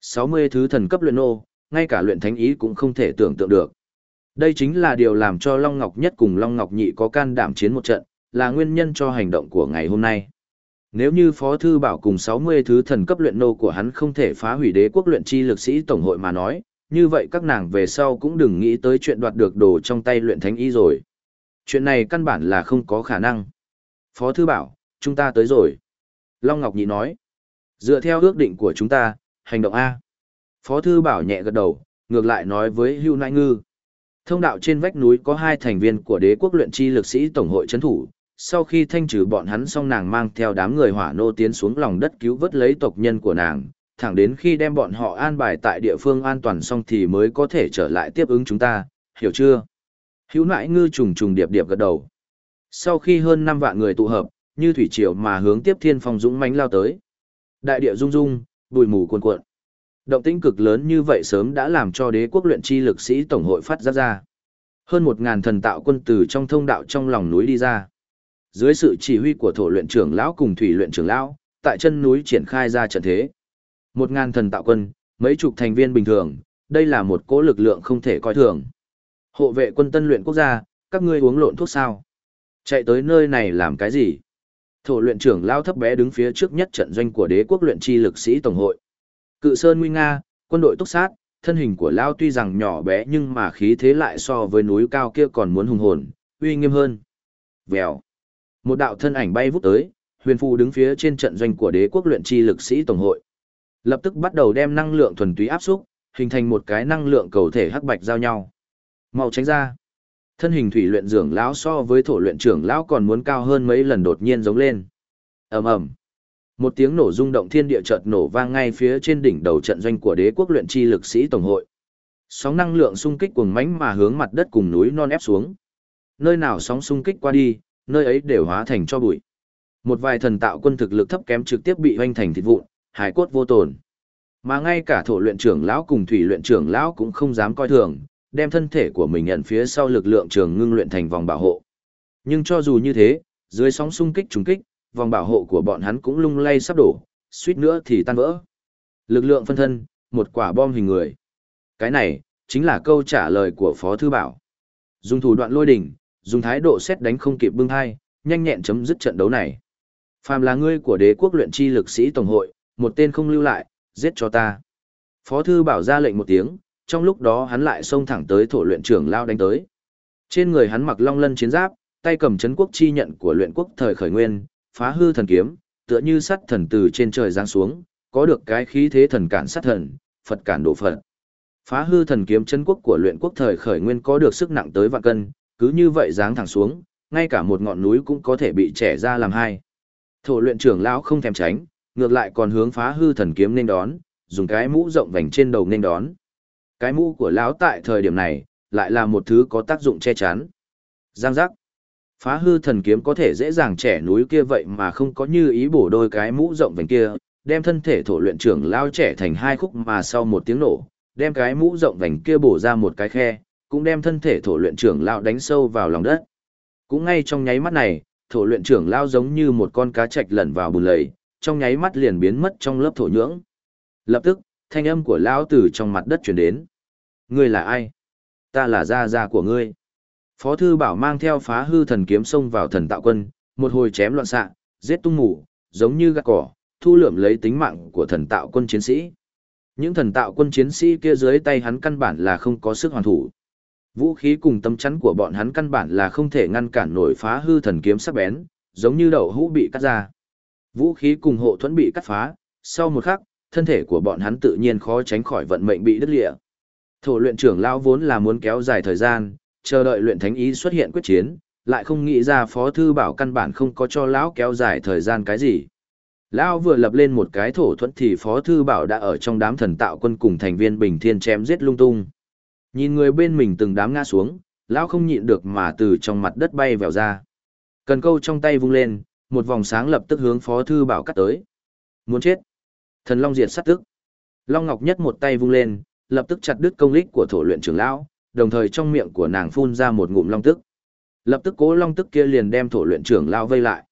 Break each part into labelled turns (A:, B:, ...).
A: 60 thứ thần cấp luyện nô, ngay cả luyện thánh ý cũng không thể tưởng tượng được. Đây chính là điều làm cho Long Ngọc Nhất cùng Long Ngọc Nhị có can đảm chiến một trận, là nguyên nhân cho hành động của ngày hôm nay. Nếu như Phó Thư Bảo cùng 60 thứ thần cấp luyện nô của hắn không thể phá hủy đế quốc luyện chi lực sĩ tổng hội mà nói, như vậy các nàng về sau cũng đừng nghĩ tới chuyện đoạt được đồ trong tay luyện thánh y rồi. Chuyện này căn bản là không có khả năng. Phó Thư Bảo, chúng ta tới rồi. Long Ngọc Nhị nói, dựa theo ước định của chúng ta, hành động A. Phó Thư Bảo nhẹ gật đầu, ngược lại nói với Hưu Nại Ngư. Thông đạo trên vách núi có hai thành viên của đế quốc luyện chi lực sĩ tổng hội chấn thủ, sau khi thanh trừ bọn hắn xong nàng mang theo đám người hỏa nô tiến xuống lòng đất cứu vớt lấy tộc nhân của nàng, thẳng đến khi đem bọn họ an bài tại địa phương an toàn xong thì mới có thể trở lại tiếp ứng chúng ta, hiểu chưa? Hữu nãi ngư trùng trùng điệp điệp gật đầu. Sau khi hơn 5 vạn người tụ hợp, như thủy triều mà hướng tiếp thiên phong dũng mãnh lao tới. Đại địa rung rung, bụi mù cuồn cuộn. Động tĩnh cực lớn như vậy sớm đã làm cho đế quốc luyện chi lực sĩ tổng hội phát ra ra. Hơn 1000 thần tạo quân từ trong thông đạo trong lòng núi đi ra. Dưới sự chỉ huy của thổ luyện trưởng lão cùng thủy luyện trưởng lão, tại chân núi triển khai ra trận thế. 1000 thần tạo quân, mấy chục thành viên bình thường, đây là một cỗ lực lượng không thể coi thường. Hộ vệ quân tân luyện quốc gia, các ngươi uống lộn thuốc sao? Chạy tới nơi này làm cái gì? Thổ luyện trưởng lao thấp bé đứng phía trước nhất trận doanh của đế quốc luyện chi lực sĩ tổng hội. Cự Sơn Nguy Nga, quân đội túc sát, thân hình của Lao tuy rằng nhỏ bé nhưng mà khí thế lại so với núi cao kia còn muốn hùng hồn, uy nghiêm hơn. Vèo. Một đạo thân ảnh bay vút tới, huyền phù đứng phía trên trận doanh của đế quốc luyện chi lực sĩ tổng hội. Lập tức bắt đầu đem năng lượng thuần túy áp xúc, hình thành một cái năng lượng cầu thể hắc bạch giao nhau. màu tránh ra. Thân hình thủy luyện dưỡng lão so với thổ luyện trưởng lão còn muốn cao hơn mấy lần đột nhiên giống lên. Ầm ầm. Một tiếng nổ rung động thiên địa chợt nổ vang ngay phía trên đỉnh đầu trận doanh của đế quốc luyện chi lực sĩ tổng hội. Sóng năng lượng xung kích cuồng mãnh mà hướng mặt đất cùng núi non ép xuống. Nơi nào sóng xung kích qua đi, nơi ấy đều hóa thành cho bụi. Một vài thần tạo quân thực lực thấp kém trực tiếp bị hoanh thành thịt vụn, hải cốt vô tồn. Mà ngay cả thổ luyện trưởng lão cùng thủy luyện trưởng lão cũng không dám coi thường, đem thân thể của mình nhận phía sau lực lượng trường ngưng luyện thành vòng bảo hộ. Nhưng cho dù như thế, dưới sóng xung kích trùng kích, vòng bảo hộ của bọn hắn cũng lung lay sắp đổ, suýt nữa thì tan vỡ. Lực lượng phân thân, một quả bom hình người. Cái này, chính là câu trả lời của Phó Thư Bảo. Dùng thủ đoạn lôi đỉnh, dùng thái độ xét đánh không kịp bưng hai, nhanh nhẹn chấm dứt trận đấu này. Phàm là ngươi của đế quốc luyện chi lực sĩ tổng hội, một tên không lưu lại, giết cho ta. Phó Thư Bảo ra lệnh một tiếng, trong lúc đó hắn lại xông thẳng tới thổ luyện trưởng lao đánh tới. Trên người hắn mặc long lân chiến giáp, tay cầm chấn quốc chi nhận của luyện quốc thời khởi nguyên, phá hư thần kiếm, tựa như sắt thần từ trên trời giáng xuống, có được cái khí thế thần cản sát thần, Phật cản độ Phật. Phá hư thần kiếm chấn quốc của luyện quốc thời khởi nguyên có được sức nặng tới vạn cân, cứ như vậy giáng thẳng xuống, ngay cả một ngọn núi cũng có thể bị trẻ ra làm hai. Thổ luyện trưởng lão không thèm tránh, ngược lại còn hướng phá hư thần kiếm nên đón, dùng cái mũ rộng vành trên đầu nên đón. Cái mũ của lão tại thời điểm này, lại là một thứ có tác dụng che chắn. Giang giác. Phá hư thần kiếm có thể dễ dàng trẻ núi kia vậy mà không có như ý bổ đôi cái mũ rộng vành kia, đem thân thể thổ luyện trưởng lao trẻ thành hai khúc mà sau một tiếng nổ, đem cái mũ rộng vành kia bổ ra một cái khe, cũng đem thân thể thổ luyện trưởng lao đánh sâu vào lòng đất. Cũng ngay trong nháy mắt này, thổ luyện trưởng lao giống như một con cá trạch lẩn vào bùn lầy, trong nháy mắt liền biến mất trong lớp thổ nhưỡng. Lập tức, thanh âm của lão từ trong mặt đất truyền đến. Ngươi là ai? Ta là gia gia của ngươi. Phó thư bảo mang theo phá hư thần kiếm xông vào thần tạo quân, một hồi chém loạn xạ, giết tung ngủ, giống như gạt cỏ, thu lượm lấy tính mạng của thần tạo quân chiến sĩ. Những thần tạo quân chiến sĩ kia dưới tay hắn căn bản là không có sức hoàn thủ. Vũ khí cùng tâm chắn của bọn hắn căn bản là không thể ngăn cản nổi phá hư thần kiếm sắc bén, giống như đậu hũ bị cắt ra. Vũ khí cùng hộ thuẫn bị cắt phá, sau một khắc, thân thể của bọn hắn tự nhiên khó tránh khỏi vận mệnh bị đứt lìa. Thổ luyện trưởng lão vốn là muốn kéo dài thời gian, chờ đợi luyện thánh ý xuất hiện quyết chiến, lại không nghĩ ra phó thư bảo căn bản không có cho lão kéo dài thời gian cái gì. Lão vừa lập lên một cái thổ thuẫn thì phó thư bảo đã ở trong đám thần tạo quân cùng thành viên bình thiên chém giết lung tung. Nhìn người bên mình từng đám ngã xuống, lão không nhịn được mà từ trong mặt đất bay vèo ra. Cần câu trong tay vung lên, một vòng sáng lập tức hướng phó thư bảo cắt tới. Muốn chết. Thần Long diệt sát tức. Long Ngọc Nhất một tay vung lên, lập tức chặt đứt công lích của thổ luyện trưởng lão, đồng thời trong miệng của nàng phun ra một ngụm long tức. Lập tức cố long tức kia liền đem thổ luyện trưởng lão vây lại.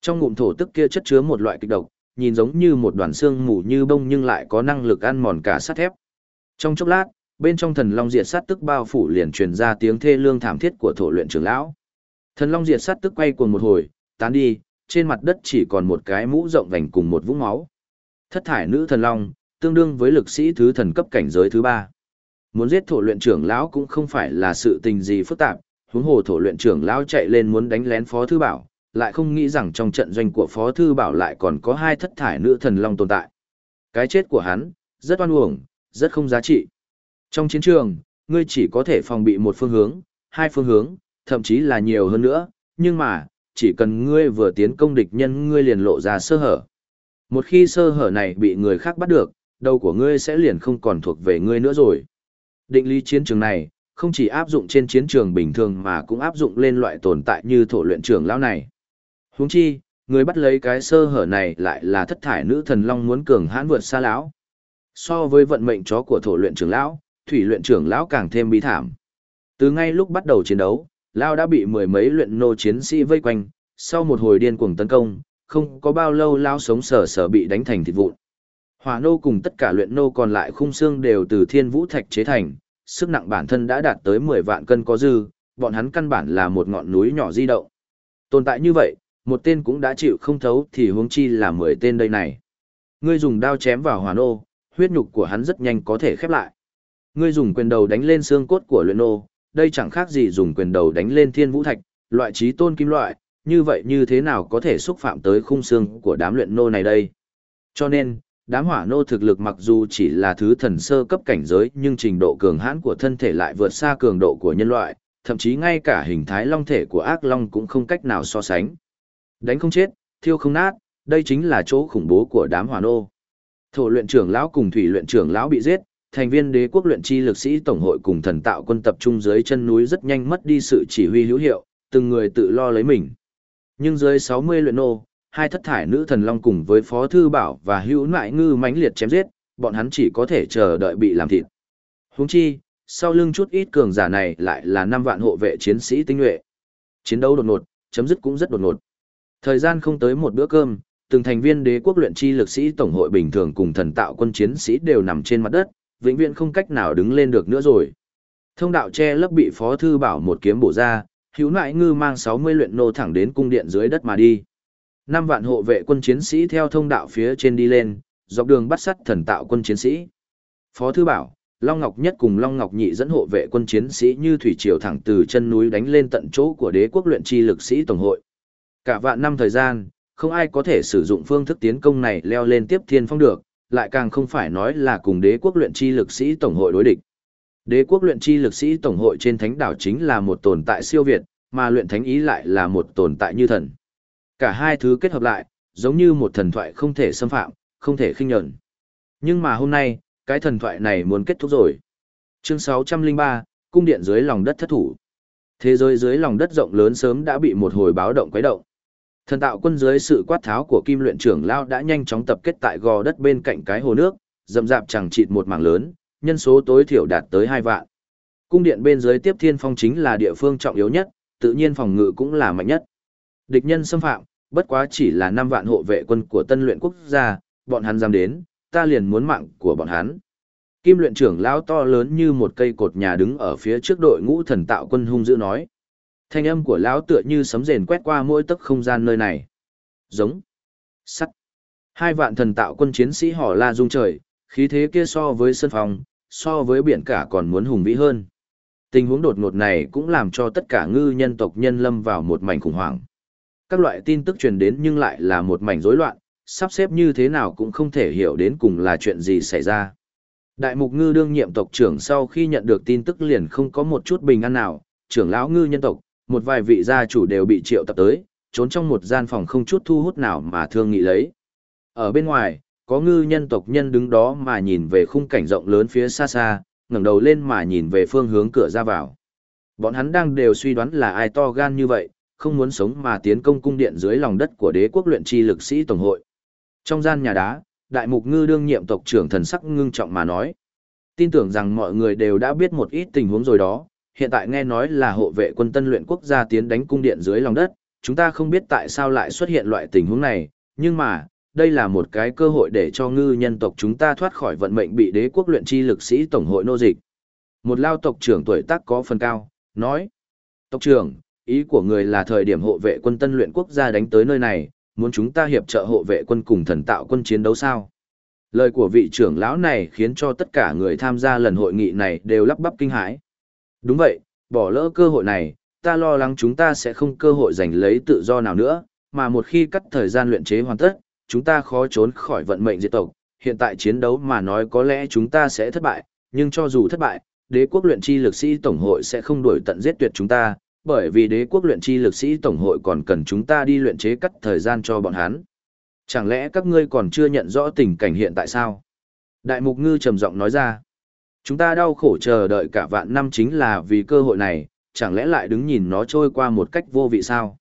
A: Trong ngụm thổ tức kia chất chứa một loại kịch độc, nhìn giống như một đoàn xương mù như bông nhưng lại có năng lực ăn mòn cả sắt thép. Trong chốc lát, bên trong thần long diệt sát tức bao phủ liền truyền ra tiếng thê lương thảm thiết của thổ luyện trưởng lão. Thần long diệt sát tức quay cuồng một hồi, tán đi, trên mặt đất chỉ còn một cái mũ rộng vành cùng một vũng máu. Thất thải nữ thần long, tương đương với lực sĩ thứ thần cấp cảnh giới thứ ba. Muốn giết thổ luyện trưởng lão cũng không phải là sự tình gì phức tạp, huống hồ thổ luyện trưởng lão chạy lên muốn đánh lén phó thư bảo, lại không nghĩ rằng trong trận doanh của phó thư bảo lại còn có hai thất thải nữ thần long tồn tại. Cái chết của hắn, rất oan uổng, rất không giá trị. Trong chiến trường, ngươi chỉ có thể phòng bị một phương hướng, hai phương hướng, thậm chí là nhiều hơn nữa, nhưng mà, chỉ cần ngươi vừa tiến công địch nhân ngươi liền lộ ra sơ hở. Một khi sơ hở này bị người khác bắt được, đầu của ngươi sẽ liền không còn thuộc về ngươi nữa rồi. Định lý chiến trường này, không chỉ áp dụng trên chiến trường bình thường mà cũng áp dụng lên loại tồn tại như thổ luyện trưởng lão này. Huống chi, người bắt lấy cái sơ hở này lại là thất thải nữ thần long muốn cường hãn vượt xa lão. So với vận mệnh chó của thổ luyện trưởng lão, thủy luyện trưởng lão càng thêm bí thảm. Từ ngay lúc bắt đầu chiến đấu, lão đã bị mười mấy luyện nô chiến sĩ vây quanh, sau một hồi điên cuồng tấn công, không có bao lâu lao sống sờ sờ bị đánh thành thịt vụn. Hỏa nô cùng tất cả luyện nô còn lại khung xương đều từ thiên vũ thạch chế thành, sức nặng bản thân đã đạt tới 10 vạn cân có dư, bọn hắn căn bản là một ngọn núi nhỏ di động. Tồn tại như vậy, một tên cũng đã chịu không thấu thì huống chi là 10 tên đây này. Ngươi dùng đao chém vào hỏa nô, huyết nhục của hắn rất nhanh có thể khép lại. Ngươi dùng quyền đầu đánh lên xương cốt của luyện nô, đây chẳng khác gì dùng quyền đầu đánh lên thiên vũ thạch, loại trí tôn kim loại, như vậy như thế nào có thể xúc phạm tới khung xương của đám luyện nô này đây. Cho nên, đám hỏa nô thực lực mặc dù chỉ là thứ thần sơ cấp cảnh giới nhưng trình độ cường hãn của thân thể lại vượt xa cường độ của nhân loại, thậm chí ngay cả hình thái long thể của ác long cũng không cách nào so sánh. Đánh không chết, thiêu không nát, đây chính là chỗ khủng bố của đám hỏa nô. Thổ luyện trưởng lão cùng thủy luyện trưởng lão bị giết, thành viên đế quốc luyện chi lực sĩ tổng hội cùng thần tạo quân tập trung dưới chân núi rất nhanh mất đi sự chỉ huy hữu hiệu, từng người tự lo lấy mình. Nhưng dưới 60 luyện nô, hai thất thải nữ thần long cùng với phó thư bảo và hữu nại ngư mãnh liệt chém giết, bọn hắn chỉ có thể chờ đợi bị làm thịt. Huống chi, sau lưng chút ít cường giả này lại là năm vạn hộ vệ chiến sĩ tinh nhuệ. Chiến đấu đột ngột, chấm dứt cũng rất đột ngột. Thời gian không tới một bữa cơm, từng thành viên đế quốc luyện chi lực sĩ tổng hội bình thường cùng thần tạo quân chiến sĩ đều nằm trên mặt đất, vĩnh viễn không cách nào đứng lên được nữa rồi. Thông đạo che lấp bị phó thư bảo một kiếm bổ ra, hữu nại ngư mang 60 luyện nô thẳng đến cung điện dưới đất mà đi. Năm vạn hộ vệ quân chiến sĩ theo thông đạo phía trên đi lên, dọc đường bắt sắt thần tạo quân chiến sĩ. Phó Thư Bảo, Long Ngọc Nhất cùng Long Ngọc Nhị dẫn hộ vệ quân chiến sĩ như thủy triều thẳng từ chân núi đánh lên tận chỗ của đế quốc luyện chi lực sĩ tổng hội. Cả vạn năm thời gian, không ai có thể sử dụng phương thức tiến công này leo lên tiếp thiên phong được, lại càng không phải nói là cùng đế quốc luyện chi lực sĩ tổng hội đối địch. Đế quốc luyện chi lực sĩ tổng hội trên thánh đảo chính là một tồn tại siêu việt, mà luyện thánh ý lại là một tồn tại như thần. Cả hai thứ kết hợp lại, giống như một thần thoại không thể xâm phạm, không thể khinh nhẫn. Nhưng mà hôm nay, cái thần thoại này muốn kết thúc rồi. Chương 603, cung điện dưới lòng đất thất thủ. Thế giới dưới lòng đất rộng lớn sớm đã bị một hồi báo động quấy động. Thần tạo quân dưới sự quát tháo của kim luyện trưởng lao đã nhanh chóng tập kết tại gò đất bên cạnh cái hồ nước, dầm dạp chẳng chịt một mảng lớn, nhân số tối thiểu đạt tới hai vạn. Cung điện bên dưới tiếp thiên phong chính là địa phương trọng yếu nhất, tự nhiên phòng ngự cũng là mạnh nhất. Địch nhân xâm phạm, bất quá chỉ là năm vạn hộ vệ quân của tân luyện quốc gia, bọn hắn dám đến, ta liền muốn mạng của bọn hắn. Kim luyện trưởng lão to lớn như một cây cột nhà đứng ở phía trước đội ngũ thần tạo quân hung dữ nói. Thanh âm của lão tựa như sấm rền quét qua mỗi tấc không gian nơi này. Giống. Sắt. Hai vạn thần tạo quân chiến sĩ hò la rung trời, khí thế kia so với sân phòng, so với biển cả còn muốn hùng vĩ hơn. Tình huống đột ngột này cũng làm cho tất cả ngư nhân tộc nhân lâm vào một mảnh khủng hoảng các loại tin tức truyền đến nhưng lại là một mảnh rối loạn, sắp xếp như thế nào cũng không thể hiểu đến cùng là chuyện gì xảy ra. Đại mục ngư đương nhiệm tộc trưởng sau khi nhận được tin tức liền không có một chút bình an nào, trưởng lão ngư nhân tộc, một vài vị gia chủ đều bị triệu tập tới, trốn trong một gian phòng không chút thu hút nào mà thương nghị lấy. Ở bên ngoài, có ngư nhân tộc nhân đứng đó mà nhìn về khung cảnh rộng lớn phía xa xa, ngẩng đầu lên mà nhìn về phương hướng cửa ra vào. Bọn hắn đang đều suy đoán là ai to gan như vậy, không muốn sống mà tiến công cung điện dưới lòng đất của đế quốc luyện chi lực sĩ tổng hội. Trong gian nhà đá, đại mục ngư đương nhiệm tộc trưởng thần sắc ngưng trọng mà nói. Tin tưởng rằng mọi người đều đã biết một ít tình huống rồi đó, hiện tại nghe nói là hộ vệ quân tân luyện quốc gia tiến đánh cung điện dưới lòng đất, chúng ta không biết tại sao lại xuất hiện loại tình huống này, nhưng mà, đây là một cái cơ hội để cho ngư nhân tộc chúng ta thoát khỏi vận mệnh bị đế quốc luyện chi lực sĩ tổng hội nô dịch. Một lao tộc trưởng tuổi tác có phần cao, nói. Tộc trưởng, ý của người là thời điểm hộ vệ quân tân luyện quốc gia đánh tới nơi này, muốn chúng ta hiệp trợ hộ vệ quân cùng thần tạo quân chiến đấu sao? Lời của vị trưởng lão này khiến cho tất cả người tham gia lần hội nghị này đều lắp bắp kinh hãi. Đúng vậy, bỏ lỡ cơ hội này, ta lo lắng chúng ta sẽ không cơ hội giành lấy tự do nào nữa, mà một khi cắt thời gian luyện chế hoàn tất, chúng ta khó trốn khỏi vận mệnh diệt tộc. Hiện tại chiến đấu mà nói có lẽ chúng ta sẽ thất bại, nhưng cho dù thất bại, đế quốc luyện chi lực sĩ tổng hội sẽ không đuổi tận giết tuyệt chúng ta, bởi vì đế quốc luyện chi lực sĩ tổng hội còn cần chúng ta đi luyện chế cắt thời gian cho bọn hắn. Chẳng lẽ các ngươi còn chưa nhận rõ tình cảnh hiện tại sao? Đại mục ngư trầm giọng nói ra. Chúng ta đau khổ chờ đợi cả vạn năm chính là vì cơ hội này, chẳng lẽ lại đứng nhìn nó trôi qua một cách vô vị sao?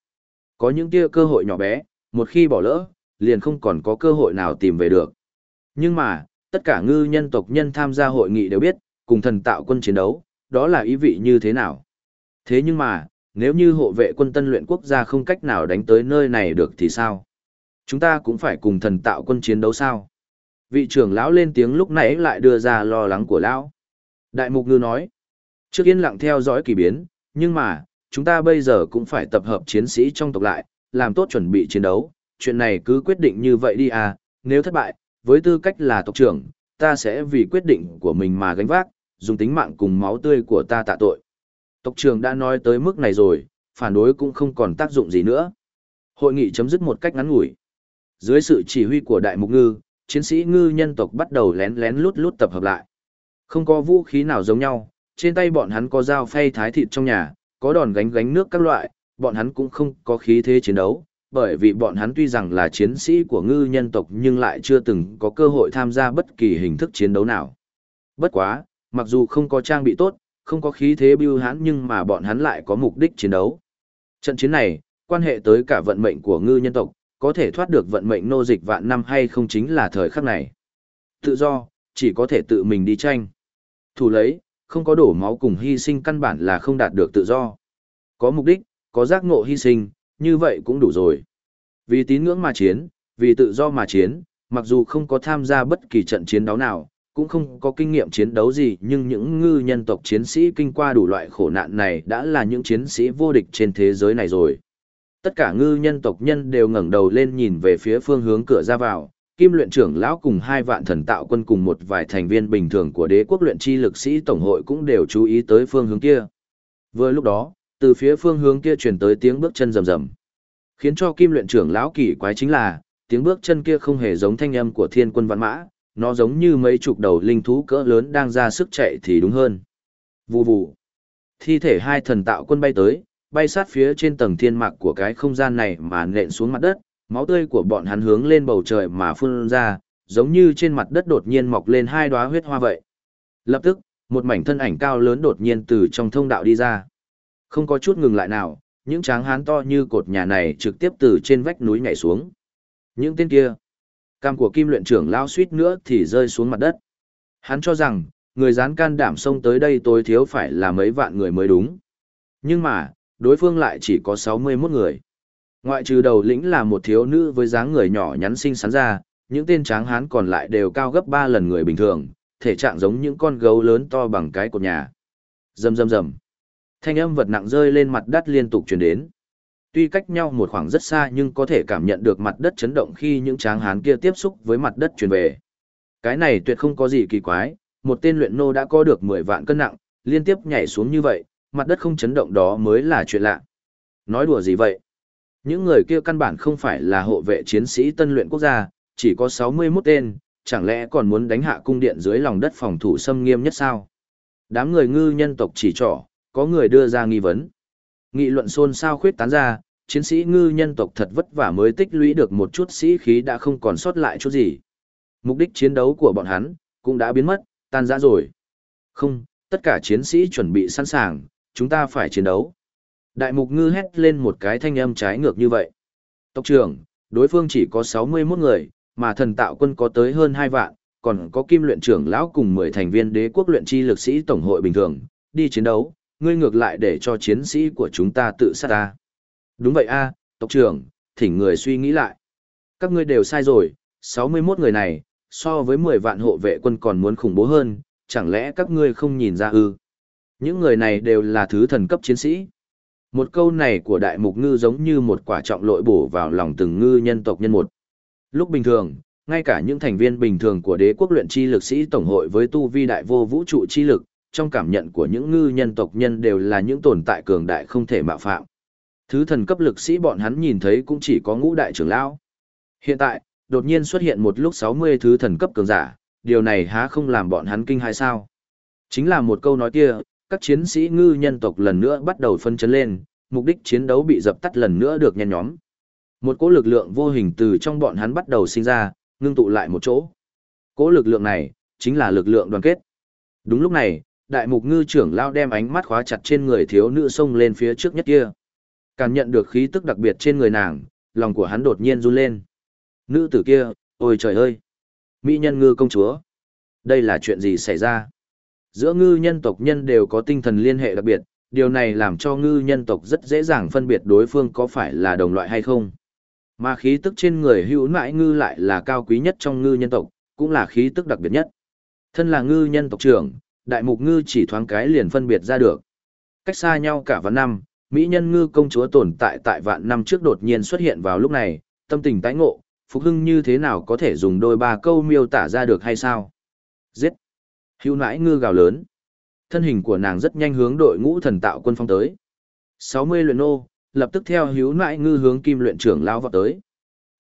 A: Có những tia cơ hội nhỏ bé, một khi bỏ lỡ, liền không còn có cơ hội nào tìm về được. Nhưng mà, tất cả ngư nhân tộc nhân tham gia hội nghị đều biết, cùng thần tạo quân chiến đấu, đó là ý vị như thế nào. Thế nhưng mà, nếu như hộ vệ quân tân luyện quốc gia không cách nào đánh tới nơi này được thì sao? Chúng ta cũng phải cùng thần tạo quân chiến đấu sao? Vị trưởng lão lên tiếng lúc nãy lại đưa ra lo lắng của lão. Đại mục ngư nói, trước yên lặng theo dõi kỳ biến, nhưng mà, chúng ta bây giờ cũng phải tập hợp chiến sĩ trong tộc lại, làm tốt chuẩn bị chiến đấu, chuyện này cứ quyết định như vậy đi à, nếu thất bại, với tư cách là tộc trưởng, ta sẽ vì quyết định của mình mà gánh vác, dùng tính mạng cùng máu tươi của ta tạ tội. Tộc trưởng đã nói tới mức này rồi, phản đối cũng không còn tác dụng gì nữa. Hội nghị chấm dứt một cách ngắn ngủi. Dưới sự chỉ huy của đại mục ngư, chiến sĩ ngư nhân tộc bắt đầu lén lén lút lút tập hợp lại. Không có vũ khí nào giống nhau, trên tay bọn hắn có dao phay thái thịt trong nhà, có đòn gánh gánh nước các loại, bọn hắn cũng không có khí thế chiến đấu, bởi vì bọn hắn tuy rằng là chiến sĩ của ngư nhân tộc nhưng lại chưa từng có cơ hội tham gia bất kỳ hình thức chiến đấu nào. Bất quá, mặc dù không có trang bị tốt, không có khí thế bưu hãn nhưng mà bọn hắn lại có mục đích chiến đấu. Trận chiến này, quan hệ tới cả vận mệnh của ngư nhân tộc, có thể thoát được vận mệnh nô dịch vạn năm hay không chính là thời khắc này. Tự do, chỉ có thể tự mình đi tranh. Thủ lấy, không có đổ máu cùng hy sinh căn bản là không đạt được tự do. Có mục đích, có giác ngộ hy sinh, như vậy cũng đủ rồi. Vì tín ngưỡng mà chiến, vì tự do mà chiến, mặc dù không có tham gia bất kỳ trận chiến đấu nào, cũng không có kinh nghiệm chiến đấu gì nhưng những ngư nhân tộc chiến sĩ kinh qua đủ loại khổ nạn này đã là những chiến sĩ vô địch trên thế giới này rồi. Tất cả ngư nhân tộc nhân đều ngẩng đầu lên nhìn về phía phương hướng cửa ra vào, Kim luyện trưởng lão cùng hai vạn thần tạo quân cùng một vài thành viên bình thường của đế quốc luyện chi lực sĩ tổng hội cũng đều chú ý tới phương hướng kia. Vừa lúc đó, từ phía phương hướng kia truyền tới tiếng bước chân rầm rầm. Khiến cho Kim luyện trưởng lão kỳ quái chính là, tiếng bước chân kia không hề giống thanh âm của thiên quân văn mã, nó giống như mấy chục đầu linh thú cỡ lớn đang ra sức chạy thì đúng hơn. Vù vù. Thi thể hai thần tạo quân bay tới, bay sát phía trên tầng thiên mạc của cái không gian này mà nện xuống mặt đất, máu tươi của bọn hắn hướng lên bầu trời mà phun ra, giống như trên mặt đất đột nhiên mọc lên hai đóa huyết hoa vậy. Lập tức, một mảnh thân ảnh cao lớn đột nhiên từ trong thông đạo đi ra. Không có chút ngừng lại nào, những tráng hán to như cột nhà này trực tiếp từ trên vách núi nhảy xuống. Những tên kia, cam của kim luyện trưởng lao suýt nữa thì rơi xuống mặt đất. Hắn cho rằng, người dán can đảm xông tới đây tối thiếu phải là mấy vạn người mới đúng. Nhưng mà, đối phương lại chỉ có 61 người. Ngoại trừ đầu lĩnh là một thiếu nữ với dáng người nhỏ nhắn xinh xắn ra, những tên tráng hán còn lại đều cao gấp 3 lần người bình thường, thể trạng giống những con gấu lớn to bằng cái cột nhà. Rầm rầm rầm. Thanh âm vật nặng rơi lên mặt đất liên tục truyền đến. Tuy cách nhau một khoảng rất xa nhưng có thể cảm nhận được mặt đất chấn động khi những tráng hán kia tiếp xúc với mặt đất truyền về. Cái này tuyệt không có gì kỳ quái, một tên luyện nô đã có được 10 vạn cân nặng, liên tiếp nhảy xuống như vậy, mặt đất không chấn động đó mới là chuyện lạ. Nói đùa gì vậy? Những người kia căn bản không phải là hộ vệ chiến sĩ tân luyện quốc gia, chỉ có 61 tên, chẳng lẽ còn muốn đánh hạ cung điện dưới lòng đất phòng thủ xâm nghiêm nhất sao? Đám người ngư nhân tộc chỉ trỏ, có người đưa ra nghi vấn. Nghị luận xôn xao khuyết tán ra, chiến sĩ ngư nhân tộc thật vất vả mới tích lũy được một chút sĩ khí đã không còn sót lại chút gì. Mục đích chiến đấu của bọn hắn cũng đã biến mất, tan rã rồi. Không, tất cả chiến sĩ chuẩn bị sẵn sàng, chúng ta phải chiến đấu. Đại mục ngư hét lên một cái thanh âm trái ngược như vậy. Tộc trưởng, đối phương chỉ có 61 người, mà thần tạo quân có tới hơn 2 vạn, còn có kim luyện trưởng lão cùng 10 thành viên đế quốc luyện chi lực sĩ tổng hội bình thường, đi chiến đấu, ngươi ngược lại để cho chiến sĩ của chúng ta tự sát ta. Đúng vậy a, tộc trưởng, thỉnh người suy nghĩ lại. Các ngươi đều sai rồi, 61 người này, so với 10 vạn hộ vệ quân còn muốn khủng bố hơn, chẳng lẽ các ngươi không nhìn ra ư? Những người này đều là thứ thần cấp chiến sĩ. Một câu này của đại mục ngư giống như một quả trọng lội bổ vào lòng từng ngư nhân tộc nhân một. Lúc bình thường, ngay cả những thành viên bình thường của đế quốc luyện chi lực sĩ tổng hội với tu vi đại vô vũ trụ chi lực, trong cảm nhận của những ngư nhân tộc nhân đều là những tồn tại cường đại không thể mạo phạm. Thứ thần cấp lực sĩ bọn hắn nhìn thấy cũng chỉ có ngũ đại trưởng lão. Hiện tại, đột nhiên xuất hiện một lúc 60 thứ thần cấp cường giả, điều này há không làm bọn hắn kinh hay sao? Chính là một câu nói kia, các chiến sĩ ngư nhân tộc lần nữa bắt đầu phân chấn lên, mục đích chiến đấu bị dập tắt lần nữa được nhen nhóm. Một cỗ lực lượng vô hình từ trong bọn hắn bắt đầu sinh ra, ngưng tụ lại một chỗ. Cỗ lực lượng này, chính là lực lượng đoàn kết. Đúng lúc này, đại mục ngư trưởng lao đem ánh mắt khóa chặt trên người thiếu nữ xông lên phía trước nhất kia. Cảm nhận được khí tức đặc biệt trên người nàng, lòng của hắn đột nhiên run lên. Nữ tử kia, ôi trời ơi! Mỹ nhân ngư công chúa! Đây là chuyện gì xảy ra? Giữa ngư nhân tộc nhân đều có tinh thần liên hệ đặc biệt, điều này làm cho ngư nhân tộc rất dễ dàng phân biệt đối phương có phải là đồng loại hay không. Mà khí tức trên người hữu nãi ngư lại là cao quý nhất trong ngư nhân tộc, cũng là khí tức đặc biệt nhất. Thân là ngư nhân tộc trưởng, đại mục ngư chỉ thoáng cái liền phân biệt ra được. Cách xa nhau cả vạn năm, Mỹ nhân ngư công chúa tồn tại tại vạn năm trước đột nhiên xuất hiện vào lúc này, tâm tình tái ngộ, Phục Hưng như thế nào có thể dùng đôi ba câu miêu tả ra được hay sao? Giết! Hưu nãi ngư gào lớn. Thân hình của nàng rất nhanh hướng đội ngũ thần tạo quân phong tới. 60 luyện nô, lập tức theo hữu nãi ngư hướng kim luyện trưởng lao vào tới.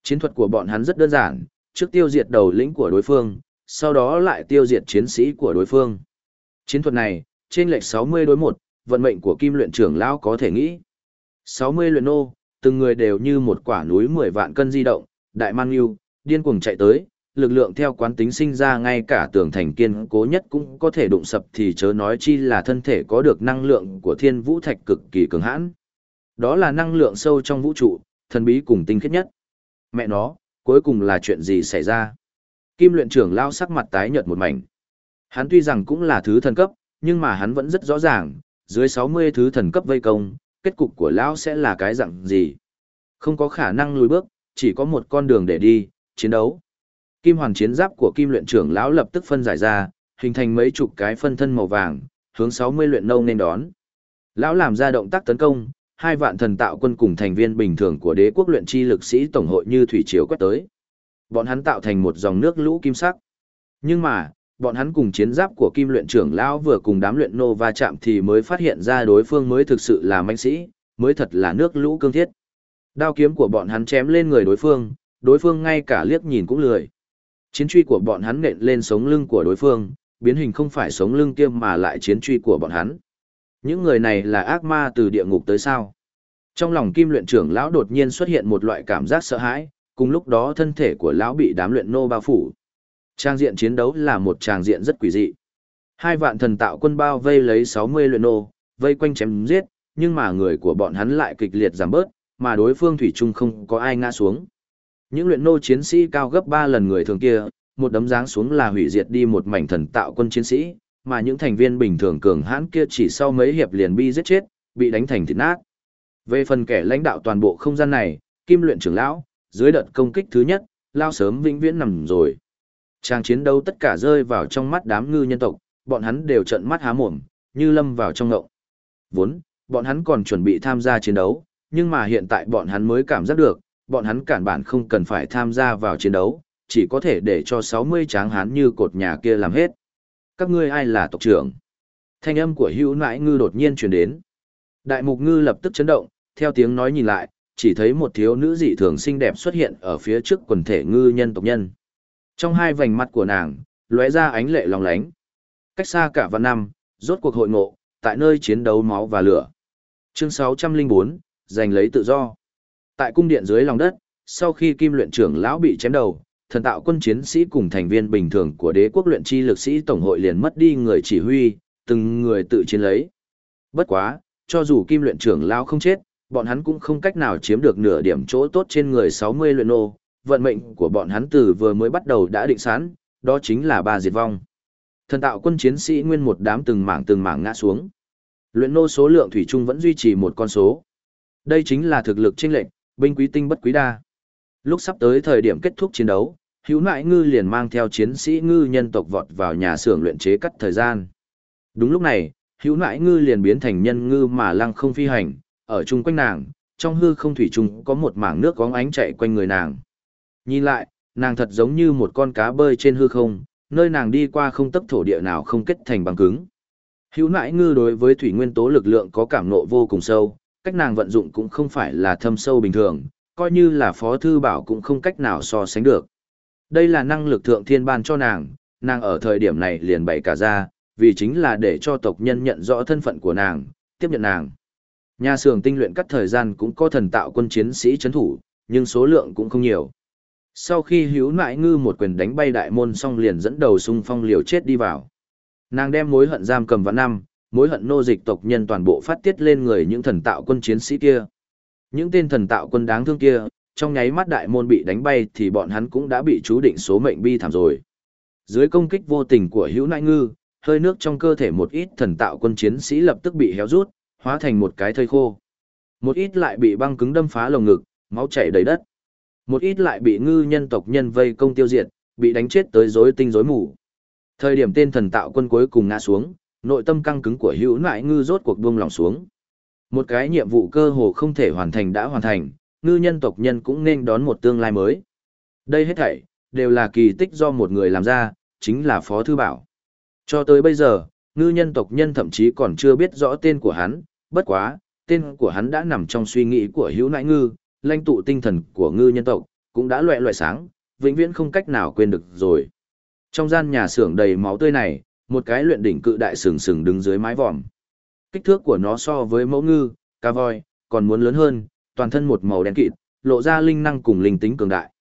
A: Chiến thuật của bọn hắn rất đơn giản, trước tiêu diệt đầu lĩnh của đối phương, sau đó lại tiêu diệt chiến sĩ của đối phương. Chiến thuật này, trên lệch 60 đối 1, vận mệnh của kim luyện trưởng lão có thể nghĩ. 60 luyện nô, từng người đều như một quả núi 10 vạn cân di động, đại man yêu, điên cuồng chạy tới, lực lượng theo quán tính sinh ra ngay cả tường thành kiên cố nhất cũng có thể đụng sập thì chớ nói chi là thân thể có được năng lượng của thiên vũ thạch cực kỳ cường hãn. Đó là năng lượng sâu trong vũ trụ, thần bí cùng tinh khiết nhất. Mẹ nó, cuối cùng là chuyện gì xảy ra? Kim luyện trưởng lao sắc mặt tái nhợt một mảnh. Hắn tuy rằng cũng là thứ thần cấp, nhưng mà hắn vẫn rất rõ ràng, dưới 60 thứ thần cấp vây công, kết cục của lão sẽ là cái dạng gì. Không có khả năng lùi bước, chỉ có một con đường để đi, chiến đấu. Kim hoàn chiến giáp của kim luyện trưởng lão lập tức phân giải ra, hình thành mấy chục cái phân thân màu vàng, hướng 60 luyện nâu nên đón. Lão làm ra động tác tấn công, hai vạn thần tạo quân cùng thành viên bình thường của đế quốc luyện chi lực sĩ tổng hội như thủy triều quét tới. Bọn hắn tạo thành một dòng nước lũ kim sắc. Nhưng mà, bọn hắn cùng chiến giáp của kim luyện trưởng lão vừa cùng đám luyện nô va chạm thì mới phát hiện ra đối phương mới thực sự là manh sĩ, mới thật là nước lũ cương thiết. Đao kiếm của bọn hắn chém lên người đối phương, đối phương ngay cả liếc nhìn cũng lười. Chiến truy của bọn hắn nện lên sống lưng của đối phương, biến hình không phải sống lưng kia mà lại chiến truy của bọn hắn. Những người này là ác ma từ địa ngục tới sao? Trong lòng kim luyện trưởng lão đột nhiên xuất hiện một loại cảm giác sợ hãi, cùng lúc đó thân thể của lão bị đám luyện nô bao phủ. Trang diện chiến đấu là một trang diện rất quỷ dị. Hai vạn thần tạo quân bao vây lấy 60 luyện nô, vây quanh chém giết, nhưng mà người của bọn hắn lại kịch liệt giảm bớt, mà đối phương thủy chung không có ai ngã xuống. Những luyện nô chiến sĩ cao gấp 3 lần người thường kia, một đấm giáng xuống là hủy diệt đi một mảnh thần tạo quân chiến sĩ, mà những thành viên bình thường cường hãn kia chỉ sau mấy hiệp liền bi giết chết, bị đánh thành thịt nát. Về phần kẻ lãnh đạo toàn bộ không gian này, Kim luyện trưởng lão, dưới đợt công kích thứ nhất, lao sớm vĩnh viễn nằm rồi. Trang chiến đấu tất cả rơi vào trong mắt đám ngư nhân tộc, bọn hắn đều trợn mắt há mồm, như lâm vào trong ngộng. Vốn, bọn hắn còn chuẩn bị tham gia chiến đấu, nhưng mà hiện tại bọn hắn mới cảm giác được, bọn hắn cản bản không cần phải tham gia vào chiến đấu, chỉ có thể để cho 60 tráng hán như cột nhà kia làm hết. Các ngươi ai là tộc trưởng? Thanh âm của hữu nãi ngư đột nhiên truyền đến. Đại mục ngư lập tức chấn động, theo tiếng nói nhìn lại, chỉ thấy một thiếu nữ dị thường xinh đẹp xuất hiện ở phía trước quần thể ngư nhân tộc nhân. Trong hai vành mặt của nàng, lóe ra ánh lệ lòng lánh. Cách xa cả vạn năm, rốt cuộc hội ngộ, tại nơi chiến đấu máu và lửa. Chương 604, giành lấy tự do. Tại cung điện dưới lòng đất, sau khi kim luyện trưởng lão bị chém đầu, thần tạo quân chiến sĩ cùng thành viên bình thường của đế quốc luyện chi lực sĩ tổng hội liền mất đi người chỉ huy, từng người tự chiến lấy. Bất quá, cho dù kim luyện trưởng lão không chết, bọn hắn cũng không cách nào chiếm được nửa điểm chỗ tốt trên người 60 luyện nô, vận mệnh của bọn hắn từ vừa mới bắt đầu đã định sẵn, đó chính là ba diệt vong. Thần tạo quân chiến sĩ nguyên một đám từng mảng từng mảng ngã xuống. Luyện nô số lượng thủy chung vẫn duy trì một con số. Đây chính là thực lực chênh lệnh, binh quý tinh bất quý đa. Lúc sắp tới thời điểm kết thúc chiến đấu, hữu nại ngư liền mang theo chiến sĩ ngư nhân tộc vọt vào nhà xưởng luyện chế cắt thời gian. Đúng lúc này, hữu nại ngư liền biến thành nhân ngư mà lăng không phi hành, ở chung quanh nàng, trong hư không thủy chung có một mảng nước có ánh chạy quanh người nàng. Nhìn lại, nàng thật giống như một con cá bơi trên hư không, nơi nàng đi qua không tấp thổ địa nào không kết thành bằng cứng. Hữu nãi ngư đối với thủy nguyên tố lực lượng có cảm nộ vô cùng sâu, cách nàng vận dụng cũng không phải là thâm sâu bình thường, coi như là phó thư bảo cũng không cách nào so sánh được. Đây là năng lực thượng thiên ban cho nàng, nàng ở thời điểm này liền bày cả ra, vì chính là để cho tộc nhân nhận rõ thân phận của nàng, tiếp nhận nàng. Nhà xưởng tinh luyện cắt thời gian cũng có thần tạo quân chiến sĩ chấn thủ, nhưng số lượng cũng không nhiều. Sau khi hiếu nại ngư một quyền đánh bay đại môn xong liền dẫn đầu xung phong liều chết đi vào. Nàng đem mối hận giam cầm vạn năm, mối hận nô dịch tộc nhân toàn bộ phát tiết lên người những thần tạo quân chiến sĩ kia. Những tên thần tạo quân đáng thương kia, trong nháy mắt đại môn bị đánh bay thì bọn hắn cũng đã bị chú định số mệnh bi thảm rồi. Dưới công kích vô tình của hữu nại ngư, hơi nước trong cơ thể một ít thần tạo quân chiến sĩ lập tức bị héo rút, hóa thành một cái thây khô. Một ít lại bị băng cứng đâm phá lồng ngực, máu chảy đầy đất. Một ít lại bị ngư nhân tộc nhân vây công tiêu diệt, bị đánh chết tới rối tinh rối mù. Thời điểm tên thần tạo quân cuối cùng ngã xuống, nội tâm căng cứng của hữu nại ngư rốt cuộc buông lòng xuống. Một cái nhiệm vụ cơ hồ không thể hoàn thành đã hoàn thành, ngư nhân tộc nhân cũng nên đón một tương lai mới. Đây hết thảy, đều là kỳ tích do một người làm ra, chính là Phó Thư Bảo. Cho tới bây giờ, ngư nhân tộc nhân thậm chí còn chưa biết rõ tên của hắn, bất quá, tên của hắn đã nằm trong suy nghĩ của hữu nại ngư, lãnh tụ tinh thần của ngư nhân tộc, cũng đã loại loẹ sáng, vĩnh viễn không cách nào quên được rồi. Trong gian nhà xưởng đầy máu tươi này, một cái luyện đỉnh cự đại sừng sừng đứng dưới mái vòm. Kích thước của nó so với mẫu ngư, cá voi, còn muốn lớn hơn, toàn thân một màu đen kịt, lộ ra linh năng cùng linh tính cường đại.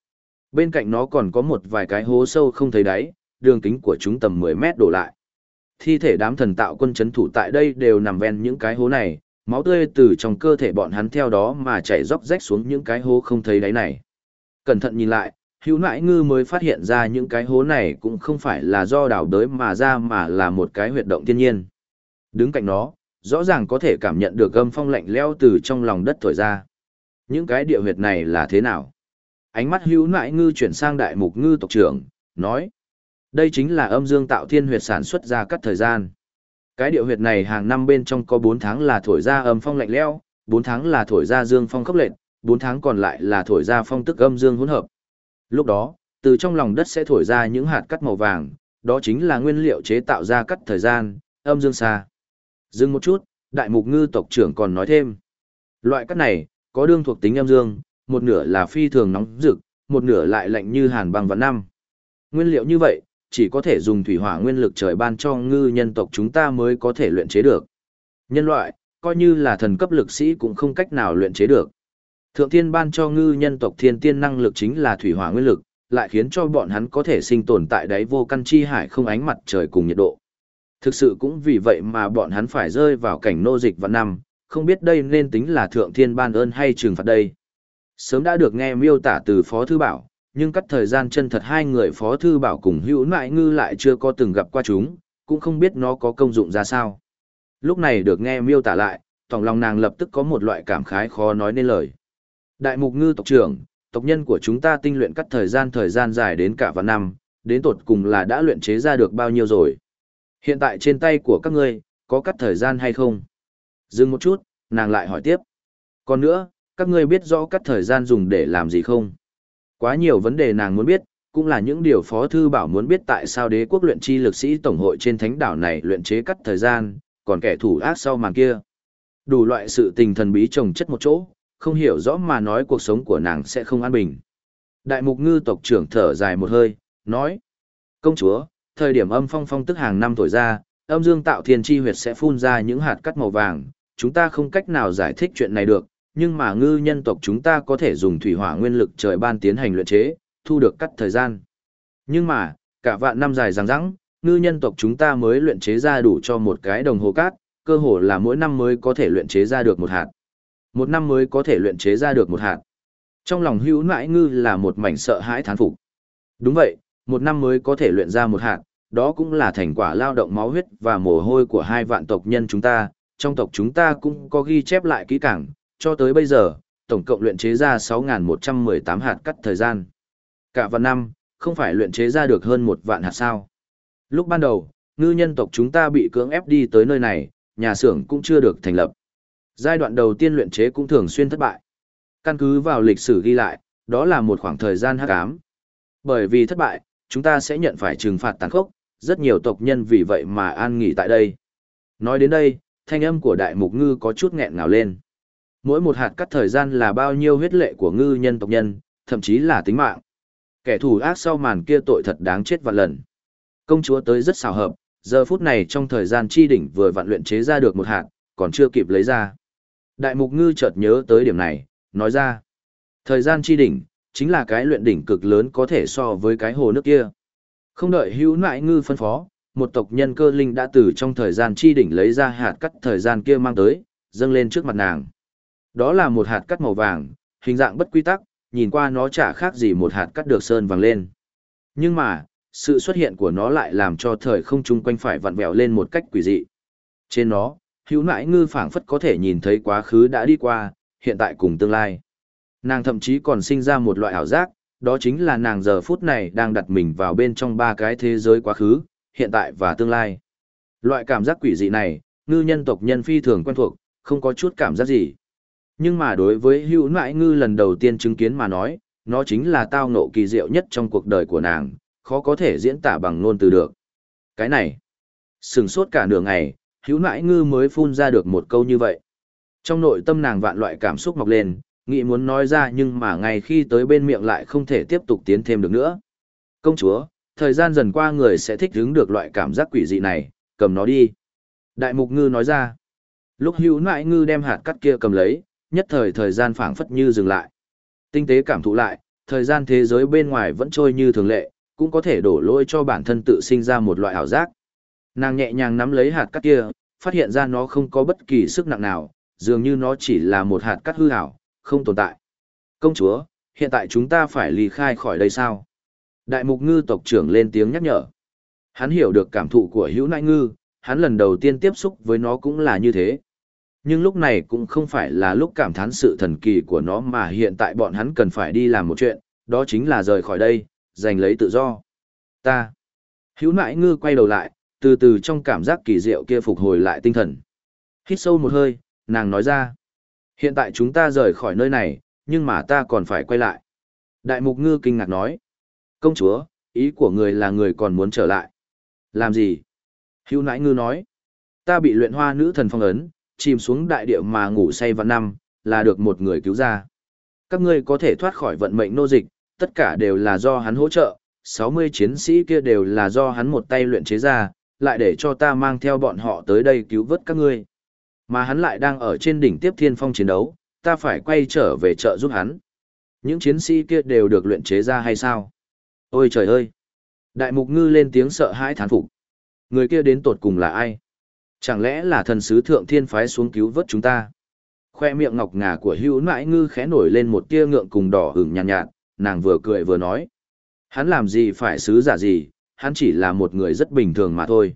A: Bên cạnh nó còn có một vài cái hố sâu không thấy đáy, đường kính của chúng tầm 10 mét đổ lại. Thi thể đám thần tạo quân chấn thủ tại đây đều nằm ven những cái hố này, máu tươi từ trong cơ thể bọn hắn theo đó mà chảy róc rách xuống những cái hố không thấy đáy này. Cẩn thận nhìn lại, hữu nãi ngư mới phát hiện ra những cái hố này cũng không phải là do đào đới mà ra mà là một cái huyệt động thiên nhiên. Đứng cạnh nó, rõ ràng có thể cảm nhận được âm phong lạnh leo từ trong lòng đất thổi ra. Những cái địa huyệt này là thế nào? Ánh mắt hữu nãi ngư chuyển sang đại mục ngư tộc trưởng, nói. Đây chính là âm dương tạo thiên huyệt sản xuất ra cắt thời gian. Cái địa huyệt này hàng năm bên trong có 4 tháng là thổi ra âm phong lạnh lẽo, 4 tháng là thổi ra dương phong khốc lệnh, 4 tháng còn lại là thổi ra phong tức âm dương hỗn hợp. Lúc đó, từ trong lòng đất sẽ thổi ra những hạt cắt màu vàng, đó chính là nguyên liệu chế tạo ra cắt thời gian, âm dương xa. Dừng một chút, đại mục ngư tộc trưởng còn nói thêm. Loại cắt này, có đương thuộc tính âm dương, một nửa là phi thường nóng rực, một nửa lại lạnh như hàn băng vạn năm. Nguyên liệu như vậy, chỉ có thể dùng thủy hỏa nguyên lực trời ban cho ngư nhân tộc chúng ta mới có thể luyện chế được. Nhân loại, coi như là thần cấp lực sĩ cũng không cách nào luyện chế được. Thượng thiên ban cho ngư nhân tộc thiên tiên năng lực chính là thủy hỏa nguyên lực, lại khiến cho bọn hắn có thể sinh tồn tại đáy vô căn chi hải không ánh mặt trời cùng nhiệt độ. Thực sự cũng vì vậy mà bọn hắn phải rơi vào cảnh nô dịch vạn năm, không biết đây nên tính là thượng thiên ban ơn hay trừng phạt đây. Sớm đã được nghe miêu tả từ Phó Thư Bảo, nhưng cắt thời gian chân thật hai người Phó Thư Bảo cùng hữu nại ngư lại chưa có từng gặp qua chúng, cũng không biết nó có công dụng ra sao. Lúc này được nghe miêu tả lại, tổng lòng nàng lập tức có một loại cảm khái khó nói nên lời. Đại mục ngư tộc trưởng, tộc nhân của chúng ta tinh luyện cắt thời gian thời gian dài đến cả vạn năm, đến tột cùng là đã luyện chế ra được bao nhiêu rồi. Hiện tại trên tay của các ngươi, có cắt thời gian hay không? Dừng một chút, nàng lại hỏi tiếp. Còn nữa, các ngươi biết rõ cắt thời gian dùng để làm gì không? Quá nhiều vấn đề nàng muốn biết, cũng là những điều Phó Thư Bảo muốn biết tại sao đế quốc luyện chi lực sĩ tổng hội trên thánh đảo này luyện chế cắt thời gian, còn kẻ thủ ác sau màn kia. Đủ loại sự tình thần bí trồng chất một chỗ, không hiểu rõ mà nói cuộc sống của nàng sẽ không an bình. Đại mục ngư tộc trưởng thở dài một hơi, nói. Công chúa, thời điểm âm phong phong tức hàng năm thổi ra, âm dương tạo thiên chi huyệt sẽ phun ra những hạt cắt màu vàng, chúng ta không cách nào giải thích chuyện này được, nhưng mà ngư nhân tộc chúng ta có thể dùng thủy hỏa nguyên lực trời ban tiến hành luyện chế, thu được cắt thời gian. Nhưng mà, cả vạn năm dài ràng rẵng, ngư nhân tộc chúng ta mới luyện chế ra đủ cho một cái đồng hồ cát, cơ hồ là mỗi năm mới có thể luyện chế ra được một hạt. Một năm mới có thể luyện chế ra được một hạt. Trong lòng hữu nãi ngư là một mảnh sợ hãi thán phục. Đúng vậy, một năm mới có thể luyện ra một hạt, đó cũng là thành quả lao động máu huyết và mồ hôi của hai vạn tộc nhân chúng ta, trong tộc chúng ta cũng có ghi chép lại kỹ càng, cho tới bây giờ, tổng cộng luyện chế ra 6.118 hạt cắt thời gian. Cả vạn năm, không phải luyện chế ra được hơn một vạn hạt sao. Lúc ban đầu, ngư nhân tộc chúng ta bị cưỡng ép đi tới nơi này, nhà xưởng cũng chưa được thành lập. Giai đoạn đầu tiên luyện chế cũng thường xuyên thất bại. Căn cứ vào lịch sử ghi lại, đó là một khoảng thời gian hắc ám. Bởi vì thất bại, chúng ta sẽ nhận phải trừng phạt tàn khốc, rất nhiều tộc nhân vì vậy mà an nghỉ tại đây. Nói đến đây, thanh âm của đại mục ngư có chút nghẹn ngào lên. Mỗi một hạt cắt thời gian là bao nhiêu huyết lệ của ngư nhân tộc nhân, thậm chí là tính mạng. Kẻ thù ác sau màn kia tội thật đáng chết vạn lần. Công chúa tới rất xào hợp, giờ phút này trong thời gian chi đỉnh vừa vạn luyện chế ra được một hạt, còn chưa kịp lấy ra. Đại mục ngư chợt nhớ tới điểm này, nói ra. Thời gian chi đỉnh, chính là cái luyện đỉnh cực lớn có thể so với cái hồ nước kia. Không đợi hữu nại ngư phân phó, một tộc nhân cơ linh đã từ trong thời gian chi đỉnh lấy ra hạt cắt thời gian kia mang tới, dâng lên trước mặt nàng. Đó là một hạt cắt màu vàng, hình dạng bất quy tắc, nhìn qua nó chả khác gì một hạt cắt được sơn vàng lên. Nhưng mà, sự xuất hiện của nó lại làm cho thời không chung quanh phải vặn vẹo lên một cách quỷ dị. Trên nó, hữu nãi ngư phảng phất có thể nhìn thấy quá khứ đã đi qua, hiện tại cùng tương lai. Nàng thậm chí còn sinh ra một loại ảo giác, đó chính là nàng giờ phút này đang đặt mình vào bên trong ba cái thế giới quá khứ, hiện tại và tương lai. Loại cảm giác quỷ dị này, ngư nhân tộc nhân phi thường quen thuộc, không có chút cảm giác gì. Nhưng mà đối với hữu nại ngư lần đầu tiên chứng kiến mà nói, nó chính là tao ngộ kỳ diệu nhất trong cuộc đời của nàng, khó có thể diễn tả bằng ngôn từ được. Cái này, sừng sốt cả nửa ngày, hữu nại ngư mới phun ra được một câu như vậy. Trong nội tâm nàng vạn loại cảm xúc mọc lên, nghĩ muốn nói ra nhưng mà ngay khi tới bên miệng lại không thể tiếp tục tiến thêm được nữa. Công chúa, thời gian dần qua người sẽ thích hứng được loại cảm giác quỷ dị này, cầm nó đi. Đại mục ngư nói ra. Lúc hữu nại ngư đem hạt cắt kia cầm lấy, nhất thời thời gian phảng phất như dừng lại. Tinh tế cảm thụ lại, thời gian thế giới bên ngoài vẫn trôi như thường lệ, cũng có thể đổ lỗi cho bản thân tự sinh ra một loại ảo giác. Nàng nhẹ nhàng nắm lấy hạt cát kia, phát hiện ra nó không có bất kỳ sức nặng nào, dường như nó chỉ là một hạt cát hư ảo, không tồn tại. Công chúa, hiện tại chúng ta phải ly khai khỏi đây sao? Đại mục ngư tộc trưởng lên tiếng nhắc nhở. Hắn hiểu được cảm thụ của hữu nại ngư, hắn lần đầu tiên tiếp xúc với nó cũng là như thế. Nhưng lúc này cũng không phải là lúc cảm thán sự thần kỳ của nó mà hiện tại bọn hắn cần phải đi làm một chuyện, đó chính là rời khỏi đây, giành lấy tự do. Ta. Hữu nại ngư quay đầu lại, từ từ trong cảm giác kỳ diệu kia phục hồi lại tinh thần. Hít sâu một hơi, nàng nói ra. Hiện tại chúng ta rời khỏi nơi này, nhưng mà ta còn phải quay lại. Đại mục ngư kinh ngạc nói. Công chúa, ý của người là người còn muốn trở lại. Làm gì? Hữu nãi ngư nói. Ta bị luyện hoa nữ thần phong ấn, chìm xuống đại địa mà ngủ say vạn năm, là được một người cứu ra. Các ngươi có thể thoát khỏi vận mệnh nô dịch, tất cả đều là do hắn hỗ trợ, 60 chiến sĩ kia đều là do hắn một tay luyện chế ra, lại để cho ta mang theo bọn họ tới đây cứu vớt các ngươi. Mà hắn lại đang ở trên đỉnh tiếp thiên phong chiến đấu, ta phải quay trở về trợ giúp hắn. Những chiến sĩ kia đều được luyện chế ra hay sao? Ôi trời ơi! Đại mục ngư lên tiếng sợ hãi thán phục. Người kia đến tột cùng là ai? Chẳng lẽ là thần sứ thượng thiên phái xuống cứu vớt chúng ta? Khoe miệng ngọc ngà của hữu nãi ngư khẽ nổi lên một tia ngượng cùng đỏ hửng nhàn nhạt, nhạt, nàng vừa cười vừa nói. Hắn làm gì phải sứ giả gì, hắn chỉ là một người rất bình thường mà thôi.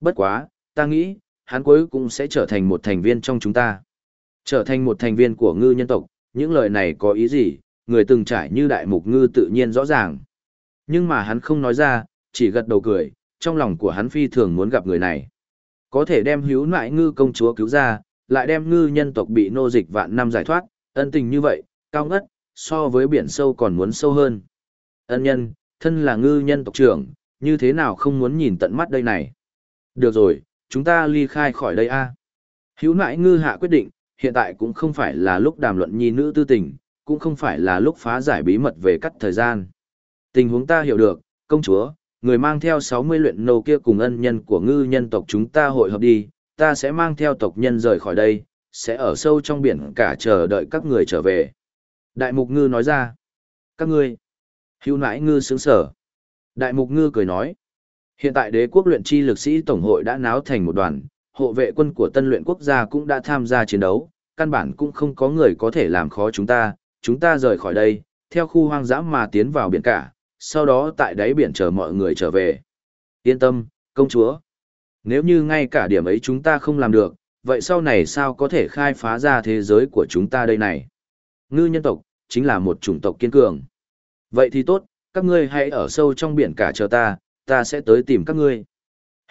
A: Bất quá, ta nghĩ, hắn cuối cũng sẽ trở thành một thành viên trong chúng ta. Trở thành một thành viên của ngư nhân tộc, những lời này có ý gì, người từng trải như đại mục ngư tự nhiên rõ ràng. Nhưng mà hắn không nói ra, chỉ gật đầu cười, trong lòng của hắn phi thường muốn gặp người này. Có thể đem hữu nại ngư công chúa cứu ra, lại đem ngư nhân tộc bị nô dịch vạn năm giải thoát, ân tình như vậy, cao ngất, so với biển sâu còn muốn sâu hơn. Ân nhân, thân là ngư nhân tộc trưởng, như thế nào không muốn nhìn tận mắt đây này. Được rồi, chúng ta ly khai khỏi đây a. Hữu nại ngư hạ quyết định, hiện tại cũng không phải là lúc đàm luận nhi nữ tư tình, cũng không phải là lúc phá giải bí mật về cắt thời gian. Tình huống ta hiểu được, công chúa, người mang theo 60 luyện nô kia cùng ân nhân của ngư nhân tộc chúng ta hội hợp đi, ta sẽ mang theo tộc nhân rời khỏi đây, sẽ ở sâu trong biển cả chờ đợi các người trở về. Đại mục ngư nói ra, các ngươi, hưu nãi ngư sướng sở. Đại mục ngư cười nói, hiện tại đế quốc luyện chi lực sĩ tổng hội đã náo thành một đoàn, hộ vệ quân của tân luyện quốc gia cũng đã tham gia chiến đấu, căn bản cũng không có người có thể làm khó chúng ta, chúng ta rời khỏi đây, theo khu hoang dã mà tiến vào biển cả, sau đó tại đáy biển chờ mọi người trở về. Yên tâm, công chúa. Nếu như ngay cả điểm ấy chúng ta không làm được, vậy sau này sao có thể khai phá ra thế giới của chúng ta đây này? Ngư nhân tộc, chính là một chủng tộc kiên cường. Vậy thì tốt, các ngươi hãy ở sâu trong biển cả chờ ta, ta sẽ tới tìm các ngươi.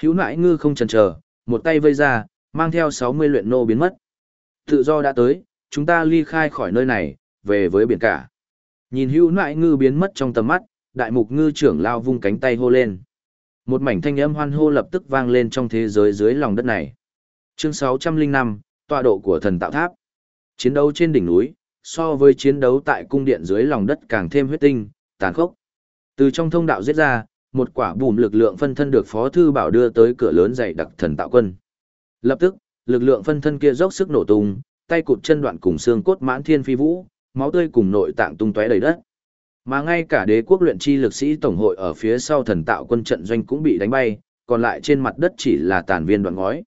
A: Hữu nãi ngư không chần chờ, một tay vây ra, mang theo 60 luyện nô biến mất. Tự do đã tới, chúng ta ly khai khỏi nơi này, về với biển cả. Nhìn hữu nãi ngư biến mất trong tầm mắt, đại mục ngư trưởng lao vung cánh tay hô lên. Một mảnh thanh âm hoan hô lập tức vang lên trong thế giới dưới lòng đất này. Chương 605, tọa độ của thần tạo tháp. Chiến đấu trên đỉnh núi, so với chiến đấu tại cung điện dưới lòng đất càng thêm huyết tinh, tàn khốc. Từ trong thông đạo giết ra, một quả bùm lực lượng phân thân được Phó Thư Bảo đưa tới cửa lớn dày đặc thần tạo quân. Lập tức, lực lượng phân thân kia dốc sức nổ tung, tay cụt chân đoạn cùng xương cốt mãn thiên phi vũ, máu tươi cùng nội tạng tung tóe đầy đất. Mà ngay cả đế quốc luyện chi lực sĩ tổng hội ở phía sau thần tạo quân trận doanh cũng bị đánh bay, còn lại trên mặt đất chỉ là tàn viên đoạn ngói.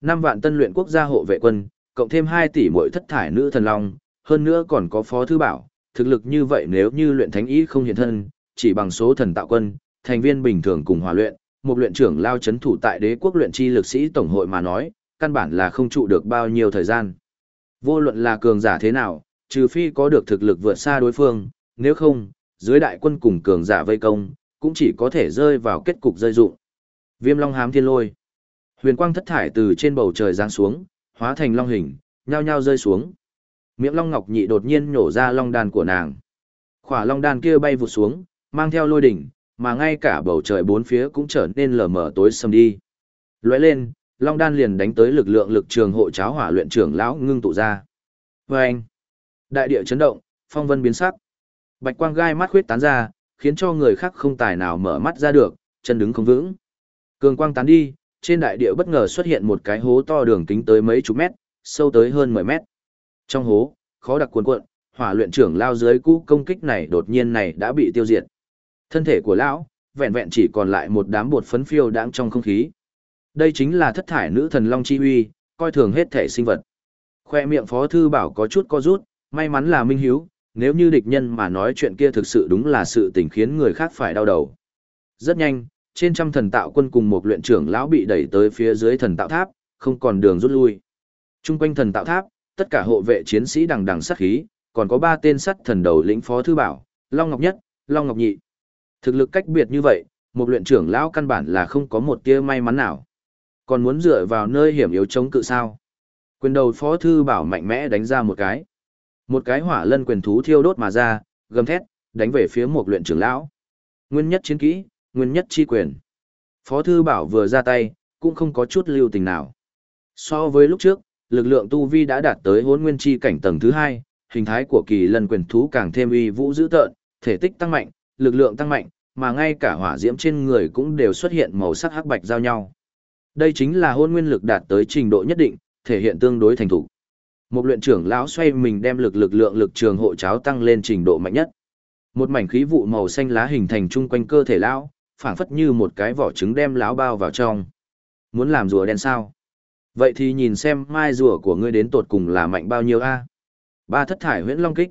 A: Năm vạn tân luyện quốc gia hộ vệ quân, cộng thêm 2 tỷ mỗi thất thải nữ thần long, hơn nữa còn có phó thư bảo, thực lực như vậy nếu như luyện thánh ý không hiện thân, chỉ bằng số thần tạo quân, thành viên bình thường cùng hòa luyện, một luyện trưởng lao chấn thủ tại đế quốc luyện chi lực sĩ tổng hội mà nói, căn bản là không trụ được bao nhiêu thời gian. Vô luận là cường giả thế nào, trừ phi có được thực lực vượt xa đối phương, nếu không, dưới đại quân cùng cường giả vây công, cũng chỉ có thể rơi vào kết cục rơi dụng. Viêm long hám thiên lôi. Huyền quang thất thải từ trên bầu trời giáng xuống, hóa thành long hình, nhao nhao rơi xuống. Miệng long ngọc nhị đột nhiên nhổ ra long đàn của nàng. Khỏa long đàn kia bay vụt xuống, mang theo lôi đỉnh, mà ngay cả bầu trời bốn phía cũng trở nên lờ mờ tối sầm đi. Lóe lên, long đan liền đánh tới lực lượng lực trường hộ cháo hỏa luyện trưởng lão ngưng tụ ra. Vâng! đại địa chấn động, phong vân biến sắc. Bạch quang gai mắt khuyết tán ra, khiến cho người khác không tài nào mở mắt ra được, chân đứng không vững. Cường quang tán đi, trên đại địa bất ngờ xuất hiện một cái hố to đường kính tới mấy chục mét, sâu tới hơn 10 mét. Trong hố, khó đặc cuồn cuộn, hỏa luyện trưởng lao dưới cũ công kích này đột nhiên này đã bị tiêu diệt. Thân thể của lão, vẹn vẹn chỉ còn lại một đám bột phấn phiêu đang trong không khí. Đây chính là thất thải nữ thần Long Chi Huy, coi thường hết thể sinh vật. Khoe miệng Phó Thư Bảo có chút co rút, may mắn là Minh Hiếu, nếu như địch nhân mà nói chuyện kia thực sự đúng là sự tình khiến người khác phải đau đầu. Rất nhanh, trên trăm thần tạo quân cùng một luyện trưởng lão bị đẩy tới phía dưới thần tạo tháp, không còn đường rút lui. Trung quanh thần tạo tháp, tất cả hộ vệ chiến sĩ đằng đằng sát khí, còn có ba tên sắt thần đầu lĩnh Phó Thư Bảo, Long Ngọc Nhất, Long Ngọc Nhị. Thực lực cách biệt như vậy, một luyện trưởng lão căn bản là không có một tia may mắn nào. Còn muốn dựa vào nơi hiểm yếu chống cự sao? Quyền đầu phó thư bảo mạnh mẽ đánh ra một cái. Một cái hỏa lân quyền thú thiêu đốt mà ra, gầm thét, đánh về phía một luyện trưởng lão. Nguyên nhất chiến kỹ, nguyên nhất chi quyền. Phó thư bảo vừa ra tay, cũng không có chút lưu tình nào. So với lúc trước, lực lượng tu vi đã đạt tới hôn nguyên chi cảnh tầng thứ hai, hình thái của kỳ lân quyền thú càng thêm uy vũ dữ tợn, thể tích tăng mạnh, lực lượng tăng mạnh, mà ngay cả hỏa diễm trên người cũng đều xuất hiện màu sắc hắc bạch giao nhau. Đây chính là hôn nguyên lực đạt tới trình độ nhất định, thể hiện tương đối thành thủ. Một luyện trưởng lão xoay mình đem lực lực lượng lực trường hộ cháo tăng lên trình độ mạnh nhất. Một mảnh khí vụ màu xanh lá hình thành chung quanh cơ thể lão, phảng phất như một cái vỏ trứng đem lão bao vào trong. Muốn làm rùa đen sao? Vậy thì nhìn xem mai rùa của ngươi đến tột cùng là mạnh bao nhiêu a? Ba thất thải huyễn long kích.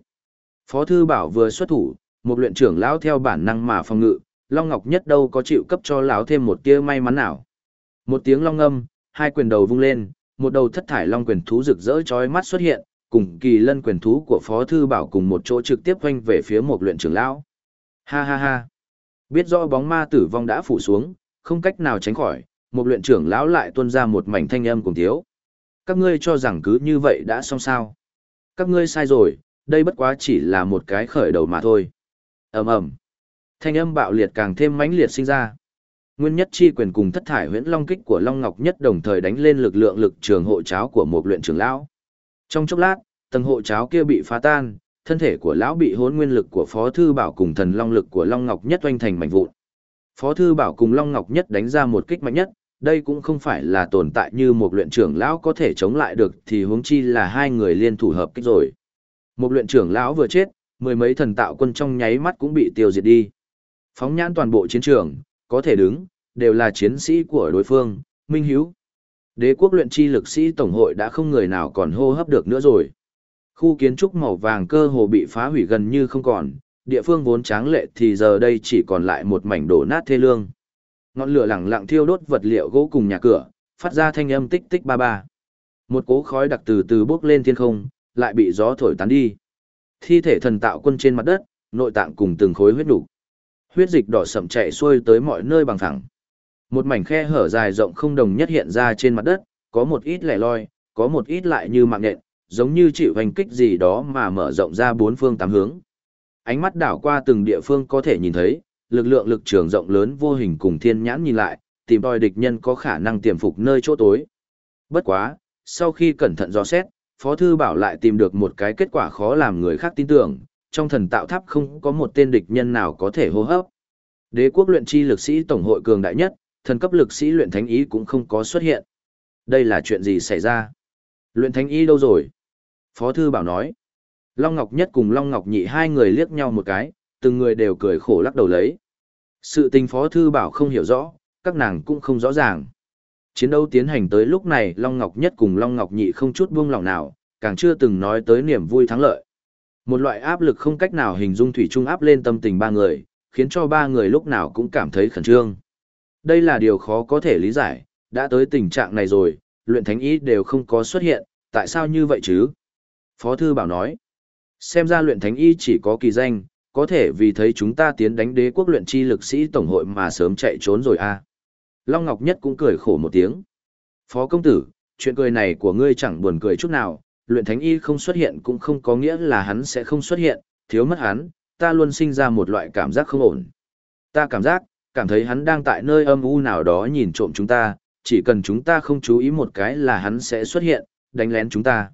A: Phó thư bảo vừa xuất thủ, một luyện trưởng lão theo bản năng mà phòng ngự, Long Ngọc Nhất đâu có chịu cấp cho lão thêm một tia may mắn nào. Một tiếng long âm, hai quyền đầu vung lên, một đầu thất thải long quyền thú rực rỡ chói mắt xuất hiện, cùng kỳ lân quyền thú của Phó Thư Bảo cùng một chỗ trực tiếp quanh về phía một luyện trưởng lão. Ha ha ha. Biết rõ bóng ma tử vong đã phủ xuống, không cách nào tránh khỏi, một luyện trưởng lão lại tuôn ra một mảnh thanh âm cùng thiếu. Các ngươi cho rằng cứ như vậy đã xong sao. Các ngươi sai rồi, đây bất quá chỉ là một cái khởi đầu mà thôi ầm ầm thanh âm bạo liệt càng thêm mãnh liệt sinh ra nguyên nhất chi quyền cùng thất thải huyễn long kích của long ngọc nhất đồng thời đánh lên lực lượng lực trường hộ cháo của một luyện trưởng lão. Trong chốc lát tầng hộ cháo kia bị phá tan thân thể của lão bị hỗn nguyên lực của phó thư bảo cùng thần long lực của long ngọc nhất oanh thành mảnh vụn. Phó thư bảo cùng long ngọc nhất đánh ra một kích mạnh nhất đây cũng không phải là tồn tại như một luyện trưởng lão có thể chống lại được thì huống chi là hai người liên thủ hợp kích rồi. Một luyện trưởng lão vừa chết mười mấy thần tạo quân trong nháy mắt cũng bị tiêu diệt đi. Phóng nhãn toàn bộ chiến trường, có thể đứng, đều là chiến sĩ của đối phương, Minh Hiếu. Đế quốc luyện chi lực sĩ tổng hội đã không người nào còn hô hấp được nữa rồi. Khu kiến trúc màu vàng cơ hồ bị phá hủy gần như không còn, địa phương vốn tráng lệ thì giờ đây chỉ còn lại một mảnh đổ nát thê lương. Ngọn lửa lẳng lặng thiêu đốt vật liệu gỗ cùng nhà cửa, phát ra thanh âm tích tích ba ba. Một cố khói đặc từ từ bốc lên thiên không, lại bị gió thổi tán đi thi thể thần tạo quân trên mặt đất, nội tạng cùng từng khối huyết đủ huyết dịch đỏ sậm chạy xuôi tới mọi nơi bằng thẳng. Một mảnh khe hở dài rộng không đồng nhất hiện ra trên mặt đất, có một ít lẻ loi, có một ít lại như mạng nhện, giống như chịu hành kích gì đó mà mở rộng ra bốn phương tám hướng. Ánh mắt đảo qua từng địa phương có thể nhìn thấy, lực lượng lực trường rộng lớn vô hình cùng thiên nhãn nhìn lại, tìm đòi địch nhân có khả năng tiềm phục nơi chỗ tối. Bất quá, sau khi cẩn thận dò xét, Phó Thư Bảo lại tìm được một cái kết quả khó làm người khác tin tưởng, trong thần tạo tháp không có một tên địch nhân nào có thể hô hấp. Đế quốc luyện chi lực sĩ tổng hội cường đại nhất, thần cấp lực sĩ luyện thánh ý cũng không có xuất hiện. Đây là chuyện gì xảy ra? Luyện thánh ý đâu rồi? Phó Thư Bảo nói. Long Ngọc Nhất cùng Long Ngọc Nhị hai người liếc nhau một cái, từng người đều cười khổ lắc đầu lấy. Sự tình Phó Thư Bảo không hiểu rõ, các nàng cũng không rõ ràng. Chiến đấu tiến hành tới lúc này Long Ngọc Nhất cùng Long Ngọc Nhị không chút buông lòng nào, càng chưa từng nói tới niềm vui thắng lợi. Một loại áp lực không cách nào hình dung thủy chung áp lên tâm tình ba người, khiến cho ba người lúc nào cũng cảm thấy khẩn trương. Đây là điều khó có thể lý giải, đã tới tình trạng này rồi, luyện thánh ý đều không có xuất hiện, tại sao như vậy chứ? Phó Thư Bảo nói, xem ra luyện thánh y chỉ có kỳ danh, có thể vì thấy chúng ta tiến đánh đế quốc luyện chi lực sĩ tổng hội mà sớm chạy trốn rồi à. Long Ngọc Nhất cũng cười khổ một tiếng. Phó công tử, chuyện cười này của ngươi chẳng buồn cười chút nào, luyện thánh y không xuất hiện cũng không có nghĩa là hắn sẽ không xuất hiện, thiếu mất hắn, ta luôn sinh ra một loại cảm giác không ổn. Ta cảm giác, cảm thấy hắn đang tại nơi âm u nào đó nhìn trộm chúng ta, chỉ cần chúng ta không chú ý một cái là hắn sẽ xuất hiện, đánh lén chúng ta.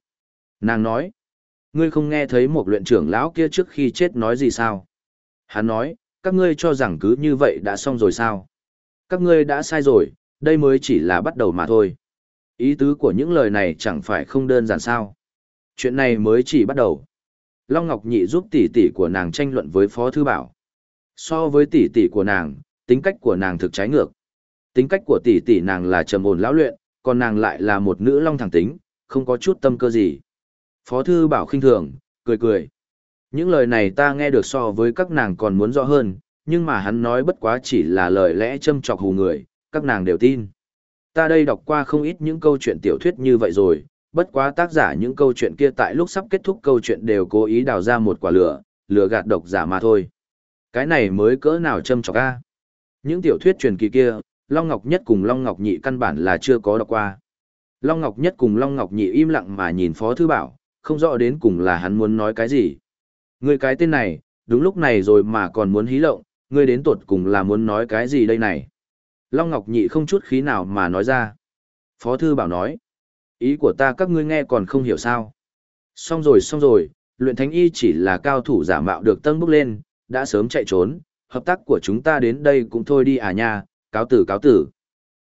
A: Nàng nói, ngươi không nghe thấy một luyện trưởng lão kia trước khi chết nói gì sao? Hắn nói, các ngươi cho rằng cứ như vậy đã xong rồi sao? Các ngươi đã sai rồi, đây mới chỉ là bắt đầu mà thôi. Ý tứ của những lời này chẳng phải không đơn giản sao. Chuyện này mới chỉ bắt đầu. Long Ngọc Nhị giúp tỷ tỷ của nàng tranh luận với Phó Thư Bảo. So với tỷ tỷ của nàng, tính cách của nàng thực trái ngược. Tính cách của tỷ tỷ nàng là trầm ổn lão luyện, còn nàng lại là một nữ long thẳng tính, không có chút tâm cơ gì. Phó Thư Bảo khinh thường, cười cười. Những lời này ta nghe được so với các nàng còn muốn rõ hơn, nhưng mà hắn nói bất quá chỉ là lời lẽ châm trọc hù người, các nàng đều tin. Ta đây đọc qua không ít những câu chuyện tiểu thuyết như vậy rồi, bất quá tác giả những câu chuyện kia tại lúc sắp kết thúc câu chuyện đều cố ý đào ra một quả lửa, lửa gạt độc giả mà thôi. Cái này mới cỡ nào châm chọc a Những tiểu thuyết truyền kỳ kia, Long Ngọc Nhất cùng Long Ngọc Nhị căn bản là chưa có đọc qua. Long Ngọc Nhất cùng Long Ngọc Nhị im lặng mà nhìn Phó Thư Bảo, không rõ đến cùng là hắn muốn nói cái gì. Người cái tên này, đúng lúc này rồi mà còn muốn hí lộng, ngươi đến tột cùng là muốn nói cái gì đây này? Long Ngọc Nhị không chút khí nào mà nói ra. Phó Thư Bảo nói, ý của ta các ngươi nghe còn không hiểu sao. Xong rồi xong rồi, luyện thánh y chỉ là cao thủ giả mạo được tân bước lên, đã sớm chạy trốn, hợp tác của chúng ta đến đây cũng thôi đi à nha, cáo tử cáo tử.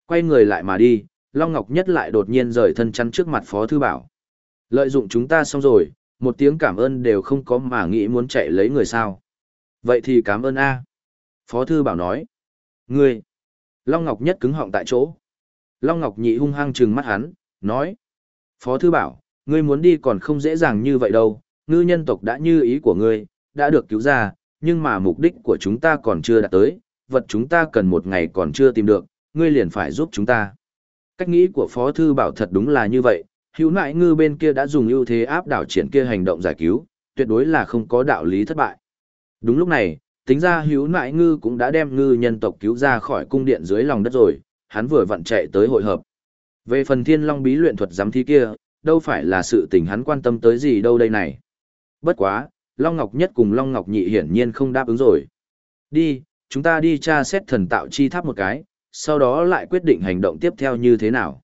A: Quay người lại mà đi, Long Ngọc Nhất lại đột nhiên rời thân chắn trước mặt Phó Thư Bảo. Lợi dụng chúng ta xong rồi, một tiếng cảm ơn đều không có mà nghĩ muốn chạy lấy người sao. Vậy thì cảm ơn A. Phó Thư Bảo nói. Ngươi. Long Ngọc Nhất cứng họng tại chỗ. Long Ngọc Nhị hung hăng trừng mắt hắn, nói. Phó Thư Bảo, ngươi muốn đi còn không dễ dàng như vậy đâu, ngư nhân tộc đã như ý của ngươi, đã được cứu ra, nhưng mà mục đích của chúng ta còn chưa đạt tới, vật chúng ta cần một ngày còn chưa tìm được, ngươi liền phải giúp chúng ta. Cách nghĩ của Phó Thư Bảo thật đúng là như vậy, hữu nại ngư bên kia đã dùng ưu thế áp đảo triển kia hành động giải cứu, tuyệt đối là không có đạo lý thất bại. Đúng lúc này, tính ra hữu nại ngư cũng đã đem ngư nhân tộc cứu ra khỏi cung điện dưới lòng đất rồi, hắn vừa vặn chạy tới hội hợp. Về phần thiên long bí luyện thuật giám thi kia, đâu phải là sự tình hắn quan tâm tới gì đâu đây này. Bất quá, Long Ngọc Nhất cùng Long Ngọc Nhị hiển nhiên không đáp ứng rồi. Đi, chúng ta đi tra xét thần tạo chi tháp một cái, sau đó lại quyết định hành động tiếp theo như thế nào.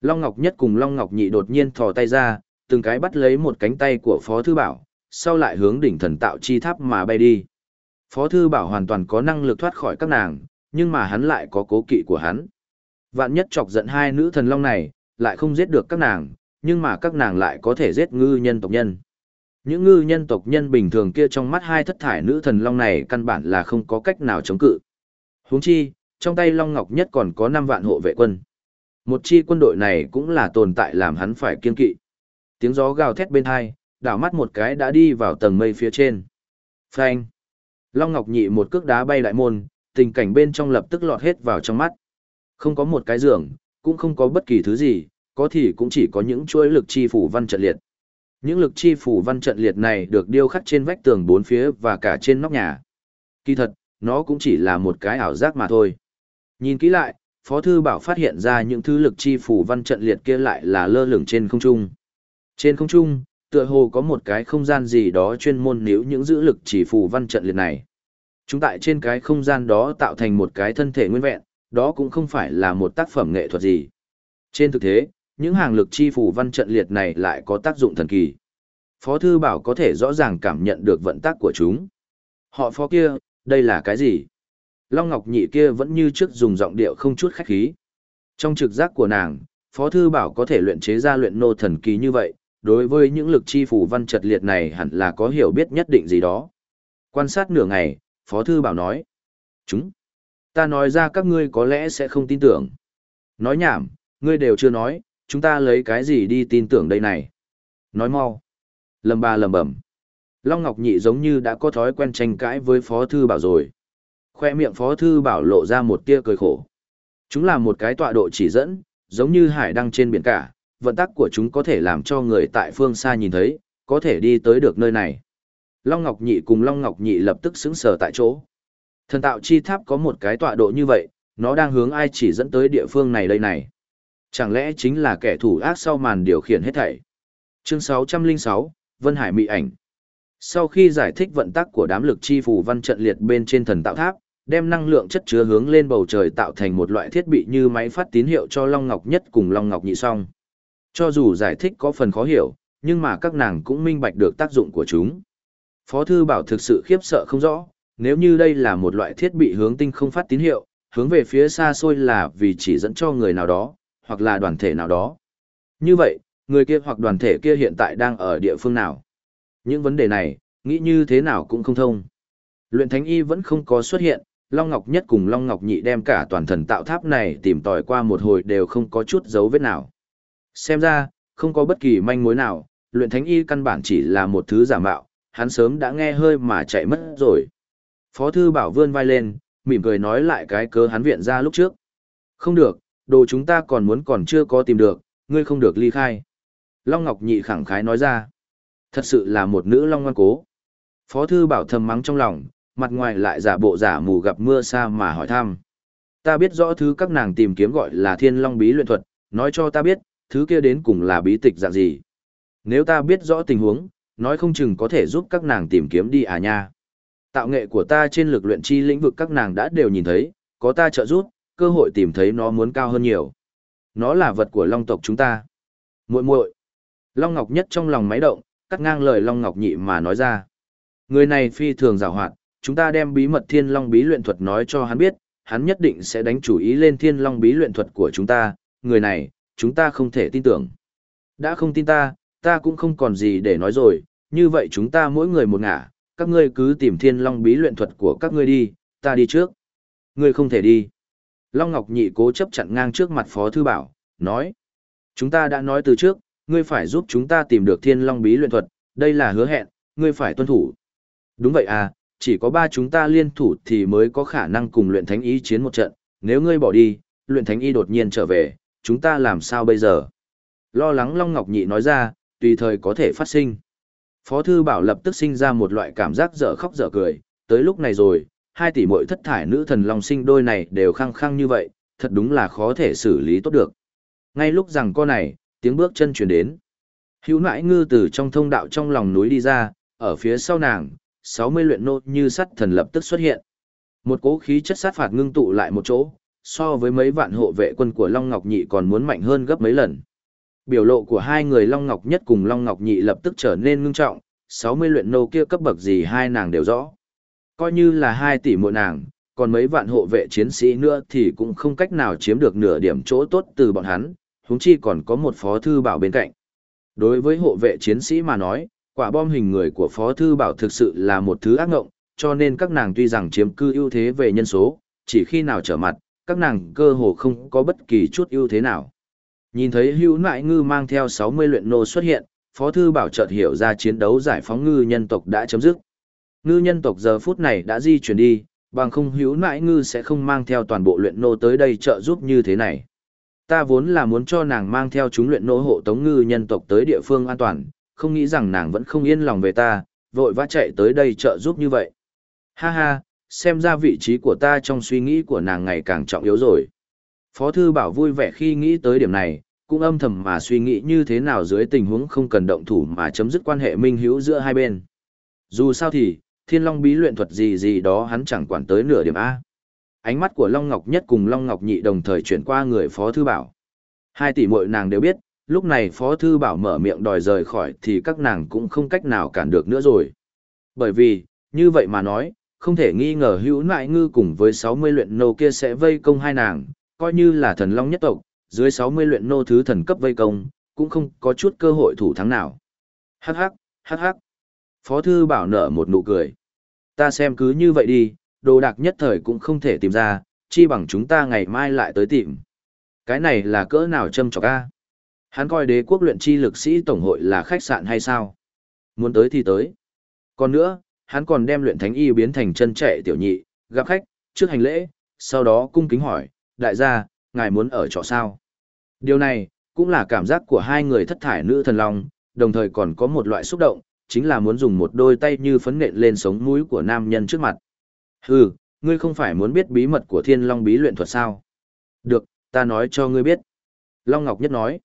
A: Long Ngọc Nhất cùng Long Ngọc Nhị đột nhiên thò tay ra, từng cái bắt lấy một cánh tay của Phó Thư Bảo, sau lại hướng đỉnh thần tạo chi tháp mà bay đi. Phó Thư Bảo hoàn toàn có năng lực thoát khỏi các nàng, nhưng mà hắn lại có cố kỵ của hắn. Vạn nhất chọc giận hai nữ thần long này, lại không giết được các nàng, nhưng mà các nàng lại có thể giết ngư nhân tộc nhân. Những ngư nhân tộc nhân bình thường kia trong mắt hai thất thải nữ thần long này căn bản là không có cách nào chống cự. Huống chi, trong tay Long Ngọc nhất còn có 5 vạn hộ vệ quân. Một chi quân đội này cũng là tồn tại làm hắn phải kiên kỵ. Tiếng gió gào thét bên hai, đảo mắt một cái đã đi vào tầng mây phía trên. Phanh. Long Ngọc nhị một cước đá bay lại môn, tình cảnh bên trong lập tức lọt hết vào trong mắt. Không có một cái giường, cũng không có bất kỳ thứ gì, có thì cũng chỉ có những chuỗi lực chi phủ văn trận liệt. Những lực chi phủ văn trận liệt này được điêu khắc trên vách tường bốn phía và cả trên nóc nhà. Kỳ thật, nó cũng chỉ là một cái ảo giác mà thôi. Nhìn kỹ lại, Phó Thư Bảo phát hiện ra những thứ lực chi phủ văn trận liệt kia lại là lơ lửng trên không trung. Trên không trung, tựa hồ có một cái không gian gì đó chuyên môn níu những giữ lực chỉ phủ văn trận liệt này. Chúng tại trên cái không gian đó tạo thành một cái thân thể nguyên vẹn, đó cũng không phải là một tác phẩm nghệ thuật gì. Trên thực thế, những hàng lực chi phù văn trận liệt này lại có tác dụng thần kỳ. Phó Thư Bảo có thể rõ ràng cảm nhận được vận tác của chúng. Họ phó kia, đây là cái gì? Long Ngọc Nhị kia vẫn như trước dùng giọng điệu không chút khách khí. Trong trực giác của nàng, Phó Thư Bảo có thể luyện chế ra luyện nô thần kỳ như vậy, đối với những lực chi phủ văn trật liệt này hẳn là có hiểu biết nhất định gì đó. Quan sát nửa ngày, Phó Thư Bảo nói. Chúng, ta nói ra các ngươi có lẽ sẽ không tin tưởng. Nói nhảm, ngươi đều chưa nói, chúng ta lấy cái gì đi tin tưởng đây này. Nói mau. Lầm ba lầm bẩm. Long Ngọc Nhị giống như đã có thói quen tranh cãi với Phó Thư Bảo rồi. Khoe miệng Phó Thư Bảo lộ ra một tia cười khổ. Chúng là một cái tọa độ chỉ dẫn, giống như hải đăng trên biển cả, vận tắc của chúng có thể làm cho người tại phương xa nhìn thấy, có thể đi tới được nơi này. Long Ngọc Nhị cùng Long Ngọc Nhị lập tức xứng sở tại chỗ. Thần tạo chi tháp có một cái tọa độ như vậy, nó đang hướng ai chỉ dẫn tới địa phương này đây này. Chẳng lẽ chính là kẻ thủ ác sau màn điều khiển hết thảy. Chương 606, Vân Hải Mị ảnh. Sau khi giải thích vận tắc của đám lực chi phù văn trận liệt bên trên thần tạo tháp, đem năng lượng chất chứa hướng lên bầu trời tạo thành một loại thiết bị như máy phát tín hiệu cho Long Ngọc Nhất cùng Long Ngọc Nhị song. Cho dù giải thích có phần khó hiểu, nhưng mà các nàng cũng minh bạch được tác dụng của chúng. Phó Thư Bảo thực sự khiếp sợ không rõ, nếu như đây là một loại thiết bị hướng tinh không phát tín hiệu, hướng về phía xa xôi là vì chỉ dẫn cho người nào đó, hoặc là đoàn thể nào đó. Như vậy, người kia hoặc đoàn thể kia hiện tại đang ở địa phương nào? Những vấn đề này, nghĩ như thế nào cũng không thông. Luyện Thánh Y vẫn không có xuất hiện, Long Ngọc Nhất cùng Long Ngọc Nhị đem cả toàn thần tạo tháp này tìm tòi qua một hồi đều không có chút dấu vết nào. Xem ra, không có bất kỳ manh mối nào, luyện thánh y căn bản chỉ là một thứ giả mạo, hắn sớm đã nghe hơi mà chạy mất rồi. Phó thư bảo vươn vai lên, mỉm cười nói lại cái cớ hắn viện ra lúc trước. Không được, đồ chúng ta còn muốn còn chưa có tìm được, ngươi không được ly khai. Long Ngọc Nhị khẳng khái nói ra. Thật sự là một nữ long ngoan cố. Phó thư bảo thầm mắng trong lòng, mặt ngoài lại giả bộ giả mù gặp mưa xa mà hỏi thăm. Ta biết rõ thứ các nàng tìm kiếm gọi là thiên long bí luyện thuật, nói cho ta biết, thứ kia đến cùng là bí tịch dạng gì. Nếu ta biết rõ tình huống, nói không chừng có thể giúp các nàng tìm kiếm đi à nha. Tạo nghệ của ta trên lực luyện chi lĩnh vực các nàng đã đều nhìn thấy, có ta trợ giúp, cơ hội tìm thấy nó muốn cao hơn nhiều. Nó là vật của long tộc chúng ta. muội muội Long Ngọc nhất trong lòng máy động, cắt ngang lời Long Ngọc nhị mà nói ra. Người này phi thường giàu hoạt, chúng ta đem bí mật thiên long bí luyện thuật nói cho hắn biết, hắn nhất định sẽ đánh chủ ý lên thiên long bí luyện thuật của chúng ta. Người này, chúng ta không thể tin tưởng. Đã không tin ta, ta cũng không còn gì để nói rồi, như vậy chúng ta mỗi người một ngả, các ngươi cứ tìm thiên long bí luyện thuật của các ngươi đi, ta đi trước. Ngươi không thể đi. Long Ngọc Nhị cố chấp chặn ngang trước mặt Phó Thư Bảo, nói. Chúng ta đã nói từ trước, ngươi phải giúp chúng ta tìm được thiên long bí luyện thuật, đây là hứa hẹn, ngươi phải tuân thủ. Đúng vậy à, chỉ có ba chúng ta liên thủ thì mới có khả năng cùng luyện thánh ý chiến một trận, nếu ngươi bỏ đi, luyện thánh y đột nhiên trở về, chúng ta làm sao bây giờ? Lo lắng Long Ngọc Nhị nói ra, tùy thời có thể phát sinh. Phó Thư Bảo lập tức sinh ra một loại cảm giác dở khóc dở cười, tới lúc này rồi, hai tỷ muội thất thải nữ thần Long sinh đôi này đều khăng khăng như vậy, thật đúng là khó thể xử lý tốt được. Ngay lúc rằng con này, tiếng bước chân chuyển đến. Hữu nãi ngư từ trong thông đạo trong lòng núi đi ra, ở phía sau nàng, 60 luyện nô như sắt thần lập tức xuất hiện. Một cố khí chất sát phạt ngưng tụ lại một chỗ, so với mấy vạn hộ vệ quân của Long Ngọc Nhị còn muốn mạnh hơn gấp mấy lần. Biểu lộ của hai người Long Ngọc Nhất cùng Long Ngọc Nhị lập tức trở nên ngưng trọng, 60 luyện nô kia cấp bậc gì hai nàng đều rõ. Coi như là hai tỷ mỗi nàng, còn mấy vạn hộ vệ chiến sĩ nữa thì cũng không cách nào chiếm được nửa điểm chỗ tốt từ bọn hắn, huống chi còn có một phó thư bảo bên cạnh. Đối với hộ vệ chiến sĩ mà nói, quả bom hình người của phó thư bảo thực sự là một thứ ác ngộng, cho nên các nàng tuy rằng chiếm cư ưu thế về nhân số, chỉ khi nào trở mặt, các nàng cơ hồ không có bất kỳ chút ưu thế nào. Nhìn thấy hữu nại ngư mang theo 60 luyện nô xuất hiện, Phó Thư Bảo chợt hiểu ra chiến đấu giải phóng ngư nhân tộc đã chấm dứt. Ngư nhân tộc giờ phút này đã di chuyển đi, bằng không hữu nại ngư sẽ không mang theo toàn bộ luyện nô tới đây trợ giúp như thế này. Ta vốn là muốn cho nàng mang theo chúng luyện nô hộ tống ngư nhân tộc tới địa phương an toàn, không nghĩ rằng nàng vẫn không yên lòng về ta, vội vã chạy tới đây trợ giúp như vậy. Ha ha, xem ra vị trí của ta trong suy nghĩ của nàng ngày càng trọng yếu rồi. Phó thư bảo vui vẻ khi nghĩ tới điểm này, cũng âm thầm mà suy nghĩ như thế nào dưới tình huống không cần động thủ mà chấm dứt quan hệ minh hữu giữa hai bên. Dù sao thì, thiên long bí luyện thuật gì gì đó hắn chẳng quản tới nửa điểm A. Ánh mắt của Long Ngọc Nhất cùng Long Ngọc Nhị đồng thời chuyển qua người Phó Thư Bảo. Hai tỷ muội nàng đều biết, lúc này Phó Thư Bảo mở miệng đòi rời khỏi thì các nàng cũng không cách nào cản được nữa rồi. Bởi vì, như vậy mà nói, không thể nghi ngờ hữu nại ngư cùng với 60 luyện nô kia sẽ vây công hai nàng, coi như là thần long nhất tộc, dưới 60 luyện nô thứ thần cấp vây công, cũng không có chút cơ hội thủ thắng nào. Hắc hắc, hắc hắc. Phó thư bảo nở một nụ cười. Ta xem cứ như vậy đi, đồ đạc nhất thời cũng không thể tìm ra, chi bằng chúng ta ngày mai lại tới tìm. Cái này là cỡ nào châm trọc a? Hắn coi đế quốc luyện chi lực sĩ tổng hội là khách sạn hay sao? Muốn tới thì tới. Còn nữa, hắn còn đem luyện thánh y biến thành chân chạy tiểu nhị, gặp khách, trước hành lễ, sau đó cung kính hỏi, đại gia, ngài muốn ở trọ sao? Điều này, cũng là cảm giác của hai người thất thải nữ thần long, đồng thời còn có một loại xúc động, chính là muốn dùng một đôi tay như phấn nện lên sống mũi của nam nhân trước mặt. Hừ, ngươi không phải muốn biết bí mật của thiên long bí luyện thuật sao? Được, ta nói cho ngươi biết. Long Ngọc Nhất nói,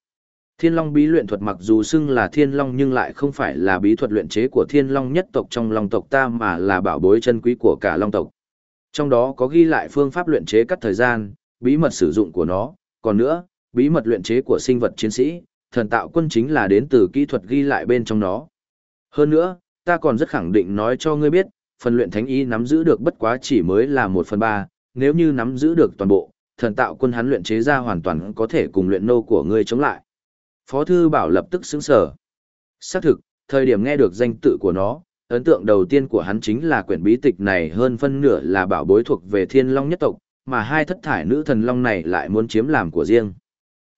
A: thiên long bí luyện thuật mặc dù xưng là thiên long nhưng lại không phải là bí thuật luyện chế của thiên long nhất tộc trong long tộc ta mà là bảo bối chân quý của cả long tộc. Trong đó có ghi lại phương pháp luyện chế cắt thời gian, bí mật sử dụng của nó, còn nữa, bí mật luyện chế của sinh vật chiến sĩ, thần tạo quân chính là đến từ kỹ thuật ghi lại bên trong nó. Hơn nữa, ta còn rất khẳng định nói cho ngươi biết, phần luyện thánh y nắm giữ được bất quá chỉ mới là một phần ba, nếu như nắm giữ được toàn bộ, thần tạo quân hắn luyện chế ra hoàn toàn có thể cùng luyện nô của ngươi chống lại. Phó thư bảo lập tức sững sở. Xác thực, thời điểm nghe được danh tự của nó, ấn tượng đầu tiên của hắn chính là quyển bí tịch này hơn phân nửa là bảo bối thuộc về thiên long nhất tộc, mà hai thất thải nữ thần long này lại muốn chiếm làm của riêng.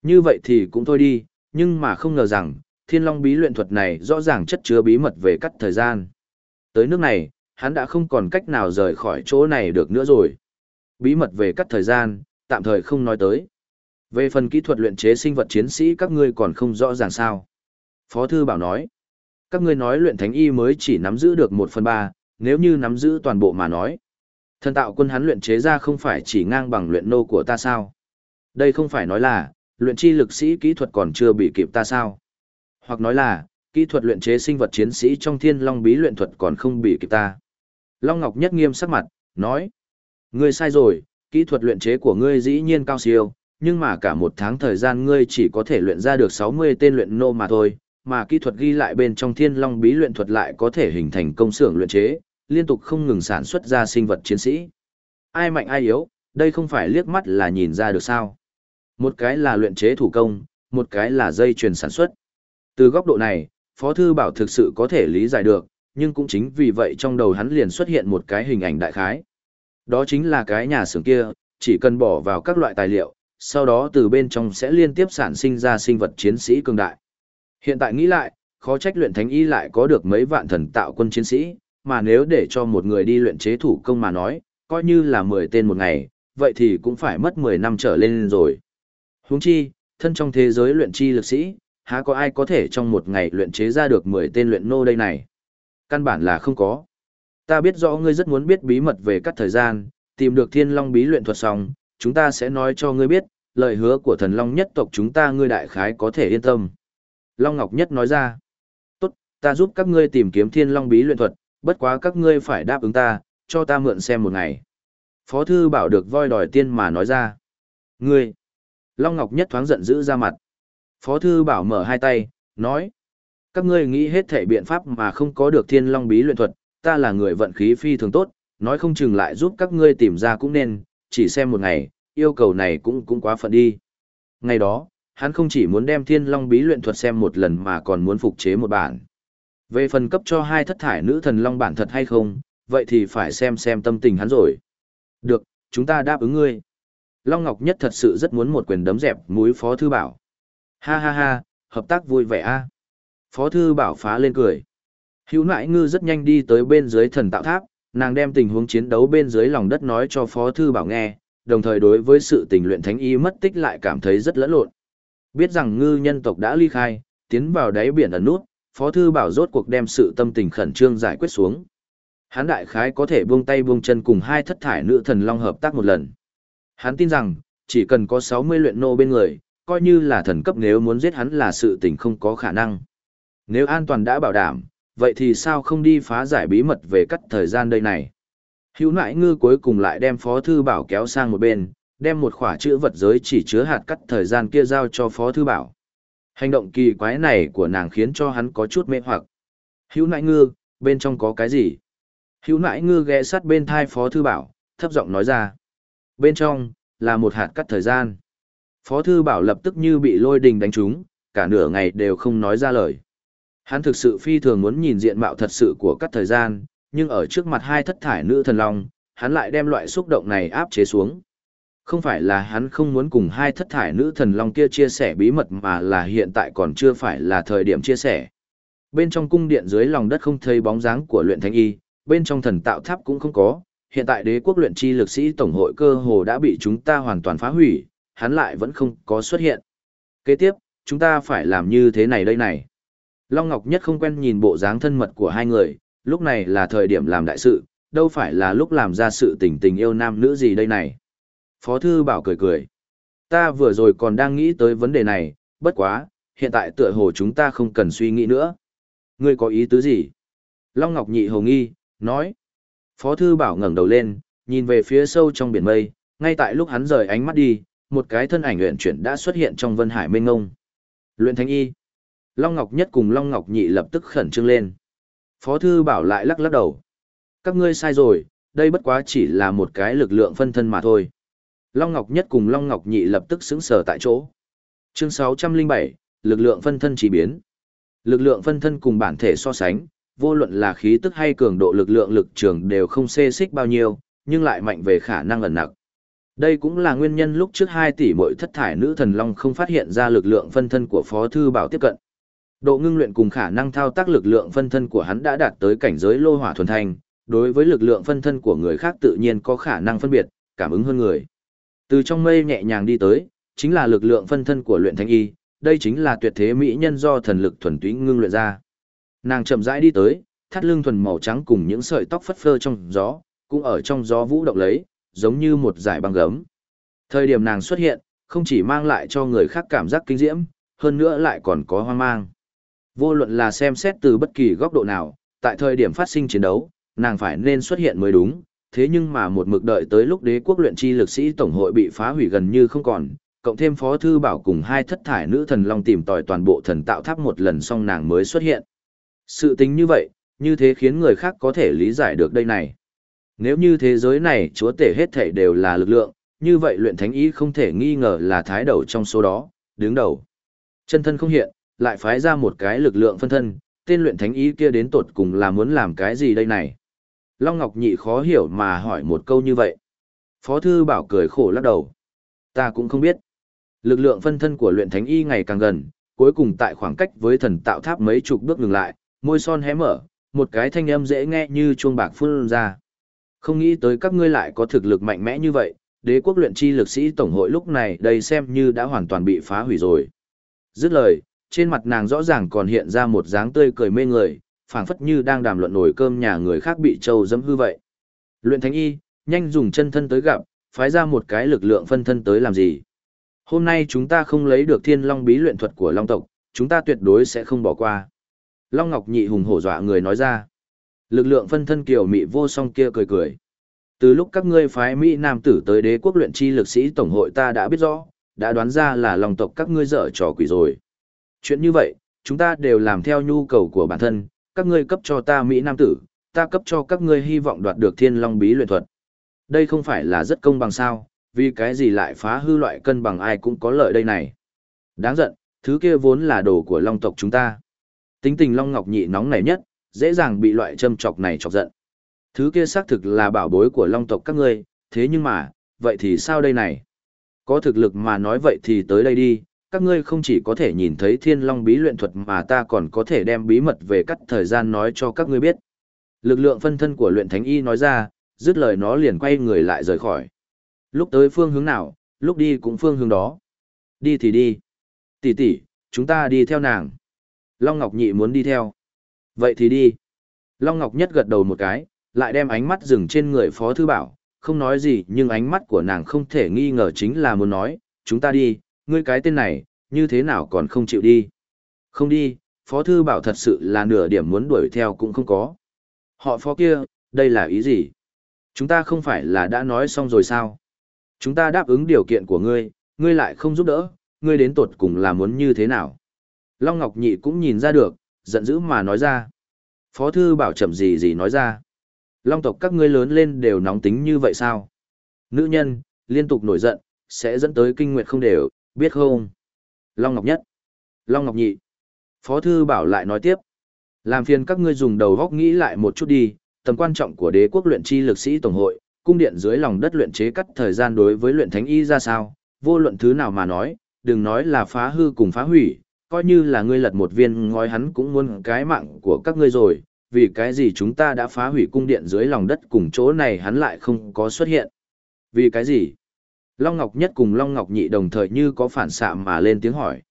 A: Như vậy thì cũng thôi đi, nhưng mà không ngờ rằng, thiên long bí luyện thuật này rõ ràng chất chứa bí mật về cắt thời gian. Tới nước này, hắn đã không còn cách nào rời khỏi chỗ này được nữa rồi. Bí mật về cắt thời gian, tạm thời không nói tới. Về phần kỹ thuật luyện chế sinh vật chiến sĩ các ngươi còn không rõ ràng sao. Phó Thư Bảo nói, các ngươi nói luyện thánh y mới chỉ nắm giữ được một phần ba, nếu như nắm giữ toàn bộ mà nói. Thần tạo quân hắn luyện chế ra không phải chỉ ngang bằng luyện nô của ta sao. Đây không phải nói là, luyện chi lực sĩ kỹ thuật còn chưa bị kịp ta sao. Hoặc nói là, kỹ thuật luyện chế sinh vật chiến sĩ trong thiên long bí luyện thuật còn không bị kịp ta. Long Ngọc nhất nghiêm sắc mặt, nói. Ngươi sai rồi, kỹ thuật luyện chế của ngươi dĩ nhiên cao siêu, nhưng mà cả một tháng thời gian ngươi chỉ có thể luyện ra được 60 tên luyện nô mà thôi, mà kỹ thuật ghi lại bên trong thiên long bí luyện thuật lại có thể hình thành công xưởng luyện chế, liên tục không ngừng sản xuất ra sinh vật chiến sĩ. Ai mạnh ai yếu, đây không phải liếc mắt là nhìn ra được sao. Một cái là luyện chế thủ công, một cái là dây chuyền sản xuất. Từ góc độ này, Phó Thư Bảo thực sự có thể lý giải được, nhưng cũng chính vì vậy trong đầu hắn liền xuất hiện một cái hình ảnh đại khái. Đó chính là cái nhà xưởng kia, chỉ cần bỏ vào các loại tài liệu, sau đó từ bên trong sẽ liên tiếp sản sinh ra sinh vật chiến sĩ cường đại. Hiện tại nghĩ lại, khó trách luyện thánh y lại có được mấy vạn thần tạo quân chiến sĩ, mà nếu để cho một người đi luyện chế thủ công mà nói, coi như là 10 tên một ngày, vậy thì cũng phải mất 10 năm trở lên rồi. Huống chi, thân trong thế giới luyện chi lực sĩ, há có ai có thể trong một ngày luyện chế ra được 10 tên luyện nô đây này? Căn bản là không có. Ta biết rõ ngươi rất muốn biết bí mật về các thời gian, tìm được thiên long bí luyện thuật xong, chúng ta sẽ nói cho ngươi biết, lời hứa của thần long nhất tộc chúng ta ngươi đại khái có thể yên tâm. Long Ngọc Nhất nói ra, tốt, ta giúp các ngươi tìm kiếm thiên long bí luyện thuật, bất quá các ngươi phải đáp ứng ta, cho ta mượn xem một ngày. Phó thư bảo được voi đòi tiên mà nói ra. Ngươi! Long Ngọc Nhất thoáng giận dữ ra mặt. Phó thư bảo mở hai tay, nói. Các ngươi nghĩ hết thể biện pháp mà không có được thiên long bí luyện thuật, ta là người vận khí phi thường tốt, nói không chừng lại giúp các ngươi tìm ra cũng nên, chỉ xem một ngày, yêu cầu này cũng cũng quá phận đi. Ngày đó, hắn không chỉ muốn đem thiên long bí luyện thuật xem một lần mà còn muốn phục chế một bản. Về phần cấp cho hai thất thải nữ thần long bản thật hay không, vậy thì phải xem xem tâm tình hắn rồi. Được, chúng ta đáp ứng ngươi. Long Ngọc Nhất thật sự rất muốn một quyền đấm dẹp mũi Phó Thư Bảo. Ha ha ha, hợp tác vui vẻ a Phó Thư Bảo phá lên cười. Hữu nại ngư rất nhanh đi tới bên dưới thần tạo tháp, nàng đem tình huống chiến đấu bên dưới lòng đất nói cho Phó Thư Bảo nghe, đồng thời đối với sự tình luyện thánh y mất tích lại cảm thấy rất lẫn lộn. Biết rằng ngư nhân tộc đã ly khai, tiến vào đáy biển ẩn nút, Phó Thư Bảo rốt cuộc đem sự tâm tình khẩn trương giải quyết xuống. Hắn đại khái có thể buông tay buông chân cùng hai thất thải nữ thần long hợp tác một lần. Hắn tin rằng, chỉ cần có 60 luyện nô bên người, coi như là thần cấp nếu muốn giết hắn là sự tình không có khả năng. Nếu an toàn đã bảo đảm, vậy thì sao không đi phá giải bí mật về cắt thời gian đây này? Hữu nại ngư cuối cùng lại đem Phó Thư Bảo kéo sang một bên, đem một khỏa chữ vật giới chỉ chứa hạt cắt thời gian kia giao cho Phó Thư Bảo. Hành động kỳ quái này của nàng khiến cho hắn có chút mê hoặc. Hữu nại ngư, bên trong có cái gì? Hữu nại ngư ghé sát bên thai Phó Thư Bảo, thấp giọng nói ra. Bên trong, là một hạt cắt thời gian. Phó Thư Bảo lập tức như bị lôi đình đánh trúng, cả nửa ngày đều không nói ra lời. Hắn thực sự phi thường muốn nhìn diện mạo thật sự của cắt thời gian, nhưng ở trước mặt hai thất thải nữ thần long, hắn lại đem loại xúc động này áp chế xuống. Không phải là hắn không muốn cùng hai thất thải nữ thần long kia chia sẻ bí mật mà là hiện tại còn chưa phải là thời điểm chia sẻ. Bên trong cung điện dưới lòng đất không thấy bóng dáng của luyện thánh y, bên trong thần tạo tháp cũng không có, hiện tại đế quốc luyện chi lực sĩ tổng hội cơ hồ đã bị chúng ta hoàn toàn phá hủy, hắn lại vẫn không có xuất hiện. Kế tiếp, chúng ta phải làm như thế này đây này. Long Ngọc Nhất không quen nhìn bộ dáng thân mật của hai người, lúc này là thời điểm làm đại sự, đâu phải là lúc làm ra sự tình tình yêu nam nữ gì đây này. Phó Thư Bảo cười cười. Ta vừa rồi còn đang nghĩ tới vấn đề này, bất quá, hiện tại tựa hồ chúng ta không cần suy nghĩ nữa. Ngươi có ý tứ gì? Long Ngọc Nhị hồ nghi, nói. Phó Thư Bảo ngẩng đầu lên, nhìn về phía sâu trong biển mây, ngay tại lúc hắn rời ánh mắt đi, một cái thân ảnh luyện chuyển đã xuất hiện trong vân hải mênh ngông. Luyện Thánh Y. Long Ngọc Nhất cùng Long Ngọc Nhị lập tức khẩn trương lên. Phó Thư Bảo lại lắc lắc đầu. Các ngươi sai rồi, đây bất quá chỉ là một cái lực lượng phân thân mà thôi. Long Ngọc Nhất cùng Long Ngọc Nhị lập tức xứng sở tại chỗ. Chương 607, lực lượng phân thân chỉ biến. Lực lượng phân thân cùng bản thể so sánh, vô luận là khí tức hay cường độ lực lượng lực trường đều không xê xích bao nhiêu, nhưng lại mạnh về khả năng ẩn nặc. Đây cũng là nguyên nhân lúc trước 2 tỷ mỗi thất thải nữ thần long không phát hiện ra lực lượng phân thân của Phó Thư Bảo tiếp cận. Độ ngưng luyện cùng khả năng thao tác lực lượng phân thân của hắn đã đạt tới cảnh giới lô hỏa thuần thành, đối với lực lượng phân thân của người khác tự nhiên có khả năng phân biệt, cảm ứng hơn người. Từ trong mây nhẹ nhàng đi tới, chính là lực lượng phân thân của luyện thanh y, đây chính là tuyệt thế mỹ nhân do thần lực thuần túy ngưng luyện ra. Nàng chậm rãi đi tới, thắt lưng thuần màu trắng cùng những sợi tóc phất phơ trong gió, cũng ở trong gió vũ động lấy, giống như một dải băng gấm. Thời điểm nàng xuất hiện, không chỉ mang lại cho người khác cảm giác kinh diễm, hơn nữa lại còn có hoang mang. Vô luận là xem xét từ bất kỳ góc độ nào, tại thời điểm phát sinh chiến đấu, nàng phải nên xuất hiện mới đúng, thế nhưng mà một mực đợi tới lúc đế quốc luyện chi lực sĩ tổng hội bị phá hủy gần như không còn, cộng thêm phó thư bảo cùng hai thất thải nữ thần long tìm tòi toàn bộ thần tạo tháp một lần xong nàng mới xuất hiện. Sự tính như vậy, như thế khiến người khác có thể lý giải được đây này. Nếu như thế giới này chúa tể hết thể đều là lực lượng, như vậy luyện thánh ý không thể nghi ngờ là thái đầu trong số đó, đứng đầu. Chân thân không hiện, lại phái ra một cái lực lượng phân thân, tên luyện thánh ý kia đến tột cùng là muốn làm cái gì đây này. Long Ngọc Nhị khó hiểu mà hỏi một câu như vậy. Phó Thư Bảo cười khổ lắc đầu. Ta cũng không biết. Lực lượng phân thân của luyện thánh y ngày càng gần, cuối cùng tại khoảng cách với thần tạo tháp mấy chục bước ngừng lại, môi son hé mở, một cái thanh âm dễ nghe như chuông bạc phun ra. Không nghĩ tới các ngươi lại có thực lực mạnh mẽ như vậy, đế quốc luyện chi lực sĩ tổng hội lúc này đây xem như đã hoàn toàn bị phá hủy rồi. Dứt lời, trên mặt nàng rõ ràng còn hiện ra một dáng tươi cười mê người, phảng phất như đang đàm luận nổi cơm nhà người khác bị trâu dẫm hư vậy. Luyện thánh y, nhanh dùng chân thân tới gặp, phái ra một cái lực lượng phân thân tới làm gì. Hôm nay chúng ta không lấy được thiên long bí luyện thuật của long tộc, chúng ta tuyệt đối sẽ không bỏ qua. Long Ngọc Nhị hùng hổ dọa người nói ra. Lực lượng phân thân kiều mị vô song kia cười cười. Từ lúc các ngươi phái Mỹ Nam tử tới đế quốc luyện chi lực sĩ tổng hội ta đã biết rõ, đã đoán ra là long tộc các ngươi dở trò quỷ rồi. Chuyện như vậy, chúng ta đều làm theo nhu cầu của bản thân, các ngươi cấp cho ta Mỹ Nam tử, ta cấp cho các ngươi hy vọng đoạt được thiên long bí luyện thuật. Đây không phải là rất công bằng sao, vì cái gì lại phá hư loại cân bằng ai cũng có lợi đây này. Đáng giận, thứ kia vốn là đồ của long tộc chúng ta. Tính tình long ngọc nhị nóng này nhất, dễ dàng bị loại châm chọc này chọc giận. Thứ kia xác thực là bảo bối của long tộc các ngươi, thế nhưng mà, vậy thì sao đây này? Có thực lực mà nói vậy thì tới đây đi, các ngươi không chỉ có thể nhìn thấy thiên long bí luyện thuật mà ta còn có thể đem bí mật về cắt thời gian nói cho các ngươi biết. Lực lượng phân thân của luyện thánh y nói ra, dứt lời nó liền quay người lại rời khỏi. Lúc tới phương hướng nào, lúc đi cũng phương hướng đó. Đi thì đi. Tỷ tỷ, chúng ta đi theo nàng. Long Ngọc Nhị muốn đi theo. Vậy thì đi. Long Ngọc Nhất gật đầu một cái, lại đem ánh mắt dừng trên người Phó Thư Bảo, không nói gì nhưng ánh mắt của nàng không thể nghi ngờ chính là muốn nói, chúng ta đi, ngươi cái tên này, như thế nào còn không chịu đi. Không đi, Phó Thư Bảo thật sự là nửa điểm muốn đuổi theo cũng không có. Họ phó kia, đây là ý gì? Chúng ta không phải là đã nói xong rồi sao? Chúng ta đáp ứng điều kiện của ngươi, ngươi lại không giúp đỡ, ngươi đến tột cùng là muốn như thế nào? Long Ngọc Nhị cũng nhìn ra được, giận dữ mà nói ra. Phó Thư Bảo chậm gì gì nói ra. Long tộc các ngươi lớn lên đều nóng tính như vậy sao? Nữ nhân, liên tục nổi giận, sẽ dẫn tới kinh nguyệt không đều, biết không? Long Ngọc Nhất. Long Ngọc Nhị. Phó Thư Bảo lại nói tiếp. Làm phiền các ngươi dùng đầu góc nghĩ lại một chút đi, tầm quan trọng của đế quốc luyện chi lực sĩ tổng hội, cung điện dưới lòng đất luyện chế cắt thời gian đối với luyện thánh y ra sao, vô luận thứ nào mà nói, đừng nói là phá hư cùng phá hủy, coi như là ngươi lật một viên ngói hắn cũng muốn cái mạng của các ngươi rồi, vì cái gì chúng ta đã phá hủy cung điện dưới lòng đất cùng chỗ này hắn lại không có xuất hiện. Vì cái gì? Long Ngọc Nhất cùng Long Ngọc Nhị đồng thời như có phản xạ mà lên tiếng hỏi.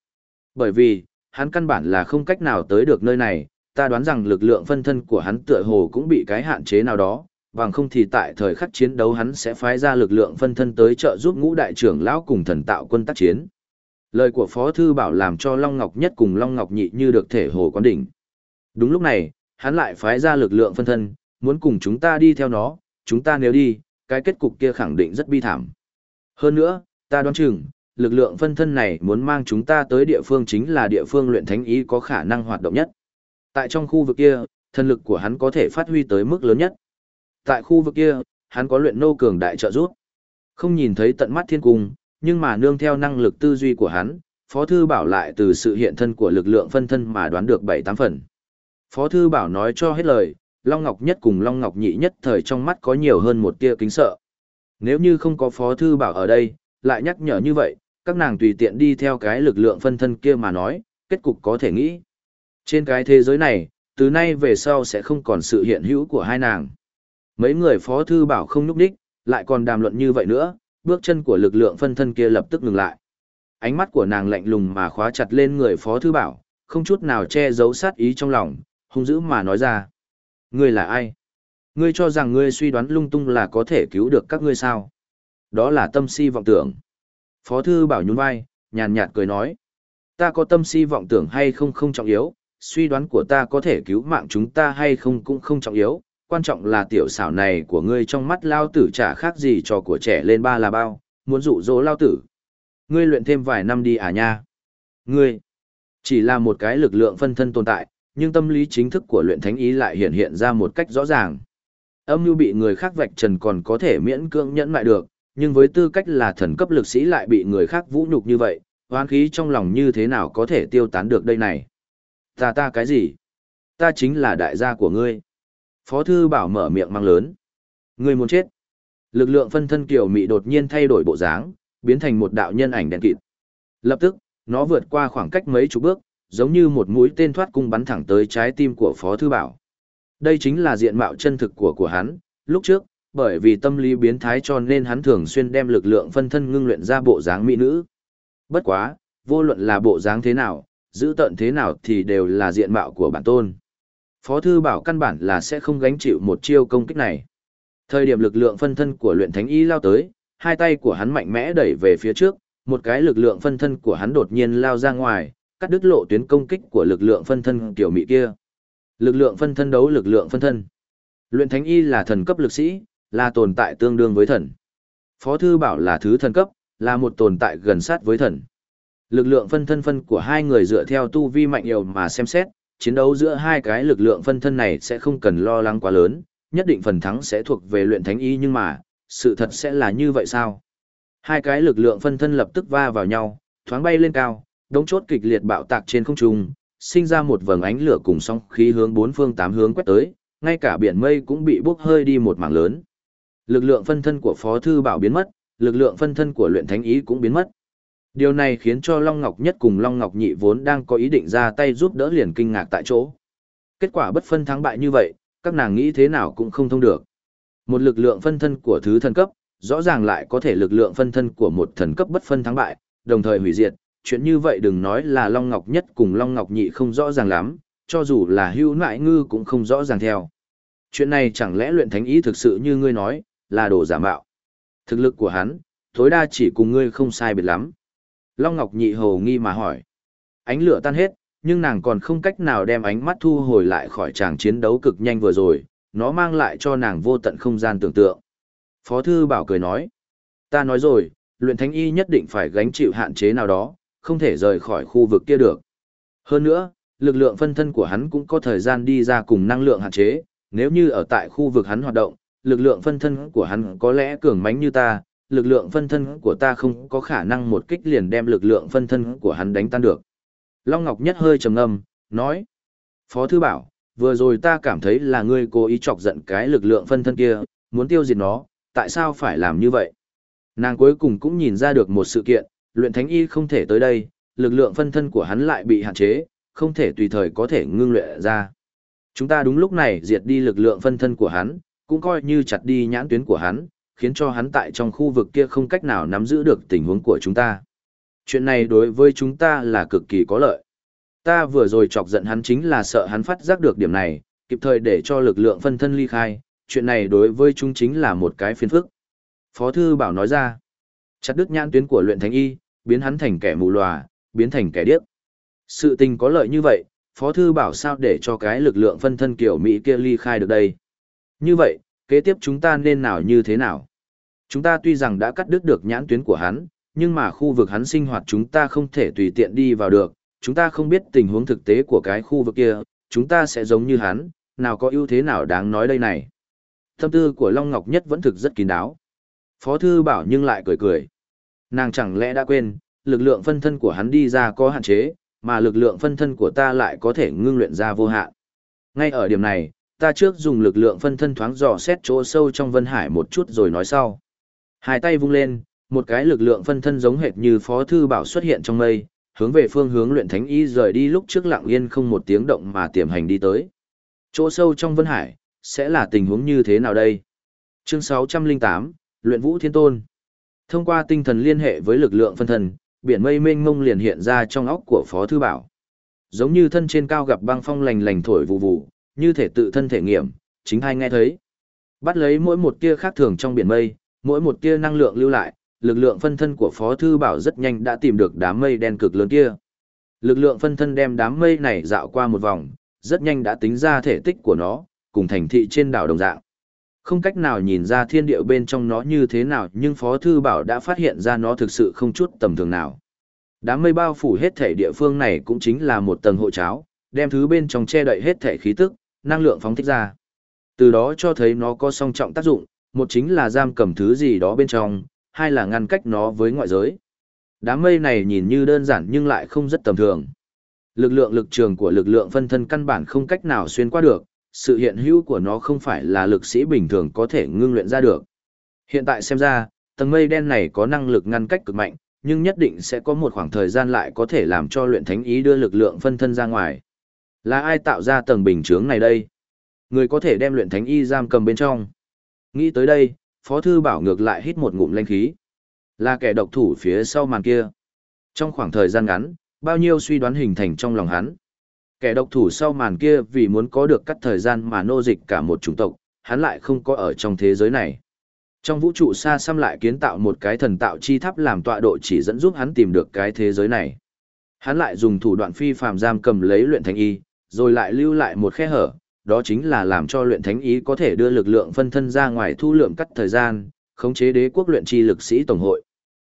A: Bởi vì, hắn căn bản là không cách nào tới được nơi này, ta đoán rằng lực lượng phân thân của hắn tựa hồ cũng bị cái hạn chế nào đó, bằng không thì tại thời khắc chiến đấu hắn sẽ phái ra lực lượng phân thân tới trợ giúp ngũ đại trưởng lão cùng thần tạo quân tác chiến. Lời của Phó Thư Bảo làm cho Long Ngọc Nhất cùng Long Ngọc Nhị như được thể hồ quán đỉnh. Đúng lúc này, hắn lại phái ra lực lượng phân thân, muốn cùng chúng ta đi theo nó, chúng ta nếu đi, cái kết cục kia khẳng định rất bi thảm. Hơn nữa, ta đoán chừng, lực lượng phân thân này muốn mang chúng ta tới địa phương chính là địa phương luyện thánh ý có khả năng hoạt động nhất. Tại trong khu vực kia, thân lực của hắn có thể phát huy tới mức lớn nhất. Tại khu vực kia, hắn có luyện nô cường đại trợ giúp. Không nhìn thấy tận mắt thiên cung, nhưng mà nương theo năng lực tư duy của hắn, Phó Thư Bảo lại từ sự hiện thân của lực lượng phân thân mà đoán được 7-8 phần. Phó Thư Bảo nói cho hết lời, Long Ngọc Nhất cùng Long Ngọc Nhị nhất thời trong mắt có nhiều hơn một tia kính sợ. Nếu như không có Phó Thư Bảo ở đây, lại nhắc nhở như vậy, các nàng tùy tiện đi theo cái lực lượng phân thân kia mà nói, kết cục có thể nghĩ. Trên cái thế giới này, từ nay về sau sẽ không còn sự hiện hữu của hai nàng. Mấy người Phó Thư Bảo không núp đích, lại còn đàm luận như vậy nữa, bước chân của lực lượng phân thân kia lập tức ngừng lại. Ánh mắt của nàng lạnh lùng mà khóa chặt lên người Phó Thư Bảo, không chút nào che giấu sát ý trong lòng, hung dữ mà nói ra. người là ai? Ngươi cho rằng ngươi suy đoán lung tung là có thể cứu được các ngươi sao? Đó là tâm si vọng tưởng. Phó Thư Bảo nhún vai, nhàn nhạt cười nói. Ta có tâm si vọng tưởng hay không không trọng yếu, suy đoán của ta có thể cứu mạng chúng ta hay không cũng không trọng yếu, quan trọng là tiểu xảo này của ngươi trong mắt lao tử chả khác gì cho của trẻ lên ba là bao, muốn dụ dỗ lao tử. Ngươi luyện thêm vài năm đi à nha. Ngươi, chỉ là một cái lực lượng phân thân tồn tại, nhưng tâm lý chính thức của luyện thánh ý lại hiện hiện ra một cách rõ ràng. Âm như bị người khác vạch trần còn có thể miễn cưỡng nhẫn mại được, nhưng với tư cách là thần cấp lực sĩ lại bị người khác vũ nhục như vậy, hoán khí trong lòng như thế nào có thể tiêu tán được đây này. Ta ta cái gì? Ta chính là đại gia của ngươi. Phó thư bảo mở miệng mang lớn. Ngươi muốn chết. Lực lượng phân thân kiểu mị đột nhiên thay đổi bộ dáng, biến thành một đạo nhân ảnh đèn kịt. Lập tức, nó vượt qua khoảng cách mấy chục bước, giống như một mũi tên thoát cung bắn thẳng tới trái tim của Phó Thư Bảo. Đây chính là diện mạo chân thực của của hắn, lúc trước, bởi vì tâm lý biến thái cho nên hắn thường xuyên đem lực lượng phân thân ngưng luyện ra bộ dáng mỹ nữ. Bất quá, vô luận là bộ dáng thế nào, giữ tận thế nào thì đều là diện mạo của bản tôn. Phó thư bảo căn bản là sẽ không gánh chịu một chiêu công kích này. Thời điểm lực lượng phân thân của luyện thánh y lao tới, hai tay của hắn mạnh mẽ đẩy về phía trước, một cái lực lượng phân thân của hắn đột nhiên lao ra ngoài, cắt đứt lộ tuyến công kích của lực lượng phân thân tiểu mỹ kia. Lực lượng phân thân đấu lực lượng phân thân. Luyện thánh y là thần cấp lực sĩ, là tồn tại tương đương với thần. Phó thư bảo là thứ thần cấp, là một tồn tại gần sát với thần. Lực lượng phân thân phân của hai người dựa theo tu vi mạnh yếu mà xem xét, chiến đấu giữa hai cái lực lượng phân thân này sẽ không cần lo lắng quá lớn, nhất định phần thắng sẽ thuộc về luyện thánh y nhưng mà, sự thật sẽ là như vậy sao? Hai cái lực lượng phân thân lập tức va vào nhau, thoáng bay lên cao, đống chốt kịch liệt bạo tạc trên không trung, sinh ra một vầng ánh lửa cùng sóng khí hướng bốn phương tám hướng quét tới, ngay cả biển mây cũng bị bốc hơi đi một mảng lớn. Lực lượng phân thân của Phó Thư Bảo biến mất, lực lượng phân thân của luyện thánh ý cũng biến mất. Điều này khiến cho Long Ngọc Nhất cùng Long Ngọc Nhị vốn đang có ý định ra tay giúp đỡ liền kinh ngạc tại chỗ. Kết quả bất phân thắng bại như vậy, các nàng nghĩ thế nào cũng không thông được. Một lực lượng phân thân của thứ thần cấp, rõ ràng lại có thể lực lượng phân thân của một thần cấp bất phân thắng bại, đồng thời hủy diệt, chuyện như vậy đừng nói là Long Ngọc Nhất cùng Long Ngọc Nhị không rõ ràng lắm, cho dù là hưu nại ngư cũng không rõ ràng theo. Chuyện này chẳng lẽ luyện thánh ý thực sự như ngươi nói, là đồ giả mạo. Thực lực của hắn, tối đa chỉ cùng ngươi không sai biệt lắm. Long Ngọc nhị hồ nghi mà hỏi. Ánh lửa tan hết, nhưng nàng còn không cách nào đem ánh mắt thu hồi lại khỏi tràng chiến đấu cực nhanh vừa rồi, nó mang lại cho nàng vô tận không gian tưởng tượng. Phó Thư Bảo cười nói, ta nói rồi, luyện thánh y nhất định phải gánh chịu hạn chế nào đó, không thể rời khỏi khu vực kia được. Hơn nữa, lực lượng phân thân của hắn cũng có thời gian đi ra cùng năng lượng hạn chế, nếu như ở tại khu vực hắn hoạt động, lực lượng phân thân của hắn có lẽ cường mãnh như ta, lực lượng phân thân của ta không có khả năng một kích liền đem lực lượng phân thân của hắn đánh tan được. Long Ngọc Nhất hơi trầm ngâm, nói, Phó Thư Bảo, vừa rồi ta cảm thấy là ngươi cố ý chọc giận cái lực lượng phân thân kia, muốn tiêu diệt nó, tại sao phải làm như vậy? Nàng cuối cùng cũng nhìn ra được một sự kiện, luyện thánh y không thể tới đây, lực lượng phân thân của hắn lại bị hạn chế, không thể tùy thời có thể ngưng luyện ra. Chúng ta đúng lúc này diệt đi lực lượng phân thân của hắn, cũng coi như chặt đi nhãn tuyến của hắn, khiến cho hắn tại trong khu vực kia không cách nào nắm giữ được tình huống của chúng ta. Chuyện này đối với chúng ta là cực kỳ có lợi. Ta vừa rồi chọc giận hắn chính là sợ hắn phát giác được điểm này, kịp thời để cho lực lượng phân thân ly khai, chuyện này đối với chúng chính là một cái phiền phức. Phó Thư Bảo nói ra, chặt đứt nhãn tuyến của luyện thánh y, biến hắn thành kẻ mù lòa, biến thành kẻ điếc. Sự tình có lợi như vậy, Phó Thư Bảo sao để cho cái lực lượng phân thân kiểu Mỹ kia ly khai được đây. Như vậy, kế tiếp chúng ta nên nào như thế nào? Chúng ta tuy rằng đã cắt đứt được nhãn tuyến của hắn, nhưng mà khu vực hắn sinh hoạt chúng ta không thể tùy tiện đi vào được, chúng ta không biết tình huống thực tế của cái khu vực kia, chúng ta sẽ giống như hắn, nào có ưu thế nào đáng nói đây này. Tâm tư của Long Ngọc Nhất vẫn thực rất kín đáo. Phó Thư Bảo nhưng lại cười cười. Nàng chẳng lẽ đã quên, lực lượng phân thân của hắn đi ra có hạn chế, mà lực lượng phân thân của ta lại có thể ngưng luyện ra vô hạn. Ngay ở điểm này, ta trước dùng lực lượng phân thân thoáng dò xét chỗ sâu trong Vân Hải một chút rồi nói sau. Hai tay vung lên, một cái lực lượng phân thân giống hệt như Phó Thư Bảo xuất hiện trong mây, hướng về phương hướng luyện thánh y rời đi lúc trước lặng yên không một tiếng động mà tiềm hành đi tới. Chỗ sâu trong Vân Hải, sẽ là tình huống như thế nào đây? Chương 608, Luyện Vũ Thiên Tôn. Thông qua tinh thần liên hệ với lực lượng phân thân, biển mây mênh mông liền hiện ra trong óc của Phó Thư Bảo. Giống như thân trên cao gặp băng phong lành lành thổi vụ vụ, như thể tự thân thể nghiệm, chính hai nghe thấy. Bắt lấy mỗi một tia khác thường trong biển mây, mỗi một tia năng lượng lưu lại, lực lượng phân thân của Phó Thư Bảo rất nhanh đã tìm được đám mây đen cực lớn kia. Lực lượng phân thân đem đám mây này dạo qua một vòng, rất nhanh đã tính ra thể tích của nó, cùng thành thị trên đảo đồng dạng. Không cách nào nhìn ra thiên điệu bên trong nó như thế nào nhưng Phó Thư Bảo đã phát hiện ra nó thực sự không chút tầm thường nào. Đám mây bao phủ hết thể địa phương này cũng chính là một tầng hộ cháo, đem thứ bên trong che đậy hết thể khí tức, năng lượng phóng thích ra. Từ đó cho thấy nó có song trọng tác dụng, một chính là giam cầm thứ gì đó bên trong, hai là ngăn cách nó với ngoại giới. Đám mây này nhìn như đơn giản nhưng lại không rất tầm thường. Lực lượng lực trường của lực lượng phân thân căn bản không cách nào xuyên qua được, sự hiện hữu của nó không phải là lực sĩ bình thường có thể ngưng luyện ra được. Hiện tại xem ra, tầng mây đen này có năng lực ngăn cách cực mạnh, nhưng nhất định sẽ có một khoảng thời gian lại có thể làm cho luyện thánh ý đưa lực lượng phân thân ra ngoài. Là ai tạo ra tầng bình chướng này đây? Người có thể đem luyện thánh y giam cầm bên trong. Nghĩ tới đây, Phó Thư Bảo ngược lại hít một ngụm lanh khí. Là kẻ độc thủ phía sau màn kia. Trong khoảng thời gian ngắn, bao nhiêu suy đoán hình thành trong lòng hắn. Kẻ độc thủ sau màn kia vì muốn có được cắt thời gian mà nô dịch cả một chủng tộc, hắn lại không có ở trong thế giới này. Trong vũ trụ xa xăm lại kiến tạo một cái thần tạo chi tháp làm tọa độ chỉ dẫn giúp hắn tìm được cái thế giới này. Hắn lại dùng thủ đoạn phi phàm giam cầm lấy luyện thánh y, rồi lại lưu lại một khe hở, đó chính là làm cho luyện thánh y có thể đưa lực lượng phân thân ra ngoài thu lượng cắt thời gian, khống chế đế quốc luyện chi lực sĩ tổng hội.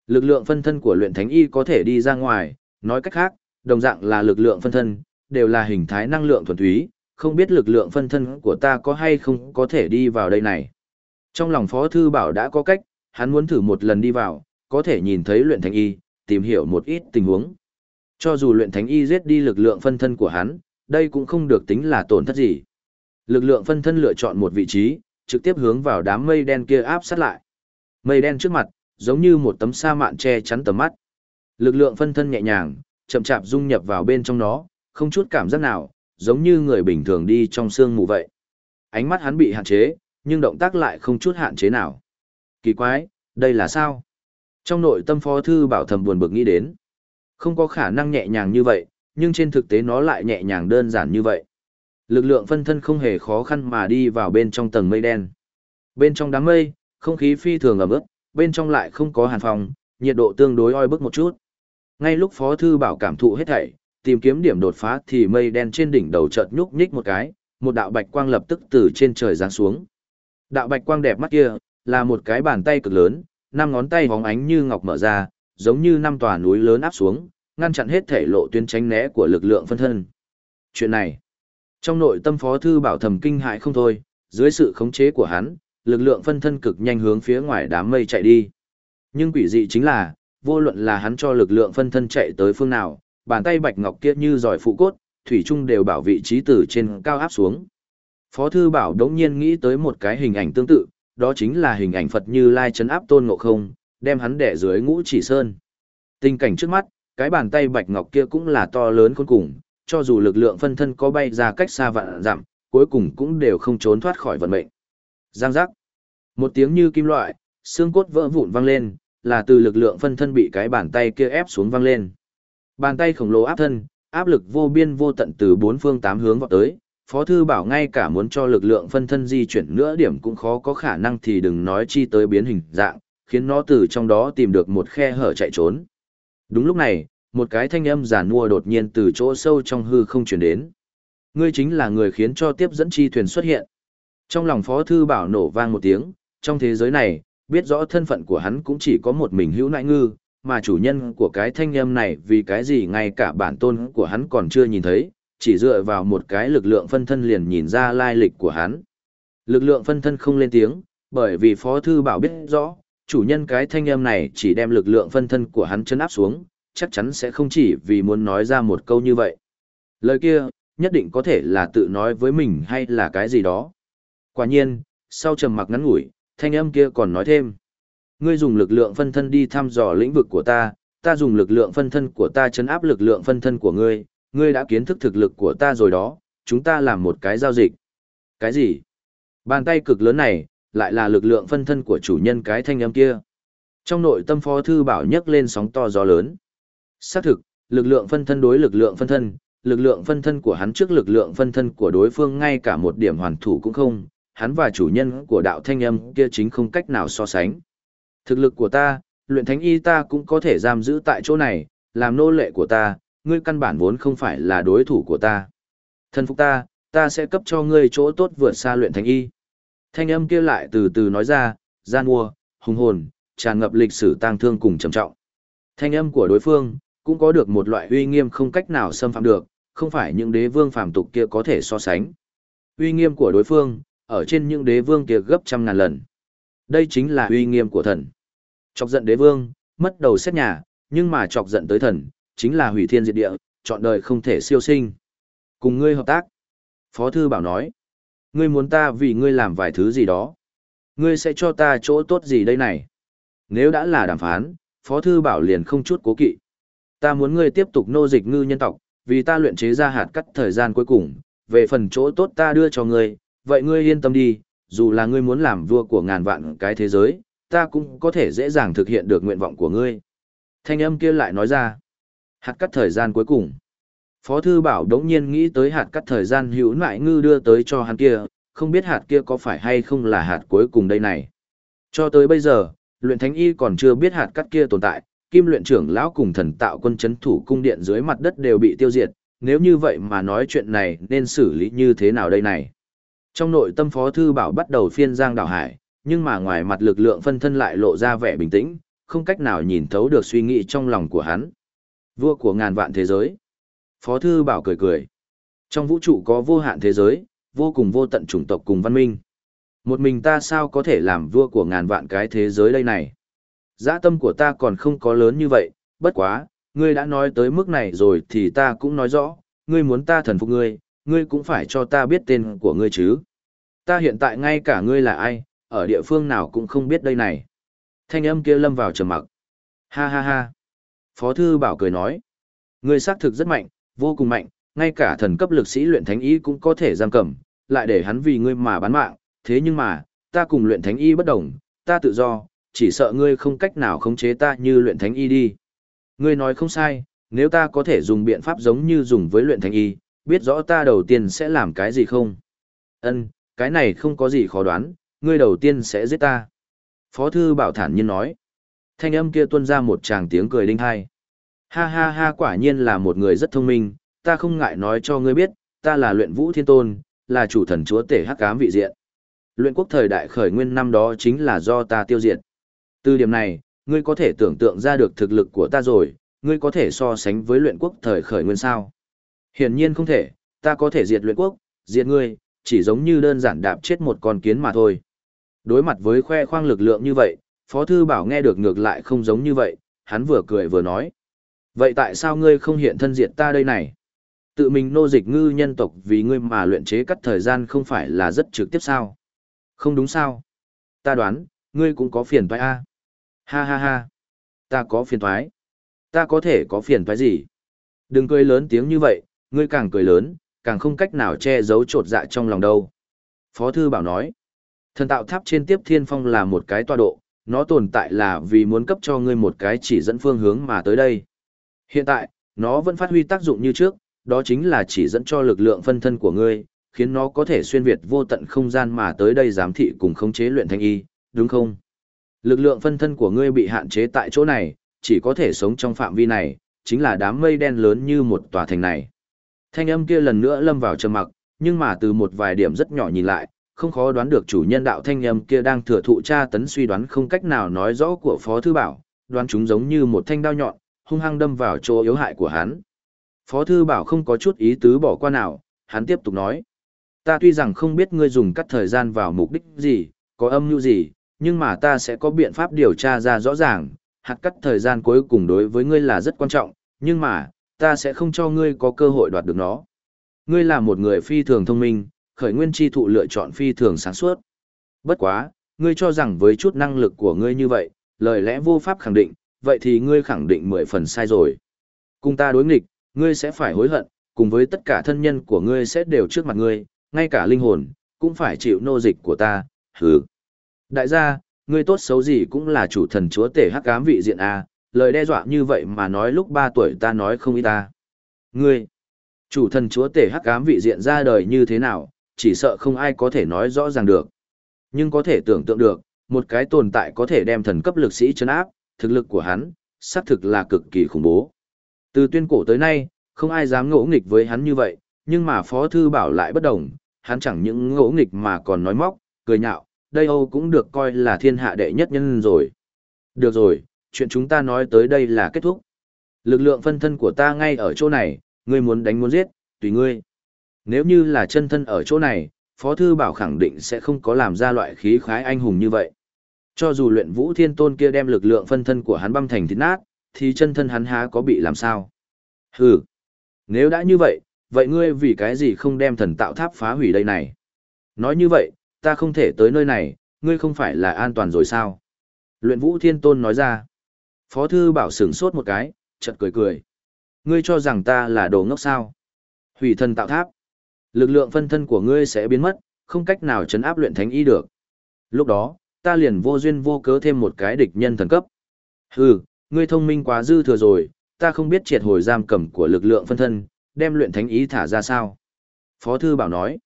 A: Lực lượng phân thân của luyện thánh y có thể đi ra ngoài, nói cách khác, đồng dạng là lực lượng phân thân, đều là hình thái năng lượng thuần túy, không biết lực lượng phân thân của ta có hay không có thể đi vào đây này. Trong lòng Phó Thư Bảo đã có cách, hắn muốn thử một lần đi vào, có thể nhìn thấy luyện thánh y, tìm hiểu một ít tình huống. Cho dù luyện thánh y giết đi lực lượng phân thân của hắn, đây cũng không được tính là tổn thất gì. Lực lượng phân thân lựa chọn một vị trí, trực tiếp hướng vào đám mây đen kia áp sát lại. Mây đen trước mặt, giống như một tấm sa mạn che chắn tầm mắt. Lực lượng phân thân nhẹ nhàng, chậm chạp dung nhập vào bên trong nó, không chút cảm giác nào, giống như người bình thường đi trong sương mù vậy. Ánh mắt hắn bị hạn chế, nhưng động tác lại không chút hạn chế nào. Kỳ quái, đây là sao? Trong nội tâm phó thư bảo thầm buồn bực nghĩ đến. Không có khả năng nhẹ nhàng như vậy, nhưng trên thực tế nó lại nhẹ nhàng đơn giản như vậy. Lực lượng phân thân không hề khó khăn mà đi vào bên trong tầng mây đen. Bên trong đám mây, không khí phi thường ẩm ướt, bên trong lại không có hàn phòng, nhiệt độ tương đối oi bức một chút. Ngay lúc Phó Thư Bảo cảm thụ hết thảy, tìm kiếm điểm đột phá thì mây đen trên đỉnh đầu chợt nhúc nhích một cái, một đạo bạch quang lập tức từ trên trời giáng xuống. Đạo bạch quang đẹp mắt kia, là một cái bàn tay cực lớn, năm ngón tay bóng ánh như ngọc mở ra, giống như năm tòa núi lớn áp xuống, ngăn chặn hết thể lộ tuyến tránh né của lực lượng phân thân. Chuyện này, trong nội tâm Phó Thư Bảo thầm kinh hại không thôi, dưới sự khống chế của hắn, lực lượng phân thân cực nhanh hướng phía ngoài đám mây chạy đi. Nhưng quỷ dị chính là, vô luận là hắn cho lực lượng phân thân chạy tới phương nào, bàn tay bạch ngọc kia như giỏi phụ cốt, thủy chung đều bảo vị trí từ trên cao áp xuống. Phó thư bảo đống nhiên nghĩ tới một cái hình ảnh tương tự, đó chính là hình ảnh Phật như lai trấn áp tôn ngộ không, đem hắn đẻ dưới ngũ chỉ sơn. Tình cảnh trước mắt, cái bàn tay bạch ngọc kia cũng là to lớn khôn cùng, cho dù lực lượng phân thân có bay ra cách xa vạn dặm, cuối cùng cũng đều không trốn thoát khỏi vận mệnh. Giang giác. Một tiếng như kim loại, xương cốt vỡ vụn vang lên, là từ lực lượng phân thân bị cái bàn tay kia ép xuống vang lên. Bàn tay khổng lồ áp thân, áp lực vô biên vô tận từ bốn phương tám hướng vọt tới, Phó Thư Bảo ngay cả muốn cho lực lượng phân thân di chuyển nữa điểm cũng khó có khả năng thì đừng nói chi tới biến hình dạng, khiến nó từ trong đó tìm được một khe hở chạy trốn. Đúng lúc này, một cái thanh âm giả nua đột nhiên từ chỗ sâu trong hư không chuyển đến. Ngươi chính là người khiến cho tiếp dẫn chi thuyền xuất hiện. Trong lòng Phó Thư Bảo nổ vang một tiếng, trong thế giới này, biết rõ thân phận của hắn cũng chỉ có một mình hữu nại ngư, mà chủ nhân của cái thanh âm này vì cái gì ngay cả bản tôn của hắn còn chưa nhìn thấy, chỉ dựa vào một cái lực lượng phân thân liền nhìn ra lai lịch của hắn. Lực lượng phân thân không lên tiếng, bởi vì Phó Thư Bảo biết rõ, chủ nhân cái thanh âm này chỉ đem lực lượng phân thân của hắn chân áp xuống, chắc chắn sẽ không chỉ vì muốn nói ra một câu như vậy. Lời kia, nhất định có thể là tự nói với mình hay là cái gì đó. Quả nhiên, sau trầm mặc ngắn ngủi, thanh âm kia còn nói thêm. Ngươi dùng lực lượng phân thân đi thăm dò lĩnh vực của ta, ta dùng lực lượng phân thân của ta chấn áp lực lượng phân thân của ngươi, ngươi đã kiến thức thực lực của ta rồi đó, chúng ta làm một cái giao dịch. Cái gì? Bàn tay cực lớn này, lại là lực lượng phân thân của chủ nhân cái thanh âm kia. Trong nội tâm phó thư bảo nhấc lên sóng to gió lớn. Xác thực, lực lượng phân thân đối lực lượng phân thân, lực lượng phân thân của hắn trước lực lượng phân thân của đối phương ngay cả một điểm hoàn thủ cũng không, hắn và chủ nhân của đạo thanh âm kia chính không cách nào so sánh. Thực lực của ta, luyện thánh y ta cũng có thể giam giữ tại chỗ này, làm nô lệ của ta, ngươi căn bản vốn không phải là đối thủ của ta. Thân phục ta, ta sẽ cấp cho ngươi chỗ tốt vượt xa luyện thánh y. Thanh âm kia lại từ từ nói ra, gian mua, hùng hồn, tràn ngập lịch sử tang thương cùng trầm trọng. Thanh âm của đối phương, cũng có được một loại uy nghiêm không cách nào xâm phạm được, không phải những đế vương phàm tục kia có thể so sánh. Uy nghiêm của đối phương, ở trên những đế vương kia gấp trăm ngàn lần. Đây chính là uy nghiêm của thần. Chọc giận đế vương, mất đầu xét nhà, nhưng mà chọc giận tới thần, chính là hủy thiên diệt địa, chọn đời không thể siêu sinh. Cùng ngươi hợp tác. Phó thư bảo nói, ngươi muốn ta vì ngươi làm vài thứ gì đó. Ngươi sẽ cho ta chỗ tốt gì đây này? Nếu đã là đàm phán, Phó thư bảo liền không chút cố kỵ. Ta muốn ngươi tiếp tục nô dịch ngư nhân tộc, vì ta luyện chế ra hạt cắt thời gian cuối cùng, về phần chỗ tốt ta đưa cho ngươi, vậy ngươi yên tâm đi, dù là ngươi muốn làm vua của ngàn vạn cái thế giới, ta cũng có thể dễ dàng thực hiện được nguyện vọng của ngươi. Thanh âm kia lại nói ra, hạt cắt thời gian cuối cùng. Phó thư bảo đống nhiên nghĩ tới hạt cắt thời gian hữu nại ngư đưa tới cho hắn kia, không biết hạt kia có phải hay không là hạt cuối cùng đây này. Cho tới bây giờ, luyện thánh y còn chưa biết hạt cắt kia tồn tại, kim luyện trưởng lão cùng thần tạo quân chấn thủ cung điện dưới mặt đất đều bị tiêu diệt, nếu như vậy mà nói chuyện này nên xử lý như thế nào đây này. Trong nội tâm Phó Thư Bảo bắt đầu phiên giang đảo hải, nhưng mà ngoài mặt lực lượng phân thân lại lộ ra vẻ bình tĩnh, không cách nào nhìn thấu được suy nghĩ trong lòng của hắn. Vua của ngàn vạn thế giới. Phó Thư Bảo cười cười. Trong vũ trụ có vô hạn thế giới, vô cùng vô tận chủng tộc cùng văn minh. Một mình ta sao có thể làm vua của ngàn vạn cái thế giới đây này? Giã tâm của ta còn không có lớn như vậy, bất quá, ngươi đã nói tới mức này rồi thì ta cũng nói rõ, ngươi muốn ta thần phục ngươi, ngươi cũng phải cho ta biết tên của ngươi chứ. Ta hiện tại ngay cả ngươi là ai, ở địa phương nào cũng không biết đây này. Thanh âm kia lâm vào trầm mặc. Ha ha ha. Phó thư bảo cười nói. Ngươi xác thực rất mạnh, vô cùng mạnh, ngay cả thần cấp lực sĩ luyện thánh y cũng có thể giam cầm, lại để hắn vì ngươi mà bán mạng. Thế nhưng mà, ta cùng luyện thánh y bất đồng, ta tự do, chỉ sợ ngươi không cách nào khống chế ta như luyện thánh y đi. Ngươi nói không sai, nếu ta có thể dùng biện pháp giống như dùng với luyện thánh y, biết rõ ta đầu tiên sẽ làm cái gì không? Ân, cái này không có gì khó đoán, ngươi đầu tiên sẽ giết ta. Phó thư bảo thản nhiên nói. Thanh âm kia tuôn ra một tràng tiếng cười đinh hai. Ha ha ha quả nhiên là một người rất thông minh, ta không ngại nói cho ngươi biết, ta là luyện vũ thiên tôn, là chủ thần chúa tể hắc ám vị diện. Luyện quốc thời đại khởi nguyên năm đó chính là do ta tiêu diệt. Từ điểm này, ngươi có thể tưởng tượng ra được thực lực của ta rồi, ngươi có thể so sánh với luyện quốc thời khởi nguyên sao. Hiển nhiên không thể, ta có thể diệt luyện quốc, diệt ngươi, chỉ giống như đơn giản đạp chết một con kiến mà thôi. Đối mặt với khoe khoang lực lượng như vậy, Phó Thư Bảo nghe được ngược lại không giống như vậy, hắn vừa cười vừa nói. Vậy tại sao ngươi không hiện thân diệt ta đây này? Tự mình nô dịch ngư nhân tộc vì ngươi mà luyện chế cắt thời gian không phải là rất trực tiếp sao? Không đúng sao? Ta đoán, ngươi cũng có phiền toái a. Ha ha ha. Ta có phiền toái. Ta có thể có phiền toái gì? Đừng cười lớn tiếng như vậy, ngươi càng cười lớn, càng không cách nào che giấu trột dạ trong lòng đâu. Phó thư bảo nói. Thần tạo tháp trên tiếp thiên phong là một cái tọa độ, nó tồn tại là vì muốn cấp cho ngươi một cái chỉ dẫn phương hướng mà tới đây. Hiện tại, nó vẫn phát huy tác dụng như trước, đó chính là chỉ dẫn cho lực lượng phân thân của ngươi, khiến nó có thể xuyên việt vô tận không gian mà tới đây giám thị cùng khống chế luyện thanh y, đúng không? Lực lượng phân thân của ngươi bị hạn chế tại chỗ này, chỉ có thể sống trong phạm vi này, chính là đám mây đen lớn như một tòa thành này. Thanh âm kia lần nữa lâm vào trầm mặc, nhưng mà từ một vài điểm rất nhỏ nhìn lại, không khó đoán được chủ nhân đạo thanh âm kia đang thừa thụ tra tấn suy đoán không cách nào nói rõ của Phó Thư Bảo, đoán chúng giống như một thanh đao nhọn, hung hăng đâm vào chỗ yếu hại của hắn. Phó Thư Bảo không có chút ý tứ bỏ qua nào, hắn tiếp tục nói. Ta tuy rằng không biết ngươi dùng cắt thời gian vào mục đích gì, có âm mưu gì, nhưng mà ta sẽ có biện pháp điều tra ra rõ ràng, hạt cắt thời gian cuối cùng đối với ngươi là rất quan trọng, nhưng mà, ta sẽ không cho ngươi có cơ hội đoạt được nó. Ngươi là một người phi thường thông minh, khởi nguyên chi thụ lựa chọn phi thường sáng suốt. Bất quá, ngươi cho rằng với chút năng lực của ngươi như vậy, lời lẽ vô pháp khẳng định, vậy thì ngươi khẳng định mười phần sai rồi. Cùng ta đối nghịch, ngươi sẽ phải hối hận, cùng với tất cả thân nhân của ngươi sẽ đều trước mặt ngươi, ngay cả linh hồn, cũng phải chịu nô dịch của ta, hừ. Đại gia, ngươi tốt xấu gì cũng là chủ thần chúa tể hắc ám vị diện A, lời đe dọa như vậy mà nói lúc ba tuổi ta nói không ý ta. Ngươi, chủ thần chúa tể hắc ám vị diện ra đời như thế nào, chỉ sợ không ai có thể nói rõ ràng được. Nhưng có thể tưởng tượng được, một cái tồn tại có thể đem thần cấp lực sĩ chấn áp, thực lực của hắn, xác thực là cực kỳ khủng bố. Từ tuyên cổ tới nay, không ai dám ngỗ nghịch với hắn như vậy, nhưng mà Phó Thư Bảo lại bất đồng, hắn chẳng những ngỗ nghịch mà còn nói móc, cười nhạo, đây Âu cũng được coi là thiên hạ đệ nhất nhân rồi. Được rồi, chuyện chúng ta nói tới đây là kết thúc. Lực lượng phân thân của ta ngay ở chỗ này, ngươi muốn đánh muốn giết, tùy ngươi. Nếu như là chân thân ở chỗ này, Phó Thư Bảo khẳng định sẽ không có làm ra loại khí khái anh hùng như vậy. Cho dù luyện vũ thiên tôn kia đem lực lượng phân thân của hắn băm thành thịt nát, thì chân thân hắn há có bị làm sao? Hừ, nếu đã như vậy, vậy ngươi vì cái gì không đem thần tạo tháp phá hủy đây này? Nói như vậy, ta không thể tới nơi này, ngươi không phải là an toàn rồi sao? Luyện vũ thiên tôn nói ra. Phó thư bảo sửng sốt một cái, chợt cười cười. Ngươi cho rằng ta là đồ ngốc sao? Hủy thần tạo tháp. Lực lượng phân thân của ngươi sẽ biến mất, không cách nào chấn áp luyện thánh y được. Lúc đó, ta liền vô duyên vô cớ thêm một cái địch nhân thần cấp. Hừ, ngươi thông minh quá dư thừa rồi, ta không biết triệt hồi giam cầm của lực lượng phân thân, đem luyện thánh ý thả ra sao. Phó thư bảo nói,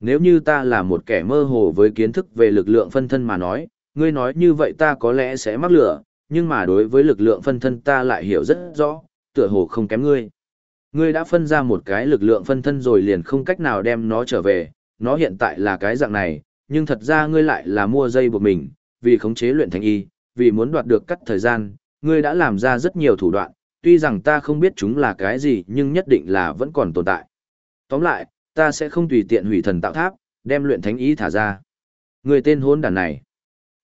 A: nếu như ta là một kẻ mơ hồ với kiến thức về lực lượng phân thân mà nói, ngươi nói như vậy ta có lẽ sẽ mắc lửa, nhưng mà đối với lực lượng phân thân ta lại hiểu rất rõ, tựa hồ không kém ngươi. Ngươi đã phân ra một cái lực lượng phân thân rồi liền không cách nào đem nó trở về, nó hiện tại là cái dạng này, nhưng thật ra ngươi lại là mua dây buộc mình, vì khống chế luyện thành y, vì muốn đoạt được cắt thời gian, ngươi đã làm ra rất nhiều thủ đoạn, tuy rằng ta không biết chúng là cái gì nhưng nhất định là vẫn còn tồn tại. Tóm lại, ta sẽ không tùy tiện hủy thần tạo tháp, đem luyện thánh ý thả ra. Người tên hôn đàn này,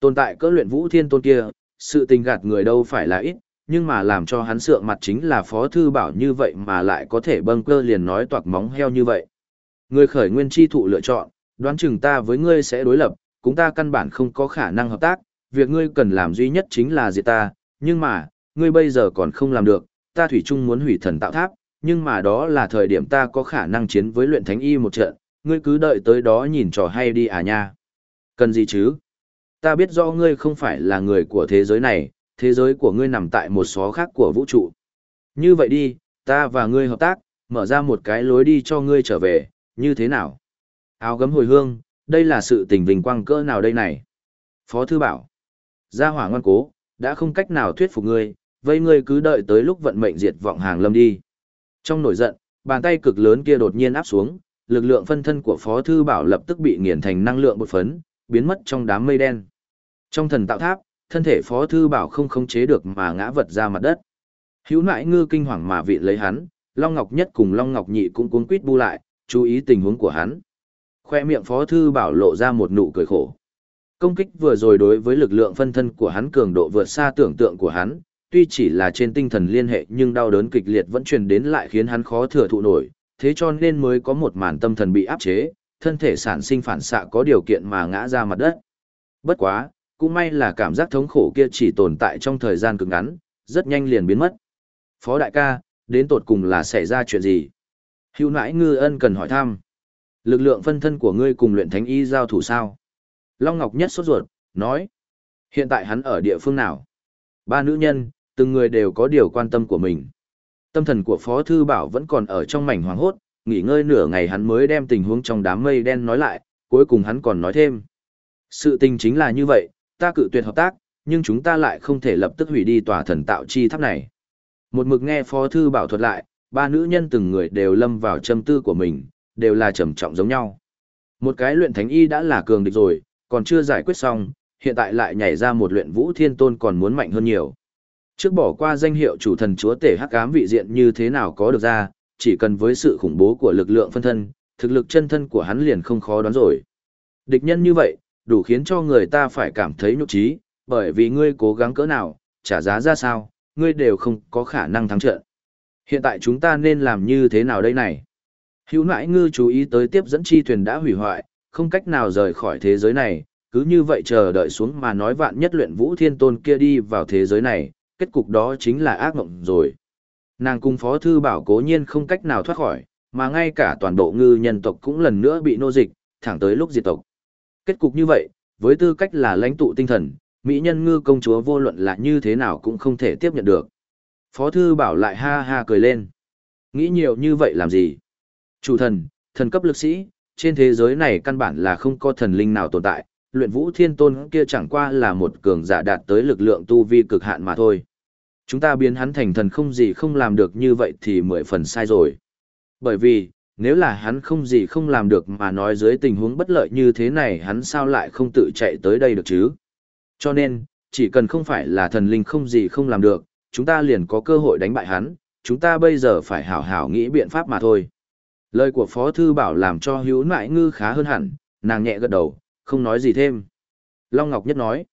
A: tồn tại cỡ luyện vũ thiên tôn kia, sự tình gạt người đâu phải là ít, nhưng mà làm cho hắn sượng mặt chính là phó thư bảo như vậy mà lại có thể bâng cơ liền nói toạc móng heo như vậy. Người khởi nguyên chi thụ lựa chọn, đoán chừng ta với ngươi sẽ đối lập, cũng ta căn bản không có khả năng hợp tác, việc ngươi cần làm duy nhất chính là diệt ta, nhưng mà, ngươi bây giờ còn không làm được, ta thủy chung muốn hủy thần tạo tháp, nhưng mà đó là thời điểm ta có khả năng chiến với luyện thánh y một trận, ngươi cứ đợi tới đó nhìn trò hay đi à nha. Cần gì chứ? Ta biết rõ ngươi không phải là người của thế giới này, thế giới của ngươi nằm tại một xó khác của vũ trụ. Như vậy đi, ta và ngươi hợp tác, mở ra một cái lối đi cho ngươi trở về, như thế nào? Áo gấm hồi hương, đây là sự tình vinh quang cỡ nào đây này? Phó thư bảo, gia hỏa ngoan cố, đã không cách nào thuyết phục ngươi, vây ngươi cứ đợi tới lúc vận mệnh diệt vọng hàng lâm đi. Trong nổi giận, bàn tay cực lớn kia đột nhiên áp xuống, lực lượng phân thân của Phó Thư Bảo lập tức bị nghiền thành năng lượng bột phấn, biến mất trong đám mây đen. Trong thần tạo tháp, thân thể Phó Thư Bảo không khống chế được mà ngã vật ra mặt đất. Hữu nại ngư kinh hoàng mà vị lấy hắn, Long Ngọc Nhất cùng Long Ngọc Nhị cũng cuốn quýt bu lại, chú ý tình huống của hắn. Khoe miệng Phó Thư Bảo lộ ra một nụ cười khổ. Công kích vừa rồi đối với lực lượng phân thân của hắn cường độ vượt xa tưởng tượng của hắn, tuy chỉ là trên tinh thần liên hệ nhưng đau đớn kịch liệt vẫn truyền đến lại khiến hắn khó thừa thụ nổi, thế cho nên mới có một màn tâm thần bị áp chế, thân thể sản sinh phản xạ có điều kiện mà ngã ra mặt đất. Bất quá, cũng may là cảm giác thống khổ kia chỉ tồn tại trong thời gian cực ngắn, rất nhanh liền biến mất. Phó đại ca, đến tột cùng là xảy ra chuyện gì? Hưu nãi ngư ân cần hỏi thăm. Lực lượng phân thân của ngươi cùng luyện thánh y giao thủ sao? Long Ngọc Nhất sốt ruột, nói. Hiện tại hắn ở địa phương nào? Ba nữ nhân, từng người đều có điều quan tâm của mình. Tâm thần của Phó Thư Bảo vẫn còn ở trong mảnh hoàng hốt, nghỉ ngơi nửa ngày hắn mới đem tình huống trong đám mây đen nói lại, cuối cùng hắn còn nói thêm. Sự tình chính là như vậy, ta cự tuyệt hợp tác, nhưng chúng ta lại không thể lập tức hủy đi tòa thần tạo chi tháp này. Một mực nghe Phó Thư Bảo thuật lại, ba nữ nhân từng người đều lâm vào châm tư của mình, đều là trầm trọng giống nhau. Một cái luyện thánh y đã là cường địch rồi, còn chưa giải quyết xong, hiện tại lại nhảy ra một luyện vũ thiên tôn còn muốn mạnh hơn nhiều. Trước bỏ qua danh hiệu chủ thần chúa tể hắc ám vị diện như thế nào có được ra, chỉ cần với sự khủng bố của lực lượng phân thân, thực lực chân thân của hắn liền không khó đoán rồi. Địch nhân như vậy, đủ khiến cho người ta phải cảm thấy nhục trí, bởi vì ngươi cố gắng cỡ nào, trả giá ra sao, ngươi đều không có khả năng thắng trận. Hiện tại chúng ta nên làm như thế nào đây này? Hữu nãi ngư chú ý tới tiếp dẫn chi thuyền đã hủy hoại, không cách nào rời khỏi thế giới này, cứ như vậy chờ đợi xuống mà nói vạn nhất luyện vũ thiên tôn kia đi vào thế giới này, kết cục đó chính là ác mộng rồi. Nàng cùng phó thư bảo cố nhiên không cách nào thoát khỏi, mà ngay cả toàn bộ ngư nhân tộc cũng lần nữa bị nô dịch, thẳng tới lúc diệt tộc. Kết cục như vậy, với tư cách là lãnh tụ tinh thần, mỹ nhân ngư công chúa vô luận là như thế nào cũng không thể tiếp nhận được. Phó thư bảo lại ha ha cười lên. Nghĩ nhiều như vậy làm gì? Chủ thần, thần cấp lực sĩ, trên thế giới này căn bản là không có thần linh nào tồn tại, luyện vũ thiên tôn kia chẳng qua là một cường giả đạt tới lực lượng tu vi cực hạn mà thôi. Chúng ta biến hắn thành thần không gì không làm được như vậy thì mười phần sai rồi. Bởi vì, nếu là hắn không gì không làm được mà nói dưới tình huống bất lợi như thế này hắn sao lại không tự chạy tới đây được chứ. Cho nên, chỉ cần không phải là thần linh không gì không làm được, chúng ta liền có cơ hội đánh bại hắn, chúng ta bây giờ phải hảo hảo nghĩ biện pháp mà thôi. Lời của Phó Thư Bảo làm cho hữu nại ngư khá hơn hẳn, nàng nhẹ gật đầu, không nói gì thêm. Long Ngọc Nhất nói,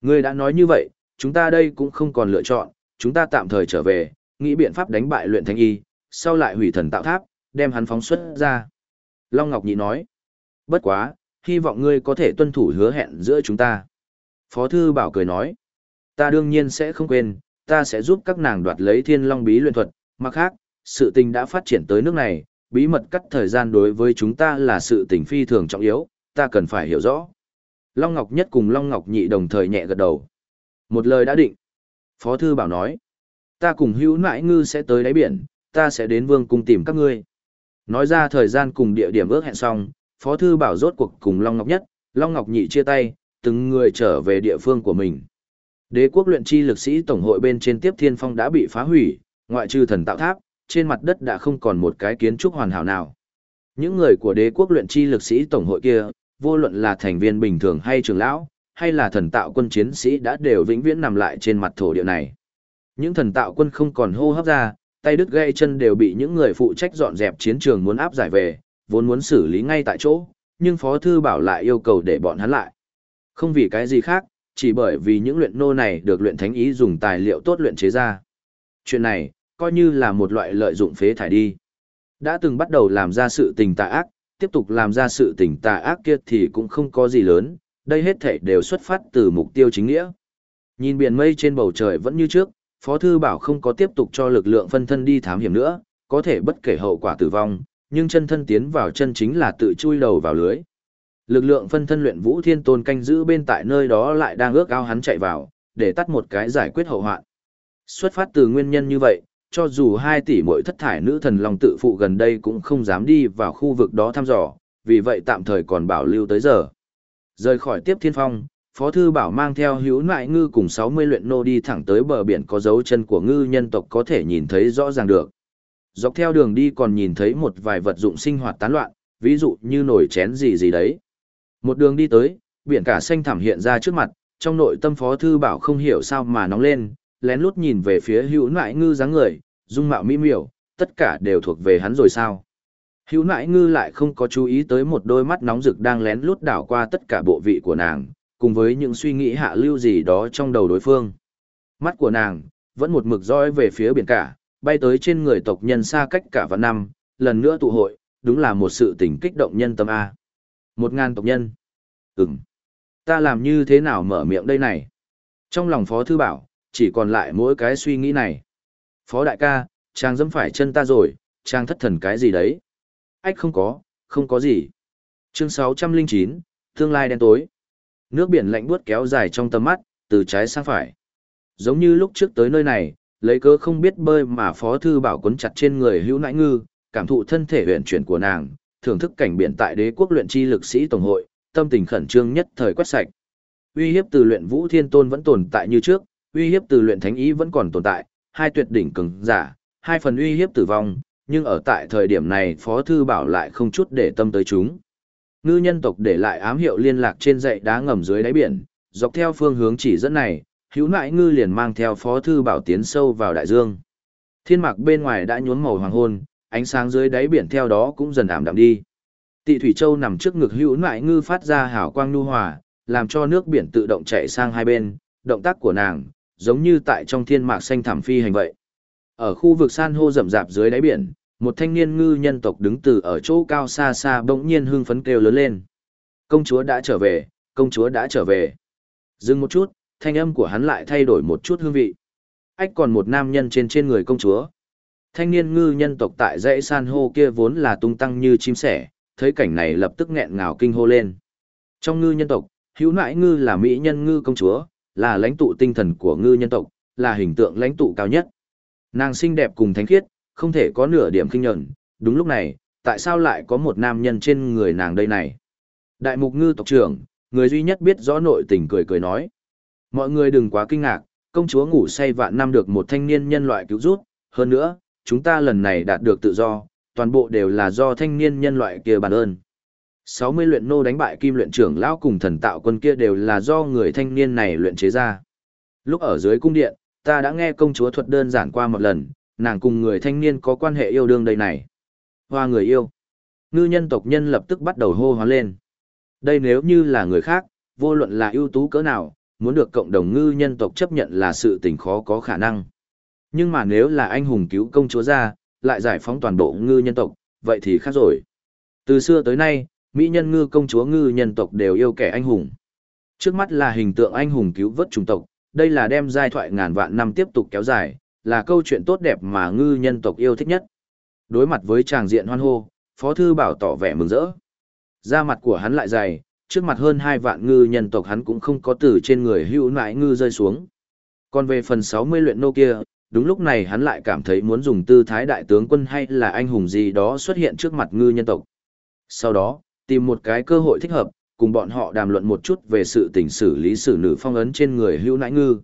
A: Ngươi đã nói như vậy, chúng ta đây cũng không còn lựa chọn, chúng ta tạm thời trở về, nghĩ biện pháp đánh bại luyện thanh y, sau lại hủy thần tạo tháp, đem hắn phóng xuất ra. Long Ngọc Nhị nói, bất quá, hy vọng ngươi có thể tuân thủ hứa hẹn giữa chúng ta. Phó Thư Bảo cười nói, ta đương nhiên sẽ không quên, ta sẽ giúp các nàng đoạt lấy thiên long bí luyện thuật, mặt khác, sự tình đã phát triển tới nước này, bí mật cắt thời gian đối với chúng ta là sự tình phi thường trọng yếu, ta cần phải hiểu rõ. Long Ngọc Nhất cùng Long Ngọc Nhị đồng thời nhẹ gật đầu. Một lời đã định. Phó Thư Bảo nói, ta cùng hữu nãi ngư sẽ tới đáy biển, ta sẽ đến vương cung tìm các ngươi. Nói ra thời gian cùng địa điểm ước hẹn xong, Phó Thư Bảo rốt cuộc cùng Long Ngọc Nhất, Long Ngọc Nhị chia tay, từng người trở về địa phương của mình. Đế quốc luyện chi lực sĩ tổng hội bên trên tiếp thiên phong đã bị phá hủy, ngoại trừ thần tạo tháp, trên mặt đất đã không còn một cái kiến trúc hoàn hảo nào. Những người của đế quốc luyện chi lực sĩ tổng hội kia, vô luận là thành viên bình thường hay trưởng lão, hay là thần tạo quân chiến sĩ đã đều vĩnh viễn nằm lại trên mặt thổ địa này. Những thần tạo quân không còn hô hấp ra, tay đứt gây chân đều bị những người phụ trách dọn dẹp chiến trường muốn áp giải về, vốn muốn xử lý ngay tại chỗ, nhưng Phó Thư Bảo lại yêu cầu để bọn hắn lại. Không vì cái gì khác, chỉ bởi vì những luyện nô này được luyện thánh ý dùng tài liệu tốt luyện chế ra. Chuyện này, coi như là một loại lợi dụng phế thải đi. Đã từng bắt đầu làm ra sự tình tà ác, tiếp tục làm ra sự tình tà ác kia thì cũng không có gì lớn, đây hết thảy đều xuất phát từ mục tiêu chính nghĩa. Nhìn biển mây trên bầu trời vẫn như trước, Phó Thư Bảo không có tiếp tục cho lực lượng phân thân đi thám hiểm nữa, có thể bất kể hậu quả tử vong, nhưng chân thân tiến vào chân chính là tự chui đầu vào lưới. Lực lượng phân thân luyện vũ thiên tôn canh giữ bên tại nơi đó lại đang ước ao hắn chạy vào, để tắt một cái giải quyết hậu hoạn. Xuất phát từ nguyên nhân như vậy, cho dù hai tỷ mỗi thất thải nữ thần lòng tự phụ gần đây cũng không dám đi vào khu vực đó thăm dò, vì vậy tạm thời còn bảo lưu tới giờ. Rời khỏi tiếp thiên phong, Phó Thư Bảo mang theo hữu nại ngư cùng 60 luyện nô đi thẳng tới bờ biển có dấu chân của ngư nhân tộc có thể nhìn thấy rõ ràng được. Dọc theo đường đi còn nhìn thấy một vài vật dụng sinh hoạt tán loạn, ví dụ như nồi chén gì gì đấy. Một đường đi tới, biển cả xanh thẳm hiện ra trước mặt, trong nội tâm Phó Thư Bảo không hiểu sao mà nóng lên, lén lút nhìn về phía hữu nại ngư dáng người, dung mạo mỹ miều, tất cả đều thuộc về hắn rồi sao. Hữu nại ngư lại không có chú ý tới một đôi mắt nóng rực đang lén lút đảo qua tất cả bộ vị của nàng, cùng với những suy nghĩ hạ lưu gì đó trong đầu đối phương. Mắt của nàng, vẫn một mực dõi về phía biển cả, bay tới trên người tộc nhân xa cách cả vạn năm, lần nữa tụ hội, đúng là một sự tình kích động nhân tâm A. Một ngàn tộc nhân. Ừm. Ta làm như thế nào mở miệng đây này? Trong lòng Phó Thư Bảo, chỉ còn lại mỗi cái suy nghĩ này. Phó đại ca, chàng dẫm phải chân ta rồi, chàng thất thần cái gì đấy? Ách không có, không có gì. Chương 609, tương lai đen tối. Nước biển lạnh buốt kéo dài trong tầm mắt, từ trái sang phải. Giống như lúc trước tới nơi này, lấy cớ không biết bơi mà Phó Thư Bảo quấn chặt trên người hữu nãi ngư, cảm thụ thân thể huyện chuyển của nàng, thưởng thức cảnh biển tại đế quốc luyện chi lực sĩ tổng hội, tâm tình khẩn trương nhất thời quét sạch. Uy hiếp từ luyện vũ thiên tôn vẫn tồn tại như trước, uy hiếp từ luyện thánh ý vẫn còn tồn tại, hai tuyệt đỉnh cường giả, hai phần uy hiếp tử vong, nhưng ở tại thời điểm này Phó Thư Bảo lại không chút để tâm tới chúng. Ngư nhân tộc để lại ám hiệu liên lạc trên dãy đá ngầm dưới đáy biển, dọc theo phương hướng chỉ dẫn này, hữu nại ngư liền mang theo Phó Thư Bảo tiến sâu vào đại dương. Thiên mạc bên ngoài đã nhuốm màu hoàng hôn, ánh sáng dưới đáy biển theo đó cũng dần ảm đạm đi. Tị Thủy Châu nằm trước ngực hữu nại ngư phát ra hào quang nhu hòa, làm cho nước biển tự động chạy sang hai bên, động tác của nàng, giống như tại trong thiên mạc xanh thảm phi hành vậy. Ở khu vực san hô rậm rạp dưới đáy biển, một thanh niên ngư nhân tộc đứng từ ở chỗ cao xa xa bỗng nhiên hưng phấn kêu lớn lên. Công chúa đã trở về, công chúa đã trở về. Dừng một chút, thanh âm của hắn lại thay đổi một chút hương vị. Ách còn một nam nhân trên trên người công chúa. Thanh niên ngư nhân tộc tại dãy san hô kia vốn là tung tăng như chim sẻ, thấy cảnh này lập tức nghẹn ngào kinh hô lên. Trong ngư nhân tộc, hữu nãi ngư là mỹ nhân ngư công chúa, là lãnh tụ tinh thần của ngư nhân tộc, là hình tượng lãnh tụ cao nhất. Nàng xinh đẹp cùng thánh khiết, không thể có nửa điểm kinh nhẫn, đúng lúc này, tại sao lại có một nam nhân trên người nàng đây này? Đại mục ngư tộc trưởng, người duy nhất biết rõ nội tình cười cười nói. Mọi người đừng quá kinh ngạc, công chúa ngủ say vạn năm được một thanh niên nhân loại cứu rút, hơn nữa, chúng ta lần này đạt được tự do, toàn bộ đều là do thanh niên nhân loại kia bàn ơn. 60 luyện nô đánh bại kim luyện trưởng lão cùng thần tạo quân kia đều là do người thanh niên này luyện chế ra. Lúc ở dưới cung điện, ta đã nghe công chúa thuật đơn giản qua một lần, nàng cùng người thanh niên có quan hệ yêu đương đây này. Hoa người yêu. Ngư nhân tộc nhân lập tức bắt đầu hô hoán lên. Đây nếu như là người khác, vô luận là ưu tú cỡ nào, muốn được cộng đồng ngư nhân tộc chấp nhận là sự tình khó có khả năng. Nhưng mà nếu là anh hùng cứu công chúa ra, lại giải phóng toàn bộ ngư nhân tộc, vậy thì khác rồi. Từ xưa tới nay, Mỹ nhân ngư công chúa ngư nhân tộc đều yêu kẻ anh hùng. Trước mắt là hình tượng anh hùng cứu vớt chủng tộc, đây là đem giai thoại ngàn vạn năm tiếp tục kéo dài, là câu chuyện tốt đẹp mà ngư nhân tộc yêu thích nhất. Đối mặt với tràng diện hoan hô, Phó Thư Bảo tỏ vẻ mừng rỡ. Da mặt của hắn lại dày, trước mặt hơn hai vạn ngư nhân tộc hắn cũng không có từ trên người hữu nãi ngư rơi xuống. Còn về phần 60 luyện nô kia, đúng lúc này hắn lại cảm thấy muốn dùng tư thái đại tướng quân hay là anh hùng gì đó xuất hiện trước mặt ngư nhân tộc. Sau đó, tìm một cái cơ hội thích hợp, cùng bọn họ đàm luận một chút về sự tình xử lý xử nữ phong ấn trên người hữu nãi ngư.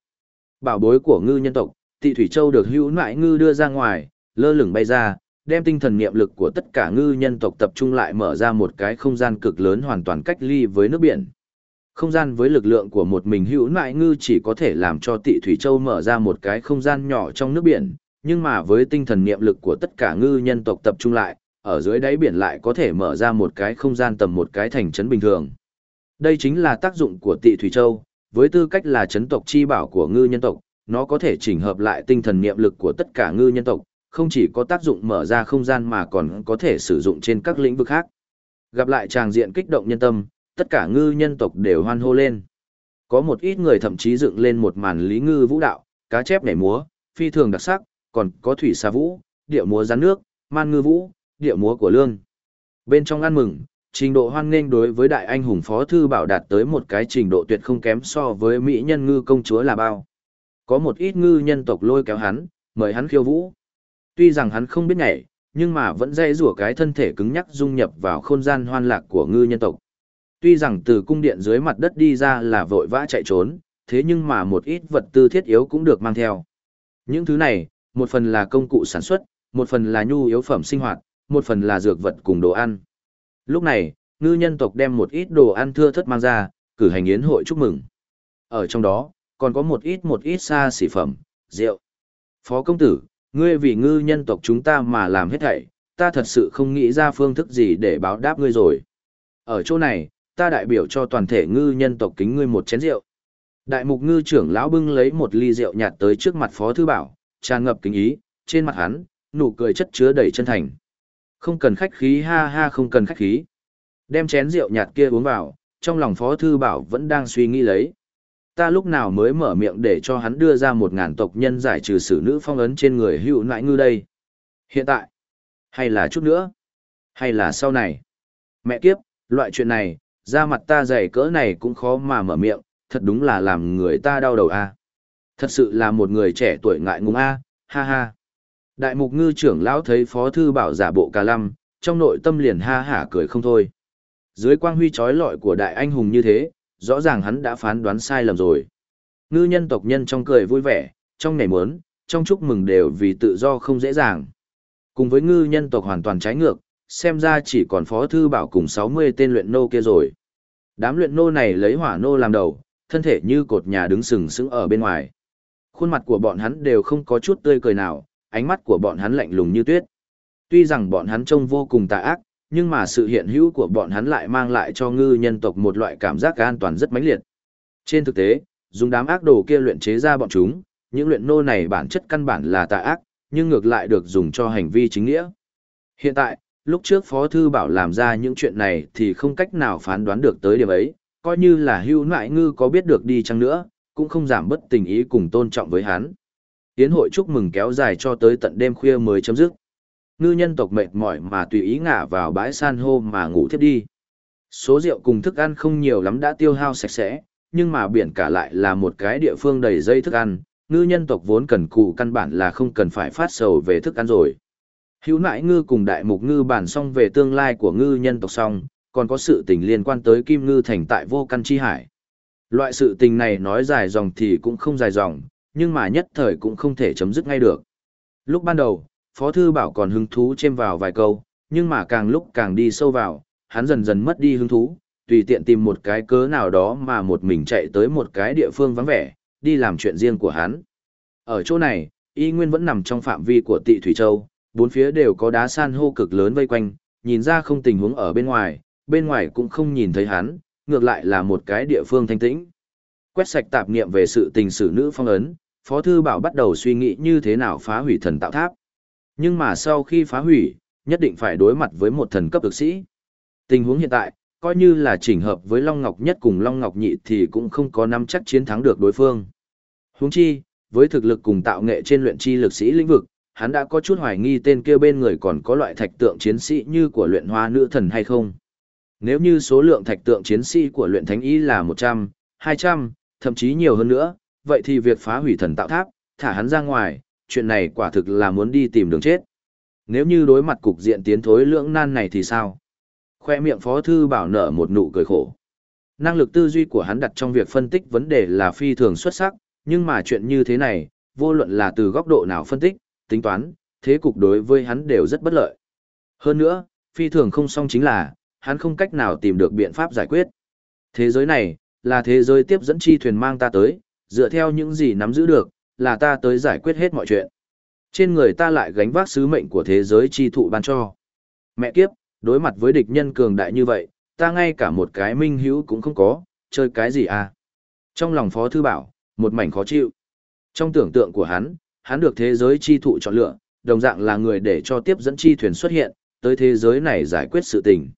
A: Bảo bối của ngư nhân tộc, tị thủy châu được hữu Nại ngư đưa ra ngoài, lơ lửng bay ra, đem tinh thần niệm lực của tất cả ngư nhân tộc tập trung lại mở ra một cái không gian cực lớn hoàn toàn cách ly với nước biển. Không gian với lực lượng của một mình hữu Nại ngư chỉ có thể làm cho tị thủy châu mở ra một cái không gian nhỏ trong nước biển, nhưng mà với tinh thần niệm lực của tất cả ngư nhân tộc tập trung lại, ở dưới đáy biển lại có thể mở ra một cái không gian tầm một cái thành trấn bình thường. Đây chính là tác dụng của tị thủy châu, với tư cách là chấn tộc chi bảo của ngư nhân tộc, nó có thể chỉnh hợp lại tinh thần niệm lực của tất cả ngư nhân tộc, không chỉ có tác dụng mở ra không gian mà còn có thể sử dụng trên các lĩnh vực khác. Gặp lại tràng diện kích động nhân tâm, tất cả ngư nhân tộc đều hoan hô lên. Có một ít người thậm chí dựng lên một màn lý ngư vũ đạo, cá chép nhảy múa, phi thường đặc sắc, còn có thủy xa vũ, điệu múa rắn nước, man ngư vũ, điệu múa của lương. Bên trong ăn mừng, trình độ hoan nghênh đối với đại anh hùng phó thư bảo đạt tới một cái trình độ tuyệt không kém so với mỹ nhân ngư công chúa là bao. Có một ít ngư nhân tộc lôi kéo hắn, mời hắn khiêu vũ. Tuy rằng hắn không biết nhảy, nhưng mà vẫn dây rủa cái thân thể cứng nhắc dung nhập vào không gian hoan lạc của ngư nhân tộc. Tuy rằng từ cung điện dưới mặt đất đi ra là vội vã chạy trốn, thế nhưng mà một ít vật tư thiết yếu cũng được mang theo. Những thứ này, một phần là công cụ sản xuất, một phần là nhu yếu phẩm sinh hoạt, một phần là dược vật cùng đồ ăn. Lúc này, ngư nhân tộc đem một ít đồ ăn thưa thất mang ra, cử hành yến hội chúc mừng. Ở trong đó, còn có một ít một ít xa xỉ phẩm, rượu. Phó công tử, ngươi vì ngư nhân tộc chúng ta mà làm hết thảy, ta thật sự không nghĩ ra phương thức gì để báo đáp ngươi rồi. Ở chỗ này, ta đại biểu cho toàn thể ngư nhân tộc kính ngươi một chén rượu. Đại mục ngư trưởng lão bưng lấy một ly rượu nhạt tới trước mặt Phó Thư Bảo, tràn ngập kính ý, trên mặt hắn, nụ cười chất chứa đầy chân thành. Không cần khách khí ha ha không cần khách khí. Đem chén rượu nhạt kia uống vào, trong lòng Phó Thư Bảo vẫn đang suy nghĩ lấy. Ta lúc nào mới mở miệng để cho hắn đưa ra một ngàn tộc nhân giải trừ xử nữ phong ấn trên người hữu nại ngư đây. Hiện tại, hay là chút nữa, hay là sau này. Mẹ kiếp, loại chuyện này, ra mặt ta dày cỡ này cũng khó mà mở miệng, thật đúng là làm người ta đau đầu a. Thật sự là một người trẻ tuổi ngại ngùng a, ha ha. Đại mục ngư trưởng lão thấy phó thư bảo giả bộ cà lăm, trong nội tâm liền ha hả cười không thôi. Dưới quang huy trói lọi của đại anh hùng như thế, rõ ràng hắn đã phán đoán sai lầm rồi. Ngư nhân tộc nhân trong cười vui vẻ, trong nảy muốn, trong chúc mừng đều vì tự do không dễ dàng. Cùng với ngư nhân tộc hoàn toàn trái ngược, xem ra chỉ còn phó thư bảo cùng 60 tên luyện nô kia rồi. Đám luyện nô này lấy hỏa nô làm đầu, thân thể như cột nhà đứng sừng sững ở bên ngoài. Khuôn mặt của bọn hắn đều không có chút tươi cười nào, ánh mắt của bọn hắn lạnh lùng như tuyết. Tuy rằng bọn hắn trông vô cùng tà ác, nhưng mà sự hiện hữu của bọn hắn lại mang lại cho ngư nhân tộc một loại cảm giác an toàn rất mãnh liệt. Trên thực tế, dùng đám ác đồ kia luyện chế ra bọn chúng, những luyện nô này bản chất căn bản là tà ác, nhưng ngược lại được dùng cho hành vi chính nghĩa. Hiện tại, lúc trước Phó Thư Bảo làm ra những chuyện này thì không cách nào phán đoán được tới điểm ấy, coi như là hưu nại ngư có biết được đi chăng nữa, cũng không giảm bất tình ý cùng tôn trọng với hắn. Tiến hội chúc mừng kéo dài cho tới tận đêm khuya mới chấm dứt. Ngư nhân tộc mệt mỏi mà tùy ý ngả vào bãi san hô mà ngủ thiếp đi. Số rượu cùng thức ăn không nhiều lắm đã tiêu hao sạch sẽ, nhưng mà biển cả lại là một cái địa phương đầy dây thức ăn, ngư nhân tộc vốn cần cù căn bản là không cần phải phát sầu về thức ăn rồi. Hữu nại ngư cùng đại mục ngư bản xong về tương lai của ngư nhân tộc xong, còn có sự tình liên quan tới kim ngư thành tại vô căn chi hải. Loại sự tình này nói dài dòng thì cũng không dài dòng, nhưng mà nhất thời cũng không thể chấm dứt ngay được. Lúc ban đầu, Phó Thư Bảo còn hứng thú chêm vào vài câu, nhưng mà càng lúc càng đi sâu vào, hắn dần dần mất đi hứng thú, tùy tiện tìm một cái cớ nào đó mà một mình chạy tới một cái địa phương vắng vẻ, đi làm chuyện riêng của hắn. Ở chỗ này, y nguyên vẫn nằm trong phạm vi của tị Thủy Châu, bốn phía đều có đá san hô cực lớn vây quanh, nhìn ra không tình huống ở bên ngoài, bên ngoài cũng không nhìn thấy hắn, ngược lại là một cái địa phương thanh tĩnh. Quét sạch tạp niệm về sự tình sử nữ phong ấn, Phó Thư Bảo bắt đầu suy nghĩ như thế nào phá hủy thần tạo tháp. Nhưng mà sau khi phá hủy, nhất định phải đối mặt với một thần cấp thực sĩ. Tình huống hiện tại, coi như là chỉnh hợp với Long Ngọc nhất cùng Long Ngọc nhị thì cũng không có nắm chắc chiến thắng được đối phương. Huống chi, với thực lực cùng tạo nghệ trên luyện chi lực sĩ lĩnh vực, hắn đã có chút hoài nghi tên kia bên người còn có loại thạch tượng chiến sĩ như của luyện hoa nữ thần hay không. Nếu như số lượng thạch tượng chiến sĩ của luyện thánh y là 100, 200, thậm chí nhiều hơn nữa, vậy thì việc phá hủy thần tạo tháp, thả hắn ra ngoài, chuyện này quả thực là muốn đi tìm đường chết. Nếu như đối mặt cục diện tiến thối lưỡng nan này thì sao? Khoe miệng Phó Thư Bảo nở một nụ cười khổ. Năng lực tư duy của hắn đặt trong việc phân tích vấn đề là phi thường xuất sắc, nhưng mà chuyện như thế này, vô luận là từ góc độ nào phân tích, tính toán, thế cục đối với hắn đều rất bất lợi. Hơn nữa, phi thường không song chính là, hắn không cách nào tìm được biện pháp giải quyết. Thế giới này, là thế giới tiếp dẫn chi thuyền mang ta tới, dựa theo những gì nắm giữ được, là ta tới giải quyết hết mọi chuyện. Trên người ta lại gánh vác sứ mệnh của thế giới chi thụ ban cho. Mẹ kiếp, đối mặt với địch nhân cường đại như vậy, ta ngay cả một cái minh hữu cũng không có, chơi cái gì à? Trong lòng Phó Thư Bảo, một mảnh khó chịu. Trong tưởng tượng của hắn, hắn được thế giới chi thụ chọn lựa, đồng dạng là người để cho tiếp dẫn chi thuyền xuất hiện, tới thế giới này giải quyết sự tình.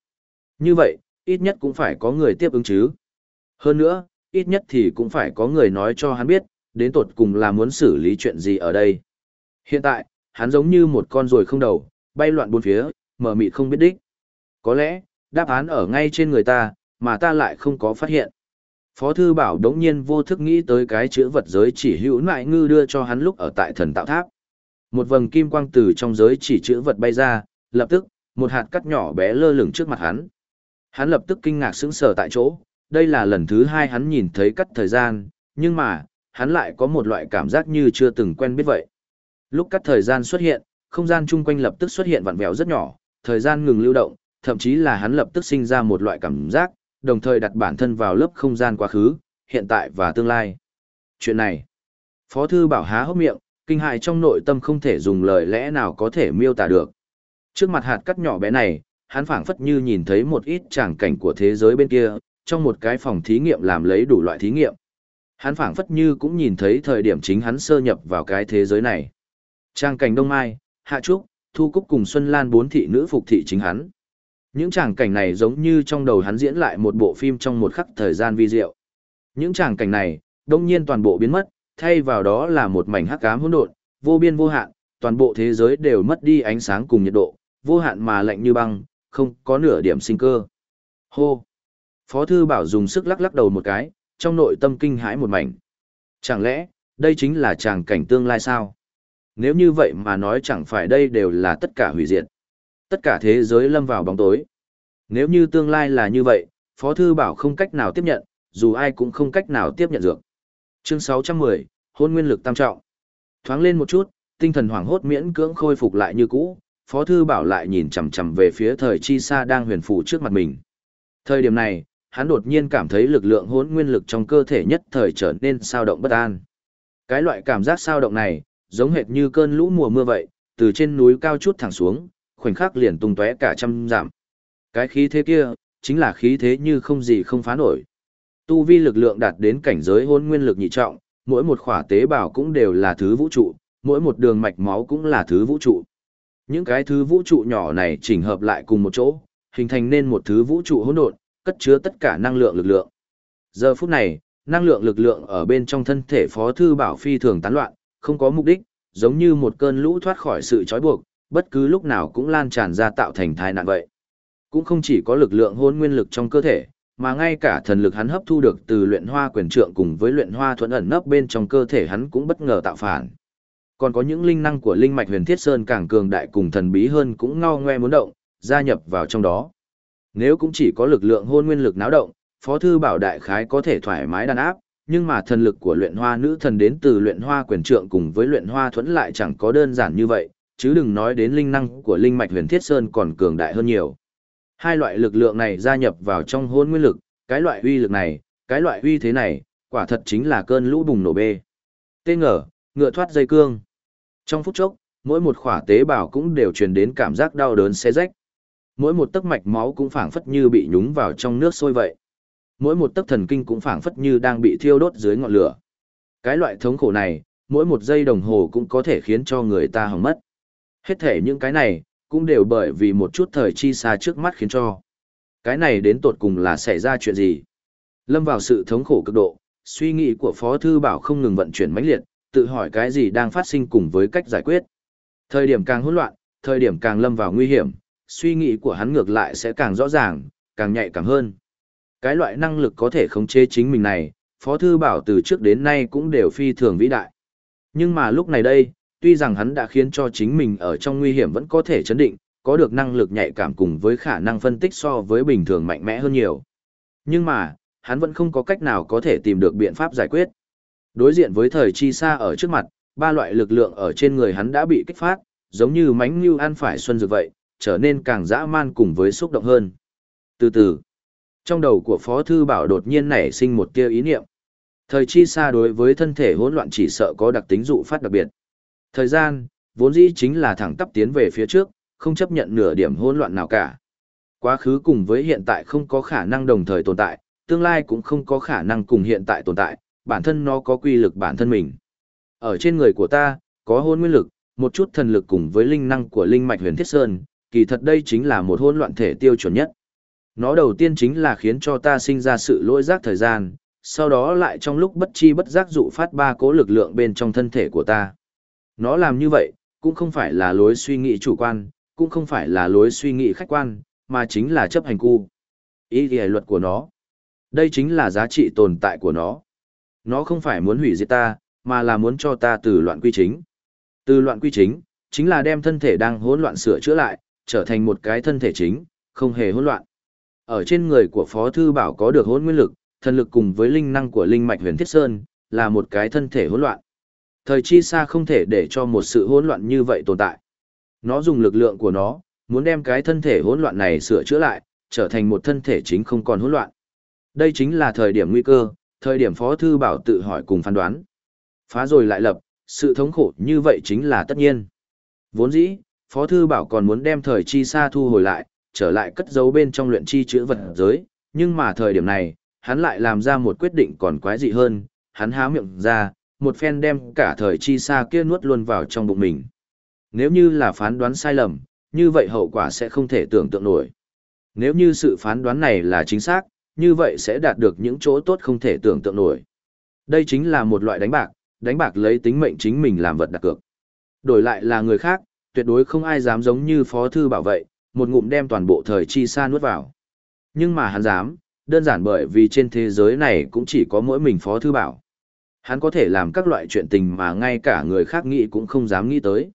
A: Như vậy, ít nhất cũng phải có người tiếp ứng chứ. Hơn nữa, ít nhất thì cũng phải có người nói cho hắn biết, đến tột cùng là muốn xử lý chuyện gì ở đây. Hiện tại, hắn giống như một con ruồi không đầu, bay loạn bốn phía, mở mịt không biết đích. Có lẽ, đáp án ở ngay trên người ta, mà ta lại không có phát hiện. Phó thư bảo đống nhiên vô thức nghĩ tới cái chữ vật giới chỉ hữu nại ngư đưa cho hắn lúc ở tại thần tạo tháp. Một vầng kim quang từ trong giới chỉ chữ vật bay ra, lập tức, một hạt cắt nhỏ bé lơ lửng trước mặt hắn. Hắn lập tức kinh ngạc sững sờ tại chỗ, đây là lần thứ hai hắn nhìn thấy cắt thời gian, nhưng mà, hắn lại có một loại cảm giác như chưa từng quen biết vậy. Lúc cắt thời gian xuất hiện, không gian chung quanh lập tức xuất hiện vặn vẹo rất nhỏ, thời gian ngừng lưu động, thậm chí là hắn lập tức sinh ra một loại cảm giác, đồng thời đặt bản thân vào lớp không gian quá khứ, hiện tại và tương lai. Chuyện này, Phó Thư Bảo há hốc miệng, kinh hại trong nội tâm không thể dùng lời lẽ nào có thể miêu tả được. Trước mặt hạt cắt nhỏ bé này, hắn phảng phất như nhìn thấy một ít tràng cảnh của thế giới bên kia, trong một cái phòng thí nghiệm làm lấy đủ loại thí nghiệm. Hắn phảng phất như cũng nhìn thấy thời điểm chính hắn sơ nhập vào cái thế giới này. Trang cảnh Đông Mai, Hạ Trúc, Thu Cúc cùng Xuân Lan bốn thị nữ phục thị chính hắn. Những tràng cảnh này giống như trong đầu hắn diễn lại một bộ phim trong một khắc thời gian vi diệu. Những tràng cảnh này, đông nhiên toàn bộ biến mất, thay vào đó là một mảnh hắc ám hỗn độn, vô biên vô hạn, toàn bộ thế giới đều mất đi ánh sáng cùng nhiệt độ, vô hạn mà lạnh như băng, không có nửa điểm sinh cơ. Hô! Phó thư bảo dùng sức lắc lắc đầu một cái, trong nội tâm kinh hãi một mảnh. Chẳng lẽ, đây chính là tràng cảnh tương lai sao? Nếu như vậy mà nói chẳng phải đây đều là tất cả hủy diệt. Tất cả thế giới lâm vào bóng tối. Nếu như tương lai là như vậy, Phó Thư Bảo không cách nào tiếp nhận, dù ai cũng không cách nào tiếp nhận được. Chương 610, hôn nguyên lực tam trọng. Thoáng lên một chút, tinh thần hoảng hốt miễn cưỡng khôi phục lại như cũ, Phó Thư Bảo lại nhìn chầm chầm về phía thời chi xa đang huyền phủ trước mặt mình. Thời điểm này, hắn đột nhiên cảm thấy lực lượng hỗn nguyên lực trong cơ thể nhất thời trở nên sao động bất an. Cái loại cảm giác sao động này, giống hệt như cơn lũ mùa mưa vậy, từ trên núi cao chút thẳng xuống, khoảnh khắc liền tung tóe cả trăm giảm. Cái khí thế kia, chính là khí thế như không gì không phá nổi. Tu vi lực lượng đạt đến cảnh giới hôn nguyên lực nhị trọng, mỗi một khỏa tế bào cũng đều là thứ vũ trụ, mỗi một đường mạch máu cũng là thứ vũ trụ. Những cái thứ vũ trụ nhỏ này chỉnh hợp lại cùng một chỗ, hình thành nên một thứ vũ trụ hỗn độn, cất chứa tất cả năng lượng lực lượng. Giờ phút này, năng lượng lực lượng ở bên trong thân thể Phó thư Bảo phi thường tán loạn, không có mục đích, giống như một cơn lũ thoát khỏi sự trói buộc, bất cứ lúc nào cũng lan tràn ra tạo thành thai nạn vậy. Cũng không chỉ có lực lượng hôn nguyên lực trong cơ thể, mà ngay cả thần lực hắn hấp thu được từ luyện hoa quyền trượng cùng với luyện hoa thuẫn ẩn nấp bên trong cơ thể hắn cũng bất ngờ tạo phản. Còn có những linh năng của linh mạch huyền thiết sơn càng cường đại cùng thần bí hơn cũng ngao ngoe muốn động, gia nhập vào trong đó. Nếu cũng chỉ có lực lượng hôn nguyên lực náo động, Phó thư bảo đại khái có thể thoải mái đàn áp, nhưng mà thần lực của luyện hoa nữ thần đến từ luyện hoa quyền trượng cùng với luyện hoa thuẫn lại chẳng có đơn giản như vậy, chứ đừng nói đến linh năng của linh mạch huyền thiết sơn còn cường đại hơn nhiều. Hai loại lực lượng này gia nhập vào trong hôn nguyên lực, cái loại uy lực này, cái loại uy thế này, quả thật chính là cơn lũ bùng nổ bê. Tê ngờ, ngựa thoát dây cương. Trong phút chốc, mỗi một khỏa tế bào cũng đều truyền đến cảm giác đau đớn xé rách. Mỗi một tấc mạch máu cũng phảng phất như bị nhúng vào trong nước sôi vậy. Mỗi một tấc thần kinh cũng phảng phất như đang bị thiêu đốt dưới ngọn lửa. Cái loại thống khổ này, mỗi một giây đồng hồ cũng có thể khiến cho người ta hỏng mất. Hết thể những cái này, cũng đều bởi vì một chút thời chi xa trước mắt khiến cho. Cái này đến tột cùng là xảy ra chuyện gì? Lâm vào sự thống khổ cực độ, suy nghĩ của Phó Thư Bảo không ngừng vận chuyển mãnh liệt, tự hỏi cái gì đang phát sinh cùng với cách giải quyết. Thời điểm càng hỗn loạn, thời điểm càng lâm vào nguy hiểm, suy nghĩ của hắn ngược lại sẽ càng rõ ràng, càng nhạy cảm hơn. Cái loại năng lực có thể khống chế chính mình này, Phó Thư Bảo từ trước đến nay cũng đều phi thường vĩ đại. Nhưng mà lúc này đây, tuy rằng hắn đã khiến cho chính mình ở trong nguy hiểm vẫn có thể chấn định, có được năng lực nhạy cảm cùng với khả năng phân tích so với bình thường mạnh mẽ hơn nhiều. Nhưng mà, hắn vẫn không có cách nào có thể tìm được biện pháp giải quyết. Đối diện với thời chi xa ở trước mặt, ba loại lực lượng ở trên người hắn đã bị kích phát, giống như mánh như ăn phải xuân dược vậy, trở nên càng dã man cùng với xúc động hơn. Từ từ, trong đầu của Phó Thư Bảo đột nhiên nảy sinh một tia ý niệm. Thời chi xa đối với thân thể hỗn loạn chỉ sợ có đặc tính dụ phát đặc biệt. Thời gian, vốn dĩ chính là thẳng tắp tiến về phía trước, không chấp nhận nửa điểm hỗn loạn nào cả. Quá khứ cùng với hiện tại không có khả năng đồng thời tồn tại, tương lai cũng không có khả năng cùng hiện tại tồn tại, bản thân nó có quy lực bản thân mình. Ở trên người của ta, có hôn nguyên lực, một chút thần lực cùng với linh năng của linh mạch huyền thiết sơn, kỳ thật đây chính là một hỗn loạn thể tiêu chuẩn nhất. Nó đầu tiên chính là khiến cho ta sinh ra sự lỗi giác thời gian, sau đó lại trong lúc bất chi bất giác dụ phát ba cố lực lượng bên trong thân thể của ta. Nó làm như vậy, cũng không phải là lối suy nghĩ chủ quan, cũng không phải là lối suy nghĩ khách quan, mà chính là chấp hành cu. Ý nghĩa luật của nó. Đây chính là giá trị tồn tại của nó. Nó không phải muốn hủy diệt ta, mà là muốn cho ta từ loạn quy chính. Từ loạn quy chính, chính là đem thân thể đang hỗn loạn sửa chữa lại, trở thành một cái thân thể chính, không hề hỗn loạn. Ở trên người của Phó Thư Bảo có được hỗn nguyên lực, thần lực cùng với linh năng của linh mạch huyền thiết sơn, là một cái thân thể hỗn loạn. Thời chi xa không thể để cho một sự hỗn loạn như vậy tồn tại. Nó dùng lực lượng của nó, muốn đem cái thân thể hỗn loạn này sửa chữa lại, trở thành một thân thể chính không còn hỗn loạn. Đây chính là thời điểm nguy cơ, thời điểm Phó Thư Bảo tự hỏi cùng phán đoán. Phá rồi lại lập, sự thống khổ như vậy chính là tất nhiên. Vốn dĩ, Phó Thư Bảo còn muốn đem thời chi xa thu hồi lại, trở lại cất giấu bên trong luyện chi chữ vật giới, nhưng mà thời điểm này, hắn lại làm ra một quyết định còn quái dị hơn, hắn há miệng ra, một phen đem cả thời chi xa kia nuốt luôn vào trong bụng mình. Nếu như là phán đoán sai lầm, như vậy hậu quả sẽ không thể tưởng tượng nổi. Nếu như sự phán đoán này là chính xác, như vậy sẽ đạt được những chỗ tốt không thể tưởng tượng nổi. Đây chính là một loại đánh bạc, đánh bạc lấy tính mệnh chính mình làm vật đặt cược. Đổi lại là người khác, tuyệt đối không ai dám giống như phó thư bảo vậy một ngụm đem toàn bộ thời chi xa nuốt vào. Nhưng mà hắn dám, đơn giản bởi vì trên thế giới này cũng chỉ có mỗi mình phó thư bảo. Hắn có thể làm các loại chuyện tình mà ngay cả người khác nghĩ cũng không dám nghĩ tới.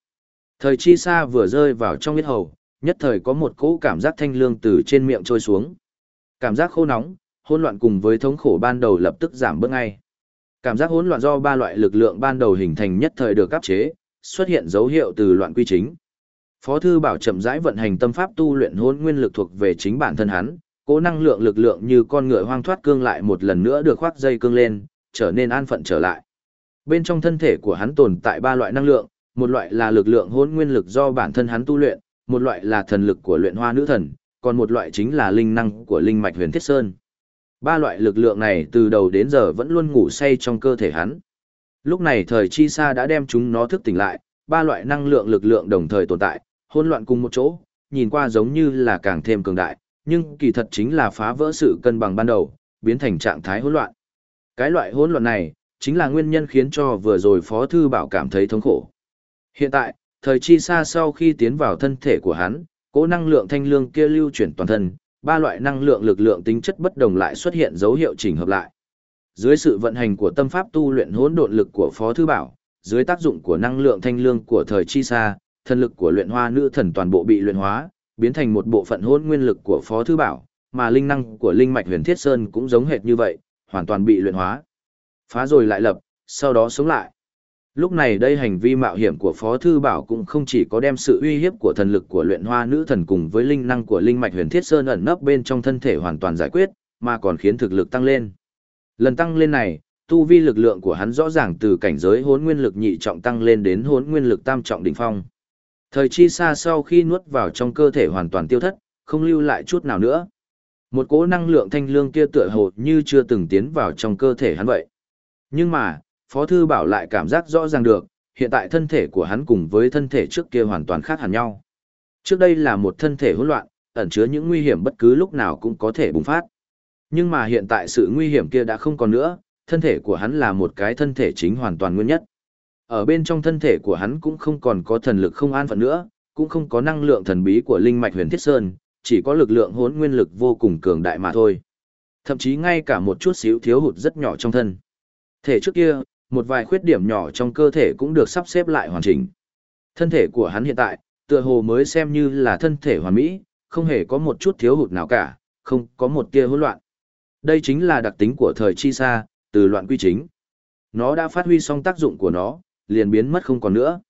A: Thời chi xa vừa rơi vào trong huyết hầu, nhất thời có một cỗ cảm giác thanh lương từ trên miệng trôi xuống. Cảm giác khô nóng, hỗn loạn cùng với thống khổ ban đầu lập tức giảm bớt ngay. Cảm giác hỗn loạn do ba loại lực lượng ban đầu hình thành nhất thời được áp chế, xuất hiện dấu hiệu từ loạn quy chính. Phó thư bảo chậm rãi vận hành tâm pháp tu luyện hôn nguyên lực thuộc về chính bản thân hắn, cố năng lượng lực lượng như con ngựa hoang thoát cương lại một lần nữa được khoác dây cương lên, trở nên an phận trở lại. Bên trong thân thể của hắn tồn tại ba loại năng lượng, một loại là lực lượng hôn nguyên lực do bản thân hắn tu luyện, một loại là thần lực của luyện hoa nữ thần, còn một loại chính là linh năng của linh mạch huyền thiết sơn. Ba loại lực lượng này từ đầu đến giờ vẫn luôn ngủ say trong cơ thể hắn. Lúc này thời chi sa đã đem chúng nó thức tỉnh lại, ba loại năng lượng lực lượng đồng thời tồn tại, hỗn loạn cùng một chỗ, nhìn qua giống như là càng thêm cường đại, nhưng kỳ thật chính là phá vỡ sự cân bằng ban đầu, biến thành trạng thái hỗn loạn. Cái loại hỗn loạn này, chính là nguyên nhân khiến cho vừa rồi Phó Thư Bảo cảm thấy thống khổ. Hiện tại, thời chi xa sau khi tiến vào thân thể của hắn, cố năng lượng thanh lương kia lưu chuyển toàn thân, ba loại năng lượng lực lượng tính chất bất đồng lại xuất hiện dấu hiệu chỉnh hợp lại. Dưới sự vận hành của tâm pháp tu luyện hỗn độn lực của Phó Thư Bảo, dưới tác dụng của năng lượng thanh lương của thời chi xa, thần lực của luyện hoa nữ thần toàn bộ bị luyện hóa, biến thành một bộ phận hỗn nguyên lực của Phó Thư Bảo, mà linh năng của linh mạch huyền thiết sơn cũng giống hệt như vậy, hoàn toàn bị luyện hóa. Phá rồi lại lập, sau đó sống lại. Lúc này đây hành vi mạo hiểm của Phó Thư Bảo cũng không chỉ có đem sự uy hiếp của thần lực của luyện hoa nữ thần cùng với linh năng của linh mạch huyền thiết sơn ẩn nấp bên trong thân thể hoàn toàn giải quyết, mà còn khiến thực lực tăng lên. Lần tăng lên này, tu vi lực lượng của hắn rõ ràng từ cảnh giới hốn nguyên lực nhị trọng tăng lên đến hốn nguyên lực tam trọng đỉnh phong. Thời chi xa sau khi nuốt vào trong cơ thể hoàn toàn tiêu thất, không lưu lại chút nào nữa. Một cỗ năng lượng thanh lương kia tựa hồ như chưa từng tiến vào trong cơ thể hắn vậy. Nhưng mà, Phó Thư Bảo lại cảm giác rõ ràng được, hiện tại thân thể của hắn cùng với thân thể trước kia hoàn toàn khác hẳn nhau. Trước đây là một thân thể hỗn loạn, ẩn chứa những nguy hiểm bất cứ lúc nào cũng có thể bùng phát. Nhưng mà hiện tại sự nguy hiểm kia đã không còn nữa, thân thể của hắn là một cái thân thể chính hoàn toàn nguyên nhất. Ở bên trong thân thể của hắn cũng không còn có thần lực không an phận nữa, cũng không có năng lượng thần bí của linh mạch huyền thiết sơn, chỉ có lực lượng hỗn nguyên lực vô cùng cường đại mà thôi. Thậm chí ngay cả một chút xíu thiếu hụt rất nhỏ trong thân. Thể trước kia, một vài khuyết điểm nhỏ trong cơ thể cũng được sắp xếp lại hoàn chỉnh. Thân thể của hắn hiện tại, tựa hồ mới xem như là thân thể hoàn mỹ, không hề có một chút thiếu hụt nào cả, không có một tia hỗn loạn. Đây chính là đặc tính của thời chi xa, từ loạn quy chính. Nó đã phát huy xong tác dụng của nó, liền biến mất không còn nữa.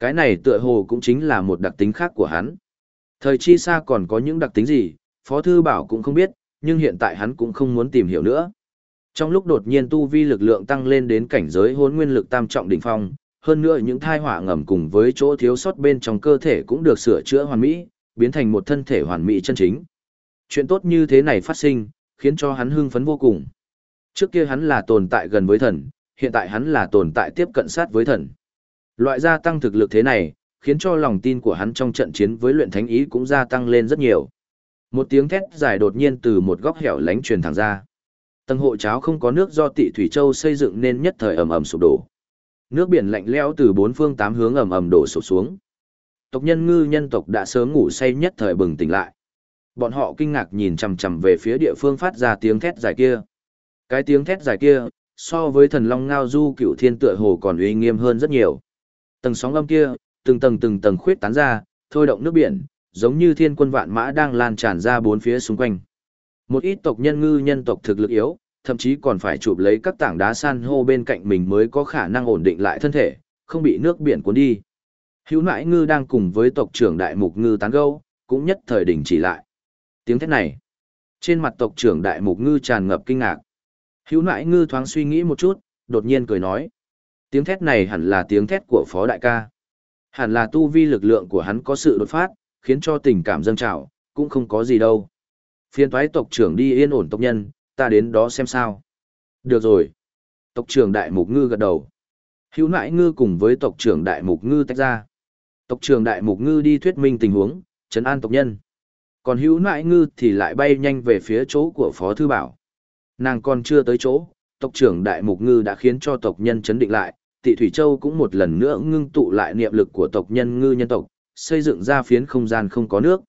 A: Cái này tựa hồ cũng chính là một đặc tính khác của hắn. Thời chi xa còn có những đặc tính gì, Phó Thư Bảo cũng không biết, nhưng hiện tại hắn cũng không muốn tìm hiểu nữa. Trong lúc đột nhiên tu vi lực lượng tăng lên đến cảnh giới Hôn nguyên lực tam trọng đỉnh phong, hơn nữa những thai hỏa ngầm cùng với chỗ thiếu sót bên trong cơ thể cũng được sửa chữa hoàn mỹ, biến thành một thân thể hoàn mỹ chân chính. Chuyện tốt như thế này phát sinh, khiến cho hắn hưng phấn vô cùng. Trước kia hắn là tồn tại gần với thần, hiện tại hắn là tồn tại tiếp cận sát với thần. Loại gia tăng thực lực thế này, khiến cho lòng tin của hắn trong trận chiến với luyện thánh ý cũng gia tăng lên rất nhiều. Một tiếng thét dài đột nhiên từ một góc hẻo lánh truyền thẳng ra. Tầng hộ cháo không có nước do Tị Thủy Châu xây dựng nên nhất thời ầm ầm sụp đổ. Nước biển lạnh lẽo từ bốn phương tám hướng ầm ầm đổ sụp xuống. Tộc nhân ngư nhân tộc đã sớm ngủ say nhất thời bừng tỉnh lại. Bọn họ kinh ngạc nhìn chằm chằm về phía địa phương phát ra tiếng thét dài kia. Cái tiếng thét dài kia, so với thần long ngao du cựu thiên tựa hồ còn uy nghiêm hơn rất nhiều. Tầng sóng âm kia, từng tầng từng tầng khuyết tán ra, thôi động nước biển, giống như thiên quân vạn mã đang lan tràn ra bốn phía xung quanh. Một ít tộc nhân ngư nhân tộc thực lực yếu, thậm chí còn phải chụp lấy các tảng đá san hô bên cạnh mình mới có khả năng ổn định lại thân thể, không bị nước biển cuốn đi. Hữu nãi ngư đang cùng với tộc trưởng đại mục ngư tán gâu, cũng nhất thời đình chỉ lại. Tiếng thét này, trên mặt tộc trưởng đại mục ngư tràn ngập kinh ngạc. Hữu nãi ngư thoáng suy nghĩ một chút, đột nhiên cười nói. Tiếng thét này hẳn là tiếng thét của phó đại ca. Hẳn là tu vi lực lượng của hắn có sự đột phát, khiến cho tình cảm dâng trào, cũng không có gì đâu. Phiên toái tộc trưởng đi yên ổn tộc nhân, ta đến đó xem sao. Được rồi. Tộc trưởng đại mục ngư gật đầu. Hữu nãi ngư cùng với tộc trưởng đại mục ngư tách ra. Tộc trưởng đại mục ngư đi thuyết minh tình huống, chấn an tộc nhân. Còn hữu nại ngư thì lại bay nhanh về phía chỗ của Phó Thư Bảo. Nàng còn chưa tới chỗ, tộc trưởng đại mục ngư đã khiến cho tộc nhân chấn định lại, tị Thủy Châu cũng một lần nữa ngưng tụ lại niệm lực của tộc nhân ngư nhân tộc, xây dựng ra phiến không gian không có nước.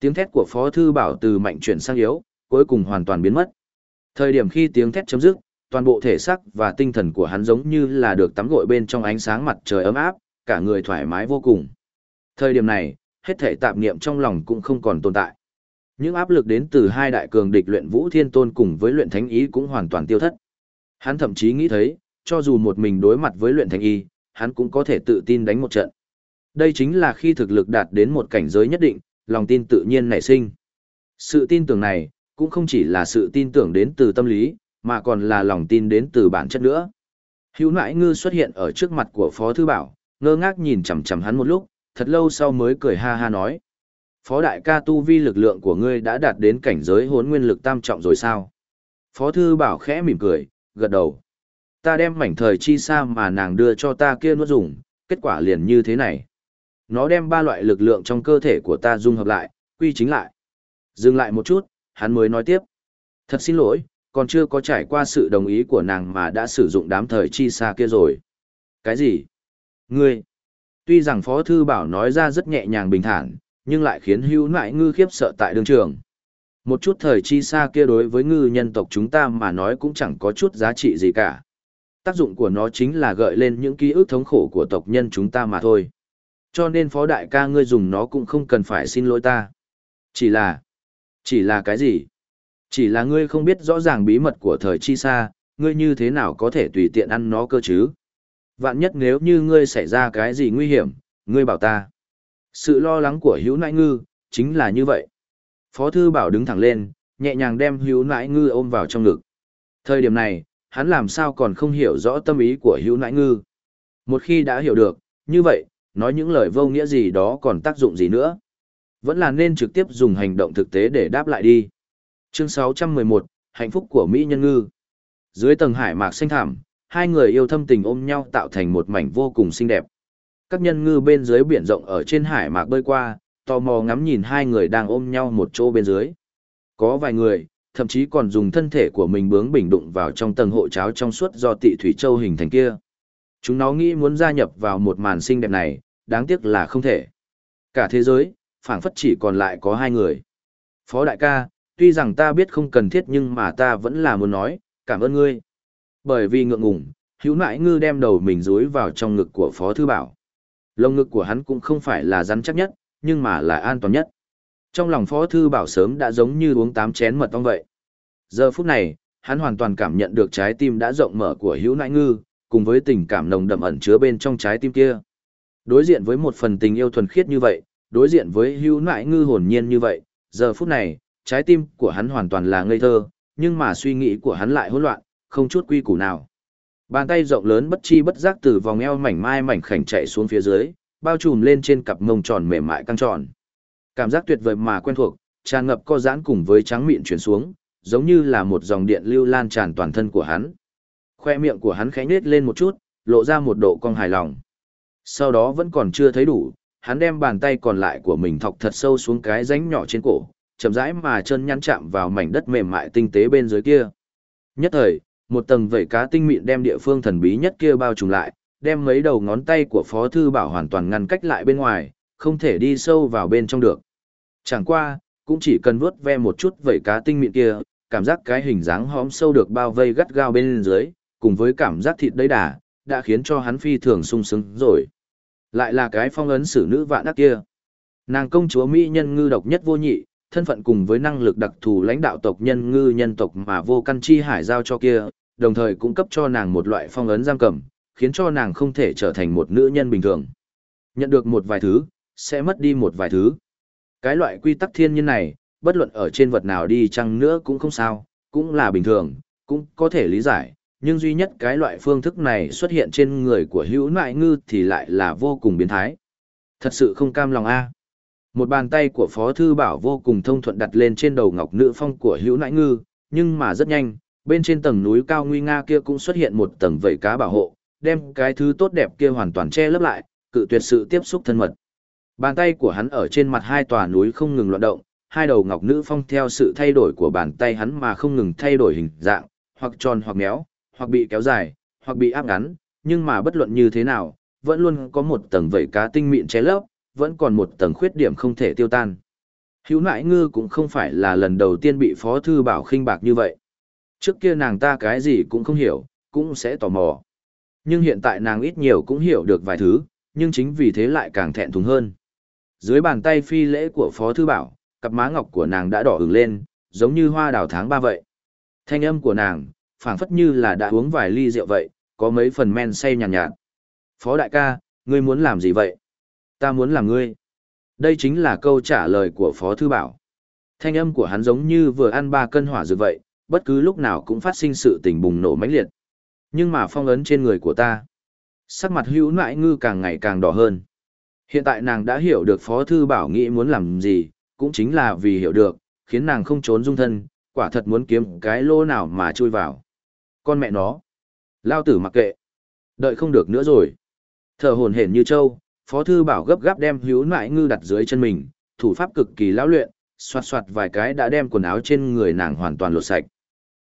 A: Tiếng thét của Phó Thư Bảo từ mạnh chuyển sang yếu, cuối cùng hoàn toàn biến mất. Thời điểm khi tiếng thét chấm dứt, toàn bộ thể xác và tinh thần của hắn giống như là được tắm gội bên trong ánh sáng mặt trời ấm áp, cả người thoải mái vô cùng. Thời điểm này, hết thể tạp niệm trong lòng cũng không còn tồn tại. Những áp lực đến từ hai đại cường địch luyện vũ thiên tôn cùng với luyện thánh ý cũng hoàn toàn tiêu thất. Hắn thậm chí nghĩ thấy, cho dù một mình đối mặt với luyện thánh ý, hắn cũng có thể tự tin đánh một trận. Đây chính là khi thực lực đạt đến một cảnh giới nhất định, lòng tin tự nhiên nảy sinh. Sự tin tưởng này, cũng không chỉ là sự tin tưởng đến từ tâm lý, mà còn là lòng tin đến từ bản chất nữa. Hữu nãi ngư xuất hiện ở trước mặt của Phó Thư Bảo, ngơ ngác nhìn chằm chằm hắn một lúc, thật lâu sau mới cười ha ha nói. Phó đại ca tu vi lực lượng của ngươi đã đạt đến cảnh giới hốn nguyên lực tam trọng rồi sao? Phó Thư Bảo khẽ mỉm cười, gật đầu. Ta đem mảnh thời chi sa mà nàng đưa cho ta kia nuốt dùng, kết quả liền như thế này. Nó đem ba loại lực lượng trong cơ thể của ta dung hợp lại, quy chính lại. Dừng lại một chút, hắn mới nói tiếp. Thật xin lỗi, còn chưa có trải qua sự đồng ý của nàng mà đã sử dụng đám thời chi xa kia rồi. Cái gì? Ngươi? Tuy rằng Phó Thư Bảo nói ra rất nhẹ nhàng bình thản, nhưng lại khiến hưu nại ngư khiếp sợ tại đường trường. Một chút thời chi xa kia đối với ngư nhân tộc chúng ta mà nói cũng chẳng có chút giá trị gì cả. Tác dụng của nó chính là gợi lên những ký ức thống khổ của tộc nhân chúng ta mà thôi. Cho nên phó đại ca ngươi dùng nó cũng không cần phải xin lỗi ta. Chỉ là... Chỉ là cái gì? Chỉ là ngươi không biết rõ ràng bí mật của thời chi xa, ngươi như thế nào có thể tùy tiện ăn nó cơ chứ? Vạn nhất nếu như ngươi xảy ra cái gì nguy hiểm, ngươi bảo ta. Sự lo lắng của hữu nãi ngư, chính là như vậy. Phó thư bảo đứng thẳng lên, nhẹ nhàng đem hữu nãi ngư ôm vào trong ngực. Thời điểm này, hắn làm sao còn không hiểu rõ tâm ý của hữu nãi ngư. Một khi đã hiểu được, như vậy, nói những lời vô nghĩa gì đó còn tác dụng gì nữa. Vẫn là nên trực tiếp dùng hành động thực tế để đáp lại đi. Chương 611, Hạnh phúc của Mỹ Nhân Ngư Dưới tầng hải mạc xanh thảm, hai người yêu thâm tình ôm nhau tạo thành một mảnh vô cùng xinh đẹp. Các nhân ngư bên dưới biển rộng ở trên hải mạc bơi qua, tò mò ngắm nhìn hai người đang ôm nhau một chỗ bên dưới. Có vài người, thậm chí còn dùng thân thể của mình bướng bình đụng vào trong tầng hộ cháo trong suốt do tị thủy châu hình thành kia. Chúng nó nghĩ muốn gia nhập vào một màn xinh đẹp này, đáng tiếc là không thể. Cả thế giới, phảng phất chỉ còn lại có hai người. Phó đại ca, tuy rằng ta biết không cần thiết nhưng mà ta vẫn là muốn nói, cảm ơn ngươi. Bởi vì ngượng ngùng, hữu nại ngư đem đầu mình dối vào trong ngực của Phó Thư Bảo. Lông ngực của hắn cũng không phải là rắn chắc nhất, nhưng mà là an toàn nhất. Trong lòng Phó Thư Bảo sớm đã giống như uống tám chén mật ong vậy. Giờ phút này, hắn hoàn toàn cảm nhận được trái tim đã rộng mở của hữu nại ngư, cùng với tình cảm nồng đậm ẩn chứa bên trong trái tim kia. Đối diện với một phần tình yêu thuần khiết như vậy, đối diện với hữu nại ngư hồn nhiên như vậy, giờ phút này, trái tim của hắn hoàn toàn là ngây thơ, nhưng mà suy nghĩ của hắn lại hỗn loạn, không chút quy củ nào. Bàn tay rộng lớn bất chi bất giác từ vòng eo mảnh mai mảnh khảnh chạy xuống phía dưới, bao trùm lên trên cặp mông tròn mềm mại căng tròn. Cảm giác tuyệt vời mà quen thuộc, tràn ngập co giãn cùng với trắng miệng chuyển xuống, giống như là một dòng điện lưu lan tràn toàn thân của hắn. Khoe miệng của hắn khẽ nết lên một chút, lộ ra một độ cong hài lòng. Sau đó vẫn còn chưa thấy đủ, hắn đem bàn tay còn lại của mình thọc thật sâu xuống cái rãnh nhỏ trên cổ, chậm rãi mà chân nhăn chạm vào mảnh đất mềm mại tinh tế bên dưới kia. Nhất thời, một tầng vẩy cá tinh mịn đem địa phương thần bí nhất kia bao trùm lại, đem mấy đầu ngón tay của Phó Thư Bảo hoàn toàn ngăn cách lại bên ngoài, không thể đi sâu vào bên trong được. Chẳng qua, cũng chỉ cần vuốt ve một chút vẩy cá tinh mịn kia, cảm giác cái hình dáng hóm sâu được bao vây gắt gao bên dưới, cùng với cảm giác thịt đấy đà, đã khiến cho hắn phi thường sung sướng rồi. Lại là cái phong ấn xử nữ vạn ác kia. Nàng công chúa Mỹ nhân ngư độc nhất vô nhị, thân phận cùng với năng lực đặc thù lãnh đạo tộc nhân ngư nhân tộc mà vô căn chi hải giao cho kia, đồng thời cung cấp cho nàng một loại phong ấn giam cầm, khiến cho nàng không thể trở thành một nữ nhân bình thường. Nhận được một vài thứ, sẽ mất đi một vài thứ. Cái loại quy tắc thiên nhiên này, bất luận ở trên vật nào đi chăng nữa cũng không sao, cũng là bình thường, cũng có thể lý giải, nhưng duy nhất cái loại phương thức này xuất hiện trên người của hữu nại ngư thì lại là vô cùng biến thái. Thật sự không cam lòng a. Một bàn tay của Phó Thư Bảo vô cùng thông thuận đặt lên trên đầu ngọc nữ phong của hữu nại ngư, nhưng mà rất nhanh, bên trên tầng núi cao nguy nga kia cũng xuất hiện một tầng vẩy cá bảo hộ, đem cái thứ tốt đẹp kia hoàn toàn che lấp lại, cự tuyệt sự tiếp xúc thân mật. Bàn tay của hắn ở trên mặt hai tòa núi không ngừng loạn động, hai đầu ngọc nữ phong theo sự thay đổi của bàn tay hắn mà không ngừng thay đổi hình dạng, hoặc tròn hoặc méo, hoặc bị kéo dài, hoặc bị áp ngắn, nhưng mà bất luận như thế nào, vẫn luôn có một tầng vẩy cá tinh mịn che lấp, vẫn còn một tầng khuyết điểm không thể tiêu tan. Hữu nại ngư cũng không phải là lần đầu tiên bị Phó Thư Bảo khinh bạc như vậy. Trước kia nàng ta cái gì cũng không hiểu, cũng sẽ tò mò. Nhưng hiện tại nàng ít nhiều cũng hiểu được vài thứ, nhưng chính vì thế lại càng thẹn thùng hơn. Dưới bàn tay phi lễ của Phó Thư Bảo, cặp má ngọc của nàng đã đỏ ửng lên, giống như hoa đào tháng ba vậy. Thanh âm của nàng, phảng phất như là đã uống vài ly rượu vậy, có mấy phần men say nhàn nhạt, nhạt. Phó đại ca, ngươi muốn làm gì vậy? Ta muốn làm ngươi. Đây chính là câu trả lời của Phó Thư Bảo. Thanh âm của hắn giống như vừa ăn ba cân hỏa dược vậy, bất cứ lúc nào cũng phát sinh sự tình bùng nổ mãnh liệt. Nhưng mà phong ấn trên người của ta. Sắc mặt hữu nại ngư càng ngày càng đỏ hơn. Hiện tại nàng đã hiểu được Phó Thư Bảo nghĩ muốn làm gì, cũng chính là vì hiểu được, khiến nàng không trốn dung thân, quả thật muốn kiếm cái lô nào mà chui vào. Con mẹ nó. Lao tử mặc kệ. Đợi không được nữa rồi. Thở hồn hển như trâu, Phó Thư Bảo gấp gáp đem hữu nại ngư đặt dưới chân mình, thủ pháp cực kỳ lão luyện, xoạt xoạt vài cái đã đem quần áo trên người nàng hoàn toàn lột sạch.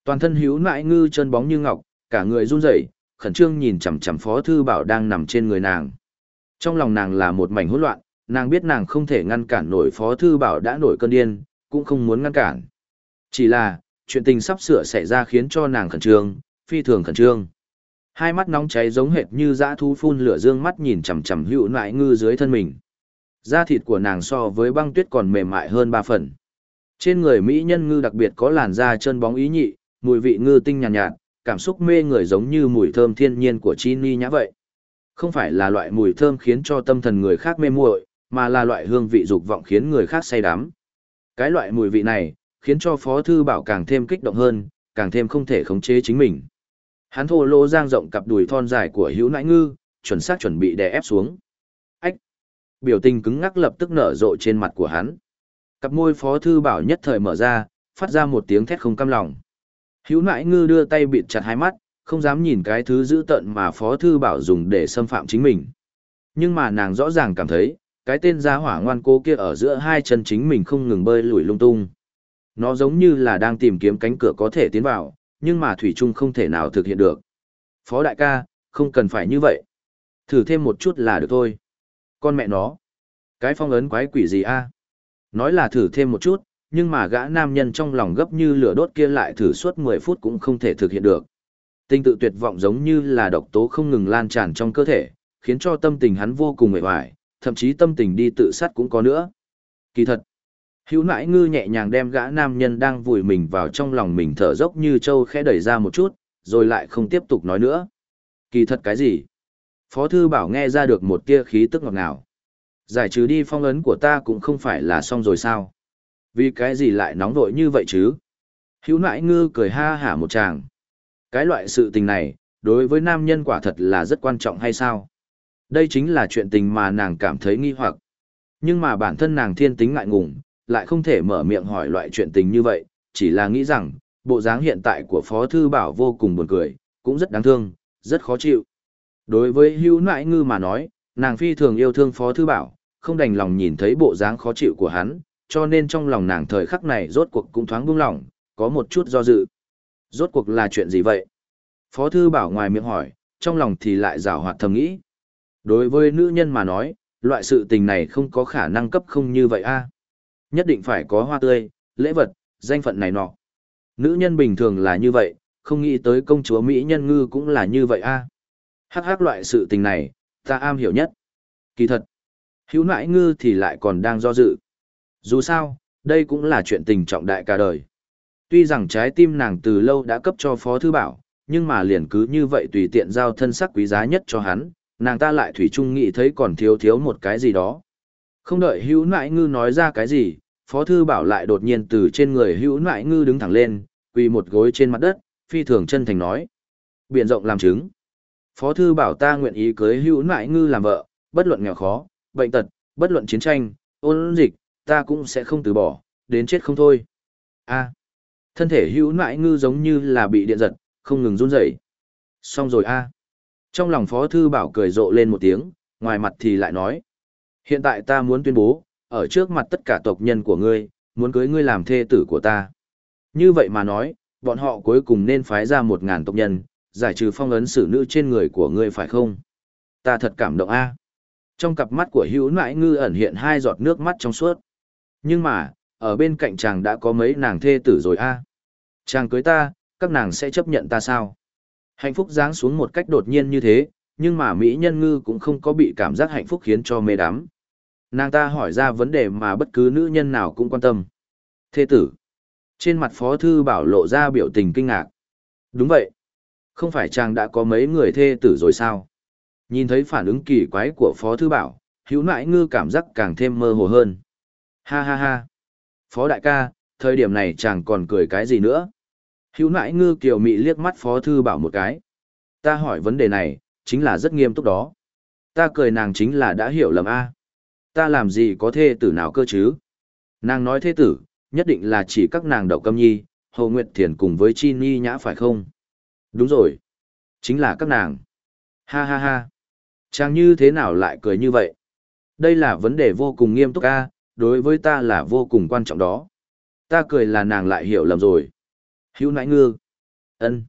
A: Toàn thân hữu nại ngư chân bóng như ngọc, cả người run rẩy, khẩn trương nhìn chằm chằm Phó Thư Bảo đang nằm trên người nàng. Trong lòng nàng là một mảnh hỗn loạn, nàng biết nàng không thể ngăn cản nổi Phó Thư Bảo đã nổi cơn điên, cũng không muốn ngăn cản. Chỉ là, chuyện tình sắp sửa xảy ra khiến cho nàng khẩn trương, phi thường khẩn trương. Hai mắt nóng cháy giống hệt như dã thú phun lửa dương mắt nhìn chằm chằm hữu nại ngư dưới thân mình. Da thịt của nàng so với băng tuyết còn mềm mại hơn ba phần. Trên người Mỹ nhân ngư đặc biệt có làn da chân bóng ý nhị, mùi vị ngư tinh nhàn nhạt, nhạt, cảm xúc mê người giống như mùi thơm thiên nhiên của chi ni nhã vậy. Không phải là loại mùi thơm khiến cho tâm thần người khác mê muội, mà là loại hương vị dục vọng khiến người khác say đắm. Cái loại mùi vị này, khiến cho Phó Thư Bảo càng thêm kích động hơn, càng thêm không thể khống chế chính mình. Hắn thô lô giang rộng cặp đùi thon dài của hữu nãi ngư, chuẩn xác chuẩn bị đè ép xuống. Biểu tình cứng ngắc lập tức nở rộ trên mặt của hắn. Cặp môi Phó Thư Bảo nhất thời mở ra, phát ra một tiếng thét không cam lòng. Hữu nãi ngư đưa tay bịt chặt hai mắt, không dám nhìn cái thứ dữ tận mà Phó Thư Bảo dùng để xâm phạm chính mình. Nhưng mà nàng rõ ràng cảm thấy, cái tên gia hỏa ngoan cố kia ở giữa hai chân chính mình không ngừng bơi lủi lung tung. Nó giống như là đang tìm kiếm cánh cửa có thể tiến vào, nhưng mà Thủy Trung không thể nào thực hiện được. Phó đại ca, không cần phải như vậy. Thử thêm một chút là được thôi. Con mẹ nó. Cái phong ấn quái quỷ gì a? Nói là thử thêm một chút, nhưng mà gã nam nhân trong lòng gấp như lửa đốt kia lại thử suốt 10 phút cũng không thể thực hiện được. Tinh tự tuyệt vọng giống như là độc tố không ngừng lan tràn trong cơ thể, khiến cho tâm tình hắn vô cùng mệt mỏi, thậm chí tâm tình đi tự sát cũng có nữa. Kỳ thật, hữu nãi ngư nhẹ nhàng đem gã nam nhân đang vùi mình vào trong lòng mình thở dốc như trâu khẽ đẩy ra một chút, rồi lại không tiếp tục nói nữa. Kỳ thật cái gì? Phó thư bảo nghe ra được một tia khí tức ngọt ngào. Giải trừ đi phong ấn của ta cũng không phải là xong rồi sao? Vì cái gì lại nóng vội như vậy chứ? Hữu nãi ngư cười ha hả một chàng. Cái loại sự tình này, đối với nam nhân quả thật là rất quan trọng hay sao? Đây chính là chuyện tình mà nàng cảm thấy nghi hoặc. Nhưng mà bản thân nàng thiên tính ngại ngùng, lại không thể mở miệng hỏi loại chuyện tình như vậy, chỉ là nghĩ rằng, bộ dáng hiện tại của Phó Thư Bảo vô cùng buồn cười, cũng rất đáng thương, rất khó chịu. Đối với hữu nại ngư mà nói, nàng phi thường yêu thương Phó Thư Bảo, không đành lòng nhìn thấy bộ dáng khó chịu của hắn, cho nên trong lòng nàng thời khắc này rốt cuộc cũng thoáng buông lỏng, có một chút do dự. Rốt cuộc là chuyện gì vậy? Phó Thư Bảo ngoài miệng hỏi, trong lòng thì lại rào hoạt thầm nghĩ. Đối với nữ nhân mà nói, loại sự tình này không có khả năng cấp không như vậy a Nhất định phải có hoa tươi, lễ vật, danh phận này nọ. Nữ nhân bình thường là như vậy, không nghĩ tới công chúa Mỹ nhân ngư cũng là như vậy a Hắc hắc loại sự tình này, ta am hiểu nhất. Kỳ thật, hữu nãi ngư thì lại còn đang do dự. Dù sao, đây cũng là chuyện tình trọng đại cả đời. Tuy rằng trái tim nàng từ lâu đã cấp cho Phó Thư Bảo, nhưng mà liền cứ như vậy tùy tiện giao thân sắc quý giá nhất cho hắn, nàng ta lại thủy chung nghĩ thấy còn thiếu thiếu một cái gì đó. Không đợi hữu nãi ngư nói ra cái gì, Phó Thư Bảo lại đột nhiên từ trên người hữu nãi ngư đứng thẳng lên, quỳ một gối trên mặt đất, phi thường chân thành nói. Biển rộng làm chứng. Phó Thư Bảo ta nguyện ý cưới hữu Nại ngư làm vợ, bất luận nghèo khó, bệnh tật, bất luận chiến tranh, ôn dịch, ta cũng sẽ không từ bỏ, đến chết không thôi. a thân thể hữu Nại ngư giống như là bị điện giật, không ngừng run rẩy. Xong rồi a Trong lòng Phó Thư Bảo cười rộ lên một tiếng, ngoài mặt thì lại nói. Hiện tại ta muốn tuyên bố, ở trước mặt tất cả tộc nhân của ngươi, muốn cưới ngươi làm thê tử của ta. Như vậy mà nói, bọn họ cuối cùng nên phái ra một ngàn tộc nhân, giải trừ phong ấn xử nữ trên người của ngươi phải không? Ta thật cảm động a. Trong cặp mắt của hữu nãi ngư ẩn hiện hai giọt nước mắt trong suốt. Nhưng mà, ở bên cạnh chàng đã có mấy nàng thê tử rồi a. Chàng cưới ta, các nàng sẽ chấp nhận ta sao? Hạnh phúc giáng xuống một cách đột nhiên như thế, nhưng mà Mỹ nhân ngư cũng không có bị cảm giác hạnh phúc khiến cho mê đắm. Nàng ta hỏi ra vấn đề mà bất cứ nữ nhân nào cũng quan tâm. Thê tử. Trên mặt Phó Thư Bảo lộ ra biểu tình kinh ngạc. Đúng vậy. Không phải chàng đã có mấy người thê tử rồi sao? Nhìn thấy phản ứng kỳ quái của Phó Thư Bảo, hữu nại ngư cảm giác càng thêm mơ hồ hơn. Ha ha ha. Phó đại ca, thời điểm này chàng còn cười cái gì nữa? Hữu nại ngư kiều mị liếc mắt Phó Thư Bảo một cái. Ta hỏi vấn đề này, chính là rất nghiêm túc đó. Ta cười nàng chính là đã hiểu lầm A. Ta làm gì có thê tử nào cơ chứ? Nàng nói thê tử, nhất định là chỉ các nàng đậu câm nhi, Hồ Nguyệt Thiền cùng với Chi Nhi nhã phải không? Đúng rồi. Chính là các nàng. Ha ha ha. Chàng như thế nào lại cười như vậy? Đây là vấn đề vô cùng nghiêm túc a, đối với ta là vô cùng quan trọng đó. Ta cười là nàng lại hiểu lầm rồi. Hữu nãi ngư. ân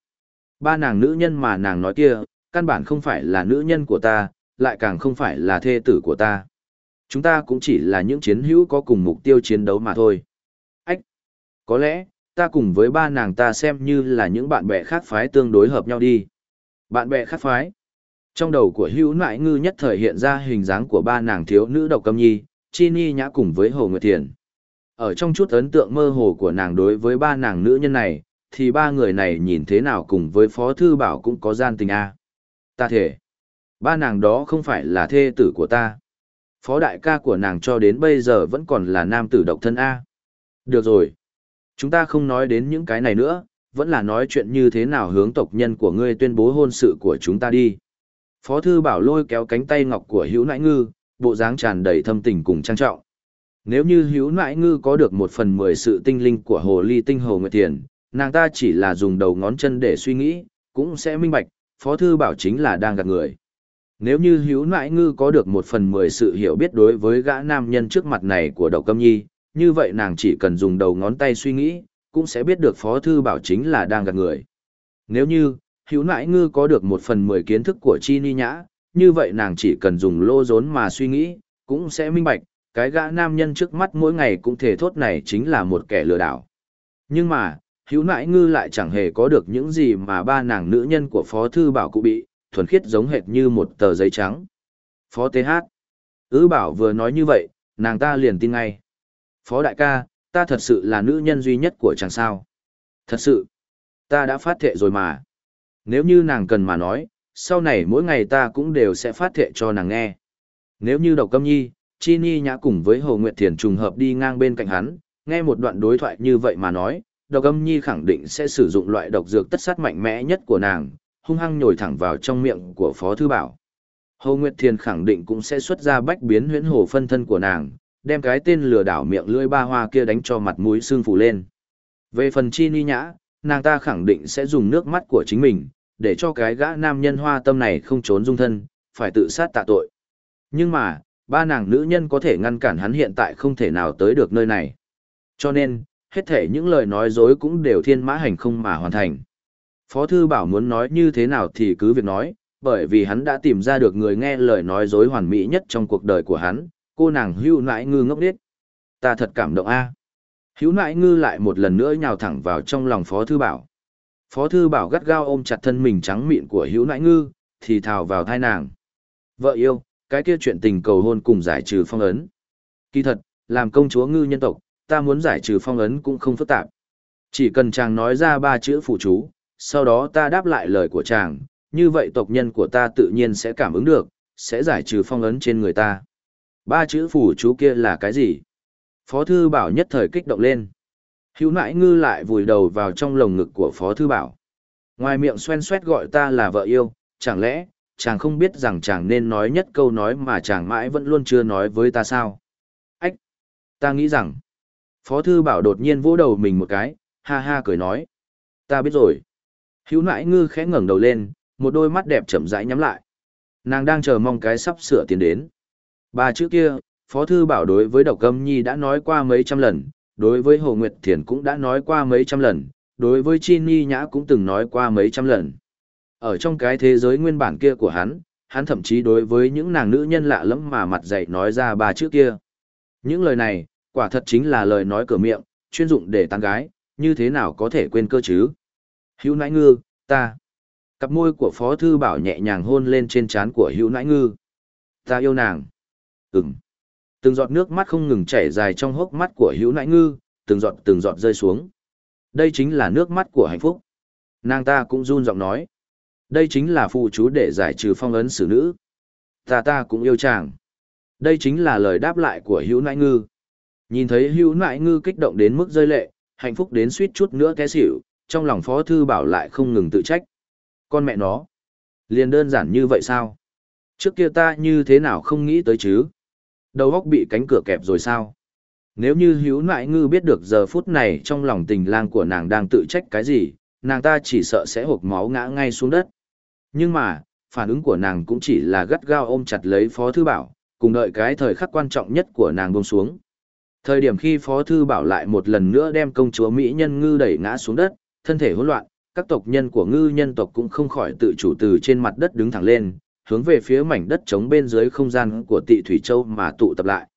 A: Ba nàng nữ nhân mà nàng nói kia, căn bản không phải là nữ nhân của ta, lại càng không phải là thê tử của ta. Chúng ta cũng chỉ là những chiến hữu có cùng mục tiêu chiến đấu mà thôi. Ách! Có lẽ, ta cùng với ba nàng ta xem như là những bạn bè khác phái tương đối hợp nhau đi. Bạn bè khác phái? Trong đầu của hữu nại ngư nhất thời hiện ra hình dáng của ba nàng thiếu nữ độc cầm nhi, chi ni nhã cùng với Hồ Nguyệt Thiền. Ở trong chút ấn tượng mơ hồ của nàng đối với ba nàng nữ nhân này, thì ba người này nhìn thế nào cùng với Phó Thư Bảo cũng có gian tình a Ta thể. Ba nàng đó không phải là thê tử của ta. Phó đại ca của nàng cho đến bây giờ vẫn còn là nam tử độc thân A. Được rồi. Chúng ta không nói đến những cái này nữa, vẫn là nói chuyện như thế nào hướng tộc nhân của ngươi tuyên bố hôn sự của chúng ta đi. Phó thư bảo lôi kéo cánh tay ngọc của hữu nãi ngư, bộ dáng tràn đầy thâm tình cùng trang trọng. Nếu như hữu nãi ngư có được một phần mười sự tinh linh của hồ ly tinh hồ nguyệt tiền, nàng ta chỉ là dùng đầu ngón chân để suy nghĩ, cũng sẽ minh bạch, phó thư bảo chính là đang gạt người. Nếu như hữu nãi ngư có được một phần mười sự hiểu biết đối với gã nam nhân trước mặt này của đậu câm nhi, như vậy nàng chỉ cần dùng đầu ngón tay suy nghĩ, cũng sẽ biết được phó thư bảo chính là đang gạt người. Nếu như, hữu nãi ngư có được một phần mười kiến thức của chi ni nhã, như vậy nàng chỉ cần dùng lô rốn mà suy nghĩ, cũng sẽ minh bạch, cái gã nam nhân trước mắt mỗi ngày cũng thể thốt này chính là một kẻ lừa đảo. Nhưng mà, hữu nãi ngư lại chẳng hề có được những gì mà ba nàng nữ nhân của phó thư bảo cụ bị, thuần khiết giống hệt như một tờ giấy trắng. Phó TH. Ứ bảo vừa nói như vậy, nàng ta liền tin ngay. Phó đại ca, ta thật sự là nữ nhân duy nhất của chàng sao. Thật sự, ta đã phát thệ rồi mà. Nếu như nàng cần mà nói, sau này mỗi ngày ta cũng đều sẽ phát thệ cho nàng nghe. Nếu như độc câm nhi, Chi Ni nhã cùng với Hồ Nguyệt Thiền trùng hợp đi ngang bên cạnh hắn, nghe một đoạn đối thoại như vậy mà nói, độc âm nhi khẳng định sẽ sử dụng loại độc dược tất sát mạnh mẽ nhất của nàng, hung hăng nhồi thẳng vào trong miệng của Phó Thư Bảo. Hồ Nguyệt Thiền khẳng định cũng sẽ xuất ra bách biến huyễn hồ phân thân của nàng, đem cái tên lừa đảo miệng lưỡi ba hoa kia đánh cho mặt mũi xương phủ lên. Về phần chi ni nhã, nàng ta khẳng định sẽ dùng nước mắt của chính mình, để cho cái gã nam nhân hoa tâm này không trốn dung thân, phải tự sát tạ tội. Nhưng mà, ba nàng nữ nhân có thể ngăn cản hắn hiện tại không thể nào tới được nơi này. Cho nên, hết thể những lời nói dối cũng đều thiên mã hành không mà hoàn thành. Phó Thư Bảo muốn nói như thế nào thì cứ việc nói, bởi vì hắn đã tìm ra được người nghe lời nói dối hoàn mỹ nhất trong cuộc đời của hắn, cô nàng hưu nãi ngư ngốc điếc. Ta thật cảm động a Hữu nãi ngư lại một lần nữa nhào thẳng vào trong lòng Phó Thư Bảo. Phó Thư Bảo gắt gao ôm chặt thân mình trắng mịn của hữu nãi ngư, thì thào vào thai nàng. Vợ yêu, Cái kia chuyện tình cầu hôn cùng giải trừ phong ấn. Kỳ thật, làm công chúa ngư nhân tộc, ta muốn giải trừ phong ấn cũng không phức tạp. Chỉ cần chàng nói ra ba chữ phụ chú, sau đó ta đáp lại lời của chàng, như vậy tộc nhân của ta tự nhiên sẽ cảm ứng được, sẽ giải trừ phong ấn trên người ta. Ba chữ phủ chú kia là cái gì? Phó Thư Bảo nhất thời kích động lên. Hữu nãi ngư lại vùi đầu vào trong lồng ngực của Phó Thư Bảo. Ngoài miệng xoen xoét gọi ta là vợ yêu, chẳng lẽ, chàng không biết rằng chàng nên nói nhất câu nói mà chàng mãi vẫn luôn chưa nói với ta sao? Ách! Ta nghĩ rằng, Phó Thư Bảo đột nhiên vỗ đầu mình một cái, ha ha cười nói. Ta biết rồi. Hữu nãi ngư khẽ ngẩng đầu lên, một đôi mắt đẹp chậm rãi nhắm lại. Nàng đang chờ mong cái sắp sửa tiến đến. Ba chữ kia, Phó Thư Bảo đối với Độc Âm Nhi đã nói qua mấy trăm lần, đối với Hồ Nguyệt Thiền cũng đã nói qua mấy trăm lần, đối với Chi Nhi Nhã cũng từng nói qua mấy trăm lần. Ở trong cái thế giới nguyên bản kia của hắn, hắn thậm chí đối với những nàng nữ nhân lạ lẫm mà mặt dày nói ra ba chữ kia. Những lời này, quả thật chính là lời nói cửa miệng, chuyên dụng để tán gái, như thế nào có thể quên cơ chứ? Hữu nãi ngư, ta. Cặp môi của Phó Thư Bảo nhẹ nhàng hôn lên trên trán của Hữu nãi ngư. Ta yêu nàng. Ừm. Từng giọt nước mắt không ngừng chảy dài trong hốc mắt của Hữu nãi ngư, từng giọt từng giọt rơi xuống. Đây chính là nước mắt của hạnh phúc. Nàng ta cũng run giọng nói. Đây chính là phụ chú để giải trừ phong ấn xử nữ. Ta ta cũng yêu chàng. Đây chính là lời đáp lại của Hữu nãi ngư. Nhìn thấy Hữu nãi ngư kích động đến mức rơi lệ, hạnh phúc đến suýt chút nữa té xỉu, trong lòng Phó Thư Bảo lại không ngừng tự trách. Con mẹ nó. Liền đơn giản như vậy sao? Trước kia ta như thế nào không nghĩ tới chứ? Đầu góc bị cánh cửa kẹp rồi sao? Nếu như hữu nại ngư biết được giờ phút này trong lòng tình lang của nàng đang tự trách cái gì, nàng ta chỉ sợ sẽ hộp máu ngã ngay xuống đất. Nhưng mà, phản ứng của nàng cũng chỉ là gắt gao ôm chặt lấy Phó Thư Bảo, cùng đợi cái thời khắc quan trọng nhất của nàng buông xuống. Thời điểm khi Phó Thư Bảo lại một lần nữa đem công chúa Mỹ nhân ngư đẩy ngã xuống đất, thân thể hỗn loạn, các tộc nhân của ngư nhân tộc cũng không khỏi tự chủ từ trên mặt đất đứng thẳng lên, hướng về phía mảnh đất trống bên dưới không gian của tị Thủy Châu mà tụ tập lại.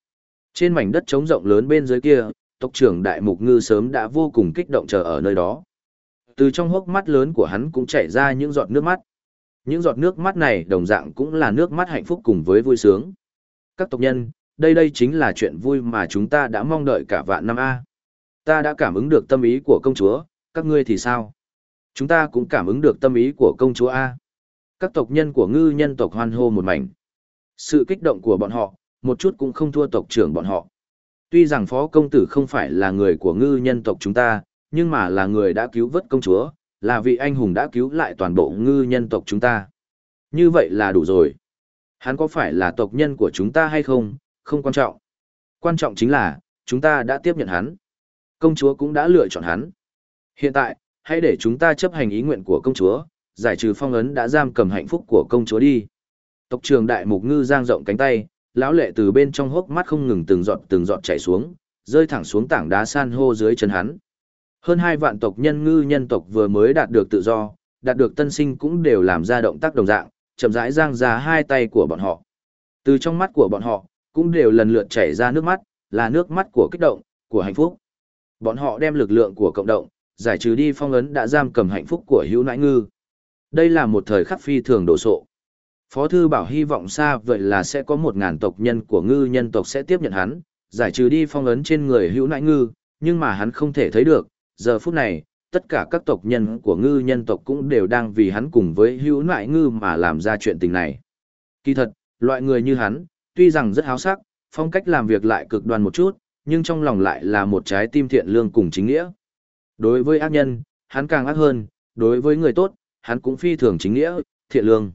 A: Trên mảnh đất trống rộng lớn bên dưới kia, tộc trưởng đại mục ngư sớm đã vô cùng kích động chờ ở nơi đó. Từ trong hốc mắt lớn của hắn cũng chảy ra những giọt nước mắt. Những giọt nước mắt này đồng dạng cũng là nước mắt hạnh phúc cùng với vui sướng. Các tộc nhân, đây đây chính là chuyện vui mà chúng ta đã mong đợi cả vạn năm A. Ta đã cảm ứng được tâm ý của công chúa, các ngươi thì sao? Chúng ta cũng cảm ứng được tâm ý của công chúa A. Các tộc nhân của ngư nhân tộc hoan hô một mảnh. Sự kích động của bọn họ, một chút cũng không thua tộc trưởng bọn họ. Tuy rằng phó công tử không phải là người của ngư nhân tộc chúng ta, nhưng mà là người đã cứu vớt công chúa, là vị anh hùng đã cứu lại toàn bộ ngư nhân tộc chúng ta. Như vậy là đủ rồi. Hắn có phải là tộc nhân của chúng ta hay không, không quan trọng. Quan trọng chính là, chúng ta đã tiếp nhận hắn. Công chúa cũng đã lựa chọn hắn. Hiện tại, hãy để chúng ta chấp hành ý nguyện của công chúa, giải trừ phong ấn đã giam cầm hạnh phúc của công chúa đi. Tộc trưởng đại mục ngư giang rộng cánh tay, lão lệ từ bên trong hốc mắt không ngừng từng giọt từng giọt chảy xuống, rơi thẳng xuống tảng đá san hô dưới chân hắn. Hơn hai vạn tộc nhân ngư nhân tộc vừa mới đạt được tự do, đạt được tân sinh cũng đều làm ra động tác đồng dạng, chậm rãi giang ra hai tay của bọn họ. Từ trong mắt của bọn họ, cũng đều lần lượt chảy ra nước mắt, là nước mắt của kích động, của hạnh phúc. Bọn họ đem lực lượng của cộng đồng, giải trừ đi phong ấn đã giam cầm hạnh phúc của hữu nãi ngư. Đây là một thời khắc phi thường đổ sộ. Phó Thư Bảo hy vọng xa vậy là sẽ có một ngàn tộc nhân của ngư nhân tộc sẽ tiếp nhận hắn, giải trừ đi phong ấn trên người hữu nãi ngư, nhưng mà hắn không thể thấy được, giờ phút này, tất cả các tộc nhân của ngư nhân tộc cũng đều đang vì hắn cùng với hữu nãi ngư mà làm ra chuyện tình này. Kỳ thật, loại người như hắn, tuy rằng rất háo sắc, phong cách làm việc lại cực đoan một chút, nhưng trong lòng lại là một trái tim thiện lương cùng chính nghĩa. Đối với ác nhân, hắn càng ác hơn, đối với người tốt, hắn cũng phi thường chính nghĩa, thiện lương.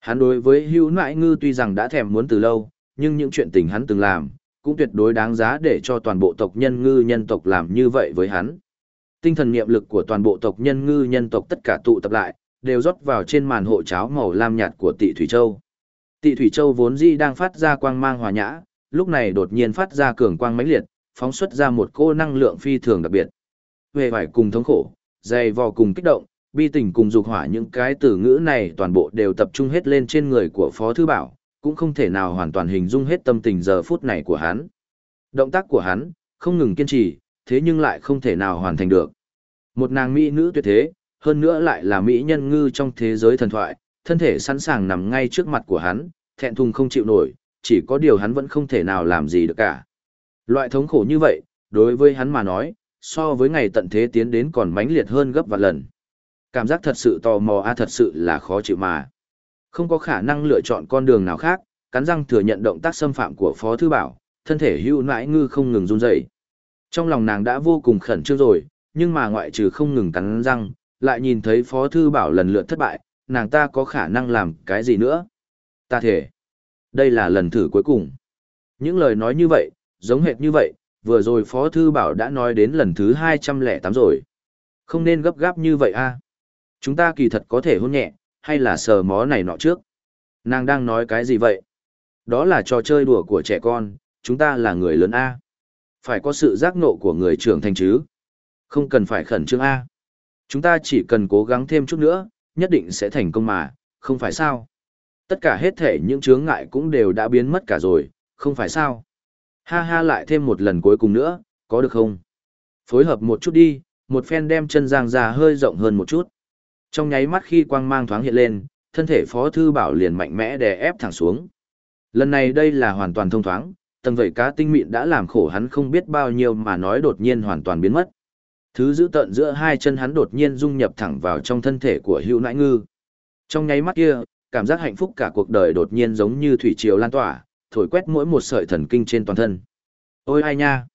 A: Hắn đối với hữu nãi ngư tuy rằng đã thèm muốn từ lâu, nhưng những chuyện tình hắn từng làm, cũng tuyệt đối đáng giá để cho toàn bộ tộc nhân ngư nhân tộc làm như vậy với hắn. Tinh thần niệm lực của toàn bộ tộc nhân ngư nhân tộc tất cả tụ tập lại, đều rót vào trên màn hộ cháo màu lam nhạt của tị Thủy Châu. Tị Thủy Châu vốn dĩ đang phát ra quang mang hòa nhã, lúc này đột nhiên phát ra cường quang mãnh liệt, phóng xuất ra một cô năng lượng phi thường đặc biệt. Về vải cùng thống khổ, dày vò cùng kích động, bi tình cùng dục hỏa những cái từ ngữ này toàn bộ đều tập trung hết lên trên người của Phó Thư Bảo, cũng không thể nào hoàn toàn hình dung hết tâm tình giờ phút này của hắn. Động tác của hắn, không ngừng kiên trì, thế nhưng lại không thể nào hoàn thành được. Một nàng mỹ nữ tuyệt thế, hơn nữa lại là mỹ nhân ngư trong thế giới thần thoại, thân thể sẵn sàng nằm ngay trước mặt của hắn, thẹn thùng không chịu nổi, chỉ có điều hắn vẫn không thể nào làm gì được cả. Loại thống khổ như vậy, đối với hắn mà nói, so với ngày tận thế tiến đến còn mãnh liệt hơn gấp vài lần. Cảm giác thật sự tò mò a thật sự là khó chịu mà. Không có khả năng lựa chọn con đường nào khác, cắn răng thừa nhận động tác xâm phạm của Phó Thư Bảo, thân thể hưu nãi ngư không ngừng run dậy. Trong lòng nàng đã vô cùng khẩn trương rồi, nhưng mà ngoại trừ không ngừng cắn răng, lại nhìn thấy Phó Thư Bảo lần lượt thất bại, nàng ta có khả năng làm cái gì nữa? Ta thể. Đây là lần thử cuối cùng. Những lời nói như vậy, giống hệt như vậy, vừa rồi Phó Thư Bảo đã nói đến lần thứ 208 rồi. Không nên gấp gáp như vậy a Chúng ta kỳ thật có thể hôn nhẹ, hay là sờ mó này nọ trước. Nàng đang nói cái gì vậy? Đó là trò chơi đùa của trẻ con, chúng ta là người lớn A. Phải có sự giác nộ của người trưởng thành chứ. Không cần phải khẩn trương A. Chúng ta chỉ cần cố gắng thêm chút nữa, nhất định sẽ thành công mà, không phải sao. Tất cả hết thể những chướng ngại cũng đều đã biến mất cả rồi, không phải sao. Ha ha lại thêm một lần cuối cùng nữa, có được không? Phối hợp một chút đi, một phen đem chân giang ra hơi rộng hơn một chút. Trong nháy mắt khi quang mang thoáng hiện lên, thân thể Phó Thư Bảo liền mạnh mẽ đè ép thẳng xuống. Lần này đây là hoàn toàn thông thoáng, tầng vẩy cá tinh mịn đã làm khổ hắn không biết bao nhiêu mà nói đột nhiên hoàn toàn biến mất. Thứ giữ tận giữa hai chân hắn đột nhiên dung nhập thẳng vào trong thân thể của hữu nãi ngư. Trong nháy mắt kia, cảm giác hạnh phúc cả cuộc đời đột nhiên giống như thủy triều lan tỏa, thổi quét mỗi một sợi thần kinh trên toàn thân. Ôi ai nha!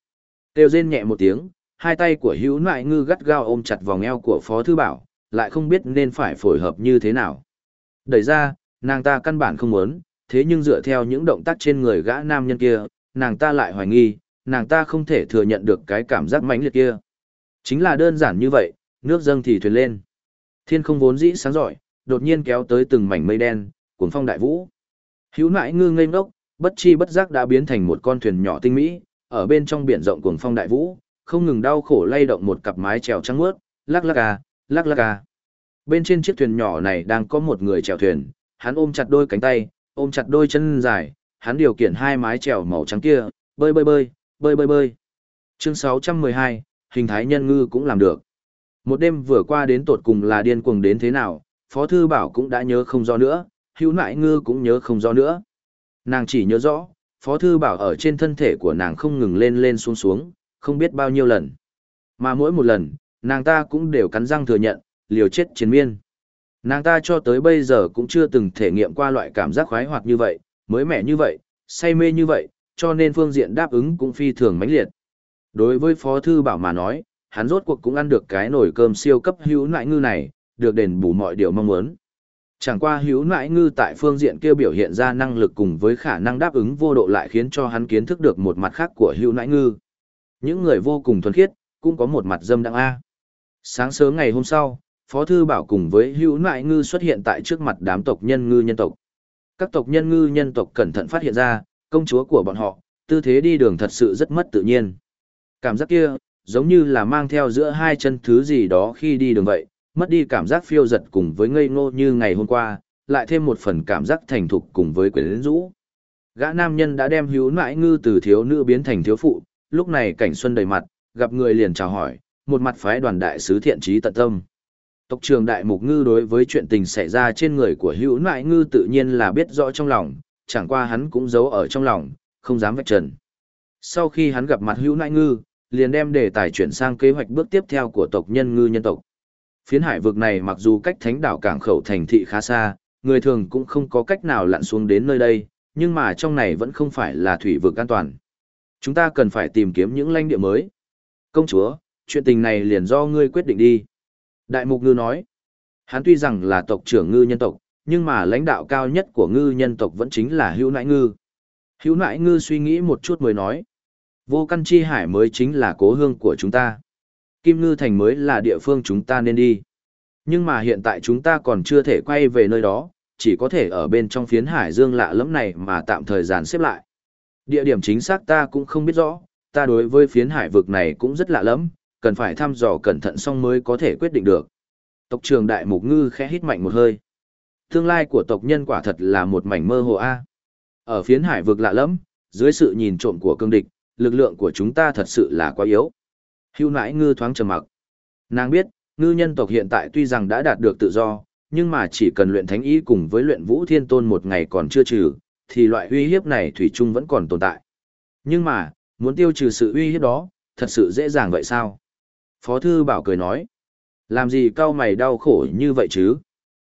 A: Têu rên nhẹ một tiếng, hai tay của hữu nãi ngư gắt gao ôm chặt vòng eo của Phó Thư Bảo, lại không biết nên phải phối hợp như thế nào. Đẩy ra, nàng ta căn bản không muốn, thế nhưng dựa theo những động tác trên người gã nam nhân kia, nàng ta lại hoài nghi, nàng ta không thể thừa nhận được cái cảm giác mãnh liệt kia. Chính là đơn giản như vậy, nước dâng thì thuyền lên. Thiên không vốn dĩ sáng giỏi, đột nhiên kéo tới từng mảnh mây đen, cuồng phong đại vũ. Hữu nãi ngư ngây ngốc, bất chi bất giác đã biến thành một con thuyền nhỏ tinh mỹ, ở bên trong biển rộng cuồng phong đại vũ, không ngừng đau khổ lay động một cặp mái chèo trắng mướt, lắc lắc à, lắc lắc ca. Bên trên chiếc thuyền nhỏ này đang có một người chèo thuyền, hắn ôm chặt đôi cánh tay, ôm chặt đôi chân dài, hắn điều khiển hai mái chèo màu trắng kia, bơi bơi bơi, bơi bơi bơi. Chương 612, hình thái nhân ngư cũng làm được. Một đêm vừa qua đến tột cùng là điên cuồng đến thế nào, Phó Thư Bảo cũng đã nhớ không rõ nữa, hữu nại ngư cũng nhớ không rõ nữa. Nàng chỉ nhớ rõ, Phó Thư Bảo ở trên thân thể của nàng không ngừng lên lên xuống xuống, không biết bao nhiêu lần. Mà mỗi một lần, nàng ta cũng đều cắn răng thừa nhận, liều chết chiến miên. Nàng ta cho tới bây giờ cũng chưa từng thể nghiệm qua loại cảm giác khoái hoạt như vậy, mới mẻ như vậy, say mê như vậy, cho nên phương diện đáp ứng cũng phi thường mãnh liệt. Đối với Phó Thư Bảo mà nói, hắn rốt cuộc cũng ăn được cái nồi cơm siêu cấp hữu nại ngư này, được đền bù mọi điều mong muốn. Chẳng qua hữu nại ngư tại phương diện kia biểu hiện ra năng lực cùng với khả năng đáp ứng vô độ lại khiến cho hắn kiến thức được một mặt khác của hữu nại ngư. Những người vô cùng thuần khiết, cũng có một mặt dâm đăng A. Sáng sớm ngày hôm sau, Phó Thư Bảo cùng với hữu nại ngư xuất hiện tại trước mặt đám tộc nhân ngư nhân tộc. Các tộc nhân ngư nhân tộc cẩn thận phát hiện ra, công chúa của bọn họ, tư thế đi đường thật sự rất mất tự nhiên. Cảm giác kia, giống như là mang theo giữa hai chân thứ gì đó khi đi đường vậy, mất đi cảm giác phiêu giật cùng với ngây ngô như ngày hôm qua, lại thêm một phần cảm giác thành thục cùng với quyến rũ. Gã nam nhân đã đem hữu nại ngư từ thiếu nữ biến thành thiếu phụ, lúc này cảnh xuân đầy mặt, gặp người liền chào hỏi, một mặt phái đoàn đại sứ thiện trí tận tâm. Tộc trưởng đại mục ngư đối với chuyện tình xảy ra trên người của hữu nại ngư tự nhiên là biết rõ trong lòng, chẳng qua hắn cũng giấu ở trong lòng, không dám vạch trần. Sau khi hắn gặp mặt hữu nại ngư, liền đem đề tài chuyển sang kế hoạch bước tiếp theo của tộc nhân ngư nhân tộc. Phiến hải vực này mặc dù cách thánh đảo cảng khẩu thành thị khá xa, người thường cũng không có cách nào lặn xuống đến nơi đây, nhưng mà trong này vẫn không phải là thủy vực an toàn. Chúng ta cần phải tìm kiếm những lãnh địa mới. Công chúa, chuyện tình này liền do ngươi quyết định đi. Đại mục ngư nói, hắn tuy rằng là tộc trưởng ngư nhân tộc, nhưng mà lãnh đạo cao nhất của ngư nhân tộc vẫn chính là hữu nãi ngư. Hữu nãi ngư suy nghĩ một chút mới nói, vô căn chi hải mới chính là cố hương của chúng ta. Kim ngư thành mới là địa phương chúng ta nên đi. Nhưng mà hiện tại chúng ta còn chưa thể quay về nơi đó, chỉ có thể ở bên trong phiến hải dương lạ lẫm này mà tạm thời gian xếp lại. Địa điểm chính xác ta cũng không biết rõ, ta đối với phiến hải vực này cũng rất lạ lẫm, cần phải thăm dò cẩn thận xong mới có thể quyết định được. Tộc trưởng đại mục ngư khẽ hít mạnh một hơi. Tương lai của tộc nhân quả thật là một mảnh mơ hồ a. Ở phiến hải vực lạ lẫm, dưới sự nhìn trộm của cương địch, lực lượng của chúng ta thật sự là quá yếu. Hưu nãi ngư thoáng trầm mặc. Nàng biết, ngư nhân tộc hiện tại tuy rằng đã đạt được tự do, nhưng mà chỉ cần luyện thánh ý cùng với luyện vũ thiên tôn một ngày còn chưa trừ, thì loại uy hiếp này thủy chung vẫn còn tồn tại. Nhưng mà, muốn tiêu trừ sự uy hiếp đó, thật sự dễ dàng vậy sao? Phó thư bảo cười nói, làm gì cao mày đau khổ như vậy chứ?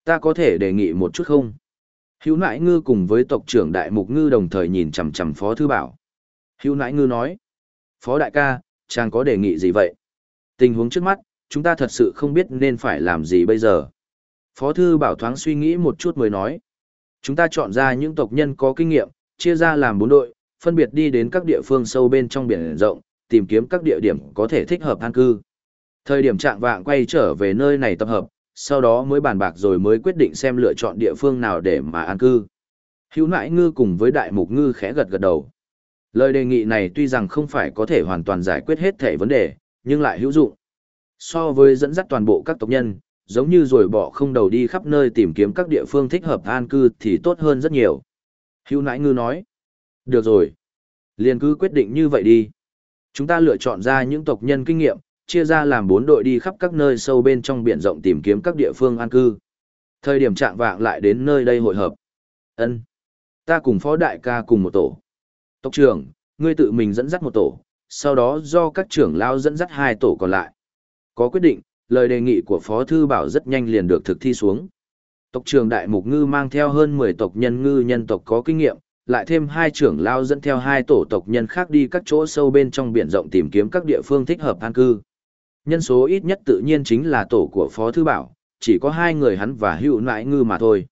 A: Ta có thể đề nghị một chút không? Hữu nãi ngư cùng với tộc trưởng đại mục ngư đồng thời nhìn chằm chằm phó thư bảo. Hữu nãi ngư nói, phó đại ca, chàng có đề nghị gì vậy? Tình huống trước mắt, chúng ta thật sự không biết nên phải làm gì bây giờ. Phó thư bảo thoáng suy nghĩ một chút mới nói. Chúng ta chọn ra những tộc nhân có kinh nghiệm, chia ra làm bốn đội, phân biệt đi đến các địa phương sâu bên trong biển rộng, tìm kiếm các địa điểm có thể thích hợp an cư. Thời điểm trạng vạng quay trở về nơi này tập hợp, sau đó mới bàn bạc rồi mới quyết định xem lựa chọn địa phương nào để mà an cư. Hữu nãi ngư cùng với đại mục ngư khẽ gật gật đầu. Lời đề nghị này tuy rằng không phải có thể hoàn toàn giải quyết hết thể vấn đề, nhưng lại hữu dụng. So với dẫn dắt toàn bộ các tộc nhân, giống như rồi bỏ không đầu đi khắp nơi tìm kiếm các địa phương thích hợp an cư thì tốt hơn rất nhiều. Hữu nãi ngư nói. Được rồi. Liền cứ quyết định như vậy đi. Chúng ta lựa chọn ra những tộc nhân kinh nghiệm, chia ra làm bốn đội đi khắp các nơi sâu bên trong biển rộng tìm kiếm các địa phương an cư. Thời điểm trạng vạng lại đến nơi đây hội hợp. Ân, Ta cùng phó đại ca cùng một tổ. Tộc trưởng, ngươi tự mình dẫn dắt một tổ, sau đó do các trưởng lao dẫn dắt hai tổ còn lại. Có quyết định, lời đề nghị của Phó Thư Bảo rất nhanh liền được thực thi xuống. Tộc trưởng Đại Mục Ngư mang theo hơn 10 tộc nhân ngư nhân tộc có kinh nghiệm, lại thêm hai trưởng lao dẫn theo hai tổ tộc nhân khác đi các chỗ sâu bên trong biển rộng tìm kiếm các địa phương thích hợp an cư. Nhân số ít nhất tự nhiên chính là tổ của Phó Thư Bảo, chỉ có hai người hắn và hữu nãi ngư mà thôi.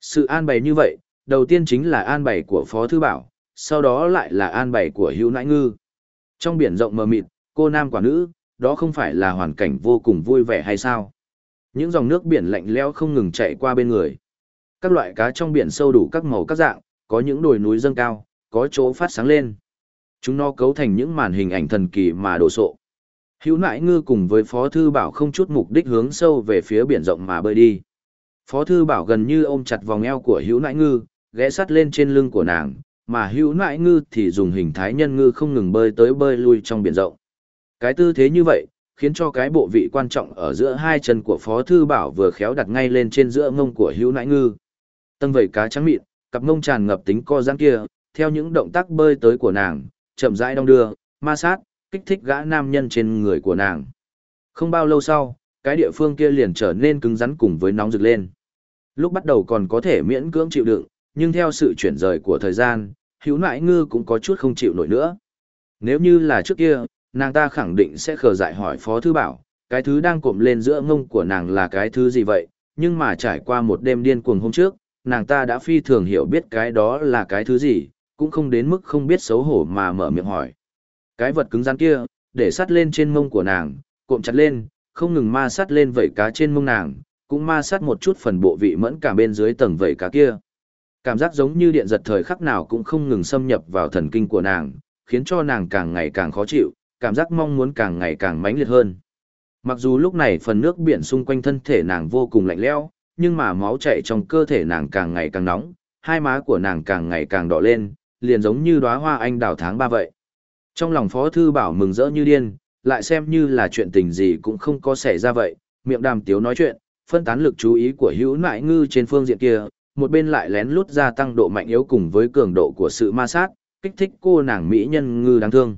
A: Sự an bày như vậy, đầu tiên chính là an bày của Phó Thư Bảo, sau đó lại là an bày của hữu nãi ngư. Trong biển rộng mờ mịt, cô nam quả nữ, đó không phải là hoàn cảnh vô cùng vui vẻ hay sao? Những dòng nước biển lạnh lẽo không ngừng chạy qua bên người. Các loại cá trong biển sâu đủ các màu các dạng, có những đồi núi dâng cao, có chỗ phát sáng lên. Chúng nó cấu thành những màn hình ảnh thần kỳ mà đồ sộ. Hữu Nại ngư cùng với Phó Thư Bảo không chút mục đích hướng sâu về phía biển rộng mà bơi đi. Phó Thư Bảo gần như ôm chặt vòng eo của Hữu Nại ngư, ghé sắt lên trên lưng của nàng, mà Hữu Nại ngư thì dùng hình thái nhân ngư không ngừng bơi tới bơi lui trong biển rộng. Cái tư thế như vậy, khiến cho cái bộ vị quan trọng ở giữa hai chân của Phó Thư Bảo vừa khéo đặt ngay lên trên giữa ngông của Hữu Nại ngư. Tân vẩy cá trắng mịn, cặp ngông tràn ngập tính co giãn kia, theo những động tác bơi tới của nàng, chậm rãi đong đưa, ma sát, kích thích gã nam nhân trên người của nàng. Không bao lâu sau, cái địa phương kia liền trở nên cứng rắn cùng với nóng rực lên. Lúc bắt đầu còn có thể miễn cưỡng chịu đựng, nhưng theo sự chuyển rời của thời gian, hữu nại ngư cũng có chút không chịu nổi nữa. Nếu như là trước kia, nàng ta khẳng định sẽ khờ dại hỏi Phó Thư Bảo, cái thứ đang cộm lên giữa ngông của nàng là cái thứ gì vậy, nhưng mà trải qua một đêm điên cuồng hôm trước, nàng ta đã phi thường hiểu biết cái đó là cái thứ gì, cũng không đến mức không biết xấu hổ mà mở miệng hỏi. Cái vật cứng rắn kia, để sắt lên trên mông của nàng, cộm chặt lên, không ngừng ma sắt lên vẩy cá trên mông nàng, cũng ma sát một chút phần bộ vị mẫn cả bên dưới tầng vẩy cá kia. Cảm giác giống như điện giật thời khắc nào cũng không ngừng xâm nhập vào thần kinh của nàng, khiến cho nàng càng ngày càng khó chịu, cảm giác mong muốn càng ngày càng mãnh liệt hơn. Mặc dù lúc này phần nước biển xung quanh thân thể nàng vô cùng lạnh lẽo, nhưng mà máu chảy trong cơ thể nàng càng ngày càng nóng, hai má của nàng càng ngày càng đỏ lên, liền giống như đóa hoa anh đào tháng ba vậy. Trong lòng Phó Thư Bảo mừng rỡ như điên, lại xem như là chuyện tình gì cũng không có xảy ra vậy, miệng đàm tiếu nói chuyện, phân tán lực chú ý của hữu nại ngư trên phương diện kia, một bên lại lén lút gia tăng độ mạnh yếu cùng với cường độ của sự ma sát, kích thích cô nàng mỹ nhân ngư đáng thương.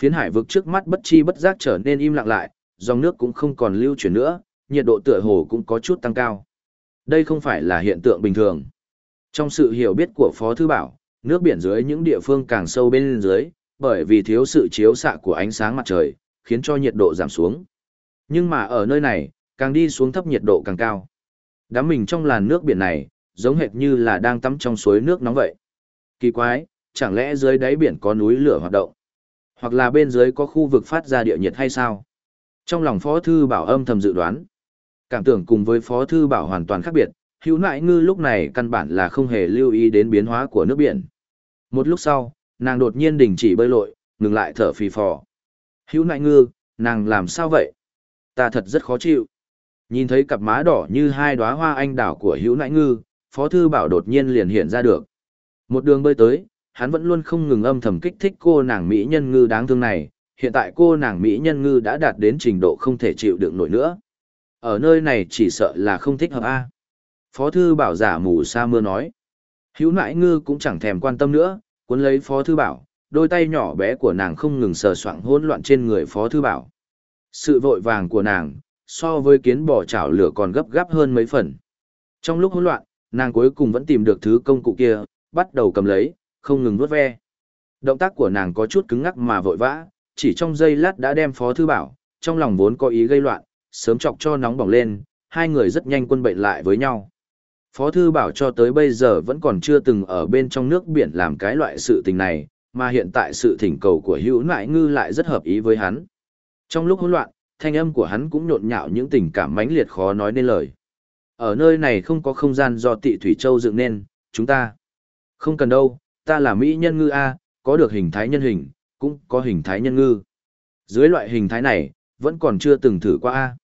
A: Phiến hải vực trước mắt bất chi bất giác trở nên im lặng lại, dòng nước cũng không còn lưu chuyển nữa, nhiệt độ tựa hồ cũng có chút tăng cao. Đây không phải là hiện tượng bình thường. Trong sự hiểu biết của Phó Thư Bảo, nước biển dưới những địa phương càng sâu bên dưới, bởi vì thiếu sự chiếu xạ của ánh sáng mặt trời, khiến cho nhiệt độ giảm xuống. Nhưng mà ở nơi này, càng đi xuống thấp nhiệt độ càng cao. Đám mình trong làn nước biển này, giống hệt như là đang tắm trong suối nước nóng vậy. Kỳ quái, chẳng lẽ dưới đáy biển có núi lửa hoạt động? Hoặc là bên dưới có khu vực phát ra địa nhiệt hay sao? Trong lòng Phó Thư Bảo âm thầm dự đoán. Cảm tưởng cùng với Phó Thư Bảo hoàn toàn khác biệt, hữu nại ngư lúc này căn bản là không hề lưu ý đến biến hóa của nước biển. Một lúc sau, nàng đột nhiên đình chỉ bơi lội, ngừng lại thở phì phò. Hữu nại ngư, nàng làm sao vậy? Ta thật rất khó chịu. Nhìn thấy cặp má đỏ như hai đóa hoa anh đào của hữu nại ngư, Phó Thư Bảo đột nhiên liền hiện ra được. Một đường bơi tới, hắn vẫn luôn không ngừng âm thầm kích thích cô nàng Mỹ nhân ngư đáng thương này, hiện tại cô nàng Mỹ nhân ngư đã đạt đến trình độ không thể chịu đựng nổi nữa. Ở nơi này chỉ sợ là không thích hợp A. Phó Thư Bảo giả mù sa mưa nói. Hữu Nại ngư cũng chẳng thèm quan tâm nữa, cuốn lấy Phó Thư Bảo, đôi tay nhỏ bé của nàng không ngừng sờ soạng hỗn loạn trên người Phó Thư Bảo. Sự vội vàng của nàng, so với kiến bò chảo lửa còn gấp gáp hơn mấy phần. Trong lúc hỗn loạn, nàng cuối cùng vẫn tìm được thứ công cụ kia, bắt đầu cầm lấy, không ngừng vuốt ve. Động tác của nàng có chút cứng ngắc mà vội vã, chỉ trong giây lát đã đem Phó Thư Bảo, trong lòng vốn có ý gây loạn, sớm chọc cho nóng bỏng lên, hai người rất nhanh quân bệnh lại với nhau. Phó Thư Bảo cho tới bây giờ vẫn còn chưa từng ở bên trong nước biển làm cái loại sự tình này, mà hiện tại sự thỉnh cầu của hữu nại ngư lại rất hợp ý với hắn. Trong lúc hỗn loạn, thanh âm của hắn cũng nhộn nhạo những tình cảm mãnh liệt khó nói nên lời. Ở nơi này không có không gian do tị Thủy Châu dựng nên, chúng ta. Không cần đâu, ta là Mỹ nhân ngư A, có được hình thái nhân hình, cũng có hình thái nhân ngư. Dưới loại hình thái này, vẫn còn chưa từng thử qua A.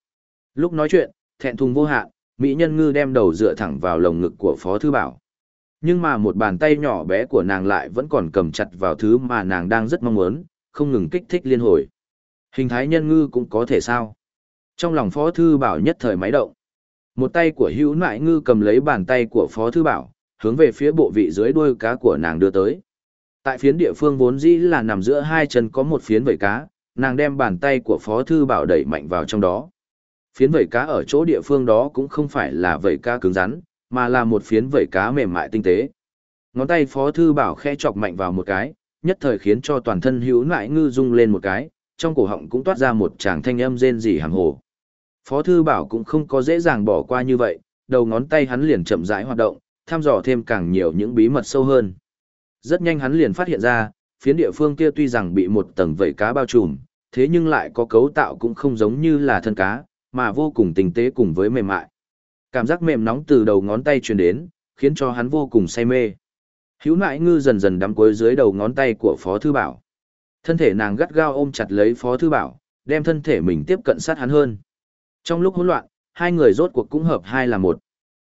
A: Lúc nói chuyện, thẹn thùng vô hạn, Mỹ nhân ngư đem đầu dựa thẳng vào lồng ngực của Phó Thư Bảo. Nhưng mà một bàn tay nhỏ bé của nàng lại vẫn còn cầm chặt vào thứ mà nàng đang rất mong muốn, không ngừng kích thích liên hồi. Hình thái nhân ngư cũng có thể sao. Trong lòng Phó Thư Bảo nhất thời máy động. Một tay của hữu nại ngư cầm lấy bàn tay của Phó Thư Bảo, hướng về phía bộ vị dưới đuôi cá của nàng đưa tới. Tại phiến địa phương vốn dĩ là nằm giữa hai chân có một phiến vẩy cá, nàng đem bàn tay của Phó Thư Bảo đẩy mạnh vào trong đó. Phiến vẩy cá ở chỗ địa phương đó cũng không phải là vẩy cá cứng rắn, mà là một phiến vẩy cá mềm mại tinh tế. Ngón tay Phó Thư Bảo khẽ chọc mạnh vào một cái, nhất thời khiến cho toàn thân hữu nại ngư rung lên một cái, trong cổ họng cũng toát ra một tràng thanh âm rên rỉ hàng hồ. Phó Thư Bảo cũng không có dễ dàng bỏ qua như vậy, đầu ngón tay hắn liền chậm rãi hoạt động, thăm dò thêm càng nhiều những bí mật sâu hơn. Rất nhanh hắn liền phát hiện ra, phiến địa phương kia tuy rằng bị một tầng vẩy cá bao trùm, thế nhưng lại có cấu tạo cũng không giống như là thân cá, mà vô cùng tinh tế cùng với mềm mại. Cảm giác mềm nóng từ đầu ngón tay truyền đến, khiến cho hắn vô cùng say mê. Hữu nại ngư dần dần đắm cuối dưới đầu ngón tay của Phó Thư Bảo. Thân thể nàng gắt gao ôm chặt lấy Phó Thư Bảo, đem thân thể mình tiếp cận sát hắn hơn. Trong lúc hỗn loạn, hai người rốt cuộc cũng hợp hai là một.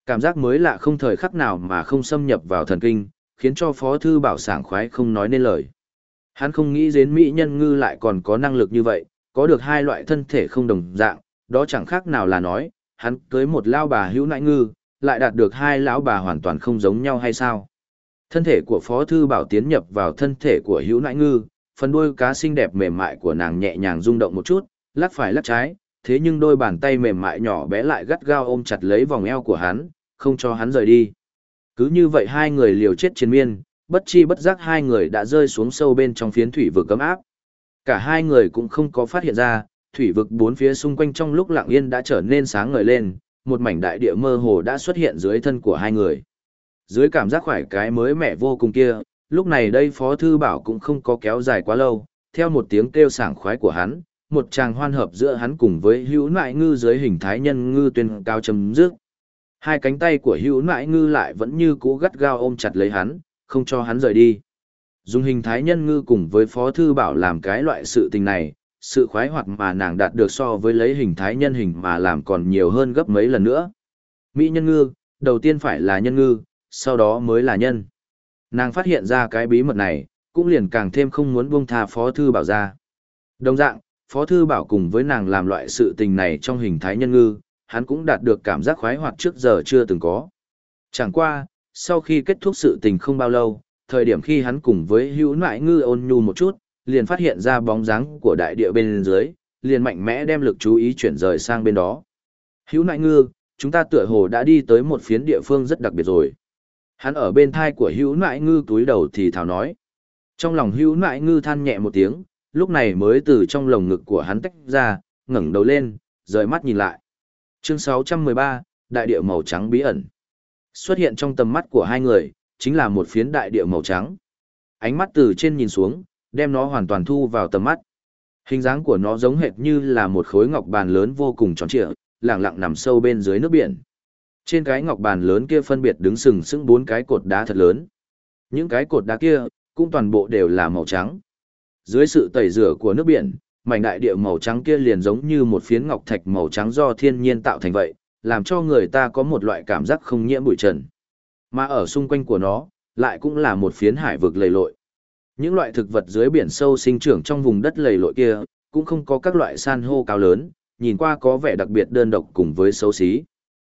A: Cảm giác mới lạ không thời khắc nào mà không xâm nhập vào thần kinh, khiến cho Phó Thư Bảo sảng khoái không nói nên lời. Hắn không nghĩ đến Mỹ nhân ngư lại còn có năng lực như vậy, có được hai loại thân thể không đồng dạng, đó chẳng khác nào là nói, hắn cưới một lao bà hữu nại ngư, lại đạt được hai lão bà hoàn toàn không giống nhau hay sao. Thân thể của Phó Thư Bảo tiến nhập vào thân thể của hữu nại ngư, phần đuôi cá xinh đẹp mềm mại của nàng nhẹ nhàng rung động một chút, lắc phải lắc trái, thế nhưng đôi bàn tay mềm mại nhỏ bé lại gắt gao ôm chặt lấy vòng eo của hắn, không cho hắn rời đi. Cứ như vậy hai người liều chết chiến miên, bất chi bất giác hai người đã rơi xuống sâu bên trong phiến thủy vừa cấm áp. Cả hai người cũng không có phát hiện ra, thủy vực bốn phía xung quanh trong lúc lặng yên đã trở nên sáng ngời lên, một mảnh đại địa mơ hồ đã xuất hiện dưới thân của hai người. Dưới cảm giác khoải cái mới mẻ vô cùng kia, lúc này đây Phó Thư Bảo cũng không có kéo dài quá lâu, theo một tiếng kêu sảng khoái của hắn, một tràng hoan hợp giữa hắn cùng với hữu nại ngư dưới hình thái nhân ngư tuyên cao chấm dứt. Hai cánh tay của hữu nại ngư lại vẫn như cũ gắt gao ôm chặt lấy hắn, không cho hắn rời đi. Dùng hình thái nhân ngư cùng với Phó Thư Bảo làm cái loại sự tình này, sự khoái hoạt mà nàng đạt được so với lấy hình thái nhân hình mà làm còn nhiều hơn gấp mấy lần nữa. Mỹ nhân ngư, đầu tiên phải là nhân ngư, sau đó mới là nhân. Nàng phát hiện ra cái bí mật này, cũng liền càng thêm không muốn buông tha Phó Thư Bảo ra. Đồng dạng, Phó Thư Bảo cùng với nàng làm loại sự tình này trong hình thái nhân ngư, hắn cũng đạt được cảm giác khoái hoạt trước giờ chưa từng có. Chẳng qua, sau khi kết thúc sự tình không bao lâu, thời điểm khi hắn cùng với hữu nại ngư ôn nhu một chút, liền phát hiện ra bóng dáng của đại địa bên dưới, liền mạnh mẽ đem lực chú ý chuyển rời sang bên đó. Hữu nại ngư, chúng ta tựa hồ đã đi tới một phiến địa phương rất đặc biệt rồi. Hắn ở bên thai của hữu nại ngư túi đầu thì thảo nói. Trong lòng hữu nại ngư than nhẹ một tiếng, lúc này mới từ trong lồng ngực của hắn tách ra, ngẩng đầu lên, rời mắt nhìn lại. Chương 613, Đại địa màu trắng bí ẩn. Xuất hiện trong tầm mắt của hai người, chính là một phiến đại địa màu trắng. Ánh mắt từ trên nhìn xuống, đem nó hoàn toàn thu vào tầm mắt. Hình dáng của nó giống hệt như là một khối ngọc bàn lớn vô cùng tròn trịa, lặng lặng nằm sâu bên dưới nước biển. Trên cái ngọc bàn lớn kia phân biệt đứng sừng sững bốn cái cột đá thật lớn. Những cái cột đá kia cũng toàn bộ đều là màu trắng. Dưới sự tẩy rửa của nước biển, mảnh đại địa màu trắng kia liền giống như một phiến ngọc thạch màu trắng do thiên nhiên tạo thành vậy, làm cho người ta có một loại cảm giác không nhiễm bụi trần. Mà ở xung quanh của nó, lại cũng là một phiến hải vực lầy lội. Những loại thực vật dưới biển sâu sinh trưởng trong vùng đất lầy lội kia, cũng không có các loại san hô cao lớn, nhìn qua có vẻ đặc biệt đơn độc cùng với xấu xí.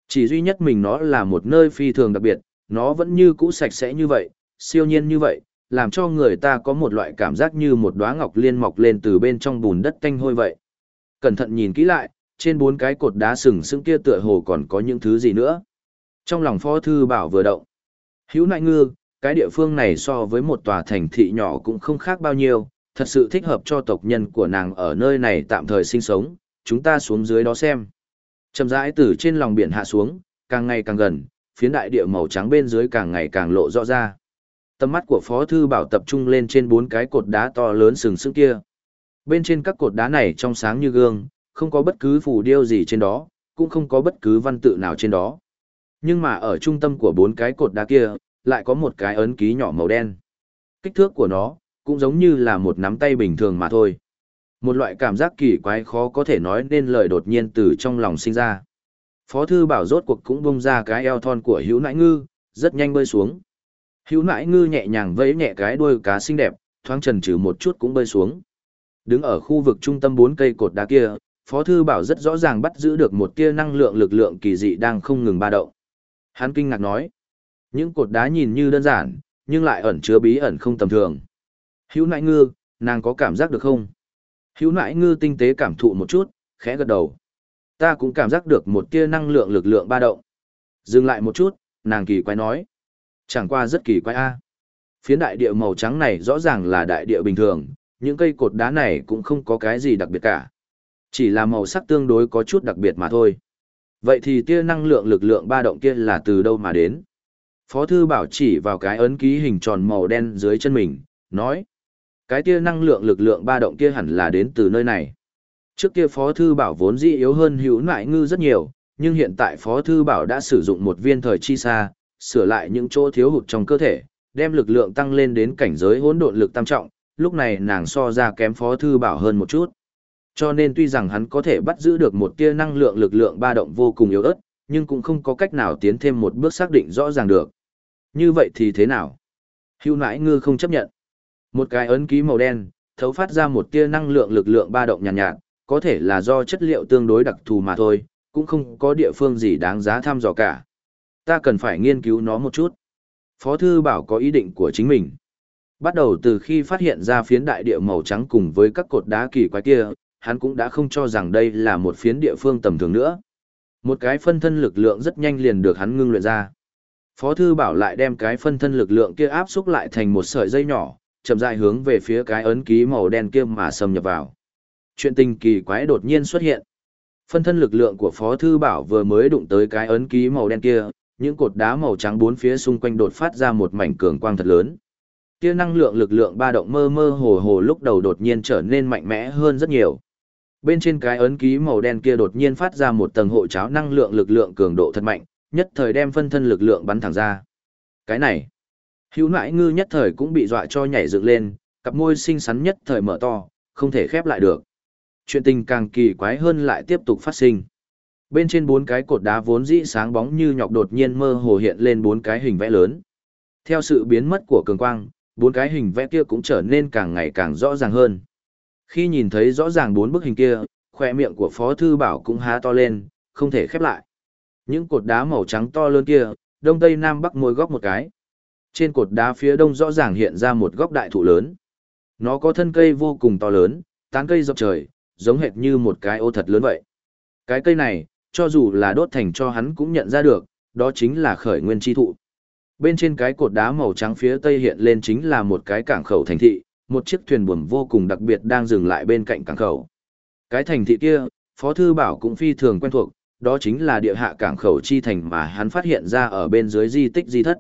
A: Chỉ duy nhất mình nó là một nơi phi thường đặc biệt, nó vẫn như cũ sạch sẽ như vậy, siêu nhiên như vậy, làm cho người ta có một loại cảm giác như một đóa ngọc liên mọc lên từ bên trong bùn đất tanh hôi vậy. Cẩn thận nhìn kỹ lại, trên bốn cái cột đá sừng sững kia tựa hồ còn có những thứ gì nữa. Trong lòng Phó Thư Bảo vừa động. Hữu nại ngư, cái địa phương này so với một tòa thành thị nhỏ cũng không khác bao nhiêu, thật sự thích hợp cho tộc nhân của nàng ở nơi này tạm thời sinh sống, chúng ta xuống dưới đó xem. Chầm rãi từ trên lòng biển hạ xuống, càng ngày càng gần, phiến đại địa màu trắng bên dưới càng ngày càng lộ rõ ra. Tầm mắt của Phó Thư Bảo tập trung lên trên bốn cái cột đá to lớn sừng sững kia. Bên trên các cột đá này trong sáng như gương, không có bất cứ phù điêu gì trên đó, cũng không có bất cứ văn tự nào trên đó. Nhưng mà ở trung tâm của bốn cái cột đá kia, lại có một cái ấn ký nhỏ màu đen. Kích thước của nó, cũng giống như là một nắm tay bình thường mà thôi. Một loại cảm giác kỳ quái khó có thể nói nên lời đột nhiên từ trong lòng sinh ra. Phó thư bảo rốt cuộc cũng bung ra cái eo thon của hữu nãi ngư, rất nhanh bơi xuống. Hữu nãi ngư nhẹ nhàng vẫy nhẹ cái đuôi cá xinh đẹp, thoáng trần trừ một chút cũng bơi xuống. Đứng ở khu vực trung tâm bốn cây cột đá kia, Phó Thư Bảo rất rõ ràng bắt giữ được một tia năng lượng lực lượng kỳ dị đang không ngừng ba động. Hắn kinh ngạc nói, những cột đá nhìn như đơn giản, nhưng lại ẩn chứa bí ẩn không tầm thường. Hữu nãi ngư, nàng có cảm giác được không? Hữu nãi ngư tinh tế cảm thụ một chút, khẽ gật đầu. Ta cũng cảm giác được một tia năng lượng lực lượng ba động. Dừng lại một chút, nàng kỳ quái nói. Chẳng qua rất kỳ quái a. Phiến đại địa màu trắng này rõ ràng là đại địa bình thường, những cây cột đá này cũng không có cái gì đặc biệt cả. Chỉ là màu sắc tương đối có chút đặc biệt mà thôi. Vậy thì tia năng lượng lực lượng ba động kia là từ đâu mà đến? Phó thư bảo chỉ vào cái ấn ký hình tròn màu đen dưới chân mình, nói. Cái tia năng lượng lực lượng ba động kia hẳn là đến từ nơi này. Trước kia Phó Thư Bảo vốn dĩ yếu hơn hữu nại ngư rất nhiều, nhưng hiện tại Phó Thư Bảo đã sử dụng một viên thời chi xa, sửa lại những chỗ thiếu hụt trong cơ thể, đem lực lượng tăng lên đến cảnh giới hỗn độn lực tam trọng, lúc này nàng so ra kém Phó Thư Bảo hơn một chút. Cho nên tuy rằng hắn có thể bắt giữ được một tia năng lượng lực lượng ba động vô cùng yếu ớt, nhưng cũng không có cách nào tiến thêm một bước xác định rõ ràng được. Như vậy thì thế nào? Hưu nãi ngư không chấp nhận. Một cái ấn ký màu đen, thấu phát ra một tia năng lượng lực lượng ba động nhàn nhạt, nhạt, có thể là do chất liệu tương đối đặc thù mà thôi, cũng không có địa phương gì đáng giá thăm dò cả. Ta cần phải nghiên cứu nó một chút. Phó thư bảo có ý định của chính mình. Bắt đầu từ khi phát hiện ra phiến đại địa màu trắng cùng với các cột đá kỳ quái kia, hắn cũng đã không cho rằng đây là một phiến địa phương tầm thường nữa. Một cái phân thân lực lượng rất nhanh liền được hắn ngưng luyện ra. Phó thư bảo lại đem cái phân thân lực lượng kia áp xúc lại thành một sợi dây nhỏ, chậm rãi hướng về phía cái ấn ký màu đen kia mà xâm nhập vào. Chuyện tình kỳ quái đột nhiên xuất hiện. Phân thân lực lượng của Phó Thư Bảo vừa mới đụng tới cái ấn ký màu đen kia, những cột đá màu trắng bốn phía xung quanh đột phát ra một mảnh cường quang thật lớn. Kia năng lượng lực lượng ba động mơ mơ hồ hồ lúc đầu đột nhiên trở nên mạnh mẽ hơn rất nhiều. Bên trên cái ấn ký màu đen kia đột nhiên phát ra một tầng hộ cháo năng lượng lực lượng cường độ thật mạnh, nhất thời đem phân thân lực lượng bắn thẳng ra. Cái này, hữu nãi ngư nhất thời cũng bị dọa cho nhảy dựng lên, cặp môi xinh xắn nhất thời mở to, không thể khép lại được. Chuyện tình càng kỳ quái hơn lại tiếp tục phát sinh. Bên trên bốn cái cột đá vốn dĩ sáng bóng như nhọc đột nhiên mơ hồ hiện lên bốn cái hình vẽ lớn. Theo sự biến mất của cường quang, bốn cái hình vẽ kia cũng trở nên càng ngày càng rõ ràng hơn. Khi nhìn thấy rõ ràng bốn bức hình kia, khoe miệng của Phó Thư Bảo cũng há to lên, không thể khép lại. Những cột đá màu trắng to lớn kia, đông tây nam bắc mỗi góc một cái. Trên cột đá phía đông rõ ràng hiện ra một góc đại thụ lớn. Nó có thân cây vô cùng to lớn, tán cây dọc trời, giống hệt như một cái ô thật lớn vậy. Cái cây này, cho dù là đốt thành cho hắn cũng nhận ra được, đó chính là khởi nguyên chi thụ. Bên trên cái cột đá màu trắng phía tây hiện lên chính là một cái cảng khẩu thành thị, một chiếc thuyền buồm vô cùng đặc biệt đang dừng lại bên cạnh cảng khẩu. Cái thành thị kia, Phó Thư Bảo cũng phi thường quen thuộc, đó chính là địa hạ cảng khẩu chi thành mà hắn phát hiện ra ở bên dưới di tích di thất.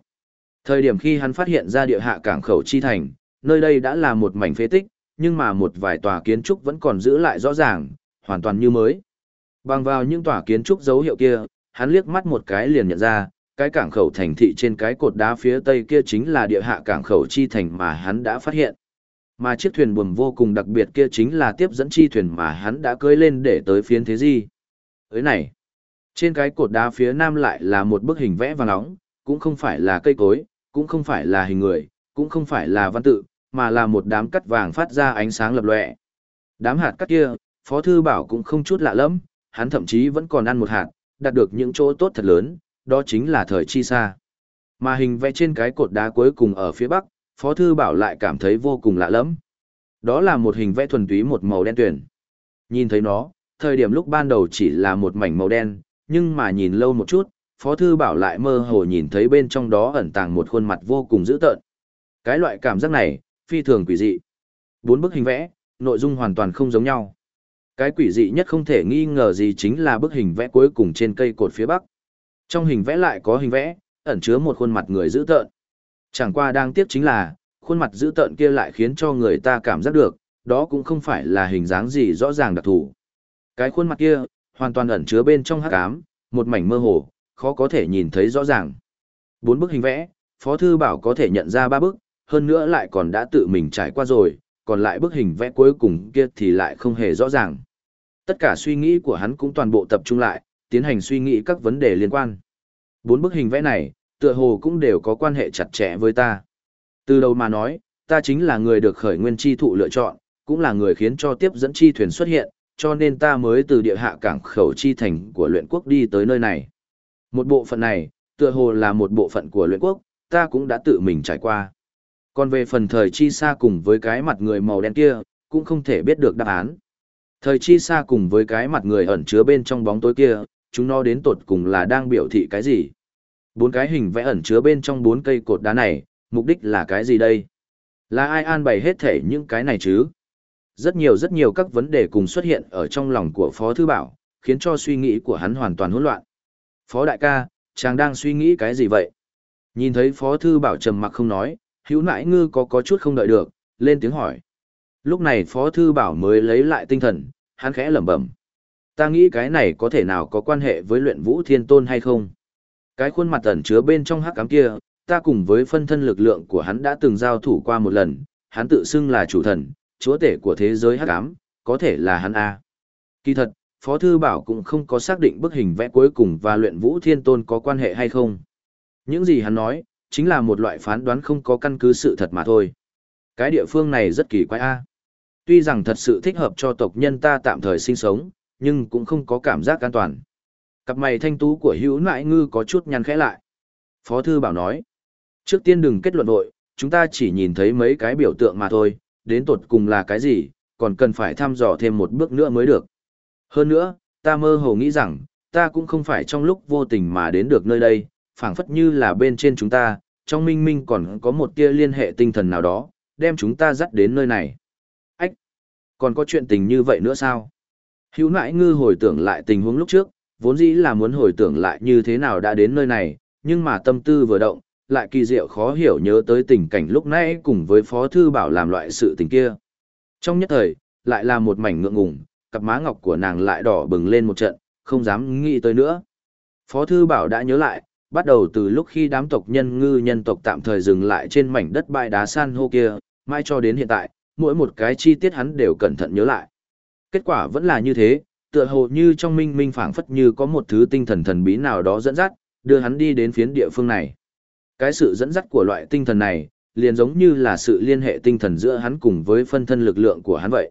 A: Thời điểm khi hắn phát hiện ra địa hạ cảng khẩu chi thành, nơi đây đã là một mảnh phế tích, nhưng mà một vài tòa kiến trúc vẫn còn giữ lại rõ ràng, hoàn toàn như mới. Bằng vào những tòa kiến trúc dấu hiệu kia, hắn liếc mắt một cái liền nhận ra, cái cảng khẩu thành thị trên cái cột đá phía tây kia chính là địa hạ cảng khẩu chi thành mà hắn đã phát hiện. Mà chiếc thuyền buồm vô cùng đặc biệt kia chính là tiếp dẫn chi thuyền mà hắn đã cưới lên để tới phiến thế gì. Tới này, trên cái cột đá phía nam lại là một bức hình vẽ vàng nóng, cũng không phải là cây cối, cũng không phải là hình người, cũng không phải là văn tự, mà là một đám cắt vàng phát ra ánh sáng lập lòe. Đám hạt cắt kia, Phó Thư Bảo cũng không chút lạ lắm, hắn thậm chí vẫn còn ăn một hạt, đạt được những chỗ tốt thật lớn, đó chính là thời chi xa. Mà hình vẽ trên cái cột đá cuối cùng ở phía bắc, Phó Thư Bảo lại cảm thấy vô cùng lạ lẫm. Đó là một hình vẽ thuần túy một màu đen tuyển. Nhìn thấy nó, thời điểm lúc ban đầu chỉ là một mảnh màu đen, nhưng mà nhìn lâu một chút, Phó Thư Bảo lại mơ hồ nhìn thấy bên trong đó ẩn tàng một khuôn mặt vô cùng dữ tợn. Cái loại cảm giác này, phi thường quỷ dị. Bốn bức hình vẽ, nội dung hoàn toàn không giống nhau. Cái quỷ dị nhất không thể nghi ngờ gì chính là bức hình vẽ cuối cùng trên cây cột phía bắc. Trong hình vẽ lại có hình vẽ, ẩn chứa một khuôn mặt người dữ tợn. Chẳng qua đang tiếc chính là, khuôn mặt dữ tợn kia lại khiến cho người ta cảm giác được, đó cũng không phải là hình dáng gì rõ ràng đặc thù. Cái khuôn mặt kia, hoàn toàn ẩn chứa bên trong hắc ám, một mảnh mơ hồ, khó có thể nhìn thấy rõ ràng. Bốn bức hình vẽ, Phó Thư Bảo có thể nhận ra ba bức, hơn nữa lại còn đã tự mình trải qua rồi, còn lại bức hình vẽ cuối cùng kia thì lại không hề rõ ràng. Tất cả suy nghĩ của hắn cũng toàn bộ tập trung lại, tiến hành suy nghĩ các vấn đề liên quan. Bốn bức hình vẽ này, tựa hồ cũng đều có quan hệ chặt chẽ với ta. Từ đầu mà nói, ta chính là người được khởi nguyên chi thụ lựa chọn, cũng là người khiến cho tiếp dẫn chi thuyền xuất hiện, cho nên ta mới từ địa hạ cảng khẩu chi thành của luyện quốc đi tới nơi này. Một bộ phận này, tựa hồ là một bộ phận của luyện quốc, ta cũng đã tự mình trải qua. Còn về phần thời chi xa cùng với cái mặt người màu đen kia, cũng không thể biết được đáp án. Thời chi xa cùng với cái mặt người ẩn chứa bên trong bóng tối kia, chúng nó đến tột cùng là đang biểu thị cái gì? Bốn cái hình vẽ ẩn chứa bên trong bốn cây cột đá này, mục đích là cái gì đây? Là ai an bày hết thể những cái này chứ? Rất nhiều rất nhiều các vấn đề cùng xuất hiện ở trong lòng của Phó Thư Bảo, khiến cho suy nghĩ của hắn hoàn toàn hỗn loạn. Phó đại ca, chàng đang suy nghĩ cái gì vậy? Nhìn thấy Phó Thư Bảo trầm mặc không nói, hữu nãi ngư có có chút không đợi được, lên tiếng hỏi. Lúc này Phó Thư Bảo mới lấy lại tinh thần, hắn khẽ lẩm bẩm. Ta nghĩ cái này có thể nào có quan hệ với luyện vũ thiên tôn hay không? Cái khuôn mặt ẩn chứa bên trong hắc cám kia, ta cùng với phân thân lực lượng của hắn đã từng giao thủ qua một lần, hắn tự xưng là chủ thần, chúa tể của thế giới hắc ám, có thể là hắn A. Kỳ thật, Phó Thư Bảo cũng không có xác định bức hình vẽ cuối cùng và luyện vũ thiên tôn có quan hệ hay không. Những gì hắn nói, chính là một loại phán đoán không có căn cứ sự thật mà thôi. Cái địa phương này rất kỳ quái A. Tuy rằng thật sự thích hợp cho tộc nhân ta tạm thời sinh sống, nhưng cũng không có cảm giác an toàn. Cặp mày thanh tú của hữu nại ngư có chút nhăn khẽ lại. Phó Thư Bảo nói, trước tiên đừng kết luận vội, chúng ta chỉ nhìn thấy mấy cái biểu tượng mà thôi, đến tột cùng là cái gì, còn cần phải thăm dò thêm một bước nữa mới được. Hơn nữa, ta mơ hồ nghĩ rằng, ta cũng không phải trong lúc vô tình mà đến được nơi đây, phảng phất như là bên trên chúng ta, trong minh minh còn có một tia liên hệ tinh thần nào đó, đem chúng ta dắt đến nơi này. Ách! Còn có chuyện tình như vậy nữa sao? Hữu nãi ngư hồi tưởng lại tình huống lúc trước, vốn dĩ là muốn hồi tưởng lại như thế nào đã đến nơi này, nhưng mà tâm tư vừa động, lại kỳ diệu khó hiểu nhớ tới tình cảnh lúc nãy cùng với Phó Thư Bảo làm loại sự tình kia. Trong nhất thời, lại là một mảnh ngượng ngùng, cặp má ngọc của nàng lại đỏ bừng lên một trận, không dám nghĩ tới nữa. Phó Thư Bảo đã nhớ lại, bắt đầu từ lúc khi đám tộc nhân ngư nhân tộc tạm thời dừng lại trên mảnh đất bãi đá san hô kia, mai cho đến hiện tại, mỗi một cái chi tiết hắn đều cẩn thận nhớ lại. Kết quả vẫn là như thế, tựa hồ như trong minh minh phảng phất như có một thứ tinh thần thần bí nào đó dẫn dắt, đưa hắn đi đến phiến địa phương này. Cái sự dẫn dắt của loại tinh thần này, liền giống như là sự liên hệ tinh thần giữa hắn cùng với phân thân lực lượng của hắn vậy.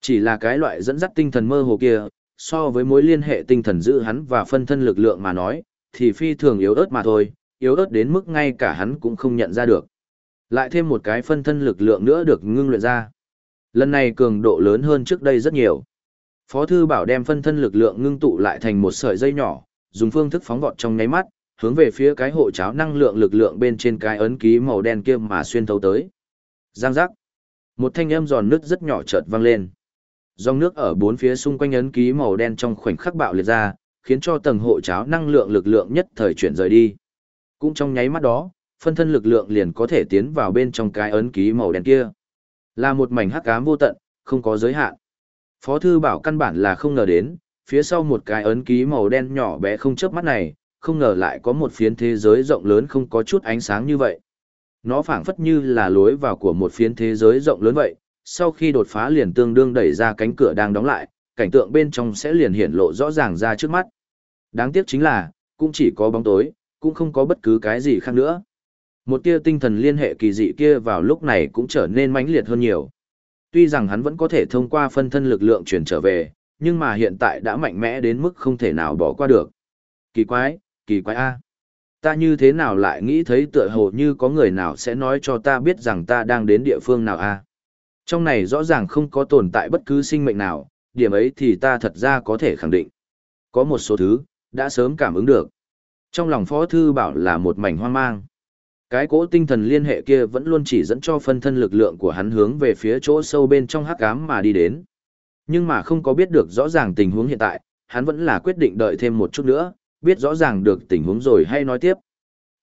A: Chỉ là cái loại dẫn dắt tinh thần mơ hồ kia, so với mối liên hệ tinh thần giữa hắn và phân thân lực lượng mà nói, thì phi thường yếu ớt mà thôi, yếu ớt đến mức ngay cả hắn cũng không nhận ra được. Lại thêm một cái phân thân lực lượng nữa được ngưng luyện ra. Lần này cường độ lớn hơn trước đây rất nhiều. Phó thư bảo đem phân thân lực lượng ngưng tụ lại thành một sợi dây nhỏ, dùng phương thức phóng vọt trong nháy mắt, hướng về phía cái hộ cháo năng lượng lực lượng bên trên cái ấn ký màu đen kia mà xuyên thấu tới. Giang giác. Một thanh âm giòn nước rất nhỏ chợt vang lên. Dòng nước ở bốn phía xung quanh ấn ký màu đen trong khoảnh khắc bạo liệt ra, khiến cho tầng hộ cháo năng lượng lực lượng nhất thời chuyển rời đi. Cũng trong nháy mắt đó, phân thân lực lượng liền có thể tiến vào bên trong cái ấn ký màu đen kia. Là một mảnh hắc ám vô tận, không có giới hạn. Phó thư bảo căn bản là không ngờ đến, phía sau một cái ấn ký màu đen nhỏ bé không chớp mắt này, không ngờ lại có một phiến thế giới rộng lớn không có chút ánh sáng như vậy. Nó phảng phất như là lối vào của một phiến thế giới rộng lớn vậy, sau khi đột phá liền tương đương đẩy ra cánh cửa đang đóng lại, cảnh tượng bên trong sẽ liền hiện lộ rõ ràng ra trước mắt. Đáng tiếc chính là, cũng chỉ có bóng tối, cũng không có bất cứ cái gì khác nữa. Một tia tinh thần liên hệ kỳ dị kia vào lúc này cũng trở nên mãnh liệt hơn nhiều. Tuy rằng hắn vẫn có thể thông qua phân thân lực lượng chuyển trở về, nhưng mà hiện tại đã mạnh mẽ đến mức không thể nào bỏ qua được. Kỳ quái, kỳ quái A. Ta như thế nào lại nghĩ thấy tựa hồ như có người nào sẽ nói cho ta biết rằng ta đang đến địa phương nào a? Trong này rõ ràng không có tồn tại bất cứ sinh mệnh nào, điểm ấy thì ta thật ra có thể khẳng định. Có một số thứ, đã sớm cảm ứng được. Trong lòng Phó Thư Bảo là một mảnh hoang mang. Cái cỗ tinh thần liên hệ kia vẫn luôn chỉ dẫn cho phân thân lực lượng của hắn hướng về phía chỗ sâu bên trong hắc ám mà đi đến. Nhưng mà không có biết được rõ ràng tình huống hiện tại, hắn vẫn là quyết định đợi thêm một chút nữa, biết rõ ràng được tình huống rồi hay nói tiếp.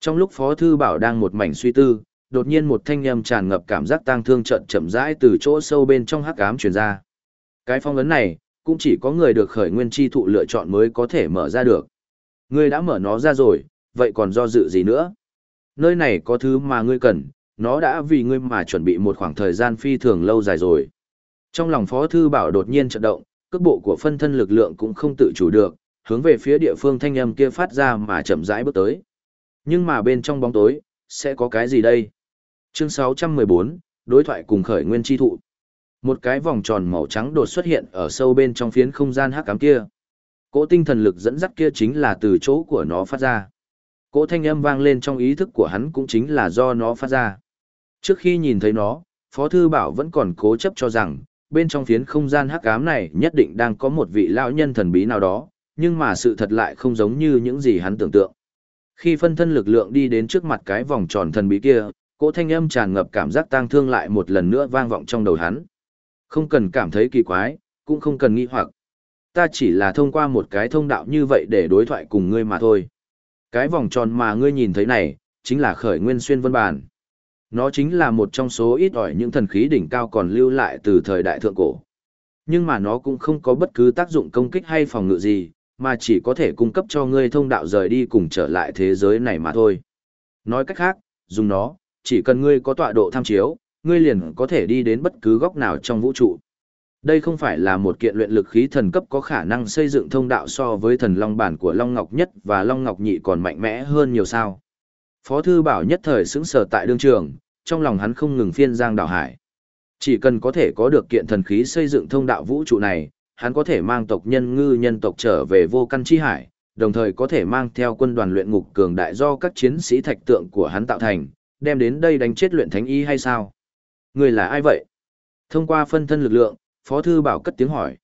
A: Trong lúc Phó Thư Bảo đang một mảnh suy tư, đột nhiên một thanh âm tràn ngập cảm giác tang thương trận chậm rãi từ chỗ sâu bên trong hắc ám truyền ra. Cái phong ấn này, cũng chỉ có người được khởi nguyên chi thụ lựa chọn mới có thể mở ra được. Ngươi đã mở nó ra rồi, vậy còn do dự gì nữa? Nơi này có thứ mà ngươi cần, nó đã vì ngươi mà chuẩn bị một khoảng thời gian phi thường lâu dài rồi. Trong lòng Phó Thư Bảo đột nhiên chợt động, cước bộ của phân thân lực lượng cũng không tự chủ được, hướng về phía địa phương thanh âm kia phát ra mà chậm rãi bước tới. Nhưng mà bên trong bóng tối, sẽ có cái gì đây? Chương 614, đối thoại cùng khởi nguyên chi thụ. Một cái vòng tròn màu trắng đột xuất hiện ở sâu bên trong phiến không gian hắc ám kia. Cỗ tinh thần lực dẫn dắt kia chính là từ chỗ của nó phát ra. Cỗ thanh âm vang lên trong ý thức của hắn cũng chính là do nó phát ra. Trước khi nhìn thấy nó, Phó Thư Bảo vẫn còn cố chấp cho rằng, bên trong phiến không gian hắc ám này nhất định đang có một vị lão nhân thần bí nào đó, nhưng mà sự thật lại không giống như những gì hắn tưởng tượng. Khi phân thân lực lượng đi đến trước mặt cái vòng tròn thần bí kia, cỗ thanh âm tràn ngập cảm giác tang thương lại một lần nữa vang vọng trong đầu hắn. Không cần cảm thấy kỳ quái, cũng không cần nghi hoặc. Ta chỉ là thông qua một cái thông đạo như vậy để đối thoại cùng ngươi mà thôi. Cái vòng tròn mà ngươi nhìn thấy này, chính là khởi nguyên xuyên vân bản. Nó chính là một trong số ít ỏi những thần khí đỉnh cao còn lưu lại từ thời đại thượng cổ. Nhưng mà nó cũng không có bất cứ tác dụng công kích hay phòng ngự gì, mà chỉ có thể cung cấp cho ngươi thông đạo rời đi cùng trở lại thế giới này mà thôi. Nói cách khác, dùng nó, chỉ cần ngươi có tọa độ tham chiếu, ngươi liền có thể đi đến bất cứ góc nào trong vũ trụ. Đây không phải là một kiện luyện lực khí thần cấp có khả năng xây dựng thông đạo so với thần long bản của Long Ngọc Nhất và Long Ngọc Nhị còn mạnh mẽ hơn nhiều sao. Phó thư bảo nhất thời xứng sở tại đương trường, trong lòng hắn không ngừng phiên giang đảo hải. Chỉ cần có thể có được kiện thần khí xây dựng thông đạo vũ trụ này, hắn có thể mang tộc nhân ngư nhân tộc trở về vô căn chi hải, đồng thời có thể mang theo quân đoàn luyện ngục cường đại do các chiến sĩ thạch tượng của hắn tạo thành, đem đến đây đánh chết luyện thánh y hay sao? Người là ai vậy? Thông qua phân thân lực lượng, Phó Thư Bảo cất tiếng hỏi.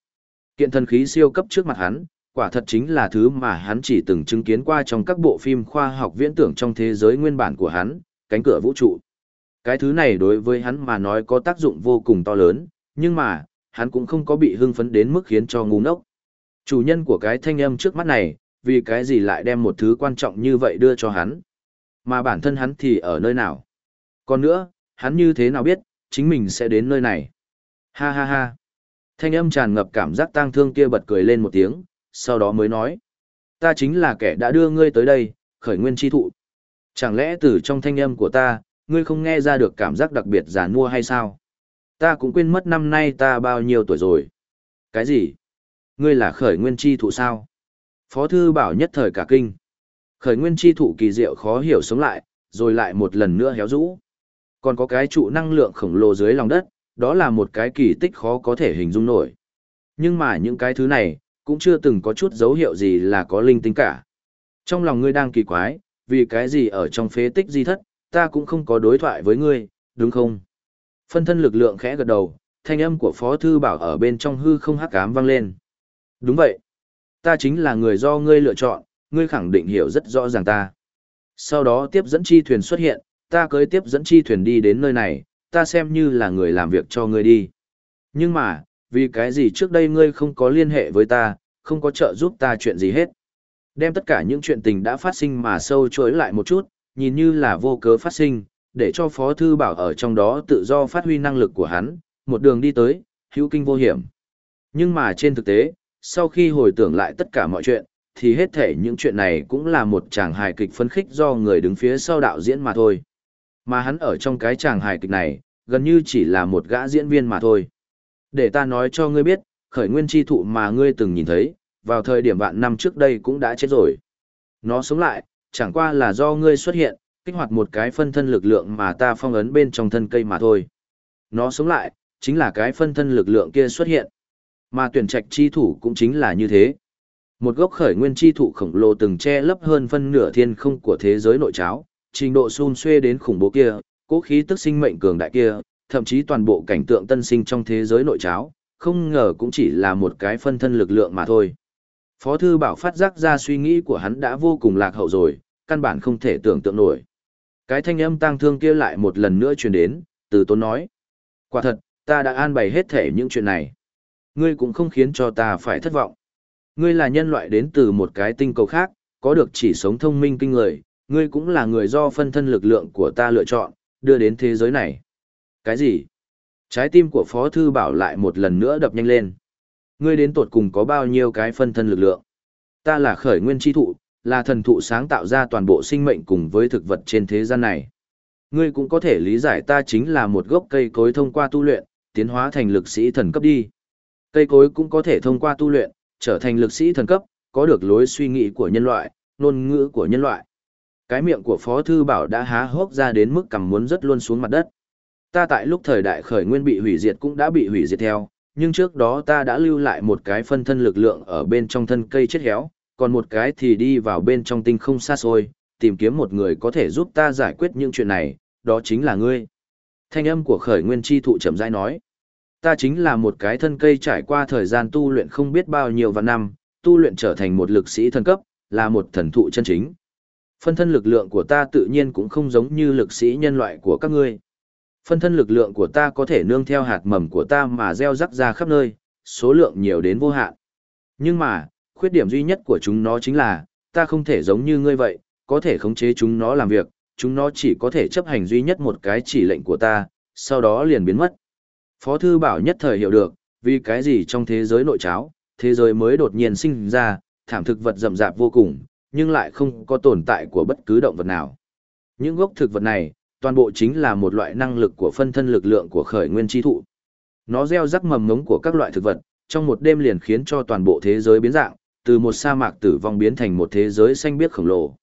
A: Kiện thần khí siêu cấp trước mặt hắn, quả thật chính là thứ mà hắn chỉ từng chứng kiến qua trong các bộ phim khoa học viễn tưởng trong thế giới nguyên bản của hắn, cánh cửa vũ trụ. Cái thứ này đối với hắn mà nói có tác dụng vô cùng to lớn, nhưng mà, hắn cũng không có bị hưng phấn đến mức khiến cho ngu ngốc. Chủ nhân của cái thanh âm trước mắt này, vì cái gì lại đem một thứ quan trọng như vậy đưa cho hắn? Mà bản thân hắn thì ở nơi nào? Còn nữa, hắn như thế nào biết, chính mình sẽ đến nơi này? Ha ha ha. Thanh âm tràn ngập cảm giác tang thương kia bật cười lên một tiếng, sau đó mới nói. Ta chính là kẻ đã đưa ngươi tới đây, khởi nguyên chi thụ. Chẳng lẽ từ trong thanh âm của ta, ngươi không nghe ra được cảm giác đặc biệt giàn mua hay sao? Ta cũng quên mất năm nay ta bao nhiêu tuổi rồi. Cái gì? Ngươi là khởi nguyên chi thụ sao? Phó thư bảo nhất thời cả kinh. Khởi nguyên chi thụ kỳ diệu khó hiểu sống lại, rồi lại một lần nữa héo rũ. Còn có cái trụ năng lượng khổng lồ dưới lòng đất, đó là một cái kỳ tích khó có thể hình dung nổi. Nhưng mà những cái thứ này, cũng chưa từng có chút dấu hiệu gì là có linh tính cả. Trong lòng ngươi đang kỳ quái, vì cái gì ở trong phế tích di thất, ta cũng không có đối thoại với ngươi, đúng không? Phân thân lực lượng khẽ gật đầu, thanh âm của Phó Thư Bảo ở bên trong hư không hắc ám vang lên. Đúng vậy. Ta chính là người do ngươi lựa chọn, ngươi khẳng định hiểu rất rõ ràng ta. Sau đó tiếp dẫn chi thuyền xuất hiện, ta cưới tiếp dẫn chi thuyền đi đến nơi này, ta xem như là người làm việc cho ngươi đi. Nhưng mà, vì cái gì trước đây ngươi không có liên hệ với ta, không có trợ giúp ta chuyện gì hết. Đem tất cả những chuyện tình đã phát sinh mà sâu chuỗi lại một chút, nhìn như là vô cớ phát sinh, để cho Phó Thư Bảo ở trong đó tự do phát huy năng lực của hắn, một đường đi tới, hữu kinh vô hiểm. Nhưng mà trên thực tế, sau khi hồi tưởng lại tất cả mọi chuyện, thì hết thể những chuyện này cũng là một chàng hài kịch phân khích do người đứng phía sau đạo diễn mà thôi. Mà hắn ở trong cái chàng hài kịch này, gần như chỉ là một gã diễn viên mà thôi. Để ta nói cho ngươi biết, khởi nguyên chi thụ mà ngươi từng nhìn thấy, vào thời điểm vạn năm trước đây cũng đã chết rồi. Nó sống lại, chẳng qua là do ngươi xuất hiện, kích hoạt một cái phân thân lực lượng mà ta phong ấn bên trong thân cây mà thôi. Nó sống lại, chính là cái phân thân lực lượng kia xuất hiện. Mà tuyển trạch chi thủ cũng chính là như thế. Một gốc khởi nguyên chi thụ khổng lồ từng che lấp hơn phân nửa thiên không của thế giới nội cháo, trình độ xun xuê đến khủng bố kia, cố khí tức sinh mệnh cường đại kia, thậm chí toàn bộ cảnh tượng tân sinh trong thế giới nội cháo, không ngờ cũng chỉ là một cái phân thân lực lượng mà thôi. Phó thư bảo phát giác ra suy nghĩ của hắn đã vô cùng lạc hậu rồi, căn bản không thể tưởng tượng nổi. Cái thanh âm tang thương kia lại một lần nữa truyền đến, từ tốn nói. Quả thật, ta đã an bày hết thể những chuyện này. Ngươi cũng không khiến cho ta phải thất vọng. Ngươi là nhân loại đến từ một cái tinh cầu khác, có được chỉ sống thông minh kinh người, ngươi cũng là người do phân thân lực lượng của ta lựa chọn, đưa đến thế giới này. Cái gì? Trái tim của Phó Thư Bảo lại một lần nữa đập nhanh lên. Ngươi đến tột cùng có bao nhiêu cái phân thân lực lượng? Ta là khởi nguyên tri thụ, là thần thụ sáng tạo ra toàn bộ sinh mệnh cùng với thực vật trên thế gian này. Ngươi cũng có thể lý giải ta chính là một gốc cây cối thông qua tu luyện, tiến hóa thành lực sĩ thần cấp đi. Cây cối cũng có thể thông qua tu luyện, trở thành lực sĩ thần cấp, có được lối suy nghĩ của nhân loại, ngôn ngữ của nhân loại. Cái miệng của Phó Thư Bảo đã há hốc ra đến mức cầm muốn rất luôn xuống mặt đất. Ta tại lúc thời đại khởi nguyên bị hủy diệt cũng đã bị hủy diệt theo, nhưng trước đó ta đã lưu lại một cái phân thân lực lượng ở bên trong thân cây chết héo, còn một cái thì đi vào bên trong tinh không xa xôi, tìm kiếm một người có thể giúp ta giải quyết những chuyện này, đó chính là ngươi. Thanh âm của khởi nguyên chi thụ chậm rãi nói. Ta chính là một cái thân cây trải qua thời gian tu luyện không biết bao nhiêu vạn năm, tu luyện trở thành một lực sĩ thần cấp, là một thần thụ chân chính. Phân thân lực lượng của ta tự nhiên cũng không giống như lực sĩ nhân loại của các ngươi. Phân thân lực lượng của ta có thể nương theo hạt mầm của ta mà gieo rắc ra khắp nơi, số lượng nhiều đến vô hạn. Nhưng mà, khuyết điểm duy nhất của chúng nó chính là, ta không thể giống như ngươi vậy, có thể khống chế chúng nó làm việc, chúng nó chỉ có thể chấp hành duy nhất một cái chỉ lệnh của ta, sau đó liền biến mất. Phó thư bảo nhất thời hiểu được, vì cái gì trong thế giới nội cháo, thế giới mới đột nhiên sinh ra, thảm thực vật rậm rạp vô cùng, nhưng lại không có tồn tại của bất cứ động vật nào. Những gốc thực vật này, toàn bộ chính là một loại năng lực của phân thân lực lượng của khởi nguyên tri thụ. Nó gieo rắc mầm ngống của các loại thực vật, trong một đêm liền khiến cho toàn bộ thế giới biến dạng, từ một sa mạc tử vong biến thành một thế giới xanh biếc khổng lồ.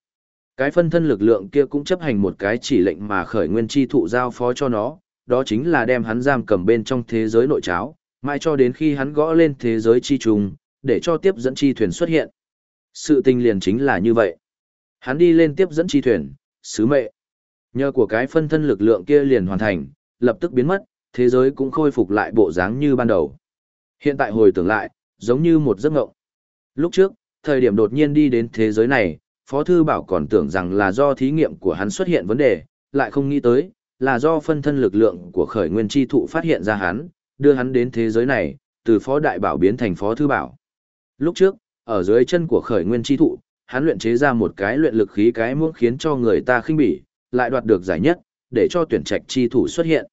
A: Cái phân thân lực lượng kia cũng chấp hành một cái chỉ lệnh mà khởi nguyên chi thụ giao phó cho nó, đó chính là đem hắn giam cầm bên trong thế giới nội cháo, mãi cho đến khi hắn gõ lên thế giới chi trùng, để cho tiếp dẫn chi thuyền xuất hiện. Sự tình liền chính là như vậy. Hắn đi lên tiếp dẫn chi thuyền, sứ mệ. Nhờ của cái phân thân lực lượng kia liền hoàn thành, lập tức biến mất, thế giới cũng khôi phục lại bộ dáng như ban đầu. Hiện tại hồi tưởng lại, giống như một giấc ngộng. Lúc trước, thời điểm đột nhiên đi đến thế giới này, Phó Thư Bảo còn tưởng rằng là do thí nghiệm của hắn xuất hiện vấn đề, lại không nghĩ tới, là do phân thân lực lượng của khởi nguyên chi thụ phát hiện ra hắn, đưa hắn đến thế giới này, từ Phó Đại Bảo biến thành Phó Thư Bảo. Lúc trước, ở dưới chân của khởi nguyên chi thụ, hắn luyện chế ra một cái luyện lực khí cái muỗng khiến cho người ta khinh bỉ, lại đoạt được giải nhất, để cho tuyển trạch chi thủ xuất hiện.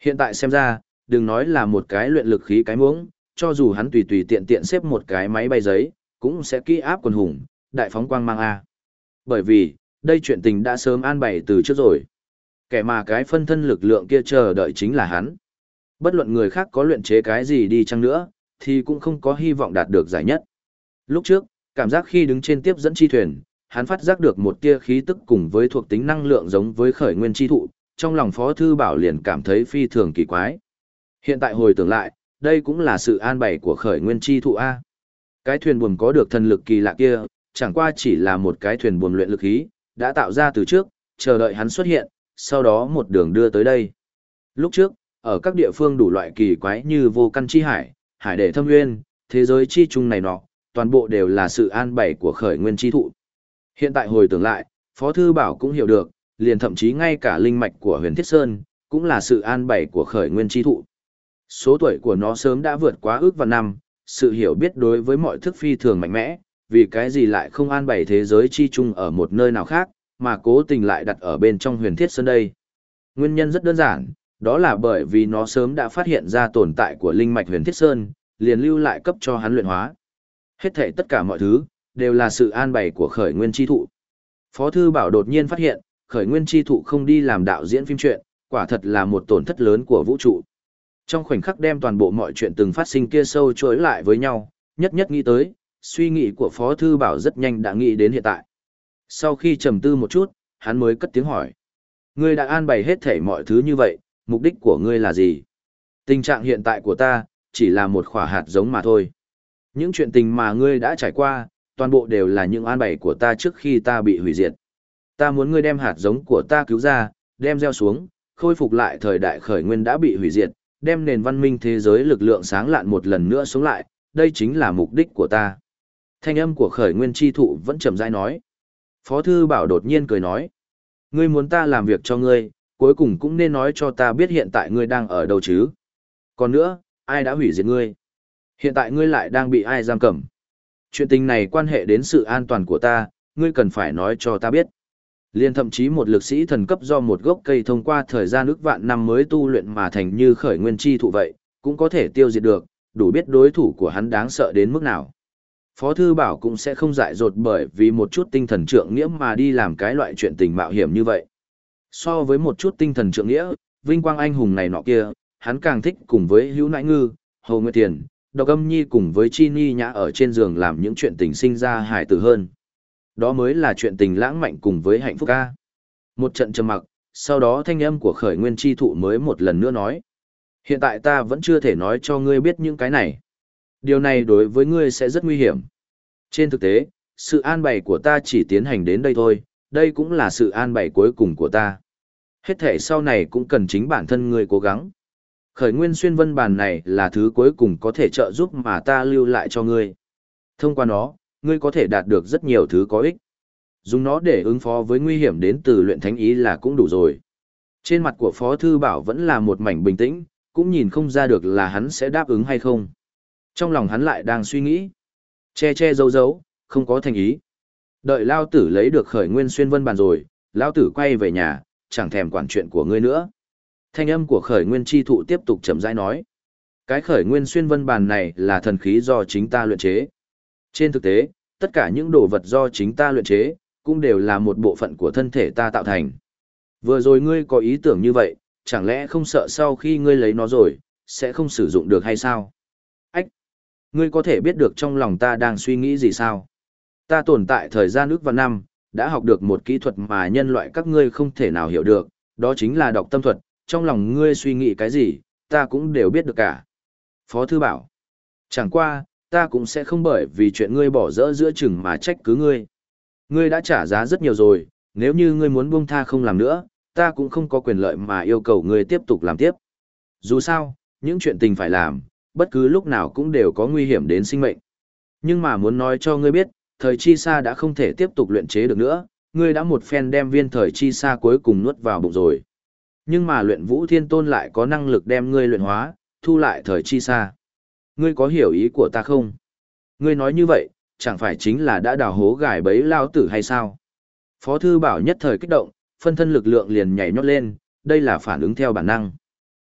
A: Hiện tại xem ra, đừng nói là một cái luyện lực khí cái muỗng, cho dù hắn tùy tùy tiện tiện xếp một cái máy bay giấy, cũng sẽ kỹ áp quần hùng, đại phóng quang mang A. Bởi vì, đây chuyện tình đã sớm an bày từ trước rồi. Kẻ mà cái phân thân lực lượng kia chờ đợi chính là hắn. Bất luận người khác có luyện chế cái gì đi chăng nữa, thì cũng không có hy vọng đạt được giải nhất. Lúc trước, cảm giác khi đứng trên tiếp dẫn chi thuyền, hắn phát giác được một tia khí tức cùng với thuộc tính năng lượng giống với khởi nguyên chi thụ, trong lòng Phó Thư Bảo liền cảm thấy phi thường kỳ quái. Hiện tại hồi tưởng lại, đây cũng là sự an bày của khởi nguyên chi thụ A. Cái thuyền buồm có được thần lực kỳ lạ kia, chẳng qua chỉ là một cái thuyền buồm luyện lực khí, đã tạo ra từ trước, chờ đợi hắn xuất hiện, sau đó một đường đưa tới đây. Lúc trước, ở các địa phương đủ loại kỳ quái như vô căn chi hải, hải đệ thâm nguyên, thế giới chi chung này nọ, toàn bộ đều là sự an bày của khởi nguyên chi thụ. Hiện tại hồi tưởng lại, Phó Thư Bảo cũng hiểu được, liền thậm chí ngay cả linh mạch của huyền Thiết Sơn, cũng là sự an bày của khởi nguyên chi thụ. Số tuổi của nó sớm đã vượt quá ước và năm, sự hiểu biết đối với mọi thức phi thường mạnh mẽ, vì cái gì lại không an bày thế giới chi chung ở một nơi nào khác, mà cố tình lại đặt ở bên trong huyền thiết sơn đây. Nguyên nhân rất đơn giản, đó là bởi vì nó sớm đã phát hiện ra tồn tại của linh mạch huyền thiết sơn, liền lưu lại cấp cho hắn luyện hóa. Hết thể tất cả mọi thứ, đều là sự an bày của khởi nguyên chi thụ. Phó thư bảo đột nhiên phát hiện, khởi nguyên chi thụ không đi làm đạo diễn phim truyện, quả thật là một tổn thất lớn của vũ trụ. Trong khoảnh khắc đem toàn bộ mọi chuyện từng phát sinh kia sâu chối lại với nhau, nhất nhất nghĩ tới, suy nghĩ của Phó Thư Bảo rất nhanh đã nghĩ đến hiện tại. Sau khi trầm tư một chút, hắn mới cất tiếng hỏi. Ngươi đã an bày hết thể mọi thứ như vậy, mục đích của ngươi là gì? Tình trạng hiện tại của ta, chỉ là một khỏa hạt giống mà thôi. Những chuyện tình mà ngươi đã trải qua, toàn bộ đều là những an bày của ta trước khi ta bị hủy diệt. Ta muốn ngươi đem hạt giống của ta cứu ra, đem gieo xuống, khôi phục lại thời đại khởi nguyên đã bị hủy diệt, đem nền văn minh thế giới lực lượng sáng lạn một lần nữa sống lại, đây chính là mục đích của ta. Thanh âm của khởi nguyên chi thụ vẫn chậm rãi nói. Phó thư bảo đột nhiên cười nói. Ngươi muốn ta làm việc cho ngươi, cuối cùng cũng nên nói cho ta biết hiện tại ngươi đang ở đâu chứ. Còn nữa, ai đã hủy diệt ngươi? Hiện tại ngươi lại đang bị ai giam cầm? Chuyện tình này quan hệ đến sự an toàn của ta, ngươi cần phải nói cho ta biết. Liên thậm chí một lực sĩ thần cấp do một gốc cây thông qua thời gian ước vạn năm mới tu luyện mà thành như khởi nguyên chi thụ vậy, cũng có thể tiêu diệt được, đủ biết đối thủ của hắn đáng sợ đến mức nào. Phó Thư Bảo cũng sẽ không dại dột bởi vì một chút tinh thần trượng nghĩa mà đi làm cái loại chuyện tình mạo hiểm như vậy. So với một chút tinh thần trượng nghĩa, vinh quang anh hùng này nọ kia, hắn càng thích cùng với hữu nãi ngư, hầu nguyệt tiền, độc âm nhi cùng với chi ni nhã ở trên giường làm những chuyện tình sinh ra hài tử hơn. Đó mới là chuyện tình lãng mạn cùng với hạnh phúc ca. Một trận trầm mặc, sau đó thanh âm của khởi nguyên chi thụ mới một lần nữa nói. Hiện tại ta vẫn chưa thể nói cho ngươi biết những cái này. Điều này đối với ngươi sẽ rất nguy hiểm. Trên thực tế, sự an bày của ta chỉ tiến hành đến đây thôi, đây cũng là sự an bày cuối cùng của ta. Hết thể sau này cũng cần chính bản thân ngươi cố gắng. Khởi nguyên xuyên vân bản này là thứ cuối cùng có thể trợ giúp mà ta lưu lại cho ngươi. Thông qua nó, ngươi có thể đạt được rất nhiều thứ có ích. Dùng nó để ứng phó với nguy hiểm đến từ luyện thánh ý là cũng đủ rồi. Trên mặt của Phó Thư Bảo vẫn là một mảnh bình tĩnh, cũng nhìn không ra được là hắn sẽ đáp ứng hay không. Trong lòng hắn lại đang suy nghĩ. Che che giấu giấu, không có thành ý. Đợi Lao Tử lấy được khởi nguyên xuyên vân bàn rồi, Lao Tử quay về nhà, chẳng thèm quản chuyện của ngươi nữa. Thanh âm của khởi nguyên chi thụ tiếp tục chậm rãi nói. Cái khởi nguyên xuyên vân bàn này là thần khí do chính ta luyện chế. Trên thực tế, tất cả những đồ vật do chính ta luyện chế, cũng đều là một bộ phận của thân thể ta tạo thành. Vừa rồi ngươi có ý tưởng như vậy, chẳng lẽ không sợ sau khi ngươi lấy nó rồi, sẽ không sử dụng được hay sao? Ách! Ngươi có thể biết được trong lòng ta đang suy nghĩ gì sao? Ta tồn tại thời gian ước và năm, đã học được một kỹ thuật mà nhân loại các ngươi không thể nào hiểu được, đó chính là đọc tâm thuật, trong lòng ngươi suy nghĩ cái gì, ta cũng đều biết được cả. Phó Thư bảo, chẳng qua, ta cũng sẽ không bởi vì chuyện ngươi bỏ dỡ giữa chừng mà trách cứ ngươi. Ngươi đã trả giá rất nhiều rồi, nếu như ngươi muốn buông tha không làm nữa, ta cũng không có quyền lợi mà yêu cầu ngươi tiếp tục làm tiếp. Dù sao, những chuyện tình phải làm, bất cứ lúc nào cũng đều có nguy hiểm đến sinh mệnh. Nhưng mà muốn nói cho ngươi biết, thời chi sa đã không thể tiếp tục luyện chế được nữa, ngươi đã một phen đem viên thời chi sa cuối cùng nuốt vào bụng rồi. Nhưng mà luyện vũ thiên tôn lại có năng lực đem ngươi luyện hóa, thu lại thời chi sa. Ngươi có hiểu ý của ta không? Ngươi nói như vậy, chẳng phải chính là đã đào hố gài bấy lao tử hay sao? Phó thư bảo nhất thời kích động, phân thân lực lượng liền nhảy nhót lên, đây là phản ứng theo bản năng.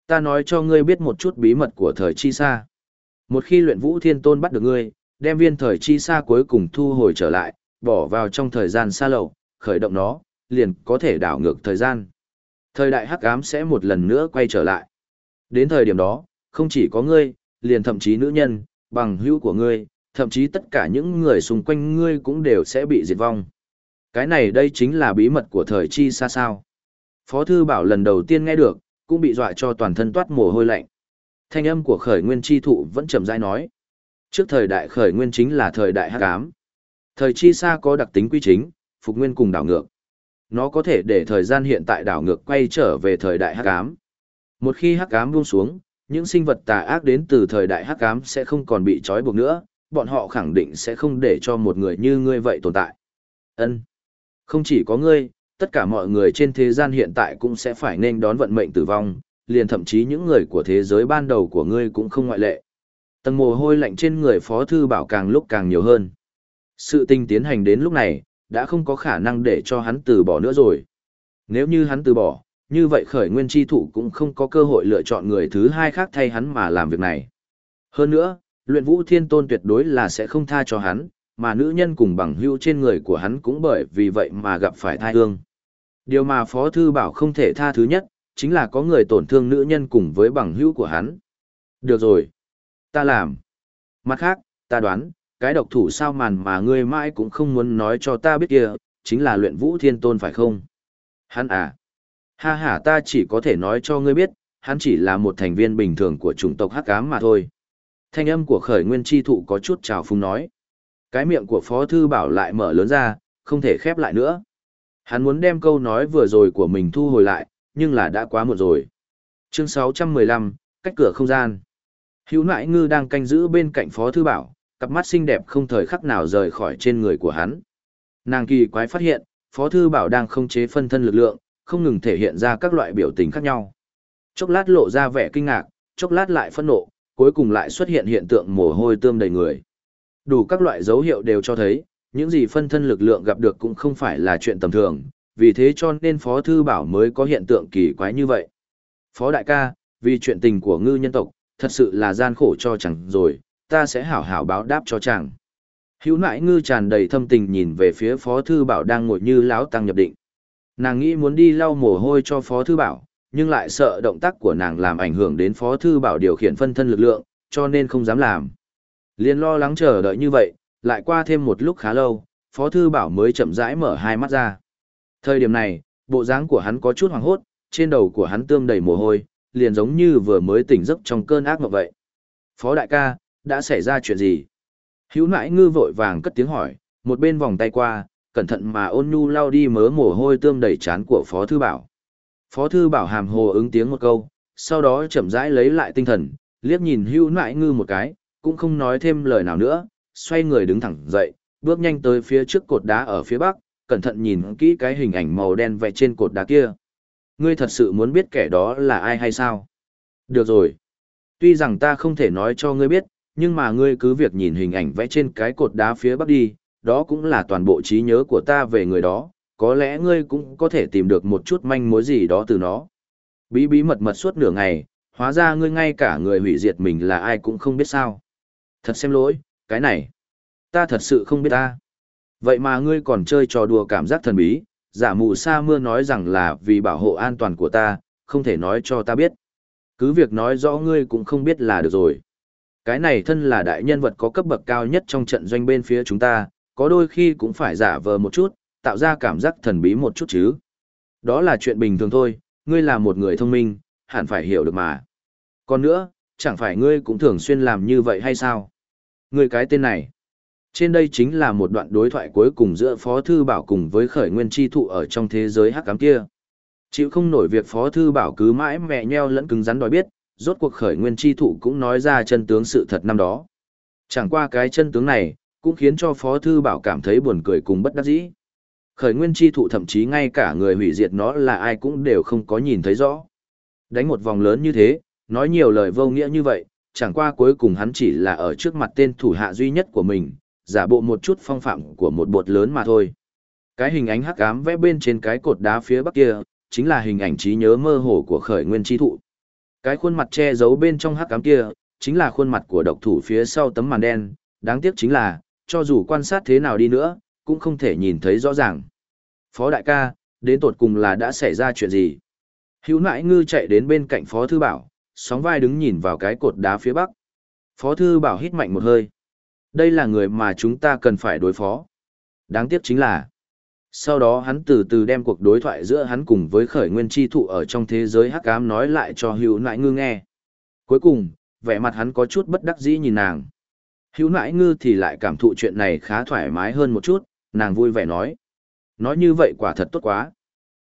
A: Ta nói cho ngươi biết một chút bí mật của thời chi xa. Một khi luyện vũ thiên tôn bắt được ngươi, đem viên thời chi xa cuối cùng thu hồi trở lại, bỏ vào trong thời gian xa lậu, khởi động nó, liền có thể đảo ngược thời gian. Thời đại hắc ám sẽ một lần nữa quay trở lại. Đến thời điểm đó, không chỉ có ngươi, liền thậm chí nữ nhân, bằng hữu của ngươi, thậm chí tất cả những người xung quanh ngươi cũng đều sẽ bị diệt vong. Cái này đây chính là bí mật của thời chi xa sao. Phó thư bảo lần đầu tiên nghe được, cũng bị dọa cho toàn thân toát mồ hôi lạnh. Thanh âm của khởi nguyên chi thụ vẫn chậm rãi nói. Trước thời đại khởi nguyên chính là thời đại hắc ám. Thời chi xa có đặc tính quy chính, phục nguyên cùng đảo ngược. Nó có thể để thời gian hiện tại đảo ngược quay trở về thời đại hắc ám. Một khi hắc ám buông xuống, những sinh vật tà ác đến từ thời đại hắc ám sẽ không còn bị trói buộc nữa, bọn họ khẳng định sẽ không để cho một người như ngươi vậy tồn tại. Ân, Không chỉ có ngươi, tất cả mọi người trên thế gian hiện tại cũng sẽ phải nên đón vận mệnh tử vong, liền thậm chí những người của thế giới ban đầu của ngươi cũng không ngoại lệ. Tầng mồ hôi lạnh trên người Phó Thư Bảo càng lúc càng nhiều hơn. Sự tình tiến hành đến lúc này, đã không có khả năng để cho hắn từ bỏ nữa rồi. Nếu như hắn từ bỏ, như vậy khởi nguyên tri thụ cũng không có cơ hội lựa chọn người thứ hai khác thay hắn mà làm việc này. Hơn nữa, luyện vũ thiên tôn tuyệt đối là sẽ không tha cho hắn, mà nữ nhân cùng bằng hữu trên người của hắn cũng bởi vì vậy mà gặp phải thai hương. Điều mà Phó Thư Bảo không thể tha thứ nhất, chính là có người tổn thương nữ nhân cùng với bằng hữu của hắn. Được rồi. Ta làm. Mặt khác, ta đoán, cái độc thủ sao màn mà ngươi mãi cũng không muốn nói cho ta biết kia, chính là luyện vũ thiên tôn phải không? Hắn à. Ha ha ta chỉ có thể nói cho ngươi biết, hắn chỉ là một thành viên bình thường của chủng tộc hắc ám mà thôi. Thanh âm của khởi nguyên chi thụ có chút trào phúng nói. Cái miệng của Phó Thư Bảo lại mở lớn ra, không thể khép lại nữa. Hắn muốn đem câu nói vừa rồi của mình thu hồi lại, nhưng là đã quá muộn rồi. Chương 615, cách cửa không gian. Hữu nại ngư đang canh giữ bên cạnh Phó Thư Bảo, cặp mắt xinh đẹp không thời khắc nào rời khỏi trên người của hắn. Nàng kỳ quái phát hiện, Phó Thư Bảo đang không chế phân thân lực lượng, không ngừng thể hiện ra các loại biểu tình khác nhau. Chốc lát lộ ra vẻ kinh ngạc, chốc lát lại phẫn nộ, cuối cùng lại xuất hiện hiện tượng mồ hôi tươm đầy người. Đủ các loại dấu hiệu đều cho thấy, những gì phân thân lực lượng gặp được cũng không phải là chuyện tầm thường, vì thế cho nên Phó Thư Bảo mới có hiện tượng kỳ quái như vậy. Phó Đại ca, vì chuyện tình của ngư nhân tộc, thật sự là gian khổ cho chẳng rồi, ta sẽ hảo hảo báo đáp cho chàng. Hữu nại ngư tràn đầy thâm tình nhìn về phía Phó Thư Bảo đang ngồi như láo tăng nhập định. Nàng nghĩ muốn đi lau mồ hôi cho Phó Thư Bảo, nhưng lại sợ động tác của nàng làm ảnh hưởng đến Phó Thư Bảo điều khiển phân thân lực lượng, cho nên không dám làm. Liên lo lắng chờ đợi như vậy, lại qua thêm một lúc khá lâu, Phó Thư Bảo mới chậm rãi mở hai mắt ra. Thời điểm này, bộ dáng của hắn có chút hoàng hốt, trên đầu của hắn tươm đầy mồ hôi, liền giống như vừa mới tỉnh giấc trong cơn ác mộng vậy. Phó đại ca, đã xảy ra chuyện gì? Hữu nãi ngư vội vàng cất tiếng hỏi, một bên vòng tay qua, cẩn thận mà ôn nhu lau đi mớ mồ hôi tươm đầy chán của Phó Thư Bảo. Phó Thư Bảo hàm hồ ứng tiếng một câu, sau đó chậm rãi lấy lại tinh thần, liếc nhìn hữu nãi ngư một cái, cũng không nói thêm lời nào nữa, xoay người đứng thẳng dậy, bước nhanh tới phía trước cột đá ở phía bắc, cẩn thận nhìn kỹ cái hình ảnh màu đen vẽ trên cột đá kia. Ngươi thật sự muốn biết kẻ đó là ai hay sao? Được rồi. Tuy rằng ta không thể nói cho ngươi biết, nhưng mà ngươi cứ việc nhìn hình ảnh vẽ trên cái cột đá phía bắc đi, đó cũng là toàn bộ trí nhớ của ta về người đó, có lẽ ngươi cũng có thể tìm được một chút manh mối gì đó từ nó. Bí bí mật mật suốt nửa ngày, hóa ra ngươi ngay cả người hủy diệt mình là ai cũng không biết sao. Thật xem lỗi, cái này, ta thật sự không biết ta. Vậy mà ngươi còn chơi trò đùa cảm giác thần bí, giả mù sa mưa nói rằng là vì bảo hộ an toàn của ta, không thể nói cho ta biết. Cứ việc nói rõ ngươi cũng không biết là được rồi. Cái này thân là đại nhân vật có cấp bậc cao nhất trong trận doanh bên phía chúng ta, có đôi khi cũng phải giả vờ một chút, tạo ra cảm giác thần bí một chút chứ. Đó là chuyện bình thường thôi, ngươi là một người thông minh, hẳn phải hiểu được mà. Còn nữa, chẳng phải ngươi cũng thường xuyên làm như vậy hay sao? Ngươi cái tên này. Trên đây chính là một đoạn đối thoại cuối cùng giữa Phó Thư Bảo cùng với khởi nguyên chi thụ ở trong thế giới hắc cám kia. Chịu không nổi việc Phó Thư Bảo cứ mãi mẹ nheo lẫn cứng rắn đòi biết, rốt cuộc khởi nguyên chi thụ cũng nói ra chân tướng sự thật năm đó. Chẳng qua cái chân tướng này, cũng khiến cho Phó Thư Bảo cảm thấy buồn cười cùng bất đắc dĩ. Khởi nguyên chi thụ thậm chí ngay cả người hủy diệt nó là ai cũng đều không có nhìn thấy rõ. Đánh một vòng lớn như thế, nói nhiều lời vô nghĩa như vậy, chẳng qua cuối cùng hắn chỉ là ở trước mặt tên thủ hạ duy nhất của mình, giả bộ một chút phong phạm của một bột lớn mà thôi. Cái hình ánh hắc ám vẽ bên trên cái cột đá phía bắc kia, chính là hình ảnh trí nhớ mơ hồ của khởi nguyên chi thụ. Cái khuôn mặt che giấu bên trong hắc ám kia, chính là khuôn mặt của độc thủ phía sau tấm màn đen, đáng tiếc chính là, cho dù quan sát thế nào đi nữa, cũng không thể nhìn thấy rõ ràng. Phó đại ca, đến tột cùng là đã xảy ra chuyện gì? Hữu nại ngư chạy đến bên cạnh Phó Thư Bảo, sóng vai đứng nhìn vào cái cột đá phía bắc. Phó Thư Bảo hít mạnh một hơi. Đây là người mà chúng ta cần phải đối phó. Đáng tiếc chính là, sau đó hắn từ từ đem cuộc đối thoại giữa hắn cùng với khởi nguyên chi thụ ở trong thế giới hắc ám nói lại cho hữu nại ngư nghe. Cuối cùng, vẻ mặt hắn có chút bất đắc dĩ nhìn nàng. Hữu nãi ngư thì lại cảm thụ chuyện này khá thoải mái hơn một chút, nàng vui vẻ nói. Nói như vậy quả thật tốt quá.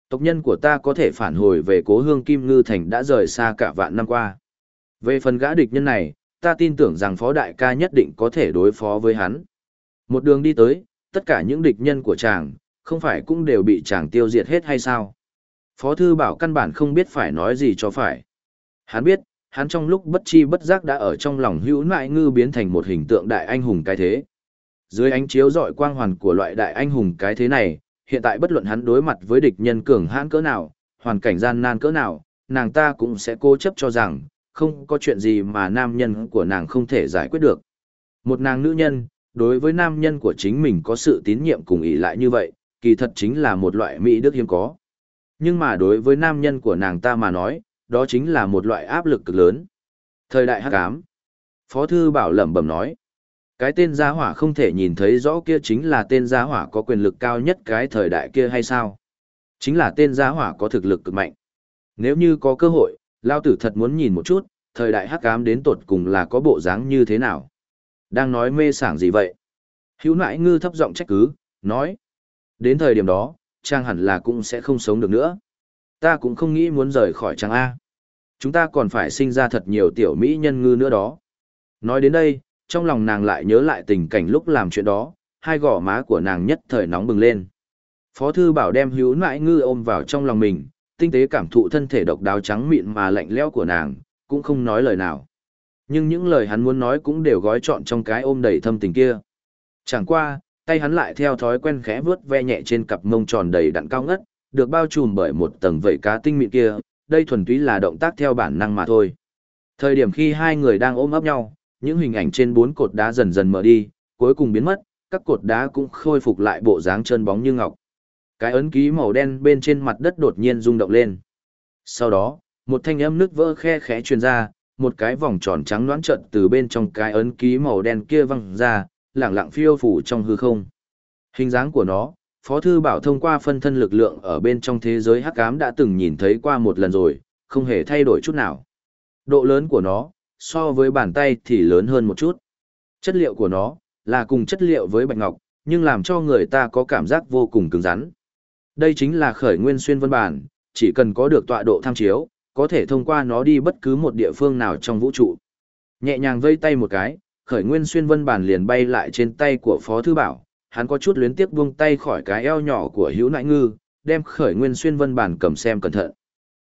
A: Tộc nhân của ta có thể phản hồi về cố hương Kim Ngư Thành đã rời xa cả vạn năm qua. Về phần gã địch nhân này, ta tin tưởng rằng phó đại ca nhất định có thể đối phó với hắn. Một đường đi tới, tất cả những địch nhân của chàng, không phải cũng đều bị chàng tiêu diệt hết hay sao? Phó thư bảo căn bản không biết phải nói gì cho phải. Hắn biết, hắn trong lúc bất chi bất giác đã ở trong lòng hữu nại ngư biến thành một hình tượng đại anh hùng cái thế. Dưới ánh chiếu dọi quang hoàn của loại đại anh hùng cái thế này, hiện tại bất luận hắn đối mặt với địch nhân cường hãn cỡ nào, hoàn cảnh gian nan cỡ nào, nàng ta cũng sẽ cố chấp cho rằng, không có chuyện gì mà nam nhân của nàng không thể giải quyết được. Một nàng nữ nhân, đối với nam nhân của chính mình có sự tín nhiệm cùng ý lại như vậy, kỳ thật chính là một loại mỹ đức hiếm có. Nhưng mà đối với nam nhân của nàng ta mà nói, đó chính là một loại áp lực cực lớn. Thời đại hắc ám. Phó thư bảo lẩm bẩm nói. Cái tên gia hỏa không thể nhìn thấy rõ kia chính là tên gia hỏa có quyền lực cao nhất cái thời đại kia hay sao? Chính là tên gia hỏa có thực lực cực mạnh. Nếu như có cơ hội, Lao tử thật muốn nhìn một chút, thời đại hắc ám đến tột cùng là có bộ dáng như thế nào. Đang nói mê sảng gì vậy? Hữu nãi ngư thấp giọng trách cứ, nói. Đến thời điểm đó, Trang hẳn là cũng sẽ không sống được nữa. Ta cũng không nghĩ muốn rời khỏi Trang A. Chúng ta còn phải sinh ra thật nhiều tiểu mỹ nhân ngư nữa đó. Nói đến đây, trong lòng nàng lại nhớ lại tình cảnh lúc làm chuyện đó, hai gò má của nàng nhất thời nóng bừng lên. Phó thư bảo đem hữu nãi ngư ôm vào trong lòng mình, tinh tế cảm thụ thân thể độc đáo trắng mịn mà lạnh lẽo của nàng, cũng không nói lời nào. Nhưng những lời hắn muốn nói cũng đều gói trọn trong cái ôm đầy thâm tình kia. Chẳng qua, tay hắn lại theo thói quen khẽ vướt ve nhẹ trên cặp mông tròn đầy đặn cao ngất, được bao trùm bởi một tầng vẩy cá tinh mịn kia, đây thuần túy là động tác theo bản năng mà thôi. Thời điểm khi hai người đang ôm ấp nhau, những hình ảnh trên bốn cột đá dần dần mở đi, cuối cùng biến mất, các cột đá cũng khôi phục lại bộ dáng trơn bóng như ngọc. Cái ấn ký màu đen bên trên mặt đất đột nhiên rung động lên. Sau đó, một thanh âm nước vỡ khe khẽ truyền ra, một cái vòng tròn trắng loãng trận từ bên trong cái ấn ký màu đen kia văng ra, lẳng lặng phiêu phủ trong hư không. Hình dáng của nó, Phó Thư Bảo thông qua phân thân lực lượng ở bên trong thế giới hắc ám đã từng nhìn thấy qua một lần rồi, không hề thay đổi chút nào. Độ lớn của nó, so với bàn tay thì lớn hơn một chút. Chất liệu của nó, là cùng chất liệu với bạch ngọc, nhưng làm cho người ta có cảm giác vô cùng cứng rắn. Đây chính là khởi nguyên xuyên vân bản, chỉ cần có được tọa độ tham chiếu, có thể thông qua nó đi bất cứ một địa phương nào trong vũ trụ. Nhẹ nhàng vây tay một cái, khởi nguyên xuyên vân bản liền bay lại trên tay của Phó Thư Bảo, hắn có chút luyến tiếc buông tay khỏi cái eo nhỏ của hữu nại ngư, đem khởi nguyên xuyên vân bản cầm xem cẩn thận.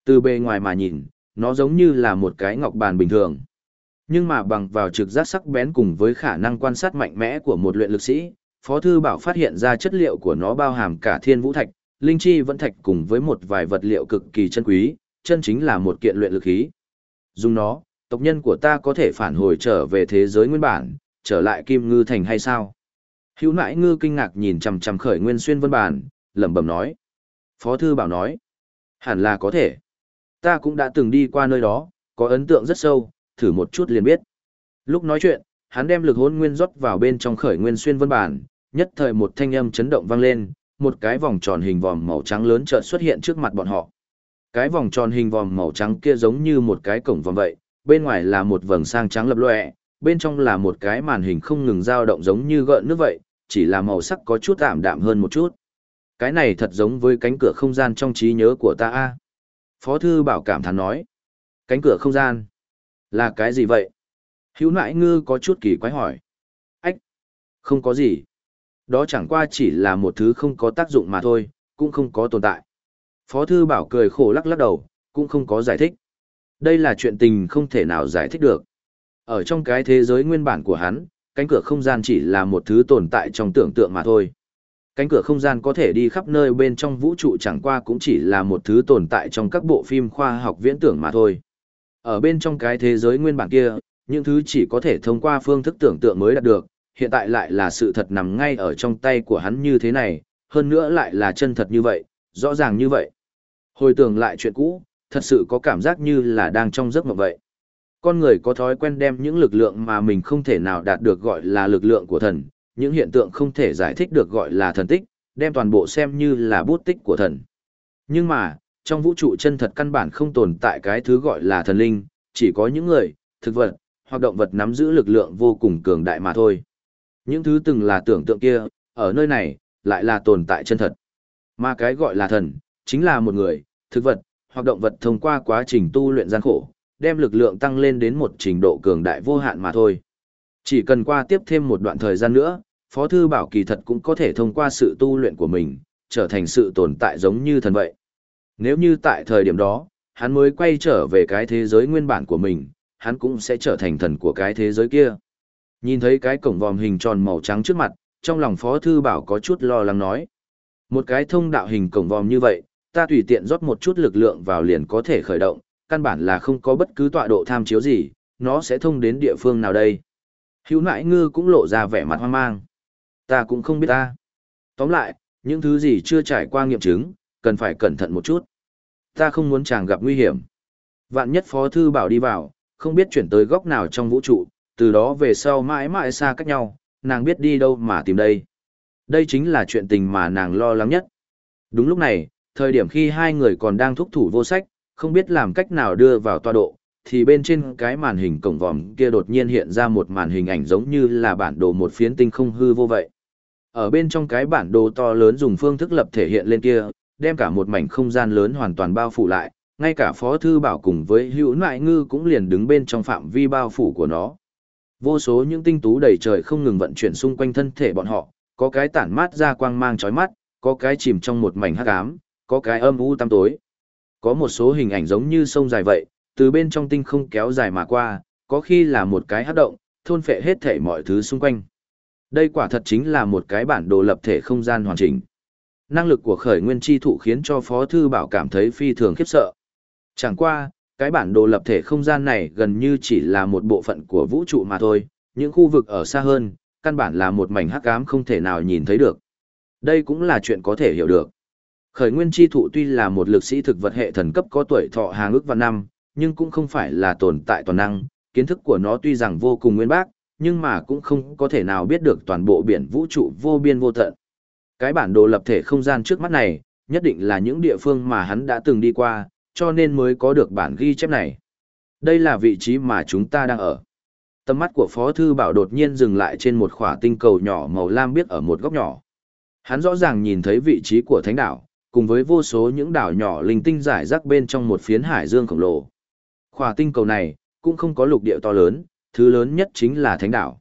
A: Từ bề ngoài mà nhìn, nó giống như là một cái ngọc bàn bình thường. Nhưng mà bằng vào trực giác sắc bén cùng với khả năng quan sát mạnh mẽ của một luyện lực sĩ, Phó Thư Bảo phát hiện ra chất liệu của nó bao hàm cả thiên vũ thạch, linh chi vẫn thạch cùng với một vài vật liệu cực kỳ chân quý, chân chính là một kiện luyện lực khí. Dùng nó, tộc nhân của ta có thể phản hồi trở về thế giới nguyên bản, trở lại Kim Ngư Thành hay sao? Hữu nãi ngư kinh ngạc nhìn chằm chằm khởi nguyên xuyên vân bản, lẩm bẩm nói. Phó Thư Bảo nói, hẳn là có thể. Ta cũng đã từng đi qua nơi đó, có ấn tượng rất sâu, thử một chút liền biết. Lúc nói chuyện, hắn đem lực hôn nguyên rót vào bên trong khởi nguyên xuyên vân bản, nhất thời một thanh âm chấn động vang lên, một cái vòng tròn hình vòm màu trắng lớn chợt xuất hiện trước mặt bọn họ. Cái vòng tròn hình vòm màu trắng kia giống như một cái cổng vòm vậy, bên ngoài là một vầng sang trắng lập lòe, bên trong là một cái màn hình không ngừng dao động giống như gợn nước vậy, chỉ là màu sắc có chút tạm đạm hơn một chút. Cái này thật giống với cánh cửa không gian trong trí nhớ của ta a. Phó thư bảo cảm thán nói. Cánh cửa không gian. Là cái gì vậy? Hữu nại ngư có chút kỳ quái hỏi. Ách! Không có gì. Đó chẳng qua chỉ là một thứ không có tác dụng mà thôi, cũng không có tồn tại. Phó thư bảo cười khổ lắc lắc đầu, cũng không có giải thích. Đây là chuyện tình không thể nào giải thích được. Ở trong cái thế giới nguyên bản của hắn, cánh cửa không gian chỉ là một thứ tồn tại trong tưởng tượng mà thôi. Cánh cửa không gian có thể đi khắp nơi bên trong vũ trụ chẳng qua cũng chỉ là một thứ tồn tại trong các bộ phim khoa học viễn tưởng mà thôi. Ở bên trong cái thế giới nguyên bản kia, những thứ chỉ có thể thông qua phương thức tưởng tượng mới đạt được, hiện tại lại là sự thật nằm ngay ở trong tay của hắn như thế này, hơn nữa lại là chân thật như vậy, rõ ràng như vậy. Hồi tưởng lại chuyện cũ, thật sự có cảm giác như là đang trong giấc mộng vậy. Con người có thói quen đem những lực lượng mà mình không thể nào đạt được gọi là lực lượng của thần, những hiện tượng không thể giải thích được gọi là thần tích, đem toàn bộ xem như là bút tích của thần. Nhưng mà, trong vũ trụ chân thật căn bản không tồn tại cái thứ gọi là thần linh, chỉ có những người, thực vật, hoặc động vật nắm giữ lực lượng vô cùng cường đại mà thôi. Những thứ từng là tưởng tượng kia, ở nơi này, lại là tồn tại chân thật. Mà cái gọi là thần, chính là một người, thực vật, hoặc động vật thông qua quá trình tu luyện gian khổ, đem lực lượng tăng lên đến một trình độ cường đại vô hạn mà thôi. Chỉ cần qua tiếp thêm một đoạn thời gian nữa, Phó Thư Bảo kỳ thật cũng có thể thông qua sự tu luyện của mình, trở thành sự tồn tại giống như thần vậy. Nếu như tại thời điểm đó, hắn mới quay trở về cái thế giới nguyên bản của mình, hắn cũng sẽ trở thành thần của cái thế giới kia. Nhìn thấy cái cổng vòm hình tròn màu trắng trước mặt, trong lòng Phó Thư Bảo có chút lo lắng nói. Một cái thông đạo hình cổng vòm như vậy, ta tùy tiện rót một chút lực lượng vào liền có thể khởi động, căn bản là không có bất cứ tọa độ tham chiếu gì, nó sẽ thông đến địa phương nào đây. Hữu nãi ngư cũng lộ ra vẻ mặt hoang mang. Ta cũng không biết ta. Tóm lại, những thứ gì chưa trải qua nghiệm chứng, cần phải cẩn thận một chút. Ta không muốn chàng gặp nguy hiểm. Vạn nhất phó thư bảo đi vào, không biết chuyển tới góc nào trong vũ trụ, từ đó về sau mãi mãi xa cách nhau, nàng biết đi đâu mà tìm đây. Đây chính là chuyện tình mà nàng lo lắng nhất. Đúng lúc này, thời điểm khi hai người còn đang thúc thủ vô sách, không biết làm cách nào đưa vào toa độ, thì bên trên cái màn hình cổng vòm kia đột nhiên hiện ra một màn hình ảnh giống như là bản đồ một phiến tinh không hư vô vậy. Ở bên trong cái bản đồ to lớn dùng phương thức lập thể hiện lên kia, đem cả một mảnh không gian lớn hoàn toàn bao phủ lại, ngay cả Phó Thư Bảo cùng với hữu nại ngư cũng liền đứng bên trong phạm vi bao phủ của nó. Vô số những tinh tú đầy trời không ngừng vận chuyển xung quanh thân thể bọn họ, có cái tản mát ra quang mang chói mắt, có cái chìm trong một mảnh hắc ám, có cái âm u tăm tối. Có một số hình ảnh giống như sông dài vậy, từ bên trong tinh không kéo dài mà qua, có khi là một cái hát động, thôn phệ hết thể mọi thứ xung quanh. Đây quả thật chính là một cái bản đồ lập thể không gian hoàn chỉnh. Năng lực của khởi nguyên chi thụ khiến cho Phó Thư Bảo cảm thấy phi thường khiếp sợ. Chẳng qua, cái bản đồ lập thể không gian này gần như chỉ là một bộ phận của vũ trụ mà thôi, những khu vực ở xa hơn, căn bản là một mảnh hắc ám không thể nào nhìn thấy được. Đây cũng là chuyện có thể hiểu được. Khởi nguyên chi thụ tuy là một lực sĩ thực vật hệ thần cấp có tuổi thọ hàng ước vạn năm, nhưng cũng không phải là tồn tại toàn năng, kiến thức của nó tuy rằng vô cùng nguyên bác, nhưng mà cũng không có thể nào biết được toàn bộ biển vũ trụ vô biên vô tận. Cái bản đồ lập thể không gian trước mắt này, nhất định là những địa phương mà hắn đã từng đi qua, cho nên mới có được bản ghi chép này. Đây là vị trí mà chúng ta đang ở. Tầm mắt của Phó Thư Bảo đột nhiên dừng lại trên một khỏa tinh cầu nhỏ màu lam biết ở một góc nhỏ. Hắn rõ ràng nhìn thấy vị trí của thánh đảo, cùng với vô số những đảo nhỏ linh tinh giải rác bên trong một phiến hải dương khổng lồ. Khỏa tinh cầu này, cũng không có lục địa to lớn, thứ lớn nhất chính là thánh đảo.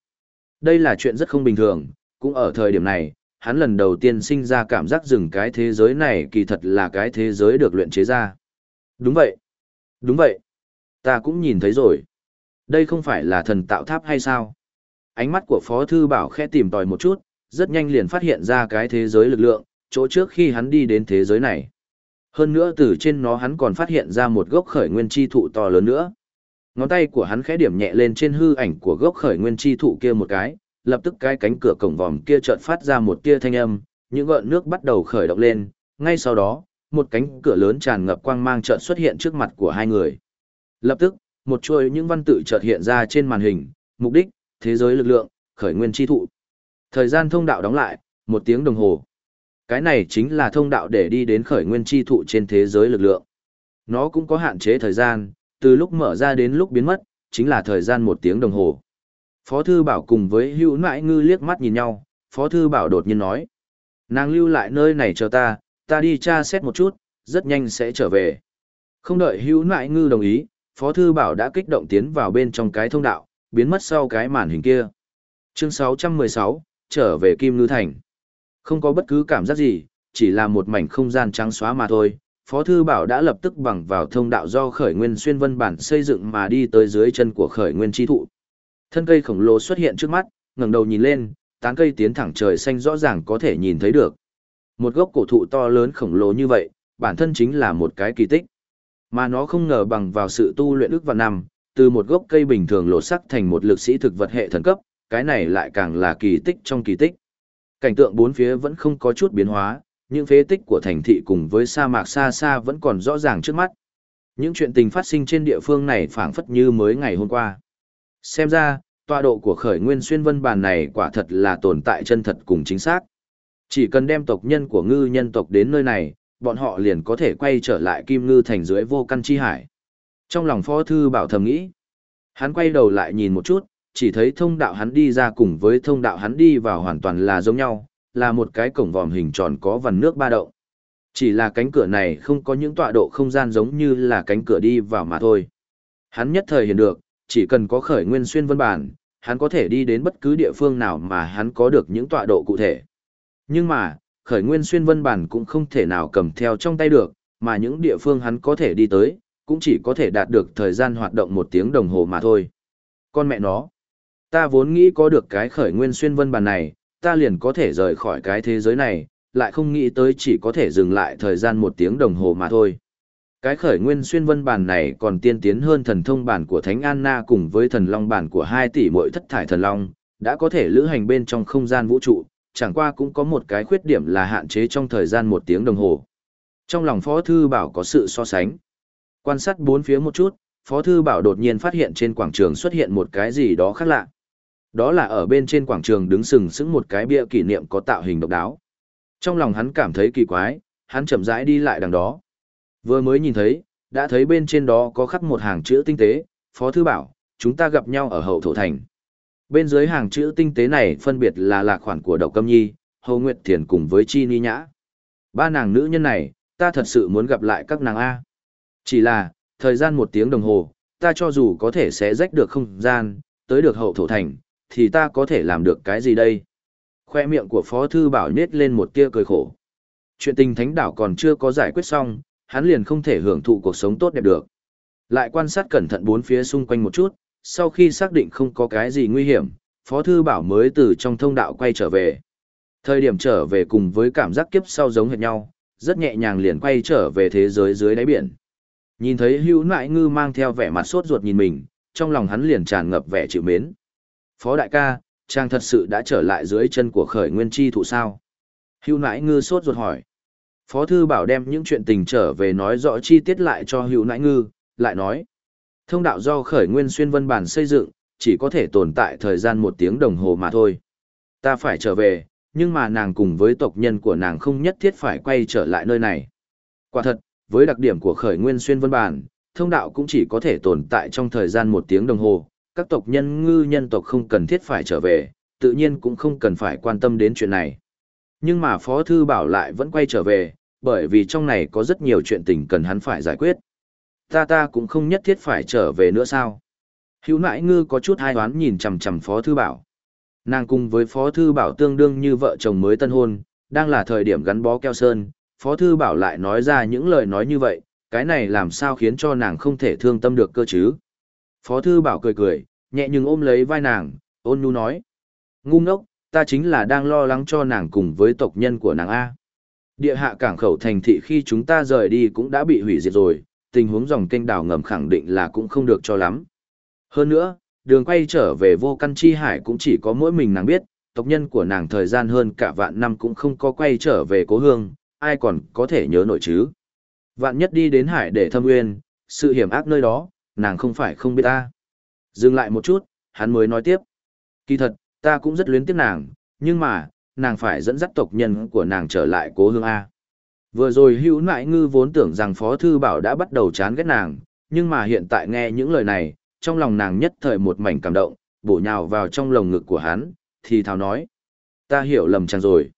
A: Đây là chuyện rất không bình thường, cũng ở thời điểm này, hắn lần đầu tiên sinh ra cảm giác rừng cái thế giới này kỳ thật là cái thế giới được luyện chế ra. Đúng vậy. Đúng vậy. Ta cũng nhìn thấy rồi. Đây không phải là thần tạo tháp hay sao? Ánh mắt của Phó Thư Bảo khẽ tìm tòi một chút, rất nhanh liền phát hiện ra cái thế giới lực lượng, chỗ trước khi hắn đi đến thế giới này. Hơn nữa từ trên nó hắn còn phát hiện ra một gốc khởi nguyên chi thụ to lớn nữa. Ngón tay của hắn khẽ điểm nhẹ lên trên hư ảnh của gốc khởi nguyên chi thụ kia một cái, lập tức cái cánh cửa cổng vòm kia chợt phát ra một tia thanh âm, những gợn nước bắt đầu khởi động lên, ngay sau đó, một cánh cửa lớn tràn ngập quang mang chợt xuất hiện trước mặt của hai người. Lập tức, một chuỗi những văn tự chợt hiện ra trên màn hình, mục đích, thế giới lực lượng, khởi nguyên chi thụ. Thời gian thông đạo đóng lại, một tiếng đồng hồ. Cái này chính là thông đạo để đi đến khởi nguyên chi thụ trên thế giới lực lượng. Nó cũng có hạn chế thời gian, từ lúc mở ra đến lúc biến mất, chính là thời gian một tiếng đồng hồ. Phó Thư Bảo cùng với hữu nãi ngư liếc mắt nhìn nhau, Phó Thư Bảo đột nhiên nói. Nàng lưu lại nơi này chờ ta, ta đi tra xét một chút, rất nhanh sẽ trở về. Không đợi hữu nãi ngư đồng ý, Phó Thư Bảo đã kích động tiến vào bên trong cái thông đạo, biến mất sau cái màn hình kia. Chương 616, trở về Kim Ngư Thành. Không có bất cứ cảm giác gì, chỉ là một mảnh không gian trắng xóa mà thôi. Phó Thư Bảo đã lập tức bằng vào thông đạo do khởi nguyên xuyên vân bản xây dựng mà đi tới dưới chân của khởi nguyên chi thụ. Thân cây khổng lồ xuất hiện trước mắt, ngẩng đầu nhìn lên, tán cây tiến thẳng trời xanh rõ ràng có thể nhìn thấy được. Một gốc cổ thụ to lớn khổng lồ như vậy, bản thân chính là một cái kỳ tích. Mà nó không ngờ bằng vào sự tu luyện ức và năm, từ một gốc cây bình thường lột sắc thành một lực sĩ thực vật hệ thần cấp, cái này lại càng là kỳ tích trong kỳ tích. Cảnh tượng bốn phía vẫn không có chút biến hóa, những phế tích của thành thị cùng với sa mạc xa xa vẫn còn rõ ràng trước mắt. Những chuyện tình phát sinh trên địa phương này phảng phất như mới ngày hôm qua. Xem ra, tọa độ của khởi nguyên xuyên vân bàn này quả thật là tồn tại chân thật cùng chính xác. Chỉ cần đem tộc nhân của ngư nhân tộc đến nơi này, bọn họ liền có thể quay trở lại kim ngư thành dưới vô căn chi hải. Trong lòng phó thư bảo thầm nghĩ, hắn quay đầu lại nhìn một chút, chỉ thấy thông đạo hắn đi ra cùng với thông đạo hắn đi vào hoàn toàn là giống nhau, là một cái cổng vòm hình tròn có vằn nước ba động. Chỉ là cánh cửa này không có những tọa độ không gian giống như là cánh cửa đi vào mà thôi. Hắn nhất thời hiện được, chỉ cần có khởi nguyên xuyên vân bản, hắn có thể đi đến bất cứ địa phương nào mà hắn có được những tọa độ cụ thể. Nhưng mà, khởi nguyên xuyên vân bản cũng không thể nào cầm theo trong tay được, mà những địa phương hắn có thể đi tới, cũng chỉ có thể đạt được thời gian hoạt động một tiếng đồng hồ mà thôi. Con mẹ nó, ta vốn nghĩ có được cái khởi nguyên xuyên vân bản này, ta liền có thể rời khỏi cái thế giới này, lại không nghĩ tới chỉ có thể dừng lại thời gian một tiếng đồng hồ mà thôi. Cái khởi nguyên xuyên vân bản này còn tiên tiến hơn thần thông bản của Thánh Anna cùng với thần long bản của hai tỷ mỗi thất thải thần long, đã có thể lữ hành bên trong không gian vũ trụ, chẳng qua cũng có một cái khuyết điểm là hạn chế trong thời gian một tiếng đồng hồ. Trong lòng Phó Thư Bảo có sự so sánh. Quan sát bốn phía một chút, Phó Thư Bảo đột nhiên phát hiện trên quảng trường xuất hiện một cái gì đó khác lạ. Đó là ở bên trên quảng trường đứng sừng sững một cái bia kỷ niệm có tạo hình độc đáo. Trong lòng hắn cảm thấy kỳ quái, hắn chậm rãi đi lại đằng đó. Vừa mới nhìn thấy, đã thấy bên trên đó có khắc một hàng chữ tinh tế, Phó Thư Bảo, chúng ta gặp nhau ở hậu thổ thành. Bên dưới hàng chữ tinh tế này phân biệt là lạc khoản của Đậu Câm Nhi, Hồ Nguyệt Thiền cùng với Chi Ni Nhã. Ba nàng nữ nhân này, ta thật sự muốn gặp lại các nàng A. Chỉ là, thời gian một tiếng đồng hồ, ta cho dù có thể sẽ rách được không gian, tới được hậu thổ thành, thì ta có thể làm được cái gì đây? Khoe miệng của Phó Thư Bảo nết lên một tia cười khổ. Chuyện tình thánh đảo còn chưa có giải quyết xong, hắn liền không thể hưởng thụ cuộc sống tốt đẹp được. Lại quan sát cẩn thận bốn phía xung quanh một chút, sau khi xác định không có cái gì nguy hiểm, Phó Thư Bảo mới từ trong thông đạo quay trở về. Thời điểm trở về cùng với cảm giác kiếp sau giống hệt nhau, rất nhẹ nhàng liền quay trở về thế giới dưới đáy biển. Nhìn thấy hữu nại ngư mang theo vẻ mặt sốt ruột nhìn mình, trong lòng hắn liền tràn ngập vẻ chịu mến. Phó đại ca, chàng thật sự đã trở lại dưới chân của khởi nguyên chi thụ sao? Hữu nãi ngư sốt ruột hỏi. Phó thư bảo đem những chuyện tình trở về nói rõ chi tiết lại cho hữu nãi ngư, lại nói. Thông đạo do khởi nguyên xuyên vân bản xây dựng, chỉ có thể tồn tại thời gian một tiếng đồng hồ mà thôi. Ta phải trở về, nhưng mà nàng cùng với tộc nhân của nàng không nhất thiết phải quay trở lại nơi này. Quả thật, với đặc điểm của khởi nguyên xuyên vân bản, thông đạo cũng chỉ có thể tồn tại trong thời gian một tiếng đồng hồ, các tộc nhân ngư nhân tộc không cần thiết phải trở về, tự nhiên cũng không cần phải quan tâm đến chuyện này. Nhưng mà Phó Thư Bảo lại vẫn quay trở về, bởi vì trong này có rất nhiều chuyện tình cần hắn phải giải quyết. Ta ta cũng không nhất thiết phải trở về nữa sao? Hữu nãi ngư có chút hai đoán nhìn chầm chầm Phó Thư Bảo. Nàng cùng với Phó Thư Bảo tương đương như vợ chồng mới tân hôn, đang là thời điểm gắn bó keo sơn. Phó Thư Bảo lại nói ra những lời nói như vậy, cái này làm sao khiến cho nàng không thể thương tâm được cơ chứ? Phó Thư Bảo cười cười, nhẹ nhưng ôm lấy vai nàng, ôn nhu nói. Ngu ngốc, ta chính là đang lo lắng cho nàng cùng với tộc nhân của nàng A. Địa hạ cảng khẩu thành thị khi chúng ta rời đi cũng đã bị hủy diệt rồi, tình huống dòng kênh đào ngầm khẳng định là cũng không được cho lắm. Hơn nữa, đường quay trở về vô căn chi hải cũng chỉ có mỗi mình nàng biết, tộc nhân của nàng thời gian hơn cả vạn năm cũng không có quay trở về cố hương, ai còn có thể nhớ nổi chứ. Vạn nhất đi đến hải để thâm nguyên, sự hiểm ác nơi đó, nàng không phải không biết ta. Dừng lại một chút, hắn mới nói tiếp. Kỳ thật, ta cũng rất luyến tiếc nàng, nhưng mà, nàng phải dẫn dắt tộc nhân của nàng trở lại cố hương A. Vừa rồi hữu nại ngư vốn tưởng rằng Phó Thư Bảo đã bắt đầu chán ghét nàng, nhưng mà hiện tại nghe những lời này, trong lòng nàng nhất thời một mảnh cảm động, bổ nhào vào trong lồng ngực của hắn, thì thào nói. Ta hiểu lầm chàng rồi.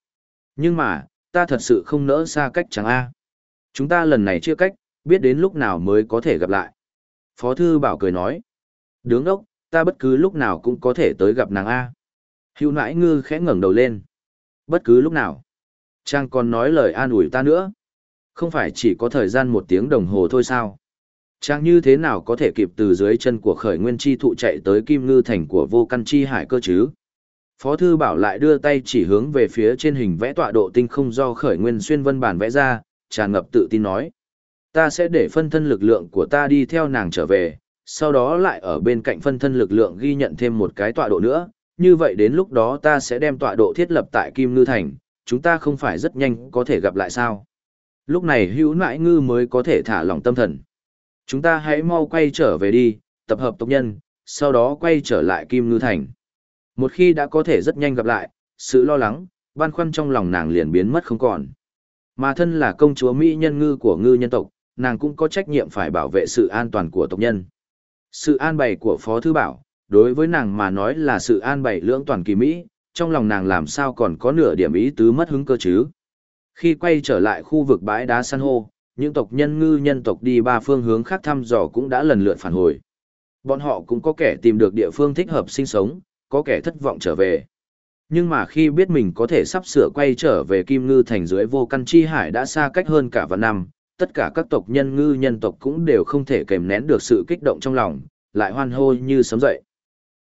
A: Nhưng mà, ta thật sự không nỡ xa cách chàng A. Chúng ta lần này chia cách, biết đến lúc nào mới có thể gặp lại. Phó Thư Bảo cười nói. Đứng đốc, ta bất cứ lúc nào cũng có thể tới gặp nàng A. Hưu nãi ngư khẽ ngẩng đầu lên. Bất cứ lúc nào. Trang còn nói lời an ủi ta nữa. Không phải chỉ có thời gian một tiếng đồng hồ thôi sao. Trang như thế nào có thể kịp từ dưới chân của khởi nguyên chi thụ chạy tới kim ngư thành của vô căn chi hải cơ chứ. Phó thư bảo lại đưa tay chỉ hướng về phía trên hình vẽ tọa độ tinh không do khởi nguyên xuyên vân bản vẽ ra, tràn ngập tự tin nói. Ta sẽ để phân thân lực lượng của ta đi theo nàng trở về, sau đó lại ở bên cạnh phân thân lực lượng ghi nhận thêm một cái tọa độ nữa, như vậy đến lúc đó ta sẽ đem tọa độ thiết lập tại Kim Ngư Thành, chúng ta không phải rất nhanh có thể gặp lại sao. Lúc này hữu nãi ngư mới có thể thả lỏng tâm thần. Chúng ta hãy mau quay trở về đi, tập hợp tộc nhân, sau đó quay trở lại Kim Ngư Thành. Một khi đã có thể rất nhanh gặp lại, sự lo lắng, băn khoăn trong lòng nàng liền biến mất không còn. Mà thân là công chúa Mỹ nhân ngư của ngư nhân tộc, nàng cũng có trách nhiệm phải bảo vệ sự an toàn của tộc nhân. Sự an bày của Phó Thư Bảo, đối với nàng mà nói là sự an bày lưỡng toàn kỳ Mỹ, trong lòng nàng làm sao còn có nửa điểm ý tứ mất hứng cơ chứ. Khi quay trở lại khu vực bãi đá san hô, những tộc nhân ngư nhân tộc đi ba phương hướng khác thăm dò cũng đã lần lượt phản hồi. Bọn họ cũng có kẻ tìm được địa phương thích hợp sinh sống, có kẻ thất vọng trở về. Nhưng mà khi biết mình có thể sắp sửa quay trở về Kim Ngư thành dưới vô căn chi hải đã xa cách hơn cả vạn năm, tất cả các tộc nhân ngư nhân tộc cũng đều không thể kềm nén được sự kích động trong lòng, lại hoan hô như sớm dậy.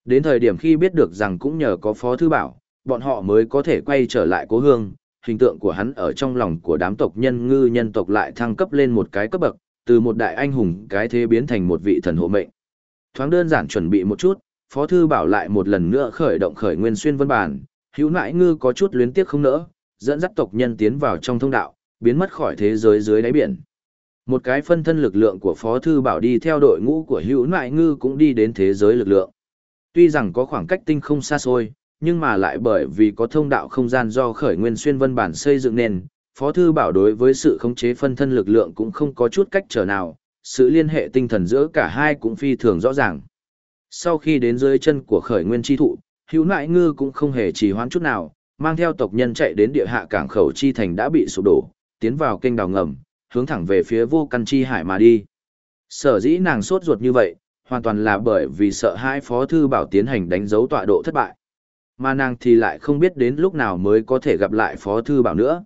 A: Đến thời điểm khi biết được rằng cũng nhờ có Phó Thư Bảo, bọn họ mới có thể quay trở lại cố hương, hình tượng của hắn ở trong lòng của đám tộc nhân ngư nhân tộc lại thăng cấp lên một cái cấp bậc, từ một đại anh hùng cái thế biến thành một vị thần hộ mệnh. Thoáng đơn giản chuẩn bị một chút, Phó Thư Bảo lại một lần nữa khởi động khởi nguyên xuyên vân bản, hữu nãi ngư có chút luyến tiếc không nỡ, dẫn dắt tộc nhân tiến vào trong thông đạo, biến mất khỏi thế giới dưới đáy biển. Một cái phân thân lực lượng của Phó Thư Bảo đi theo đội ngũ của hữu nại ngư cũng đi đến thế giới lực lượng. Tuy rằng có khoảng cách tinh không xa xôi, nhưng mà lại bởi vì có thông đạo không gian do khởi nguyên xuyên vân bản xây dựng nên, Phó Thư Bảo đối với sự khống chế phân thân lực lượng cũng không có chút cách trở nào, sự liên hệ tinh thần giữa cả hai cũng phi thường rõ ràng. Sau khi đến dưới chân của khởi nguyên chi thụ, hữu nại ngư cũng không hề trì hoãn chút nào, mang theo tộc nhân chạy đến địa hạ cảng khẩu chi thành đã bị sụp đổ, tiến vào kênh đào ngầm, hướng thẳng về phía vô căn chi hải mà đi. Sở dĩ nàng sốt ruột như vậy, hoàn toàn là bởi vì sợ hai phó thư bảo tiến hành đánh dấu tọa độ thất bại. Mà nàng thì lại không biết đến lúc nào mới có thể gặp lại phó thư bảo nữa.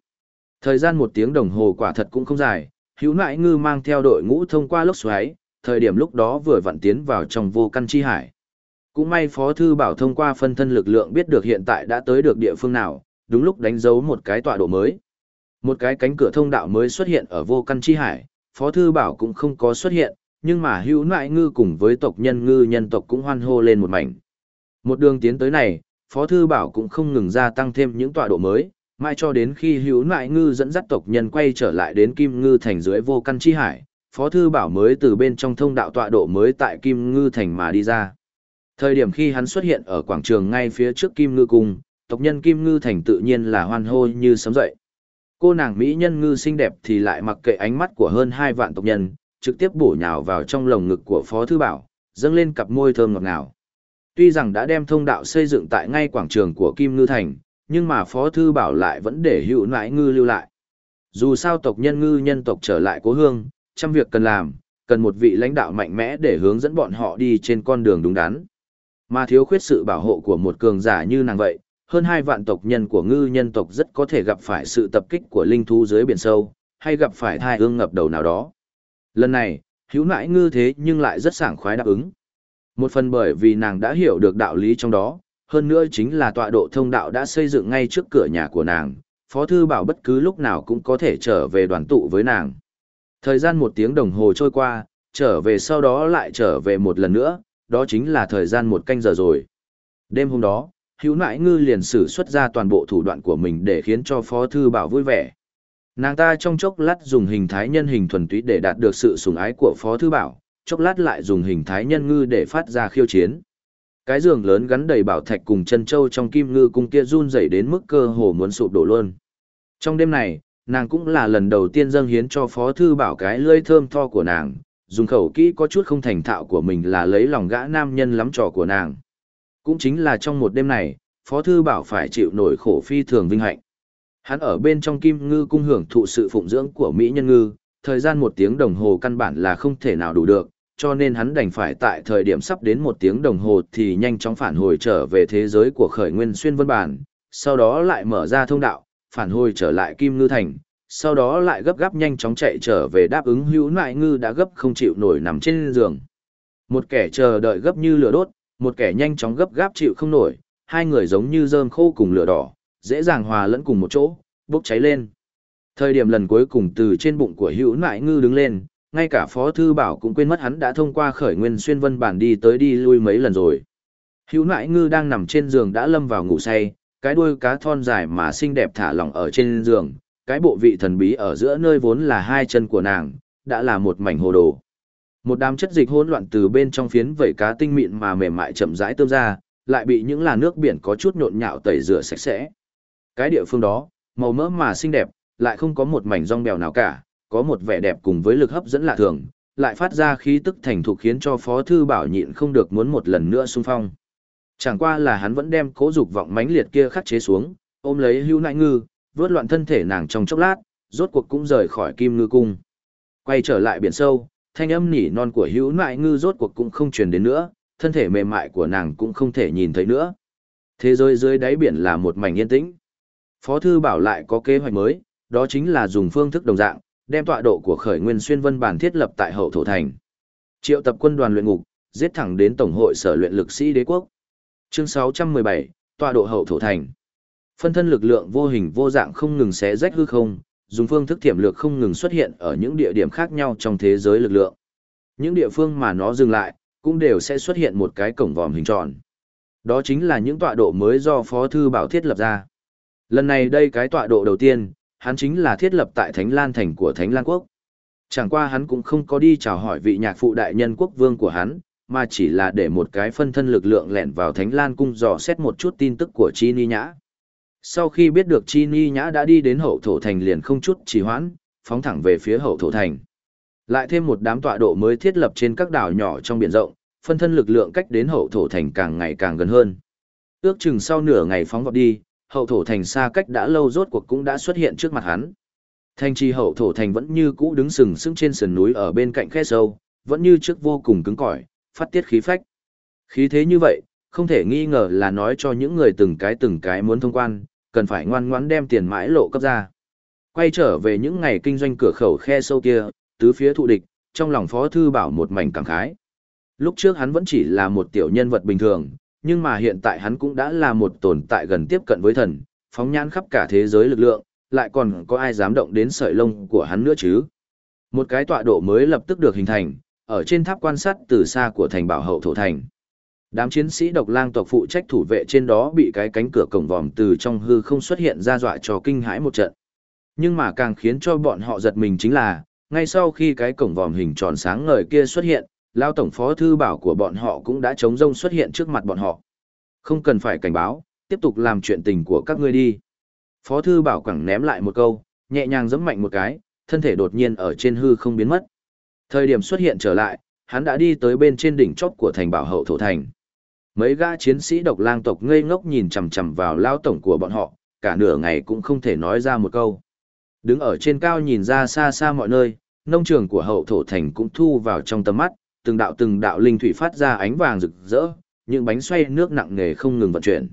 A: Thời gian một tiếng đồng hồ quả thật cũng không dài, hữu nại ngư mang theo đội ngũ thông qua lốc xoáy, thời điểm lúc đó vừa vặn tiến vào trong vô căn chi hải. Cũng may phó thư bảo thông qua phân thân lực lượng biết được hiện tại đã tới được địa phương nào, đúng lúc đánh dấu một cái tọa độ mới. Một cái cánh cửa thông đạo mới xuất hiện ở vô căn chi hải, phó thư bảo cũng không có xuất hiện, nhưng mà hữu nại ngư cùng với tộc nhân ngư nhân tộc cũng hoan hô lên một mảnh. Một đường tiến tới này, phó thư bảo cũng không ngừng gia tăng thêm những tọa độ mới, mai cho đến khi hữu nại ngư dẫn dắt tộc nhân quay trở lại đến kim ngư thành dưới vô căn chi hải, phó thư bảo mới từ bên trong thông đạo tọa độ mới tại kim ngư thành mà đi ra. Thời điểm khi hắn xuất hiện ở quảng trường ngay phía trước kim ngư cung, tộc nhân kim ngư thành tự nhiên là hoan hô như sấm dậy. Cô nàng Mỹ nhân ngư xinh đẹp thì lại mặc kệ ánh mắt của hơn hai vạn tộc nhân, trực tiếp bổ nhào vào trong lồng ngực của Phó Thư Bảo, dâng lên cặp môi thơm ngọt ngào. Tuy rằng đã đem thông đạo xây dựng tại ngay quảng trường của Kim Ngư Thành, nhưng mà Phó Thư Bảo lại vẫn để hữu nãi ngư lưu lại. Dù sao tộc nhân ngư nhân tộc trở lại cố hương, trăm việc cần làm, cần một vị lãnh đạo mạnh mẽ để hướng dẫn bọn họ đi trên con đường đúng đắn. Mà thiếu khuyết sự bảo hộ của một cường giả như nàng vậy, hơn hai vạn tộc nhân của ngư nhân tộc rất có thể gặp phải sự tập kích của linh thú dưới biển sâu, hay gặp phải thai ương ngập đầu nào đó. Lần này, hữu nãi ngư thế nhưng lại rất sảng khoái đáp ứng. Một phần bởi vì nàng đã hiểu được đạo lý trong đó, hơn nữa chính là tọa độ thông đạo đã xây dựng ngay trước cửa nhà của nàng, Phó Thư Bảo bất cứ lúc nào cũng có thể trở về đoàn tụ với nàng. Thời gian một tiếng đồng hồ trôi qua, trở về sau đó lại trở về một lần nữa, đó chính là thời gian một canh giờ rồi. Đêm hôm đó, hữu nãi ngư liền sử xuất ra toàn bộ thủ đoạn của mình để khiến cho Phó Thư Bảo vui vẻ. Nàng ta trong chốc lát dùng hình thái nhân hình thuần túy để đạt được sự sủng ái của Phó Thư Bảo, chốc lát lại dùng hình thái nhân ngư để phát ra khiêu chiến. Cái giường lớn gắn đầy bảo thạch cùng chân châu trong kim ngư cung kia run rẩy đến mức cơ hồ muốn sụp đổ luôn. Trong đêm này, nàng cũng là lần đầu tiên dâng hiến cho Phó Thư Bảo cái lưỡi thơm tho của nàng, dùng khẩu kỹ có chút không thành thạo của mình là lấy lòng gã nam nhân lắm trò của nàng. Cũng chính là trong một đêm này, Phó Thư Bảo phải chịu nổi khổ phi thường vinh hạnh. Hắn ở bên trong kim ngư cung hưởng thụ sự phụng dưỡng của Mỹ nhân ngư, thời gian một tiếng đồng hồ căn bản là không thể nào đủ được, cho nên hắn đành phải tại thời điểm sắp đến một tiếng đồng hồ thì nhanh chóng phản hồi trở về thế giới của khởi nguyên xuyên vân bản, sau đó lại mở ra thông đạo, phản hồi trở lại kim ngư thành, sau đó lại gấp gáp nhanh chóng chạy trở về đáp ứng hữu nại ngư đã gấp không chịu nổi nằm trên giường. Một kẻ chờ đợi gấp như lửa đốt, một kẻ nhanh chóng gấp gáp chịu không nổi, hai người giống như rơm khô cùng lửa đỏ, dễ dàng hòa lẫn cùng một chỗ, bốc cháy lên. Thời điểm lần cuối cùng từ trên bụng của hữu nại ngư đứng lên, ngay cả Phó Thư Bảo cũng quên mất hắn đã thông qua khởi nguyên xuyên vân bản đi tới đi lui mấy lần rồi. Hữu nại ngư đang nằm trên giường đã lâm vào ngủ say, cái đuôi cá thon dài mà xinh đẹp thả lỏng ở trên giường, cái bộ vị thần bí ở giữa nơi vốn là hai chân của nàng, đã là một mảnh hồ đồ. Một đám chất dịch hỗn loạn từ bên trong phiến vẩy cá tinh mịn mà mềm mại chậm rãi tươm ra, lại bị những làn nước biển có chút nhộn nhạo tẩy rửa sạch sẽ. Cái địa phương đó, màu mỡ mà xinh đẹp, lại không có một mảnh rong bèo nào cả, có một vẻ đẹp cùng với lực hấp dẫn lạ thường, lại phát ra khí tức thành thục khiến cho Phó Thư Bảo nhịn không được muốn một lần nữa xung phong. Chẳng qua là hắn vẫn đem cố dục vọng mãnh liệt kia khắc chế xuống, ôm lấy hưu nại ngư, vớt loạn thân thể nàng trong chốc lát, rốt cuộc cũng rời khỏi kim ngư cung. Quay trở lại biển sâu, thanh âm nỉ non của hữu nại ngư rốt cuộc cũng không truyền đến nữa, thân thể mềm mại của nàng cũng không thể nhìn thấy nữa. Thế giới dưới đáy biển là một mảnh yên tĩnh. Phó thư bảo lại có kế hoạch mới, đó chính là dùng phương thức đồng dạng, đem tọa độ của khởi nguyên xuyên vân bản thiết lập tại hậu thổ thành. Triệu tập quân đoàn luyện ngục, giết thẳng đến tổng hội sở luyện lực sĩ đế quốc. Chương 617, tọa độ hậu thổ thành. Phân thân lực lượng vô hình vô dạng không ngừng xé rách hư không, dùng phương thức thiểm lược không ngừng xuất hiện ở những địa điểm khác nhau trong thế giới lực lượng. Những địa phương mà nó dừng lại, cũng đều sẽ xuất hiện một cái cổng vòm hình tròn. Đó chính là những tọa độ mới do Phó Thư Bảo thiết lập ra. Lần này đây cái tọa độ đầu tiên, hắn chính là thiết lập tại Thánh Lan Thành của Thánh Lan Quốc. Chẳng qua hắn cũng không có đi chào hỏi vị nhạc phụ đại nhân quốc vương của hắn, mà chỉ là để một cái phân thân lực lượng lẻn vào Thánh Lan Cung dò xét một chút tin tức của Chi Ni Nhã. Sau khi biết được Chi Ni Nhã đã đi đến hậu thổ thành liền không chút trì hoãn, phóng thẳng về phía hậu thổ thành. Lại thêm một đám tọa độ mới thiết lập trên các đảo nhỏ trong biển rộng, phân thân lực lượng cách đến hậu thổ thành càng ngày càng gần hơn. Ước chừng sau nửa ngày phóng vọt đi, hậu thổ thành xa cách đã lâu rốt cuộc cũng đã xuất hiện trước mặt hắn. Thành trì hậu thổ thành vẫn như cũ đứng sừng sững trên sườn núi ở bên cạnh khe sâu, vẫn như trước vô cùng cứng cỏi, phát tiết khí phách. Khí thế như vậy, không thể nghi ngờ là nói cho những người từng cái từng cái muốn thông quan, cần phải ngoan ngoãn đem tiền mãi lộ cấp ra. Quay trở về những ngày kinh doanh cửa khẩu khe sâu kia, tứ phía thụ địch, trong lòng Phó Thư Bảo một mảnh cảm khái. Lúc trước hắn vẫn chỉ là một tiểu nhân vật bình thường, nhưng mà hiện tại hắn cũng đã là một tồn tại gần tiếp cận với thần, phóng nhãn khắp cả thế giới lực lượng, lại còn có ai dám động đến sợi lông của hắn nữa chứ. Một cái tọa độ mới lập tức được hình thành, ở trên tháp quan sát từ xa của thành bảo hậu thổ thành. Đám chiến sĩ độc lang tộc phụ trách thủ vệ trên đó bị cái cánh cửa cổng vòm từ trong hư không xuất hiện ra dọa cho kinh hãi một trận. Nhưng mà càng khiến cho bọn họ giật mình chính là, ngay sau khi cái cổng vòm hình tròn sáng ngời kia xuất hiện, lao tổng phó thư bảo của bọn họ cũng đã chống rông xuất hiện trước mặt bọn họ. Không cần phải cảnh báo, tiếp tục làm chuyện tình của các ngươi đi. Phó thư bảo quẳng ném lại một câu, nhẹ nhàng giẫm mạnh một cái, thân thể đột nhiên ở trên hư không biến mất. Thời điểm xuất hiện trở lại, hắn đã đi tới bên trên đỉnh chóp của thành bảo hậu thổ thành. Mấy gã chiến sĩ độc lang tộc ngây ngốc nhìn chằm chằm vào lao tổng của bọn họ, cả nửa ngày cũng không thể nói ra một câu. Đứng ở trên cao nhìn ra xa xa mọi nơi, nông trường của hậu thổ thành cũng thu vào trong tầm mắt, từng đạo từng đạo linh thủy phát ra ánh vàng rực rỡ, những bánh xoay nước nặng nề không ngừng vận chuyển.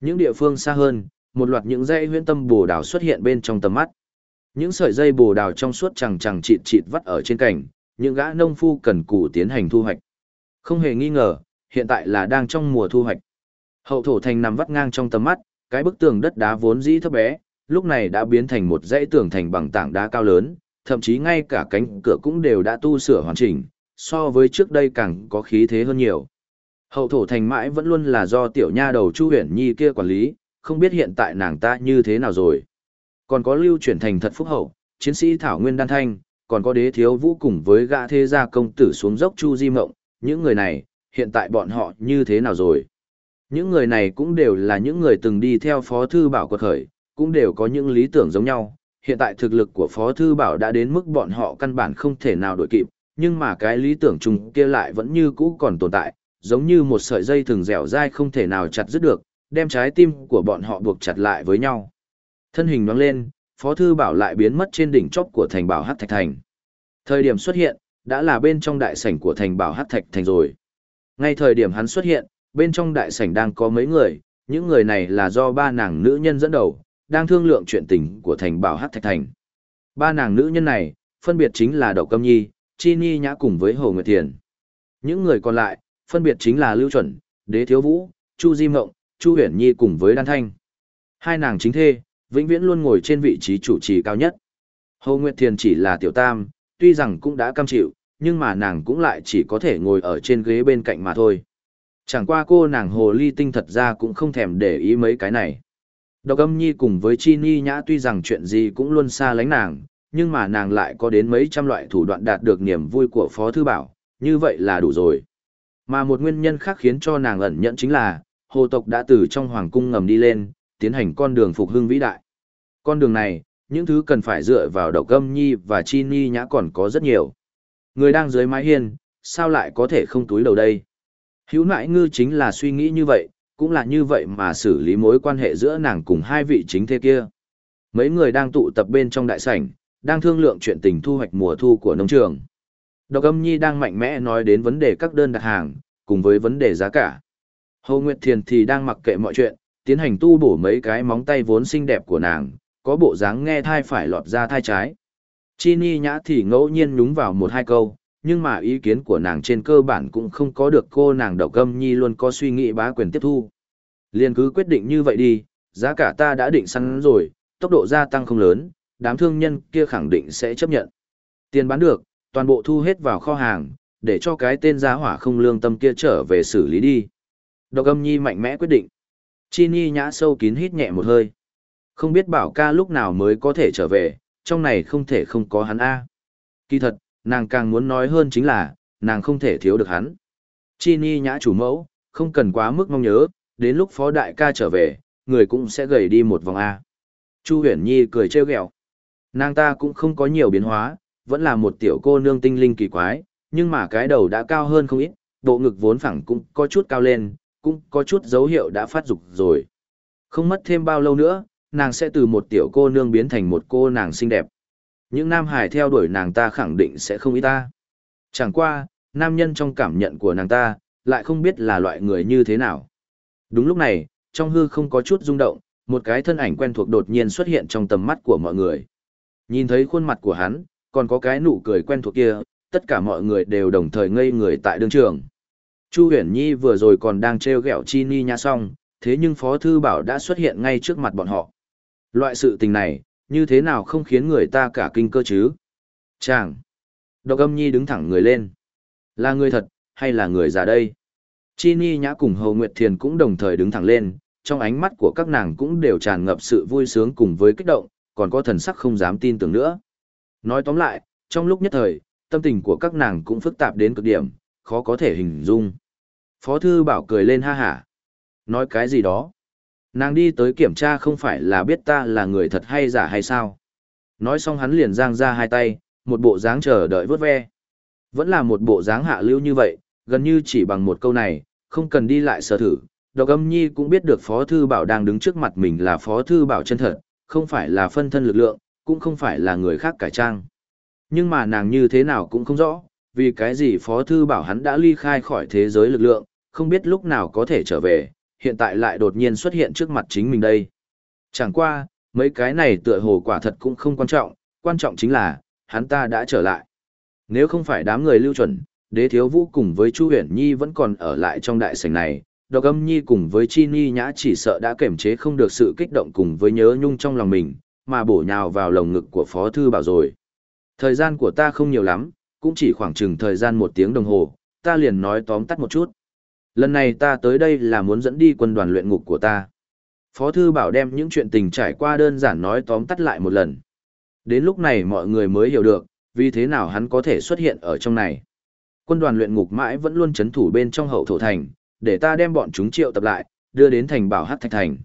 A: Những địa phương xa hơn, một loạt những dây huyễn tâm bồ đào xuất hiện bên trong tầm mắt. Những sợi dây bồ đào trong suốt chẳng chẳng chịt chịt vắt ở trên cành, những gã nông phu cần cù tiến hành thu hoạch. Không hề nghi ngờ, hiện tại là đang trong mùa thu hoạch. Hậu thổ thành nằm vắt ngang trong tầm mắt, cái bức tường đất đá vốn dĩ thấp bé, lúc này đã biến thành một dãy tường thành bằng tảng đá cao lớn, thậm chí ngay cả cánh cửa cũng đều đã tu sửa hoàn chỉnh, so với trước đây càng có khí thế hơn nhiều. Hậu thổ thành mãi vẫn luôn là do tiểu nha đầu Chu Huyền Nhi kia quản lý, không biết hiện tại nàng ta như thế nào rồi. Còn có lưu chuyển thành thật phúc hậu, chiến sĩ Thảo Nguyên Đan Thanh, còn có đế thiếu vũ cùng với gã thế gia công tử xuống dốc Chu Di Mộng, những người này, hiện tại bọn họ như thế nào rồi. Những người này cũng đều là những người từng đi theo Phó Thư Bảo quật khởi, cũng đều có những lý tưởng giống nhau. Hiện tại thực lực của Phó Thư Bảo đã đến mức bọn họ căn bản không thể nào đổi kịp, nhưng mà cái lý tưởng chung kia lại vẫn như cũ còn tồn tại, giống như một sợi dây thường dẻo dai không thể nào chặt dứt được, đem trái tim của bọn họ buộc chặt lại với nhau. Thân hình nhoáng lên, Phó Thư Bảo lại biến mất trên đỉnh chóp của thành bảo Hát Thạch Thành. Thời điểm xuất hiện, đã là bên trong đại sảnh của thành bảo Hát Thạch Thành rồi. Ngay thời điểm hắn xuất hiện, bên trong đại sảnh đang có mấy người, những người này là do ba nàng nữ nhân dẫn đầu, đang thương lượng chuyện tình của thành bảo Hát Thạch Thành. Ba nàng nữ nhân này, phân biệt chính là Đậu Câm Nhi, Chi Ni Nhã cùng với Hồ Nguyệt Thiền. Những người còn lại, phân biệt chính là Lưu Chuẩn, Đế Thiếu Vũ, Chu Di Mộng, Chu Huyền Nhi cùng với Đan Thanh. Hai nàng chính thê, vĩnh viễn luôn ngồi trên vị trí chủ trì cao nhất. Hồ Nguyệt Thiền chỉ là tiểu tam, tuy rằng cũng đã cam chịu, nhưng mà nàng cũng lại chỉ có thể ngồi ở trên ghế bên cạnh mà thôi. Chẳng qua cô nàng hồ ly tinh thật ra cũng không thèm để ý mấy cái này. Độc âm nhi cùng với chi ni nhã tuy rằng chuyện gì cũng luôn xa lánh nàng, nhưng mà nàng lại có đến mấy trăm loại thủ đoạn đạt được niềm vui của Phó Thư Bảo, như vậy là đủ rồi. Mà một nguyên nhân khác khiến cho nàng ẩn nhận chính là, hồ tộc đã từ trong hoàng cung ngầm đi lên, tiến hành con đường phục hưng vĩ đại. Con đường này, những thứ cần phải dựa vào độc âm nhi và chi ni nhã còn có rất nhiều. Người đang dưới mái hiên, sao lại có thể không túi đầu đây? Hữu nại ngư chính là suy nghĩ như vậy, cũng là như vậy mà xử lý mối quan hệ giữa nàng cùng hai vị chính thế kia. Mấy người đang tụ tập bên trong đại sảnh, đang thương lượng chuyện tình thu hoạch mùa thu của nông trường. Độc âm nhi đang mạnh mẽ nói đến vấn đề các đơn đặt hàng, cùng với vấn đề giá cả. Hồ Nguyệt Thiền thì đang mặc kệ mọi chuyện, tiến hành tu bổ mấy cái móng tay vốn xinh đẹp của nàng, có bộ dáng nghe thai phải lọt ra thai trái. Chi Ni Nhã thì ngẫu nhiên nhúng vào một hai câu, nhưng mà ý kiến của nàng trên cơ bản cũng không có được cô nàng độc gâm nhi luôn có suy nghĩ bá quyền tiếp thu. liền cứ quyết định như vậy đi, giá cả ta đã định sẵn rồi, tốc độ gia tăng không lớn, đám thương nhân kia khẳng định sẽ chấp nhận. Tiền bán được, toàn bộ thu hết vào kho hàng, để cho cái tên giá hỏa không lương tâm kia trở về xử lý đi. Độc âm nhi mạnh mẽ quyết định. Chi Nhi nhã sâu kín hít nhẹ một hơi. Không biết bảo ca lúc nào mới có thể trở về, trong này không thể không có hắn A. Kỳ thật, nàng càng muốn nói hơn chính là, nàng không thể thiếu được hắn. Chi Ni nhã chủ mẫu, không cần quá mức mong nhớ, đến lúc phó đại ca trở về, người cũng sẽ gầy đi một vòng A. Chu huyền nhi cười trêu ghẹo Nàng ta cũng không có nhiều biến hóa, vẫn là một tiểu cô nương tinh linh kỳ quái, nhưng mà cái đầu đã cao hơn không ít, bộ ngực vốn phẳng cũng có chút cao lên, cũng có chút dấu hiệu đã phát dục rồi. Không mất thêm bao lâu nữa, nàng sẽ từ một tiểu cô nương biến thành một cô nàng xinh đẹp. Những nam hải theo đuổi nàng ta khẳng định sẽ không ý ta. Chẳng qua, nam nhân trong cảm nhận của nàng ta, lại không biết là loại người như thế nào. Đúng lúc này, trong hư không có chút rung động, một cái thân ảnh quen thuộc đột nhiên xuất hiện trong tầm mắt của mọi người. Nhìn thấy khuôn mặt của hắn, còn có cái nụ cười quen thuộc kia, tất cả mọi người đều đồng thời ngây người tại đương trường. Chu Huyền Nhi vừa rồi còn đang treo gẹo Chi Ni Nha xong, thế nhưng Phó Thư Bảo đã xuất hiện ngay trước mặt bọn họ. Loại sự tình này, như thế nào không khiến người ta cả kinh cơ chứ? Chàng! Độc âm nhi đứng thẳng người lên. Là người thật, hay là người già đây? Chi Ni Nhã cùng Hầu Nguyệt Thiền cũng đồng thời đứng thẳng lên, trong ánh mắt của các nàng cũng đều tràn ngập sự vui sướng cùng với kích động, còn có thần sắc không dám tin tưởng nữa. Nói tóm lại, trong lúc nhất thời, tâm tình của các nàng cũng phức tạp đến cực điểm, khó có thể hình dung. Phó Thư Bảo cười lên ha hả. Nói cái gì đó? Nàng đi tới kiểm tra không phải là biết ta là người thật hay giả hay sao? Nói xong hắn liền giang ra hai tay, một bộ dáng chờ đợi vớt ve. Vẫn là một bộ dáng hạ lưu như vậy, gần như chỉ bằng một câu này, không cần đi lại sở thử. Độc âm nhi cũng biết được Phó Thư Bảo đang đứng trước mặt mình là Phó Thư Bảo chân thật, không phải là phân thân lực lượng, cũng không phải là người khác cải trang. Nhưng mà nàng như thế nào cũng không rõ, vì cái gì Phó Thư Bảo hắn đã ly khai khỏi thế giới lực lượng, không biết lúc nào có thể trở về, hiện tại lại đột nhiên xuất hiện trước mặt chính mình đây. Chẳng qua, mấy cái này tựa hồ quả thật cũng không quan trọng, quan trọng chính là, hắn ta đã trở lại. Nếu không phải đám người lưu chuẩn, đế thiếu vũ cùng với Chu huyền nhi vẫn còn ở lại trong đại sảnh này, độc âm nhi cùng với chi nhi nhã chỉ sợ đã kềm chế không được sự kích động cùng với nhớ nhung trong lòng mình, mà bổ nhào vào lồng ngực của phó thư bảo rồi. Thời gian của ta không nhiều lắm, cũng chỉ khoảng chừng thời gian một tiếng đồng hồ, ta liền nói tóm tắt một chút. Lần này ta tới đây là muốn dẫn đi quân đoàn luyện ngục của ta. Phó thư bảo đem những chuyện tình trải qua đơn giản nói tóm tắt lại một lần. Đến lúc này mọi người mới hiểu được, vì thế nào hắn có thể xuất hiện ở trong này. Quân đoàn luyện ngục mãi vẫn luôn chấn thủ bên trong hậu thổ thành, để ta đem bọn chúng triệu tập lại, đưa đến thành bảo hát thạch thành.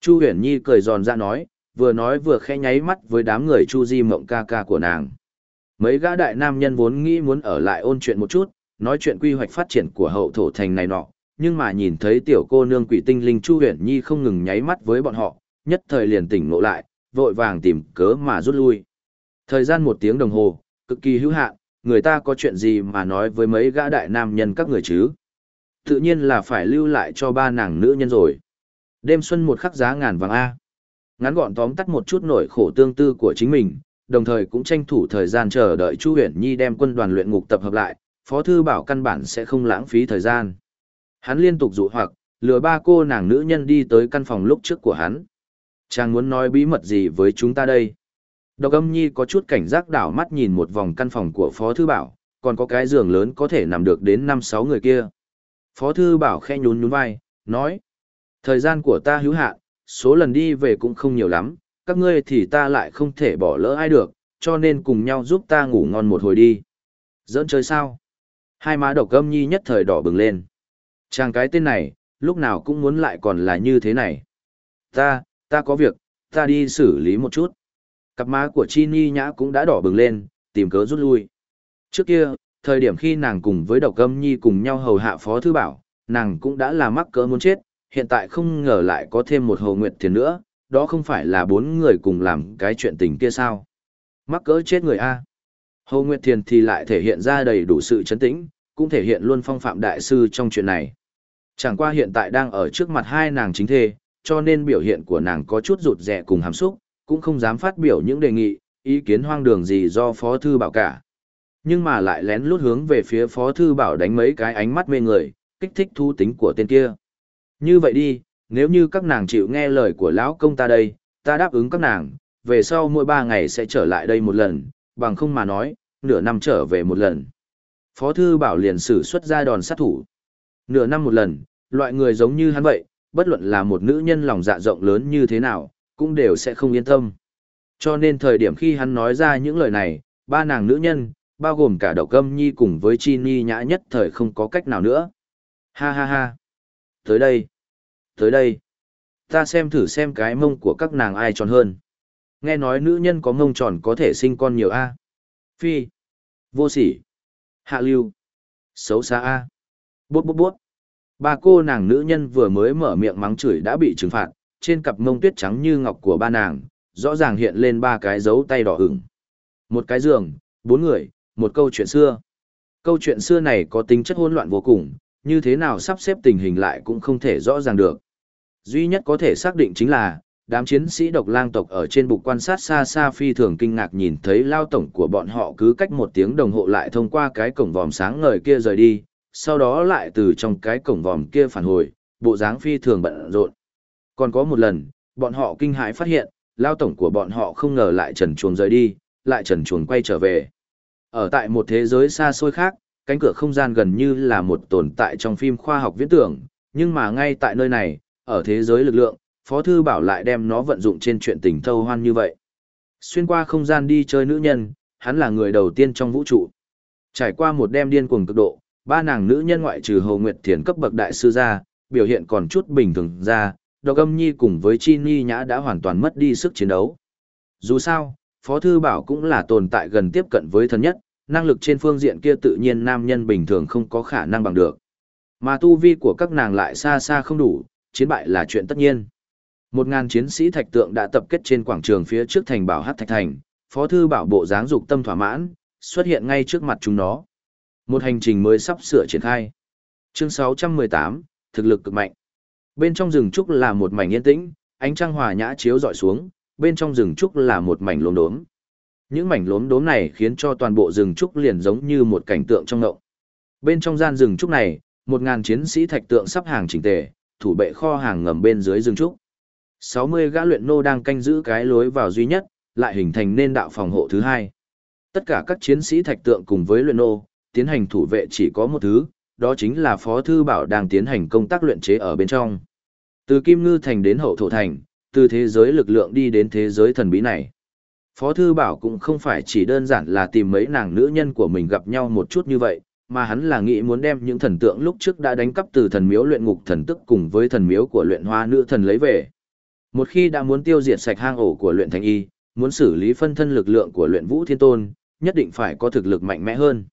A: Chu huyền nhi cười giòn ra nói, vừa nói vừa khẽ nháy mắt với đám người chu di mộng ca ca của nàng. Mấy gã đại nam nhân vốn nghĩ muốn ở lại ôn chuyện một chút, nói chuyện quy hoạch phát triển của hậu thổ thành này nọ, nhưng mà nhìn thấy tiểu cô nương quỷ tinh linh Chu Huyền Nhi không ngừng nháy mắt với bọn họ, nhất thời liền tỉnh ngộ lại, vội vàng tìm cớ mà rút lui. Thời gian một tiếng đồng hồ, cực kỳ hữu hạn, người ta có chuyện gì mà nói với mấy gã đại nam nhân các người chứ? Tự nhiên là phải lưu lại cho ba nàng nữ nhân rồi. Đêm xuân một khắc giá ngàn vàng A. Ngắn gọn tóm tắt một chút nỗi khổ tương tư của chính mình, đồng thời cũng tranh thủ thời gian chờ đợi Chu Huyền Nhi đem quân đoàn luyện ngục tập hợp lại, Phó Thư Bảo căn bản sẽ không lãng phí thời gian. Hắn liên tục dụ hoặc, lừa ba cô nàng nữ nhân đi tới căn phòng lúc trước của hắn. Chàng muốn nói bí mật gì với chúng ta đây? Độc âm nhi có chút cảnh giác đảo mắt nhìn một vòng căn phòng của Phó Thư Bảo, còn có cái giường lớn có thể nằm được đến 5-6 người kia. Phó Thư Bảo khe nhún nhún vai, nói. Thời gian của ta hữu hạn, số lần đi về cũng không nhiều lắm, các ngươi thì ta lại không thể bỏ lỡ ai được, cho nên cùng nhau giúp ta ngủ ngon một hồi đi. Giỡn chơi sao? Hai má độc âm nhi nhất thời đỏ bừng lên. Chàng cái tên này, lúc nào cũng muốn lại còn là như thế này. Ta, ta có việc, ta đi xử lý một chút. Cặp má của Chi Ni Nhã cũng đã đỏ bừng lên, tìm cớ rút lui. Trước kia, thời điểm khi nàng cùng với độc âm nhi cùng nhau hầu hạ phó thư bảo, nàng cũng đã là mắc cỡ muốn chết, hiện tại không ngờ lại có thêm một hầu nguyệt thiền nữa, đó không phải là bốn người cùng làm cái chuyện tình kia sao. Mắc cỡ chết người A. Hồ Nguyệt Thiền thì lại thể hiện ra đầy đủ sự chấn tĩnh, cũng thể hiện luôn phong phạm đại sư trong chuyện này. Chẳng qua hiện tại đang ở trước mặt hai nàng chính thê, cho nên biểu hiện của nàng có chút rụt rẻ cùng hàm xúc, cũng không dám phát biểu những đề nghị, ý kiến hoang đường gì do Phó Thư Bảo cả. Nhưng mà lại lén lút hướng về phía Phó Thư Bảo đánh mấy cái ánh mắt mê người, kích thích thu tính của tên kia. Như vậy đi, nếu như các nàng chịu nghe lời của lão công ta đây, ta đáp ứng các nàng, về sau mỗi ba ngày sẽ trở lại đây một lần, bằng không mà nói, nửa năm trở về một lần. Phó thư bảo liền sử xuất ra đòn sát thủ. Nửa năm một lần, loại người giống như hắn vậy, bất luận là một nữ nhân lòng dạ rộng lớn như thế nào, cũng đều sẽ không yên tâm. Cho nên thời điểm khi hắn nói ra những lời này, ba nàng nữ nhân, bao gồm cả đậu câm nhi cùng với chi ni nhã nhất thời không có cách nào nữa. Ha ha ha. Tới đây. Tới đây. Ta xem thử xem cái mông của các nàng ai tròn hơn. Nghe nói nữ nhân có mông tròn có thể sinh con nhiều a. Phi. Vô sỉ. Hạ lưu. Xấu xa a. Bút bút bút. Ba cô nàng nữ nhân vừa mới mở miệng mắng chửi đã bị trừng phạt, trên cặp mông tuyết trắng như ngọc của ba nàng, rõ ràng hiện lên ba cái dấu tay đỏ ửng. Một cái giường, bốn người, một câu chuyện xưa. Câu chuyện xưa này có tính chất hỗn loạn vô cùng, như thế nào sắp xếp tình hình lại cũng không thể rõ ràng được. Duy nhất có thể xác định chính là, đám chiến sĩ độc lang tộc ở trên bục quan sát xa xa phi thường kinh ngạc nhìn thấy lao tổng của bọn họ cứ cách một tiếng đồng hồ lại thông qua cái cổng vòm sáng ngời kia rời đi, sau đó lại từ trong cái cổng vòm kia phản hồi, bộ dáng phi thường bận rộn. Còn có một lần, bọn họ kinh hãi phát hiện, lao tổng của bọn họ không ngờ lại trần chuồng rời đi, lại trần chuồng quay trở về. Ở tại một thế giới xa xôi khác, cánh cửa không gian gần như là một tồn tại trong phim khoa học viễn tưởng, nhưng mà ngay tại nơi này, ở thế giới lực lượng, Phó Thư Bảo lại đem nó vận dụng trên chuyện tình thâu hoan như vậy. Xuyên qua không gian đi chơi nữ nhân, hắn là người đầu tiên trong vũ trụ. Trải qua một đêm điên cuồng cực độ, ba nàng nữ nhân ngoại trừ Hồ Nguyệt Thiền cấp bậc đại sư ra, biểu hiện còn chút bình thường ra, Độc Âm Nhi cùng với Chi Ni Nhã đã hoàn toàn mất đi sức chiến đấu. Dù sao, Phó Thư Bảo cũng là tồn tại gần tiếp cận với thân nhất, năng lực trên phương diện kia tự nhiên nam nhân bình thường không có khả năng bằng được. Mà tu vi của các nàng lại xa xa không đủ, chiến bại là chuyện tất nhiên. Một ngàn chiến sĩ thạch tượng đã tập kết trên quảng trường phía trước thành bảo hát thạch thành, phó thư bảo bộ dáng dục tâm thỏa mãn, xuất hiện ngay trước mặt chúng nó. Một hành trình mới sắp sửa triển khai. Chương 618, thực lực cực mạnh. Bên trong rừng trúc là một mảnh yên tĩnh, ánh trăng hòa nhã chiếu dọi xuống, bên trong rừng trúc là một mảnh lốm đốm. Những mảnh lốm đốm này khiến cho toàn bộ rừng trúc liền giống như một cảnh tượng trong ngộng. Bên trong gian rừng trúc này, một ngàn chiến sĩ thạch tượng sắp hàng chỉnh tề, thủ bệ kho hàng ngầm bên dưới rừng trúc. 60 gã luyện nô đang canh giữ cái lối vào duy nhất, lại hình thành nên đạo phòng hộ thứ hai. Tất cả các chiến sĩ thạch tượng cùng với luyện nô, tiến hành thủ vệ chỉ có một thứ, đó chính là Phó Thư Bảo đang tiến hành công tác luyện chế ở bên trong. Từ Kim Ngư Thành đến Hậu Thổ Thành, từ thế giới lực lượng đi đến thế giới thần bí này. Phó Thư Bảo cũng không phải chỉ đơn giản là tìm mấy nàng nữ nhân của mình gặp nhau một chút như vậy, mà hắn là nghĩ muốn đem những thần tượng lúc trước đã đánh cắp từ thần miếu luyện ngục thần tức cùng với thần miếu của luyện hoa nữ thần lấy về. Một khi đã muốn tiêu diệt sạch hang ổ của luyện thành y, muốn xử lý phân thân lực lượng của luyện vũ thiên tôn, nhất định phải có thực lực mạnh mẽ hơn.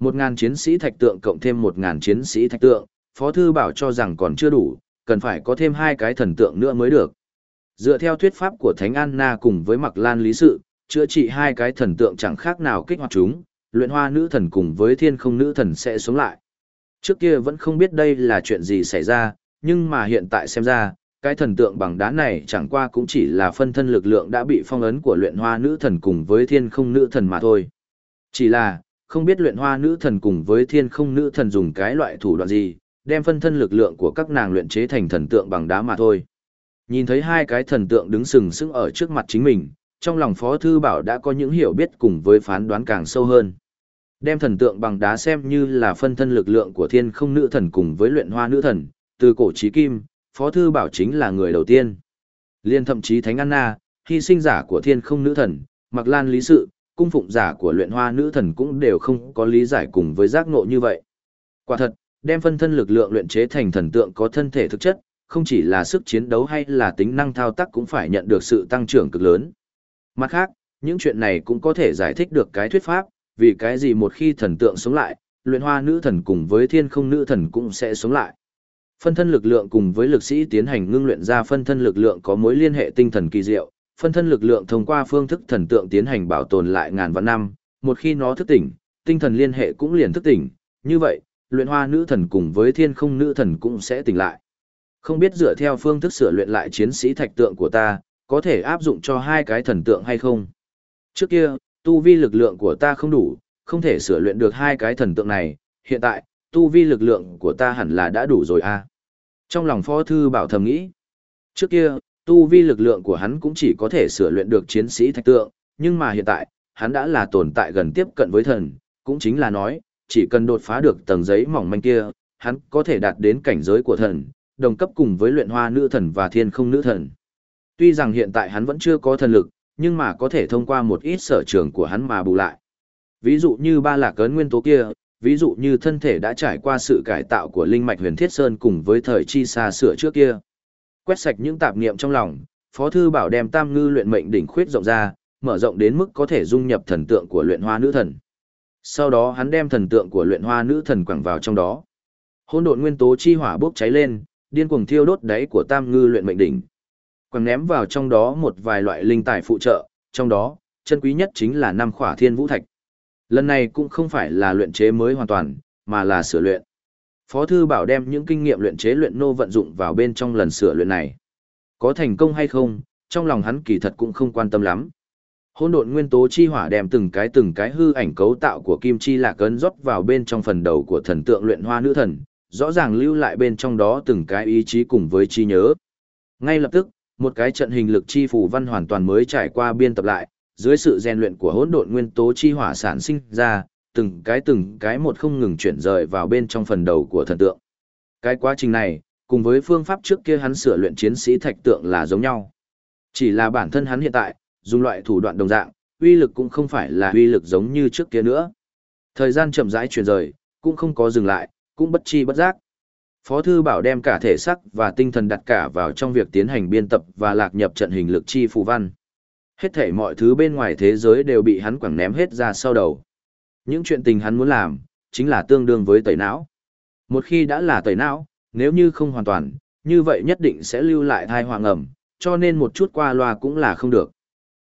A: Một ngàn chiến sĩ thạch tượng cộng thêm một ngàn chiến sĩ thạch tượng, Phó Thư Bảo cho rằng còn chưa đủ, cần phải có thêm hai cái thần tượng nữa mới được. Dựa theo thuyết pháp của Thánh Anna cùng với Mặc Lan Lý Sự, chữa trị hai cái thần tượng chẳng khác nào kích hoạt chúng, luyện hoa nữ thần cùng với thiên không nữ thần sẽ sống lại. Trước kia vẫn không biết đây là chuyện gì xảy ra, nhưng mà hiện tại xem ra, cái thần tượng bằng đá này chẳng qua cũng chỉ là phân thân lực lượng đã bị phong ấn của luyện hoa nữ thần cùng với thiên không nữ thần mà thôi. Chỉ là, không biết luyện hoa nữ thần cùng với thiên không nữ thần dùng cái loại thủ đoạn gì, đem phân thân lực lượng của các nàng luyện chế thành thần tượng bằng đá mà thôi. Nhìn thấy hai cái thần tượng đứng sừng sững ở trước mặt chính mình, trong lòng Phó Thư Bảo đã có những hiểu biết cùng với phán đoán càng sâu hơn. Đem thần tượng bằng đá xem như là phân thân lực lượng của thiên không nữ thần cùng với luyện hoa nữ thần, từ cổ trí kim, Phó Thư Bảo chính là người đầu tiên. Liên thậm chí Thánh Anna, hy sinh giả của thiên không nữ thần, Mặc Lan Lý Sự, cung phụng giả của luyện hoa nữ thần cũng đều không có lý giải cùng với giác ngộ như vậy. Quả thật, đem phân thân lực lượng luyện chế thành thần tượng có thân thể thực chất, không chỉ là sức chiến đấu hay là tính năng thao tác cũng phải nhận được sự tăng trưởng cực lớn. Mặt khác, những chuyện này cũng có thể giải thích được cái thuyết pháp, vì cái gì một khi thần tượng sống lại, luyện hoa nữ thần cùng với thiên không nữ thần cũng sẽ sống lại. Phân thân lực lượng cùng với lực sĩ tiến hành ngưng luyện ra phân thân lực lượng có mối liên hệ tinh thần kỳ diệu, phân thân lực lượng thông qua phương thức thần tượng tiến hành bảo tồn lại ngàn vạn năm, một khi nó thức tỉnh, tinh thần liên hệ cũng liền thức tỉnh, như vậy, luyện hoa nữ thần cùng với thiên không nữ thần cũng sẽ tỉnh lại. Không biết dựa theo phương thức sửa luyện lại chiến sĩ thạch tượng của ta, có thể áp dụng cho hai cái thần tượng hay không? Trước kia, tu vi lực lượng của ta không đủ, không thể sửa luyện được hai cái thần tượng này, hiện tại, tu vi lực lượng của ta hẳn là đã đủ rồi a. À? Trong lòng Phó Thư Bảo thầm nghĩ, trước kia, tu vi lực lượng của hắn cũng chỉ có thể sửa luyện được chiến sĩ thạch tượng, nhưng mà hiện tại, hắn đã là tồn tại gần tiếp cận với thần, cũng chính là nói, chỉ cần đột phá được tầng giấy mỏng manh kia, hắn có thể đạt đến cảnh giới của thần, đồng cấp cùng với luyện hoa nữ thần và thiên không nữ thần. Tuy rằng hiện tại hắn vẫn chưa có thần lực, nhưng mà có thể thông qua một ít sở trường của hắn mà bù lại. Ví dụ như ba lạc cấn nguyên tố kia, ví dụ như thân thể đã trải qua sự cải tạo của linh mạch huyền thiết sơn cùng với thời chi xa sửa trước kia. Quét sạch những tạp niệm trong lòng, Phó thư bảo đem Tam Ngư luyện mệnh đỉnh khuyết rộng ra, mở rộng đến mức có thể dung nhập thần tượng của luyện hoa nữ thần. Sau đó hắn đem thần tượng của luyện hoa nữ thần quẳng vào trong đó. Hỗn độn nguyên tố chi hỏa bốc cháy lên, điên cuồng thiêu đốt đáy của Tam Ngư luyện mệnh đỉnh. quẳng ném vào trong đó một vài loại linh tài phụ trợ, trong đó, chân quý nhất chính là năm khỏa thiên vũ thạch. Lần này cũng không phải là luyện chế mới hoàn toàn, mà là sửa luyện. Phó thư bảo đem những kinh nghiệm luyện chế luyện nô vận dụng vào bên trong lần sửa luyện này. Có thành công hay không, trong lòng hắn kỳ thật cũng không quan tâm lắm. Hôn độn nguyên tố chi hỏa đem từng cái từng cái hư ảnh cấu tạo của kim chi lạc ấn rót vào bên trong phần đầu của thần tượng luyện hoa nữ thần, rõ ràng lưu lại bên trong đó từng cái ý chí cùng với chi nhớ. Ngay lập tức, một cái trận hình lực chi phủ văn hoàn toàn mới trải qua biên tập lại, dưới sự rèn luyện của hỗn độn nguyên tố chi hỏa sản sinh ra, từng cái từng cái một không ngừng chuyển rời vào bên trong phần đầu của thần tượng. Cái quá trình này, cùng với phương pháp trước kia hắn sửa luyện chiến sĩ thạch tượng là giống nhau. Chỉ là bản thân hắn hiện tại, dùng loại thủ đoạn đồng dạng, uy lực cũng không phải là uy lực giống như trước kia nữa. Thời gian chậm rãi chuyển rời, cũng không có dừng lại, cũng bất chi bất giác. Phó thư bảo đem cả thể sắc và tinh thần đặt cả vào trong việc tiến hành biên tập và lạc nhập trận hình lực chi phù văn. Hết thể mọi thứ bên ngoài thế giới đều bị hắn quẳng ném hết ra sau đầu. Những chuyện tình hắn muốn làm, chính là tương đương với tẩy não. Một khi đã là tẩy não, nếu như không hoàn toàn, như vậy nhất định sẽ lưu lại thai hoàng ẩm, cho nên một chút qua loa cũng là không được.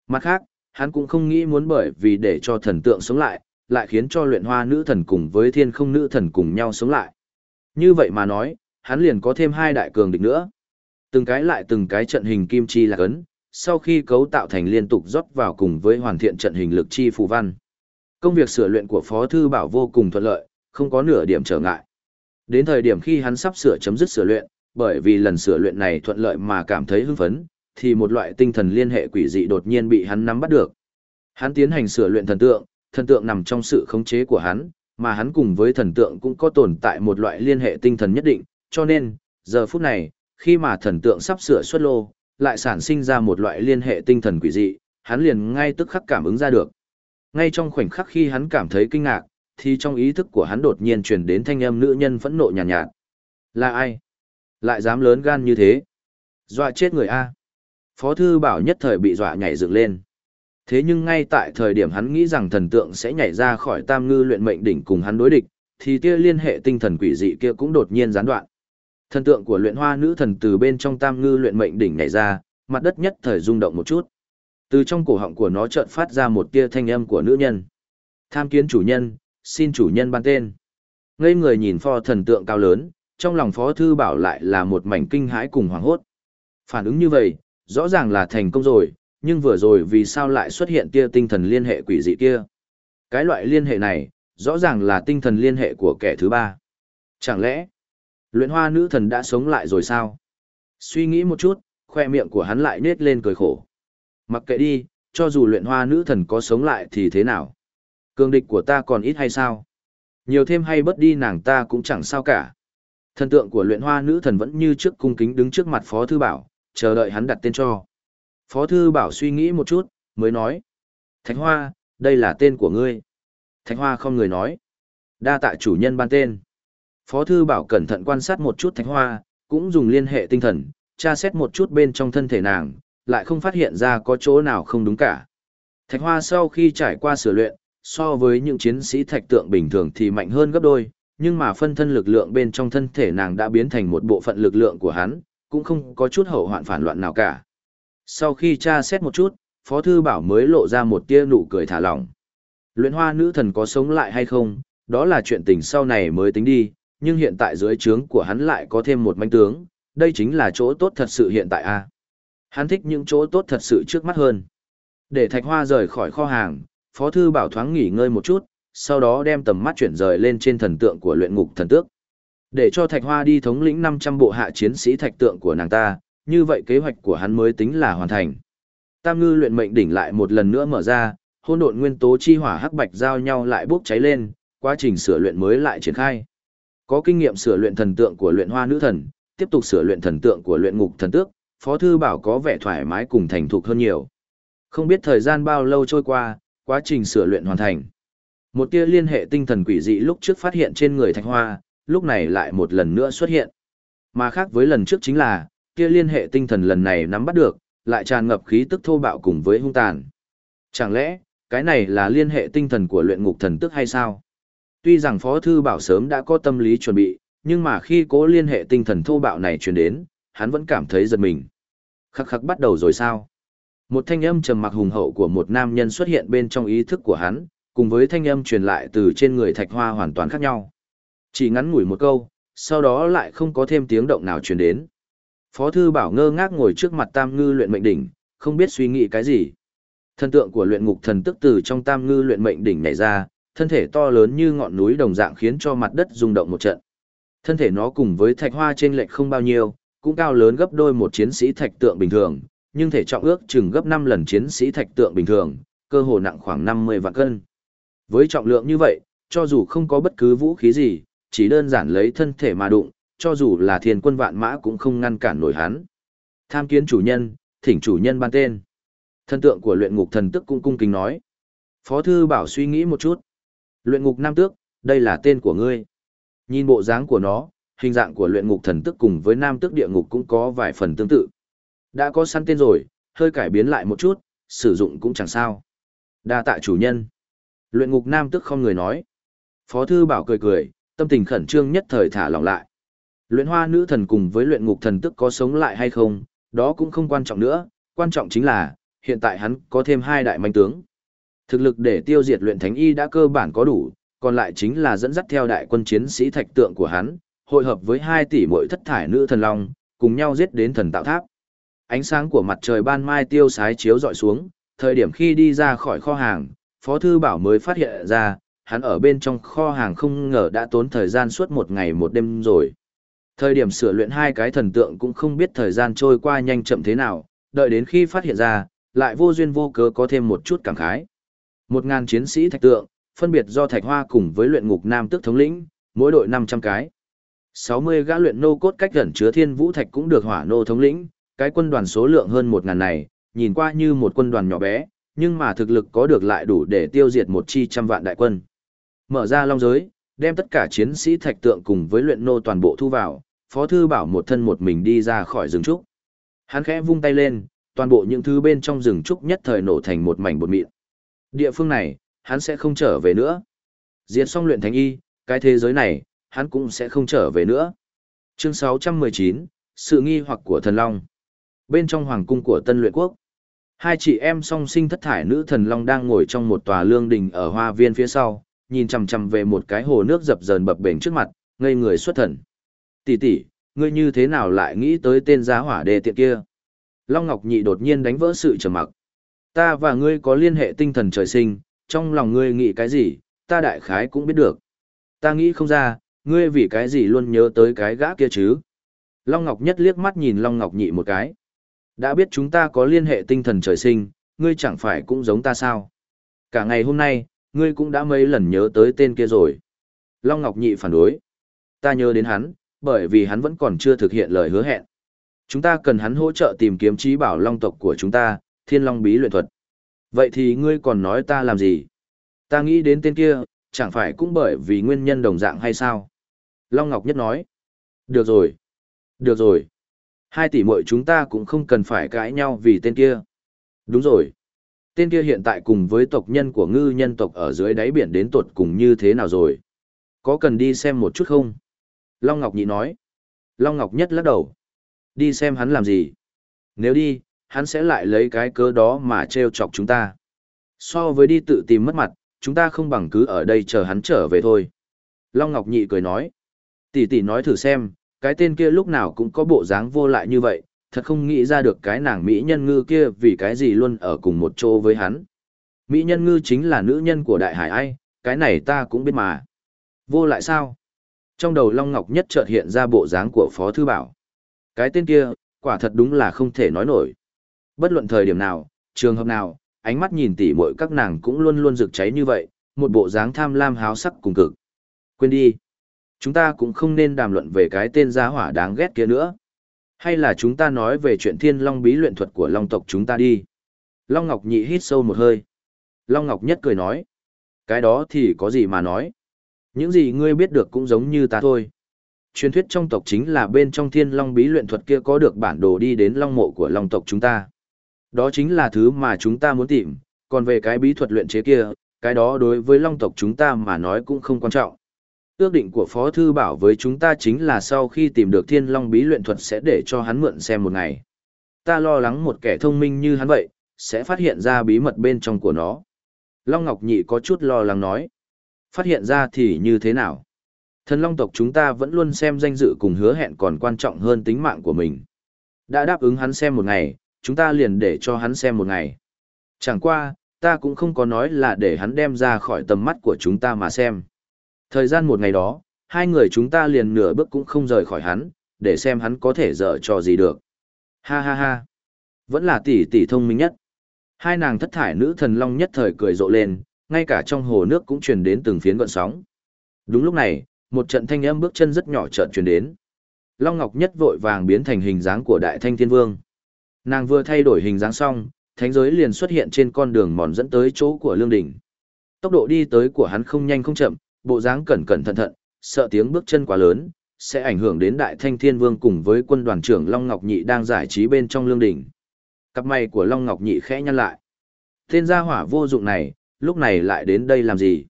A: Mặt khác, hắn cũng không nghĩ muốn bởi vì để cho thần tượng sống lại, lại khiến cho luyện hoa nữ thần cùng với thiên không nữ thần cùng nhau sống lại. Như vậy mà nói, hắn liền có thêm hai đại cường địch nữa. Từng cái lại từng cái trận hình kim chi là cấn, sau khi cấu tạo thành liên tục rót vào cùng với hoàn thiện trận hình lực chi phù văn. Công việc sửa luyện của Phó Thư Bảo vô cùng thuận lợi, không có nửa điểm trở ngại. Đến thời điểm khi hắn sắp sửa chấm dứt sửa luyện, bởi vì lần sửa luyện này thuận lợi mà cảm thấy hưng phấn, thì một loại tinh thần liên hệ quỷ dị đột nhiên bị hắn nắm bắt được. Hắn tiến hành sửa luyện thần tượng, thần tượng nằm trong sự khống chế của hắn, mà hắn cùng với thần tượng cũng có tồn tại một loại liên hệ tinh thần nhất định, cho nên, giờ phút này, khi mà thần tượng sắp sửa xuất lô, lại sản sinh ra một loại liên hệ tinh thần quỷ dị, hắn liền ngay tức khắc cảm ứng ra được. Ngay trong khoảnh khắc khi hắn cảm thấy kinh ngạc, thì trong ý thức của hắn đột nhiên truyền đến thanh âm nữ nhân phẫn nộ nhàn nhạt, nhạt. Là ai? Lại dám lớn gan như thế? Dọa chết người A. Phó thư bảo nhất thời bị dọa nhảy dựng lên. Thế nhưng ngay tại thời điểm hắn nghĩ rằng thần tượng sẽ nhảy ra khỏi tam ngư luyện mệnh đỉnh cùng hắn đối địch, thì tia liên hệ tinh thần quỷ dị kia cũng đột nhiên gián đoạn. Thần tượng của luyện hoa nữ thần từ bên trong tam ngư luyện mệnh đỉnh nhảy ra, mặt đất nhất thời rung động một chút. Từ trong cổ họng của nó chợt phát ra một tia thanh âm của nữ nhân. Tham kiến chủ nhân, xin chủ nhân ban tên. Ngây người nhìn pho thần tượng cao lớn, trong lòng phó thư bảo lại là một mảnh kinh hãi cùng hoàng hốt. Phản ứng như vậy, rõ ràng là thành công rồi, nhưng vừa rồi vì sao lại xuất hiện tia tinh thần liên hệ quỷ dị kia? Cái loại liên hệ này, rõ ràng là tinh thần liên hệ của kẻ thứ ba. Chẳng lẽ, luyện hoa nữ thần đã sống lại rồi sao? Suy nghĩ một chút, khoe miệng của hắn lại nết lên cười khổ. Mặc kệ đi, cho dù luyện hoa nữ thần có sống lại thì thế nào? Cương địch của ta còn ít hay sao? Nhiều thêm hay bớt đi nàng ta cũng chẳng sao cả. Thần tượng của luyện hoa nữ thần vẫn như trước cung kính đứng trước mặt Phó Thư Bảo, chờ đợi hắn đặt tên cho. Phó Thư Bảo suy nghĩ một chút, mới nói. Thạch Hoa, đây là tên của ngươi. Thạch Hoa không người nói. Đa tạ chủ nhân ban tên. Phó Thư Bảo cẩn thận quan sát một chút Thạch Hoa, cũng dùng liên hệ tinh thần, tra xét một chút bên trong thân thể nàng, lại không phát hiện ra có chỗ nào không đúng cả. Thạch Hoa sau khi trải qua sửa luyện, so với những chiến sĩ thạch tượng bình thường thì mạnh hơn gấp đôi, nhưng mà phân thân lực lượng bên trong thân thể nàng đã biến thành một bộ phận lực lượng của hắn, cũng không có chút hậu hoạn phản loạn nào cả. Sau khi tra xét một chút, Phó Thư Bảo mới lộ ra một tia nụ cười thả lỏng. Luyện hoa nữ thần có sống lại hay không, đó là chuyện tình sau này mới tính đi, nhưng hiện tại dưới trướng của hắn lại có thêm một manh tướng, đây chính là chỗ tốt thật sự hiện tại a Hắn thích những chỗ tốt thật sự trước mắt hơn. Để thạch hoa rời khỏi kho hàng, Phó Thư Bảo thoáng nghỉ ngơi một chút, sau đó đem tầm mắt chuyển rời lên trên thần tượng của luyện ngục thần tước. Để cho Thạch Hoa đi thống lĩnh 500 bộ hạ chiến sĩ thạch tượng của nàng ta, như vậy kế hoạch của hắn mới tính là hoàn thành. Tam ngư luyện mệnh đỉnh lại một lần nữa mở ra, hỗn độn nguyên tố chi hỏa hắc bạch giao nhau lại bốc cháy lên, quá trình sửa luyện mới lại triển khai. Có kinh nghiệm sửa luyện thần tượng của luyện hoa nữ thần, tiếp tục sửa luyện thần tượng của luyện ngục thần tước, Phó thư bảo có vẻ thoải mái cùng thành thục hơn nhiều. Không biết thời gian bao lâu trôi qua, quá trình sửa luyện hoàn thành. Một tia liên hệ tinh thần quỷ dị lúc trước phát hiện trên người Thạch Hoa, lúc này lại một lần nữa xuất hiện. Mà khác với lần trước chính là, tia liên hệ tinh thần lần này nắm bắt được, lại tràn ngập khí tức thô bạo cùng với hung tàn. Chẳng lẽ, cái này là liên hệ tinh thần của luyện ngục thần tức hay sao? Tuy rằng Phó Thư Bảo sớm đã có tâm lý chuẩn bị, nhưng mà khi cố liên hệ tinh thần thô bạo này truyền đến, hắn vẫn cảm thấy giật mình. Khắc khắc bắt đầu rồi sao? Một thanh âm trầm mặc hùng hậu của một nam nhân xuất hiện bên trong ý thức của hắn, cùng với thanh âm truyền lại từ trên người thạch hoa hoàn toàn khác nhau. Chỉ ngắn ngủi một câu, sau đó lại không có thêm tiếng động nào truyền đến. Phó thư bảo ngơ ngác ngồi trước mặt tam ngư luyện mệnh đỉnh, không biết suy nghĩ cái gì. Thần tượng của luyện ngục thần tức từ trong tam ngư luyện mệnh đỉnh này ra, thân thể to lớn như ngọn núi đồng dạng khiến cho mặt đất rung động một trận. Thân thể nó cùng với thạch hoa trên lệch không bao nhiêu, cũng cao lớn gấp đôi một chiến sĩ thạch tượng bình thường, nhưng thể trọng ước chừng gấp 5 lần chiến sĩ thạch tượng bình thường, cơ hồ nặng khoảng 50 vạn cân. Với trọng lượng như vậy, cho dù không có bất cứ vũ khí gì, chỉ đơn giản lấy thân thể mà đụng, cho dù là thiên quân vạn mã cũng không ngăn cản nổi hắn. Tham kiến chủ nhân, thỉnh chủ nhân ban tên. Thân tượng của luyện ngục thần tức cũng cung kính nói. Phó thư bảo suy nghĩ một chút. Luyện ngục nam tước, đây là tên của ngươi. Nhìn bộ dáng của nó, hình dạng của luyện ngục thần tức cùng với nam tước địa ngục cũng có vài phần tương tự. Đã có săn tên rồi, hơi cải biến lại một chút, sử dụng cũng chẳng sao. đa tạ chủ nhân. Luyện ngục nam tước không người nói. Phó thư bảo cười cười, tâm tình khẩn trương nhất thời thả lỏng lại. Luyện hoa nữ thần cùng với luyện ngục thần tức có sống lại hay không, đó cũng không quan trọng nữa, quan trọng chính là, hiện tại hắn có thêm hai đại manh tướng. Thực lực để tiêu diệt luyện thánh y đã cơ bản có đủ, còn lại chính là dẫn dắt theo đại quân chiến sĩ thạch tượng của hắn, hội hợp với hai tỷ mỗi thất thải nữ thần long, cùng nhau giết đến thần tạo tháp. Ánh sáng của mặt trời ban mai tiêu sái chiếu dọi xuống, thời điểm khi đi ra khỏi kho hàng, Phó Thư Bảo mới phát hiện ra, hắn ở bên trong kho hàng không ngờ đã tốn thời gian suốt một ngày một đêm rồi. Thời điểm sửa luyện hai cái thần tượng cũng không biết thời gian trôi qua nhanh chậm thế nào, đợi đến khi phát hiện ra, lại vô duyên vô cớ có thêm một chút cảm khái. Một ngàn chiến sĩ thạch tượng, phân biệt do thạch hoa cùng với luyện ngục nam tước thống lĩnh, mỗi đội 500 cái. 60 gã luyện nô cốt cách gần chứa thiên vũ thạch cũng được hỏa nô thống lĩnh, cái quân đoàn số lượng hơn một ngàn này, nhìn qua như một quân đoàn nhỏ bé, nhưng mà thực lực có được lại đủ để tiêu diệt một chi trăm vạn đại quân. Mở ra long giới, đem tất cả chiến sĩ thạch tượng cùng với luyện nô toàn bộ thu vào, Phó Thư Bảo một thân một mình đi ra khỏi rừng trúc. Hắn khẽ vung tay lên, toàn bộ những thứ bên trong rừng trúc nhất thời nổ thành một mảnh bột mịn. Địa phương này, hắn sẽ không trở về nữa. Diệt xong luyện thánh y, cái thế giới này, hắn cũng sẽ không trở về nữa. Chương 619, Sự nghi hoặc của thần long. Bên trong hoàng cung của Tân Luyện Quốc, hai chị em song sinh thất thải nữ thần long đang ngồi trong một tòa lương đình ở hoa viên phía sau, nhìn chằm chằm về một cái hồ nước dập dờn bập bềnh trước mặt, ngây người xuất thần. Tỷ tỷ, ngươi như thế nào lại nghĩ tới tên giá hỏa đề tiện kia? Long Ngọc Nhị đột nhiên đánh vỡ sự trầm mặc. Ta và ngươi có liên hệ tinh thần trời sinh, trong lòng ngươi nghĩ cái gì, ta đại khái cũng biết được. Ta nghĩ không ra, ngươi vì cái gì luôn nhớ tới cái gã kia chứ? Long Ngọc Nhất liếc mắt nhìn Long Ngọc Nhị một cái. Đã biết chúng ta có liên hệ tinh thần trời sinh, ngươi chẳng phải cũng giống ta sao? Cả ngày hôm nay, ngươi cũng đã mấy lần nhớ tới tên kia rồi. Long Ngọc Nhị phản đối. Ta nhớ đến hắn, bởi vì hắn vẫn còn chưa thực hiện lời hứa hẹn. Chúng ta cần hắn hỗ trợ tìm kiếm trí bảo long tộc của chúng ta, thiên long bí luyện thuật. Vậy thì ngươi còn nói ta làm gì? Ta nghĩ đến tên kia, chẳng phải cũng bởi vì nguyên nhân đồng dạng hay sao? Long Ngọc Nhất nói. Được rồi. Được rồi. Hai tỷ muội chúng ta cũng không cần phải cãi nhau vì tên kia. Đúng rồi. Tên kia hiện tại cùng với tộc nhân của ngư nhân tộc ở dưới đáy biển đến tột cùng như thế nào rồi? Có cần đi xem một chút không? Long Ngọc Nhị nói. Long Ngọc Nhất lắc đầu. Đi xem hắn làm gì? Nếu đi, hắn sẽ lại lấy cái cớ đó mà trêu chọc chúng ta. So với đi tự tìm mất mặt, chúng ta không bằng cứ ở đây chờ hắn trở về thôi. Long Ngọc Nhị cười nói. Tỷ tỷ nói thử xem, cái tên kia lúc nào cũng có bộ dáng vô lại như vậy, thật không nghĩ ra được cái nàng Mỹ nhân ngư kia vì cái gì luôn ở cùng một chỗ với hắn. Mỹ nhân ngư chính là nữ nhân của đại hải ai, cái này ta cũng biết mà. Vô lại sao? Trong đầu Long Ngọc nhất chợt hiện ra bộ dáng của Phó Thư Bảo. Cái tên kia, quả thật đúng là không thể nói nổi. Bất luận thời điểm nào, trường hợp nào, ánh mắt nhìn tỉ muội các nàng cũng luôn luôn rực cháy như vậy, một bộ dáng tham lam háo sắc cùng cực. Quên đi. Chúng ta cũng không nên đàm luận về cái tên gia hỏa đáng ghét kia nữa. Hay là chúng ta nói về chuyện thiên long bí luyện thuật của long tộc chúng ta đi. Long Ngọc nhị hít sâu một hơi. Long Ngọc nhất cười nói. Cái đó thì có gì mà nói. Những gì ngươi biết được cũng giống như ta thôi. Truyền thuyết trong tộc chính là bên trong thiên long bí luyện thuật kia có được bản đồ đi đến long mộ của long tộc chúng ta. Đó chính là thứ mà chúng ta muốn tìm, còn về cái bí thuật luyện chế kia, cái đó đối với long tộc chúng ta mà nói cũng không quan trọng. Ước định của Phó Thư Bảo với chúng ta chính là sau khi tìm được thiên long bí luyện thuật sẽ để cho hắn mượn xem một ngày. Ta lo lắng một kẻ thông minh như hắn vậy, sẽ phát hiện ra bí mật bên trong của nó. Long Ngọc Nhị có chút lo lắng nói. Phát hiện ra thì như thế nào? Thần Long tộc chúng ta vẫn luôn xem danh dự cùng hứa hẹn còn quan trọng hơn tính mạng của mình. Đã đáp ứng hắn xem một ngày, chúng ta liền để cho hắn xem một ngày. Chẳng qua, ta cũng không có nói là để hắn đem ra khỏi tầm mắt của chúng ta mà xem. Thời gian một ngày đó, hai người chúng ta liền nửa bước cũng không rời khỏi hắn, để xem hắn có thể dở trò gì được. Ha ha ha. Vẫn là tỷ tỷ thông minh nhất. Hai nàng thất thải nữ thần long nhất thời cười rộ lên, ngay cả trong hồ nước cũng truyền đến từng phiến gợn sóng. Đúng lúc này, một trận thanh âm bước chân rất nhỏ chợt truyền đến. Long Ngọc Nhất vội vàng biến thành hình dáng của Đại Thanh Thiên Vương. Nàng vừa thay đổi hình dáng xong, thánh giới liền xuất hiện trên con đường mòn dẫn tới chỗ của Lương Đỉnh. Tốc độ đi tới của hắn không nhanh không chậm, bộ dáng cẩn cẩn thận thận, sợ tiếng bước chân quá lớn, sẽ ảnh hưởng đến Đại Thanh Thiên Vương cùng với quân đoàn trưởng Long Ngọc Nhị đang giải trí bên trong Lương Đỉnh. Cặp mày của Long Ngọc Nhị khẽ nhăn lại. Tên gia hỏa vô dụng này, lúc này lại đến đây làm gì?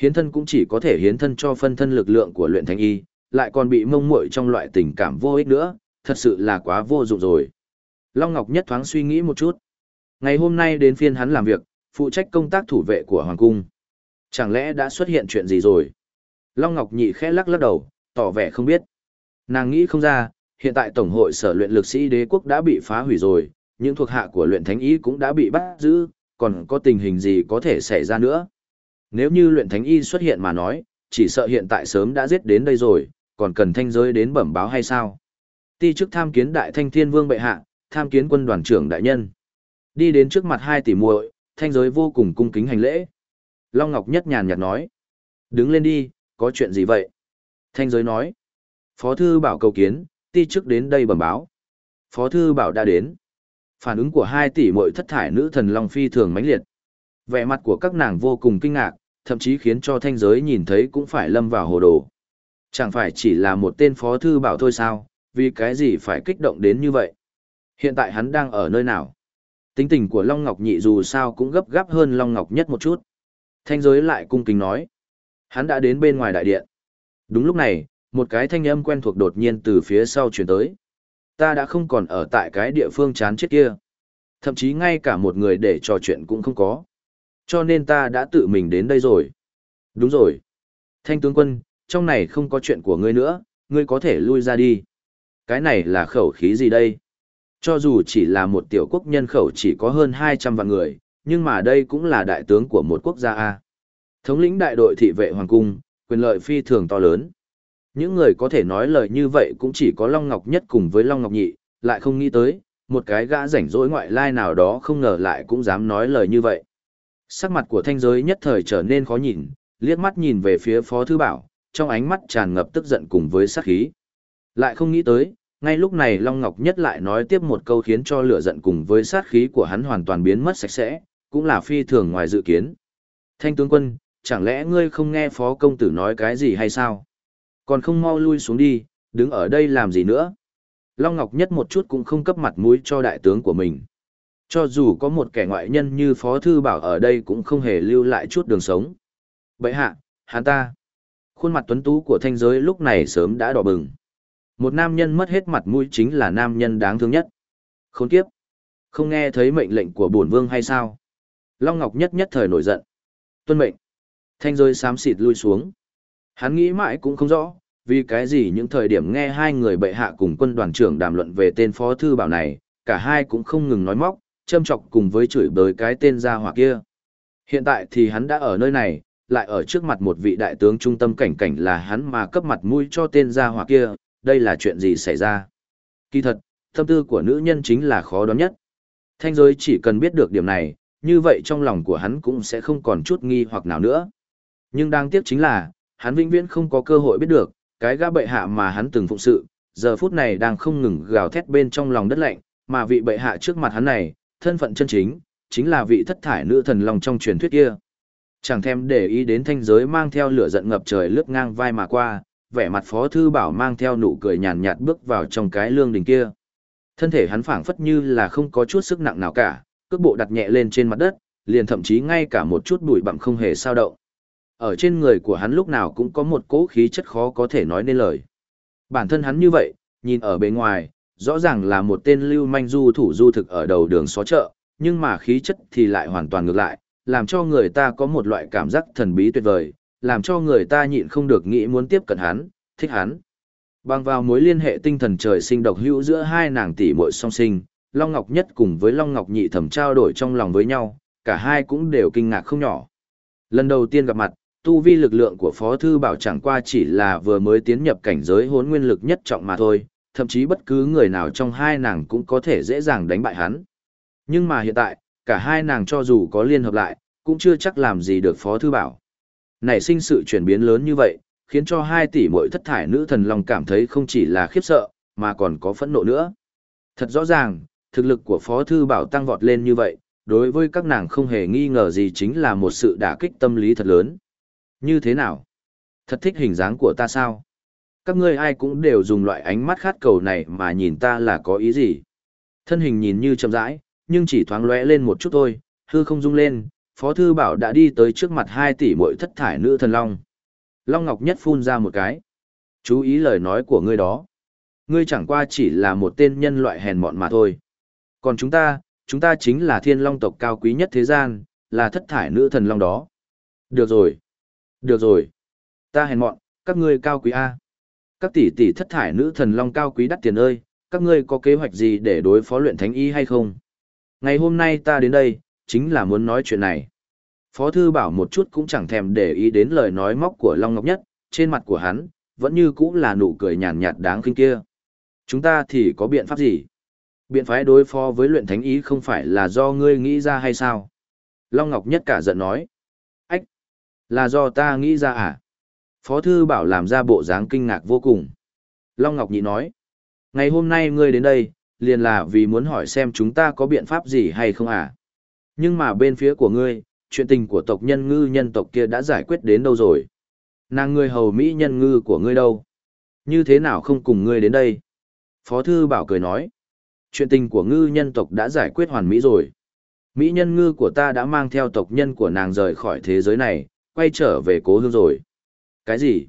A: Hiến thân cũng chỉ có thể hiến thân cho phân thân lực lượng của luyện thánh y, lại còn bị mông muội trong loại tình cảm vô ích nữa, thật sự là quá vô dụng rồi. Long Ngọc nhất thoáng suy nghĩ một chút. Ngày hôm nay đến phiên hắn làm việc, phụ trách công tác thủ vệ của Hoàng Cung. Chẳng lẽ đã xuất hiện chuyện gì rồi? Long Ngọc nhị khẽ lắc lắc đầu, tỏ vẻ không biết. Nàng nghĩ không ra, hiện tại Tổng hội sở luyện lực sĩ đế quốc đã bị phá hủy rồi, những thuộc hạ của luyện thánh y cũng đã bị bắt giữ, còn có tình hình gì có thể xảy ra nữa. Nếu như luyện thánh y xuất hiện mà nói, chỉ sợ hiện tại sớm đã giết đến đây rồi, còn cần thanh giới đến bẩm báo hay sao? Ti chức tham kiến đại thanh thiên vương bệ hạ, tham kiến quân đoàn trưởng đại nhân. Đi đến trước mặt hai tỷ muội, thanh giới vô cùng cung kính hành lễ. Long Ngọc nhất nhàn nhạt nói. Đứng lên đi, có chuyện gì vậy? Thanh giới nói. Phó thư bảo cầu kiến, ti trước đến đây bẩm báo. Phó thư bảo đã đến. Phản ứng của hai tỷ muội thất thải nữ thần Long Phi thường mãnh liệt. Vẻ mặt của các nàng vô cùng kinh ngạc, thậm chí khiến cho thanh giới nhìn thấy cũng phải lâm vào hồ đồ. Chẳng phải chỉ là một tên phó thư bảo thôi sao, vì cái gì phải kích động đến như vậy? Hiện tại hắn đang ở nơi nào? Tính tình của Long Ngọc Nhị dù sao cũng gấp gáp hơn Long Ngọc Nhất một chút. Thanh giới lại cung kính nói. Hắn đã đến bên ngoài đại điện. Đúng lúc này, một cái thanh âm quen thuộc đột nhiên từ phía sau chuyển tới. Ta đã không còn ở tại cái địa phương chán chết kia. Thậm chí ngay cả một người để trò chuyện cũng không có. Cho nên ta đã tự mình đến đây rồi. Đúng rồi. Thanh tướng quân, trong này không có chuyện của ngươi nữa, ngươi có thể lui ra đi. Cái này là khẩu khí gì đây? Cho dù chỉ là một tiểu quốc nhân khẩu chỉ có hơn 200 vạn người, nhưng mà đây cũng là đại tướng của một quốc gia A. Thống lĩnh đại đội thị vệ hoàng cung, quyền lợi phi thường to lớn. Những người có thể nói lời như vậy cũng chỉ có Long Ngọc nhất cùng với Long Ngọc nhị, lại không nghĩ tới, một cái gã rảnh rỗi ngoại lai nào đó không ngờ lại cũng dám nói lời như vậy. Sắc mặt của thanh giới nhất thời trở nên khó nhìn, liếc mắt nhìn về phía Phó Thư Bảo, trong ánh mắt tràn ngập tức giận cùng với sát khí. Lại không nghĩ tới, ngay lúc này Long Ngọc Nhất lại nói tiếp một câu khiến cho lửa giận cùng với sát khí của hắn hoàn toàn biến mất sạch sẽ, cũng là phi thường ngoài dự kiến. Thanh tướng quân, chẳng lẽ ngươi không nghe phó công tử nói cái gì hay sao? Còn không mau lui xuống đi, đứng ở đây làm gì nữa? Long Ngọc Nhất một chút cũng không cấp mặt mũi cho đại tướng của mình. Cho dù có một kẻ ngoại nhân như Phó Thư Bảo ở đây cũng không hề lưu lại chút đường sống. Bậy hạ, hắn ta. Khuôn mặt tuấn tú của thanh giới lúc này sớm đã đỏ bừng. Một nam nhân mất hết mặt mũi chính là nam nhân đáng thương nhất. Khốn kiếp. Không nghe thấy mệnh lệnh của bổn vương hay sao? Long Ngọc nhất nhất thời nổi giận. Tuân mệnh. Thanh rơi xám xịt lui xuống. Hắn nghĩ mãi cũng không rõ, vì cái gì những thời điểm nghe hai người bệ hạ cùng quân đoàn trưởng đàm luận về tên phó thư bảo này, cả hai cũng không ngừng nói móc, châm chọc cùng với chửi bới cái tên gia hỏa kia. Hiện tại thì hắn đã ở nơi này, lại ở trước mặt một vị đại tướng trung tâm cảnh cảnh là hắn mà cấp mặt mũi cho tên gia hỏa kia, đây là chuyện gì xảy ra. Kỳ thật, tâm tư của nữ nhân chính là khó đoán nhất. Thanh giới chỉ cần biết được điểm này, như vậy trong lòng của hắn cũng sẽ không còn chút nghi hoặc nào nữa. Nhưng đáng tiếc chính là, hắn vĩnh viễn không có cơ hội biết được, cái gã bệ hạ mà hắn từng phụng sự, giờ phút này đang không ngừng gào thét bên trong lòng đất lạnh, mà vị bệ hạ trước mặt hắn này, thân phận chân chính, chính là vị thất thải nữ thần long trong truyền thuyết kia. Chẳng thèm để ý đến thanh giới mang theo lửa giận ngập trời lướt ngang vai mà qua, vẻ mặt phó thư bảo mang theo nụ cười nhàn nhạt bước vào trong cái lương đình kia. Thân thể hắn phảng phất như là không có chút sức nặng nào cả, cước bộ đặt nhẹ lên trên mặt đất, liền thậm chí ngay cả một chút bụi bặm không hề sao động. Ở trên người của hắn lúc nào cũng có một cỗ khí chất khó có thể nói nên lời. Bản thân hắn như vậy, nhìn ở bề ngoài, rõ ràng là một tên lưu manh du thủ du thực ở đầu đường xó chợ, nhưng mà khí chất thì lại hoàn toàn ngược lại, làm cho người ta có một loại cảm giác thần bí tuyệt vời, làm cho người ta nhịn không được nghĩ muốn tiếp cận hắn, thích hắn. Bằng vào mối liên hệ tinh thần trời sinh độc hữu giữa hai nàng tỷ muội song sinh, Long Ngọc Nhất cùng với Long Ngọc Nhị thầm trao đổi trong lòng với nhau, cả hai cũng đều kinh ngạc không nhỏ. Lần đầu tiên gặp mặt, tu vi lực lượng của Phó Thư Bảo chẳng qua chỉ là vừa mới tiến nhập cảnh giới hốn nguyên lực nhất trọng mà thôi, thậm chí bất cứ người nào trong hai nàng cũng có thể dễ dàng đánh bại hắn. Nhưng mà hiện tại, cả hai nàng cho dù có liên hợp lại, cũng chưa chắc làm gì được Phó Thư Bảo. Nảy sinh sự chuyển biến lớn như vậy, khiến cho hai tỷ muội thất thải nữ thần lòng cảm thấy không chỉ là khiếp sợ, mà còn có phẫn nộ nữa. Thật rõ ràng, thực lực của Phó Thư Bảo tăng vọt lên như vậy, đối với các nàng không hề nghi ngờ gì chính là một sự đả kích tâm lý thật lớn. Như thế nào? Thật thích hình dáng của ta sao? Các ngươi ai cũng đều dùng loại ánh mắt khát cầu này mà nhìn ta là có ý gì? Thân hình nhìn như chậm rãi, nhưng chỉ thoáng lóe lên một chút thôi, hư không rung lên, Phó Thư Bảo đã đi tới trước mặt hai tỷ muội thất thải nữ thần long. Long Ngọc Nhất phun ra một cái. Chú ý lời nói của ngươi đó. Ngươi chẳng qua chỉ là một tên nhân loại hèn mọn mà thôi. Còn chúng ta, chúng ta chính là thiên long tộc cao quý nhất thế gian, là thất thải nữ thần long đó. Được rồi. Được rồi. Ta hèn mọn, các ngươi cao quý A. Các tỷ tỷ thất thải nữ thần long cao quý đắt tiền ơi, các ngươi có kế hoạch gì để đối phó luyện thánh y hay không? Ngày hôm nay ta đến đây, chính là muốn nói chuyện này. Phó thư bảo một chút cũng chẳng thèm để ý đến lời nói móc của Long Ngọc Nhất, trên mặt của hắn, vẫn như cũng là nụ cười nhàn nhạt đáng kinh kia. Chúng ta thì có biện pháp gì? Biện phái đối phó với luyện thánh ý không phải là do ngươi nghĩ ra hay sao? Long Ngọc Nhất cả giận nói. Ách! Là do ta nghĩ ra à? Phó thư bảo làm ra bộ dáng kinh ngạc vô cùng. Long Ngọc Nhị nói. Ngày hôm nay ngươi đến đây, liền là vì muốn hỏi xem chúng ta có biện pháp gì hay không à? Nhưng mà bên phía của ngươi, chuyện tình của tộc nhân ngư nhân tộc kia đã giải quyết đến đâu rồi? Nàng ngươi hầu Mỹ nhân ngư của ngươi đâu? Như thế nào không cùng ngươi đến đây? Phó Thư Bảo cười nói. Chuyện tình của ngư nhân tộc đã giải quyết hoàn mỹ rồi. Mỹ nhân ngư của ta đã mang theo tộc nhân của nàng rời khỏi thế giới này, quay trở về cố hương rồi. Cái gì?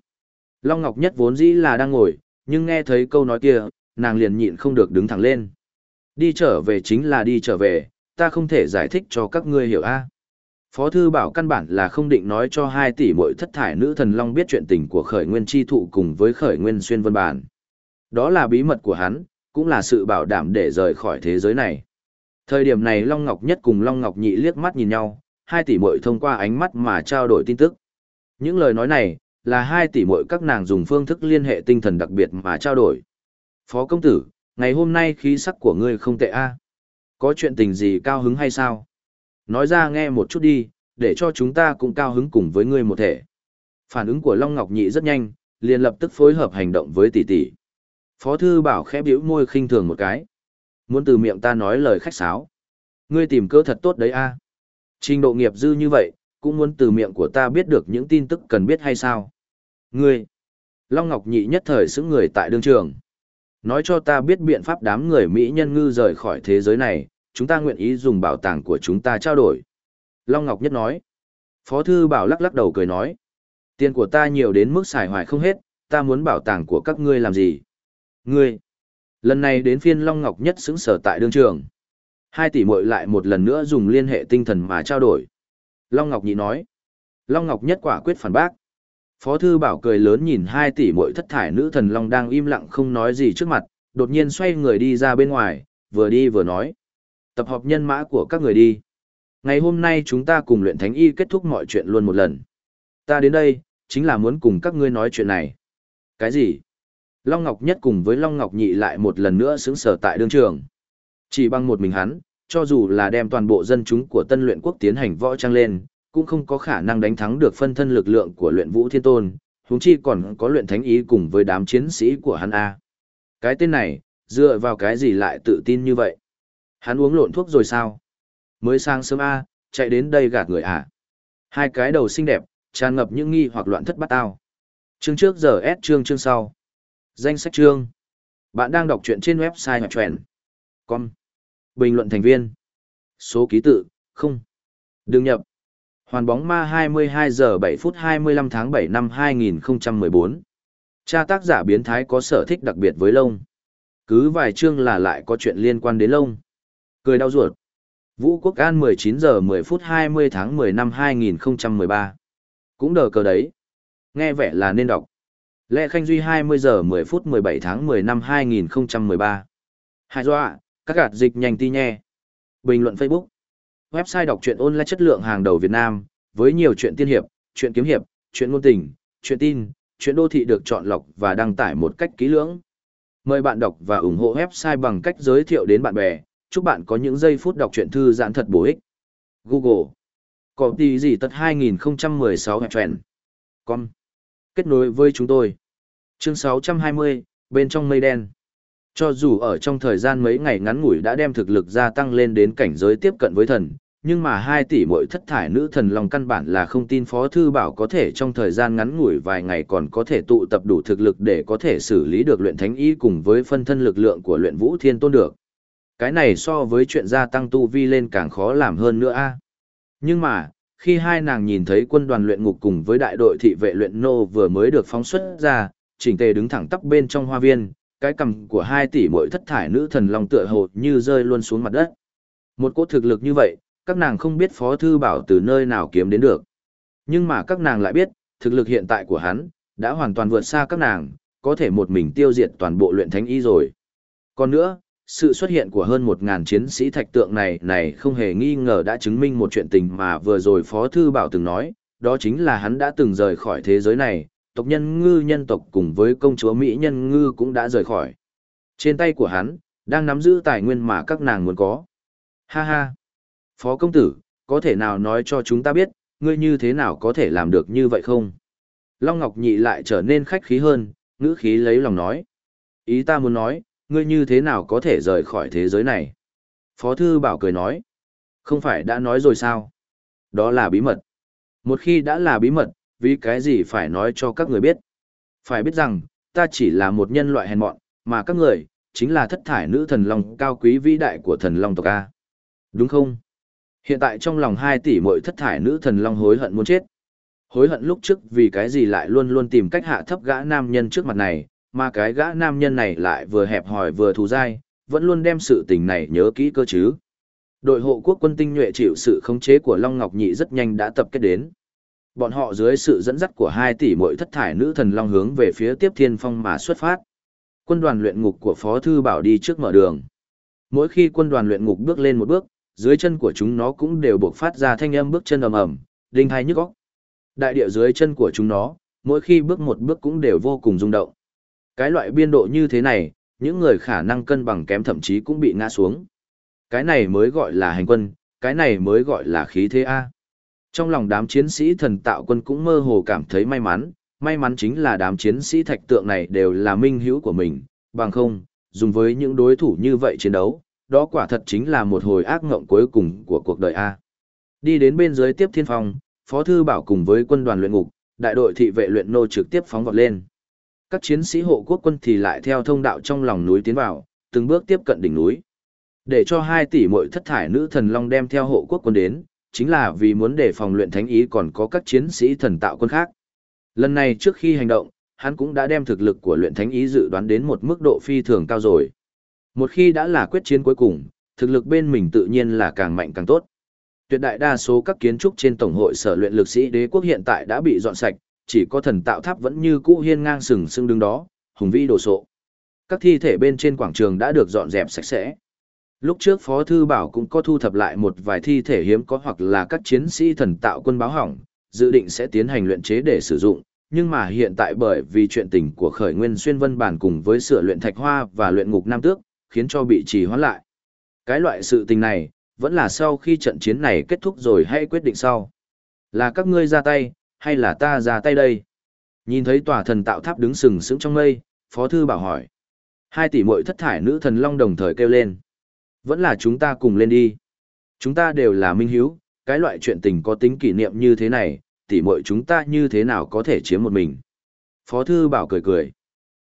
A: Long Ngọc Nhất vốn dĩ là đang ngồi, nhưng nghe thấy câu nói kia, nàng liền nhịn không được đứng thẳng lên. Đi trở về chính là đi trở về, ta không thể giải thích cho các ngươi hiểu a. Phó thư bảo căn bản là không định nói cho hai tỷ muội thất thải nữ thần long biết chuyện tình của khởi nguyên chi thụ cùng với khởi nguyên xuyên vân bản. Đó là bí mật của hắn, cũng là sự bảo đảm để rời khỏi thế giới này. Thời điểm này Long Ngọc Nhất cùng Long Ngọc Nhị liếc mắt nhìn nhau, hai tỷ muội thông qua ánh mắt mà trao đổi tin tức. Những lời nói này, là hai tỷ muội các nàng dùng phương thức liên hệ tinh thần đặc biệt mà trao đổi. Phó công tử, ngày hôm nay khí sắc của ngươi không tệ a. Có chuyện tình gì cao hứng hay sao? Nói ra nghe một chút đi, để cho chúng ta cũng cao hứng cùng với ngươi một thể. Phản ứng của Long Ngọc Nhị rất nhanh, liền lập tức phối hợp hành động với tỷ tỷ. Phó thư bảo khẽ biểu môi khinh thường một cái. Muốn từ miệng ta nói lời khách sáo. Ngươi tìm cơ thật tốt đấy a. Trình độ nghiệp dư như vậy, cũng muốn từ miệng của ta biết được những tin tức cần biết hay sao? Ngươi! Long Ngọc Nhị nhất thời xứng người tại đương trường. Nói cho ta biết biện pháp đám người Mỹ nhân ngư rời khỏi thế giới này, chúng ta nguyện ý dùng bảo tàng của chúng ta trao đổi. Long Ngọc Nhất nói. Phó Thư Bảo lắc lắc đầu cười nói. Tiền của ta nhiều đến mức xài hoài không hết, ta muốn bảo tàng của các ngươi làm gì? Ngươi! Lần này đến phiên Long Ngọc Nhất xứng sở tại đương trường. Hai tỷ muội lại một lần nữa dùng liên hệ tinh thần mà trao đổi. Long Ngọc Nhị nói. Long Ngọc Nhất quả quyết phản bác. Phó Thư Bảo cười lớn nhìn hai tỷ muội thất thải nữ thần Long đang im lặng không nói gì trước mặt, đột nhiên xoay người đi ra bên ngoài, vừa đi vừa nói. Tập hợp nhân mã của các người đi. Ngày hôm nay chúng ta cùng luyện thánh y kết thúc mọi chuyện luôn một lần. Ta đến đây, chính là muốn cùng các ngươi nói chuyện này. Cái gì? Long Ngọc Nhất cùng với Long Ngọc Nhị lại một lần nữa xứng sở tại đương trường. Chỉ bằng một mình hắn, cho dù là đem toàn bộ dân chúng của tân luyện quốc tiến hành võ trang lên, cũng không có khả năng đánh thắng được phân thân lực lượng của luyện vũ thiên tôn, huống chi còn có luyện thánh ý cùng với đám chiến sĩ của hắn A. Cái tên này, dựa vào cái gì lại tự tin như vậy? Hắn uống lộn thuốc rồi sao? Mới sang sớm A, chạy đến đây gạt người à? Hai cái đầu xinh đẹp, tràn ngập những nghi hoặc loạn thất bắt tao. Chương trước giờ S chương chương sau. Danh sách chương. Bạn đang đọc truyện trên website hoặc truyện. Com. Bình luận thành viên. Số ký tự, không. Đừng nhập. Hoàn bóng ma 22 giờ 7 phút 25 tháng 7 năm 2014. Cha tác giả biến thái có sở thích đặc biệt với lông. Cứ vài chương là lại có chuyện liên quan đến lông. Cười đau ruột. Vũ Quốc An 19 giờ 10 phút 20 tháng 10 năm 2013. Cũng đờ cờ đấy. Nghe vẻ là nên đọc. Lệ Khanh Duy 20 giờ 10 phút 17 tháng 10 năm 2013. Hai doạ. các gạt dịch nhanh ti nhẹ. Bình luận Facebook. Website đọc truyện online chất lượng hàng đầu Việt Nam, với nhiều chuyện tiên hiệp, chuyện kiếm hiệp, chuyện ngôn tình, chuyện tin, chuyện đô thị được chọn lọc và đăng tải một cách kỹ lưỡng. Mời bạn đọc và ủng hộ website bằng cách giới thiệu đến bạn bè, chúc bạn có những giây phút đọc truyện thư giãn thật bổ ích. Google. Có tí gì tật 2016 trend. Con. Kết nối với chúng tôi. Chương 620, bên trong mây đen. Cho dù ở trong thời gian mấy ngày ngắn ngủi đã đem thực lực gia tăng lên đến cảnh giới tiếp cận với thần, nhưng mà hai tỷ mỗi thất thải nữ thần lòng căn bản là không tin Phó Thư Bảo có thể trong thời gian ngắn ngủi vài ngày còn có thể tụ tập đủ thực lực để có thể xử lý được luyện thánh y cùng với phân thân lực lượng của luyện vũ thiên tôn được. Cái này so với chuyện gia tăng tu vi lên càng khó làm hơn nữa a Nhưng mà, khi hai nàng nhìn thấy quân đoàn luyện ngục cùng với đại đội thị vệ luyện nô vừa mới được phóng xuất ra, chỉnh tề đứng thẳng tắp bên trong hoa viên, cái cầm của hai tỷ mỗi thất thải nữ thần long tựa hồ như rơi luôn xuống mặt đất. Một cỗ thực lực như vậy, các nàng không biết Phó Thư Bảo từ nơi nào kiếm đến được. Nhưng mà các nàng lại biết, thực lực hiện tại của hắn, đã hoàn toàn vượt xa các nàng, có thể một mình tiêu diệt toàn bộ luyện thánh y rồi. Còn nữa, sự xuất hiện của hơn 1.000 chiến sĩ thạch tượng này này không hề nghi ngờ đã chứng minh một chuyện tình mà vừa rồi Phó Thư Bảo từng nói, đó chính là hắn đã từng rời khỏi thế giới này, tộc nhân ngư nhân tộc cùng với công chúa Mỹ nhân ngư cũng đã rời khỏi. Trên tay của hắn, đang nắm giữ tài nguyên mà các nàng muốn có. Ha ha! Phó công tử, có thể nào nói cho chúng ta biết, ngươi như thế nào có thể làm được như vậy không? Long Ngọc Nhị lại trở nên khách khí hơn, ngữ khí lấy lòng nói. Ý ta muốn nói, ngươi như thế nào có thể rời khỏi thế giới này? Phó Thư Bảo cười nói. Không phải đã nói rồi sao? Đó là bí mật. Một khi đã là bí mật, vì cái gì phải nói cho các người biết? Phải biết rằng, ta chỉ là một nhân loại hèn mọn, mà các người, chính là thất thải nữ thần long cao quý vĩ đại của thần long tộc A. Đúng không? Hiện tại trong lòng hai tỷ mỗi thất thải nữ thần long hối hận muốn chết. Hối hận lúc trước vì cái gì lại luôn luôn tìm cách hạ thấp gã nam nhân trước mặt này, mà cái gã nam nhân này lại vừa hẹp hòi vừa thù dai, vẫn luôn đem sự tình này nhớ kỹ cơ chứ. Đội hộ quốc quân tinh nhuệ chịu sự khống chế của Long Ngọc Nhị rất nhanh đã tập kết đến. Bọn họ dưới sự dẫn dắt của hai tỷ mỗi thất thải nữ thần long hướng về phía tiếp thiên phong mà xuất phát. Quân đoàn luyện ngục của Phó Thư Bảo đi trước mở đường. Mỗi khi quân đoàn luyện ngục bước lên một bước, dưới chân của chúng nó cũng đều buộc phát ra thanh âm bước chân ầm ầm, đinh hai nhức óc. Đại địa dưới chân của chúng nó, mỗi khi bước một bước cũng đều vô cùng rung động. Cái loại biên độ như thế này, những người khả năng cân bằng kém thậm chí cũng bị ngã xuống. Cái này mới gọi là hành quân, cái này mới gọi là khí thế A. Trong lòng đám chiến sĩ thần tạo quân cũng mơ hồ cảm thấy may mắn, may mắn chính là đám chiến sĩ thạch tượng này đều là minh hữu của mình, bằng không, dùng với những đối thủ như vậy chiến đấu, đó quả thật chính là một hồi ác ngộng cuối cùng của cuộc đời A. Đi đến bên dưới tiếp thiên phong, Phó Thư Bảo cùng với quân đoàn luyện ngục, đại đội thị vệ luyện nô trực tiếp phóng vọt lên. Các chiến sĩ hộ quốc quân thì lại theo thông đạo trong lòng núi tiến vào, từng bước tiếp cận đỉnh núi. Để cho hai tỷ muội thất thải nữ thần long đem theo hộ quốc quân đến, chính là vì muốn đề phòng luyện thánh ý còn có các chiến sĩ thần tạo quân khác. Lần này trước khi hành động, hắn cũng đã đem thực lực của luyện thánh ý dự đoán đến một mức độ phi thường cao rồi. Một khi đã là quyết chiến cuối cùng, thực lực bên mình tự nhiên là càng mạnh càng tốt. Tuyệt đại đa số các kiến trúc trên tổng hội sở luyện lực sĩ đế quốc hiện tại đã bị dọn sạch, chỉ có thần tạo tháp vẫn như cũ hiên ngang sừng sững đứng đó, hùng vĩ đồ sộ. Các thi thể bên trên quảng trường đã được dọn dẹp sạch sẽ. Lúc trước Phó Thư Bảo cũng có thu thập lại một vài thi thể hiếm có hoặc là các chiến sĩ thần tạo quân báo hỏng, dự định sẽ tiến hành luyện chế để sử dụng, nhưng mà hiện tại bởi vì chuyện tình của khởi nguyên xuyên vân bản cùng với sửa luyện thạch hoa và luyện ngục nam tước, khiến cho bị trì hoãn lại. Cái loại sự tình này, vẫn là sau khi trận chiến này kết thúc rồi hay quyết định sau. Là các ngươi ra tay, hay là ta ra tay đây? Nhìn thấy tòa thần tạo tháp đứng sừng sững trong mây, Phó Thư bảo hỏi. Hai tỷ muội thất thải nữ thần long đồng thời kêu lên. Vẫn là chúng ta cùng lên đi. Chúng ta đều là minh hiếu, cái loại chuyện tình có tính kỷ niệm như thế này, tỷ muội chúng ta như thế nào có thể chiếm một mình. Phó Thư bảo cười cười.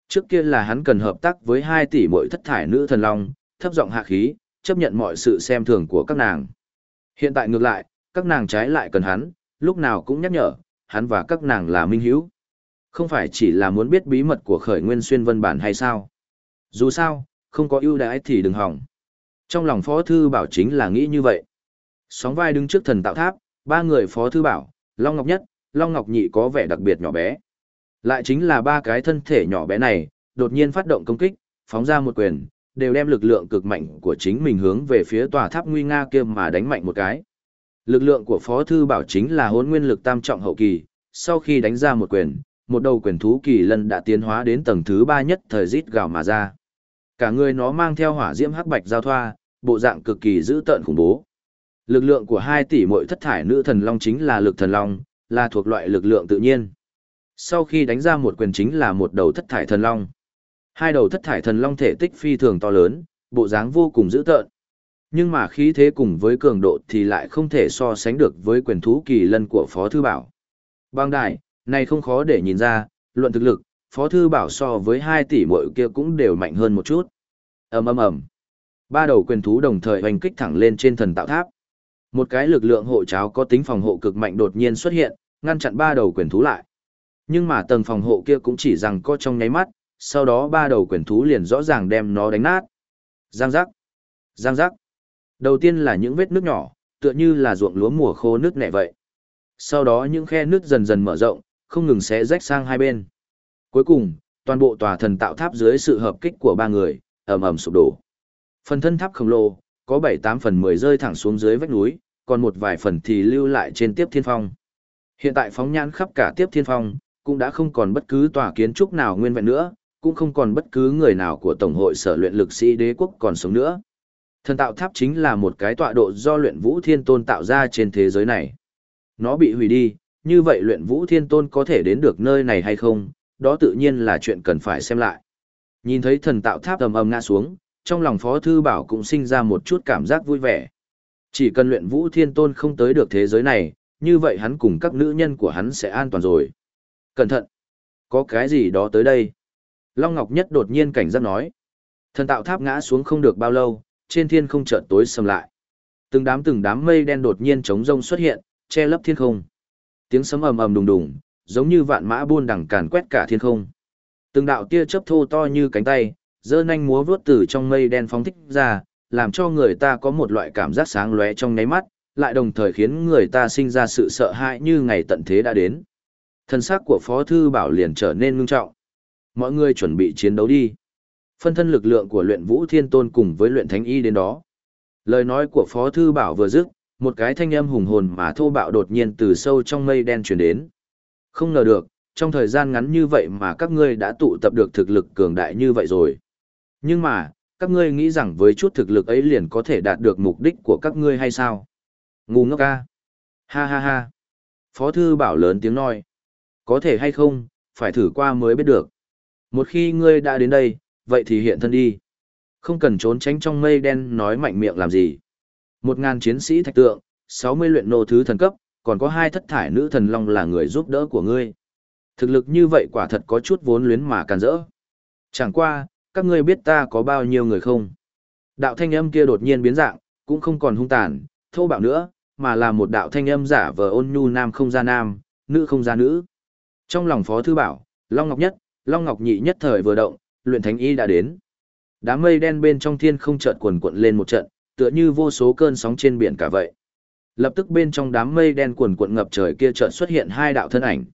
A: Trước kia là hắn cần hợp tác với hai tỷ muội thất thải nữ thần long, thấp giọng hạ khí, chấp nhận mọi sự xem thường của các nàng. Hiện tại ngược lại, các nàng trái lại cần hắn, lúc nào cũng nhắc nhở, hắn và các nàng là minh hiếu. Không phải chỉ là muốn biết bí mật của khởi nguyên xuyên vân bản hay sao. Dù sao, không có ưu đãi thì đừng hỏng. Trong lòng Phó Thư Bảo chính là nghĩ như vậy. Sóng vai đứng trước thần tạo tháp, ba người Phó Thư Bảo, Long Ngọc Nhất, Long Ngọc Nhị có vẻ đặc biệt nhỏ bé. Lại chính là ba cái thân thể nhỏ bé này, đột nhiên phát động công kích, phóng ra một quyền, đều đem lực lượng cực mạnh của chính mình hướng về phía tòa tháp nguy nga kia mà đánh mạnh một cái. Lực lượng của Phó Thư Bảo chính là hốn nguyên lực tam trọng hậu kỳ, sau khi đánh ra một quyền, một đầu quyền thú kỳ lân đã tiến hóa đến tầng thứ ba nhất thời rít gào mà ra. Cả người nó mang theo hỏa diễm hắc bạch giao thoa, bộ dạng cực kỳ dữ tợn khủng bố. Lực lượng của hai tỷ muội thất thải nữ thần long chính là lực thần long, là thuộc loại lực lượng tự nhiên. Sau khi đánh ra một quyền chính là một đầu thất thải thần long. Hai đầu thất thải thần long thể tích phi thường to lớn, bộ dáng vô cùng dữ tợn. Nhưng mà khí thế cùng với cường độ thì lại không thể so sánh được với quyền thú kỳ lân của Phó Thư Bảo. Bang đại, này không khó để nhìn ra, luận thực lực, Phó Thư Bảo so với hai tỷ muội kia cũng đều mạnh hơn một chút. ầm ầm ầm Ba đầu quyền thú đồng thời hoành kích thẳng lên trên thần tạo tháp. Một cái lực lượng hộ cháo có tính phòng hộ cực mạnh đột nhiên xuất hiện, ngăn chặn ba đầu quyền thú lại. Nhưng mà tầng phòng hộ kia cũng chỉ rằng có trong nháy mắt, sau đó ba đầu quyền thú liền rõ ràng đem nó đánh nát. Giang giác. Giang giác. Đầu tiên là những vết nước nhỏ, tựa như là ruộng lúa mùa khô nước nẻ vậy. Sau đó những khe nước dần dần mở rộng, không ngừng xé rách sang hai bên. Cuối cùng, toàn bộ tòa thần tạo tháp dưới sự hợp kích của ba người, ầm ầm sụp đổ. Phần thân tháp khổng lồ, có 7-8 phần 10 rơi thẳng xuống dưới vách núi, còn một vài phần thì lưu lại trên tiếp thiên phong. Hiện tại phóng nhãn khắp cả tiếp thiên phong, cũng đã không còn bất cứ tòa kiến trúc nào nguyên vẹn nữa, cũng không còn bất cứ người nào của Tổng hội sở luyện lực sĩ đế quốc còn sống nữa. Thần tạo tháp chính là một cái tọa độ do luyện vũ thiên tôn tạo ra trên thế giới này. Nó bị hủy đi, như vậy luyện vũ thiên tôn có thể đến được nơi này hay không, đó tự nhiên là chuyện cần phải xem lại. Nhìn thấy thần tạo tháp ầm ầm ngã xuống, trong lòng Phó Thư Bảo cũng sinh ra một chút cảm giác vui vẻ. Chỉ cần luyện vũ thiên tôn không tới được thế giới này, như vậy hắn cùng các nữ nhân của hắn sẽ an toàn rồi. Cẩn thận! Có cái gì đó tới đây? Long Ngọc Nhất đột nhiên cảnh giác nói. Thần tạo tháp ngã xuống không được bao lâu, trên thiên không chợt tối sầm lại. Từng đám từng đám mây đen đột nhiên chống rông xuất hiện, che lấp thiên không. Tiếng sấm ầm ầm đùng đùng, giống như vạn mã buôn đằng càn quét cả thiên không. Từng đạo tia chớp thô to như cánh tay, dơ nhanh múa vuốt từ trong mây đen phóng thích ra, làm cho người ta có một loại cảm giác sáng lóe trong nháy mắt, lại đồng thời khiến người ta sinh ra sự sợ hãi như ngày tận thế đã đến. Thân xác của Phó Thư Bảo liền trở nên ngưng trọng. Mọi người chuẩn bị chiến đấu đi. Phân thân lực lượng của luyện vũ thiên tôn cùng với luyện thánh y đến đó. Lời nói của Phó Thư Bảo vừa dứt, một cái thanh âm hùng hồn mà thô bạo đột nhiên từ sâu trong mây đen chuyển đến. Không ngờ được, trong thời gian ngắn như vậy mà các ngươi đã tụ tập được thực lực cường đại như vậy rồi. Nhưng mà, các ngươi nghĩ rằng với chút thực lực ấy liền có thể đạt được mục đích của các ngươi hay sao? Ngu ngốc ca. Ha ha ha. Phó thư bảo lớn tiếng nói. Có thể hay không, phải thử qua mới biết được. Một khi ngươi đã đến đây, vậy thì hiện thân đi. Không cần trốn tránh trong mây đen nói mạnh miệng làm gì. Một ngàn chiến sĩ thạch tượng, sáu mươi luyện nô thứ thần cấp, còn có hai thất thải nữ thần long là người giúp đỡ của ngươi. Thực lực như vậy quả thật có chút vốn luyến mà càn rỡ. Chẳng qua, các ngươi biết ta có bao nhiêu người không? Đạo thanh âm kia đột nhiên biến dạng, cũng không còn hung tàn, thô bạo nữa, mà là một đạo thanh âm giả vờ ôn nhu nam không ra nam, nữ không ra nữ. Trong lòng Phó Thư Bảo, Long Ngọc Nhất, Long Ngọc Nhị nhất thời vừa động, luyện thánh y đã đến. Đám mây đen bên trong thiên không chợt cuồn cuộn lên một trận, tựa như vô số cơn sóng trên biển cả vậy. Lập tức bên trong đám mây đen cuồn cuộn ngập trời kia chợt xuất hiện hai đạo thân ảnh.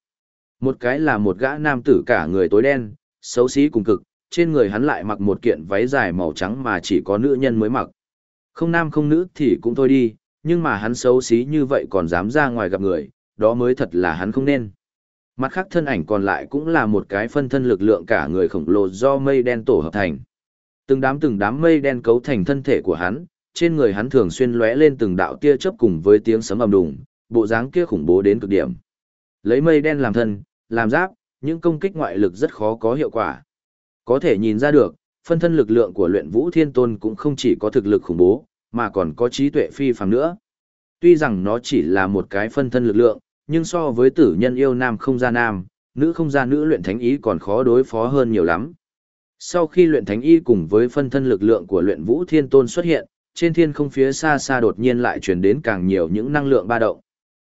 A: Một cái là một gã nam tử cả người tối đen, xấu xí cùng cực, trên người hắn lại mặc một kiện váy dài màu trắng mà chỉ có nữ nhân mới mặc. Không nam không nữ thì cũng thôi đi, nhưng mà hắn xấu xí như vậy còn dám ra ngoài gặp người, đó mới thật là hắn không nên. Mặt khác thân ảnh còn lại cũng là một cái phân thân lực lượng cả người khổng lồ do mây đen tổ hợp thành. Từng đám từng đám mây đen cấu thành thân thể của hắn, trên người hắn thường xuyên lóe lên từng đạo tia chớp cùng với tiếng sấm ầm đùng, bộ dáng kia khủng bố đến cực điểm. Lấy mây đen làm thân, làm giáp, những công kích ngoại lực rất khó có hiệu quả. Có thể nhìn ra được, phân thân lực lượng của luyện vũ thiên tôn cũng không chỉ có thực lực khủng bố, mà còn có trí tuệ phi phàm nữa. Tuy rằng nó chỉ là một cái phân thân lực lượng, nhưng so với tử nhân yêu nam không ra nam, nữ không ra nữ luyện thánh ý còn khó đối phó hơn nhiều lắm. Sau khi luyện thánh y cùng với phân thân lực lượng của luyện vũ thiên tôn xuất hiện, trên thiên không phía xa xa đột nhiên lại truyền đến càng nhiều những năng lượng ba động.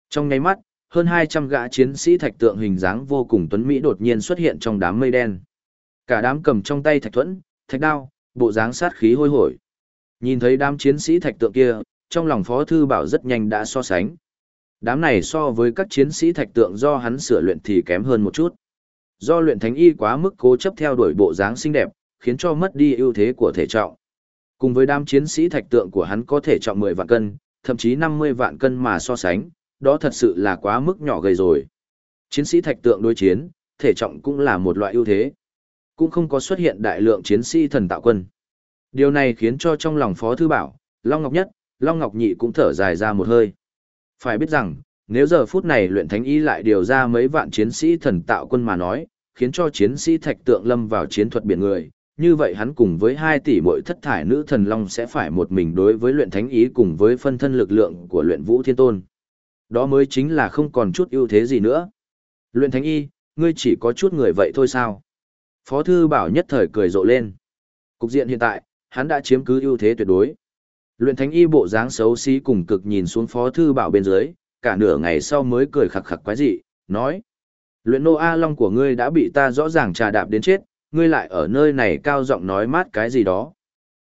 A: Trong nháy mắt, hơn 200 gã chiến sĩ thạch tượng hình dáng vô cùng tuấn mỹ đột nhiên xuất hiện trong đám mây đen. Cả đám cầm trong tay thạch thuẫn, thạch đao, bộ dáng sát khí hôi hổi. Nhìn thấy đám chiến sĩ thạch tượng kia, trong lòng Phó Thư Bảo rất nhanh đã so sánh. Đám này so với các chiến sĩ thạch tượng do hắn sửa luyện thì kém hơn một chút. Do luyện thánh y quá mức cố chấp theo đuổi bộ dáng xinh đẹp, khiến cho mất đi ưu thế của thể trọng. Cùng với đám chiến sĩ thạch tượng của hắn có thể trọng 10 vạn cân, thậm chí 50 vạn cân mà so sánh, đó thật sự là quá mức nhỏ gầy rồi. Chiến sĩ thạch tượng đối chiến, thể trọng cũng là một loại ưu thế. Cũng không có xuất hiện đại lượng chiến sĩ thần tạo quân. Điều này khiến cho trong lòng Phó Thư Bảo, Long Ngọc Nhất, Long Ngọc Nhị cũng thở dài ra một hơi. Phải biết rằng, nếu giờ phút này luyện thánh y lại điều ra mấy vạn chiến sĩ thần tạo quân mà nói, khiến cho chiến sĩ thạch tượng lâm vào chiến thuật biển người, như vậy hắn cùng với hai tỷ mỗi thất thải nữ thần long sẽ phải một mình đối với luyện thánh ý cùng với phân thân lực lượng của luyện vũ thiên tôn. Đó mới chính là không còn chút ưu thế gì nữa. Luyện thánh y, ngươi chỉ có chút người vậy thôi sao? Phó thư bảo nhất thời cười rộ lên. Cục diện hiện tại, hắn đã chiếm cứ ưu thế tuyệt đối. Luyện thánh y bộ dáng xấu xí cùng cực nhìn xuống phó thư bảo bên dưới, cả nửa ngày sau mới cười khặc khặc quái dị, nói. Luyện nô A Long của ngươi đã bị ta rõ ràng trà đạp đến chết, ngươi lại ở nơi này cao giọng nói mát cái gì đó.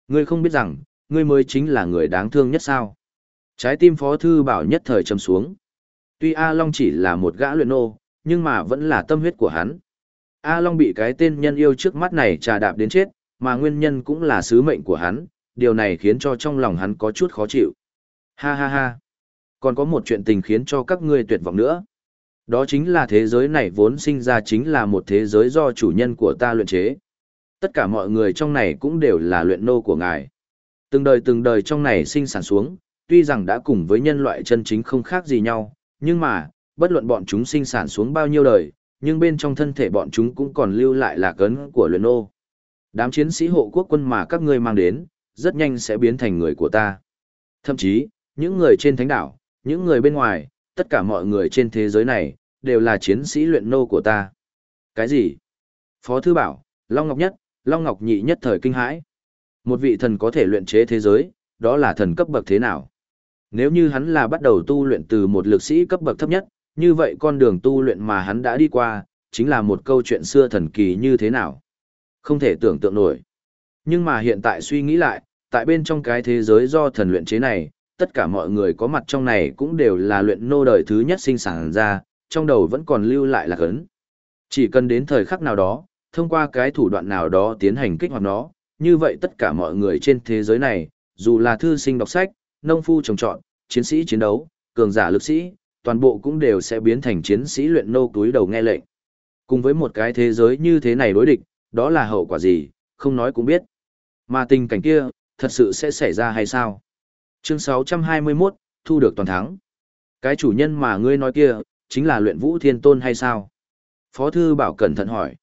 A: Ngươi không biết rằng, ngươi mới chính là người đáng thương nhất sao. Trái tim phó thư bảo nhất thời trầm xuống. Tuy A Long chỉ là một gã luyện nô, nhưng mà vẫn là tâm huyết của hắn. A Long bị cái tên nhân yêu trước mắt này trà đạp đến chết, mà nguyên nhân cũng là sứ mệnh của hắn, điều này khiến cho trong lòng hắn có chút khó chịu. Ha ha ha. Còn có một chuyện tình khiến cho các ngươi tuyệt vọng nữa. Đó chính là thế giới này vốn sinh ra chính là một thế giới do chủ nhân của ta luyện chế. Tất cả mọi người trong này cũng đều là luyện nô của ngài. Từng đời từng đời trong này sinh sản xuống, tuy rằng đã cùng với nhân loại chân chính không khác gì nhau, nhưng mà, bất luận bọn chúng sinh sản xuống bao nhiêu đời, nhưng bên trong thân thể bọn chúng cũng còn lưu lại là cấn của luyện nô. Đám chiến sĩ hộ quốc quân mà các ngươi mang đến, rất nhanh sẽ biến thành người của ta. Thậm chí, những người trên thánh đảo, những người bên ngoài, tất cả mọi người trên thế giới này, đều là chiến sĩ luyện nô của ta. Cái gì? Phó Thư Bảo, Long Ngọc Nhất, Long Ngọc Nhị nhất thời kinh hãi. Một vị thần có thể luyện chế thế giới, đó là thần cấp bậc thế nào? Nếu như hắn là bắt đầu tu luyện từ một lực sĩ cấp bậc thấp nhất, như vậy con đường tu luyện mà hắn đã đi qua, chính là một câu chuyện xưa thần kỳ như thế nào? Không thể tưởng tượng nổi. Nhưng mà hiện tại suy nghĩ lại, tại bên trong cái thế giới do thần luyện chế này, tất cả mọi người có mặt trong này cũng đều là luyện nô đời thứ nhất sinh sản ra, trong đầu vẫn còn lưu lại là cấn. Chỉ cần đến thời khắc nào đó, thông qua cái thủ đoạn nào đó tiến hành kích hoạt nó, như vậy tất cả mọi người trên thế giới này, dù là thư sinh đọc sách, nông phu trồng trọt, chiến sĩ chiến đấu, cường giả lực sĩ, toàn bộ cũng đều sẽ biến thành chiến sĩ luyện nô túi đầu nghe lệnh. Cùng với một cái thế giới như thế này đối địch, đó là hậu quả gì, không nói cũng biết. Mà tình cảnh kia, thật sự sẽ xảy ra hay sao? Chương 621, thu được toàn thắng. Cái chủ nhân mà ngươi nói kia, chính là luyện vũ thiên tôn hay sao? Phó thư bảo cẩn thận hỏi.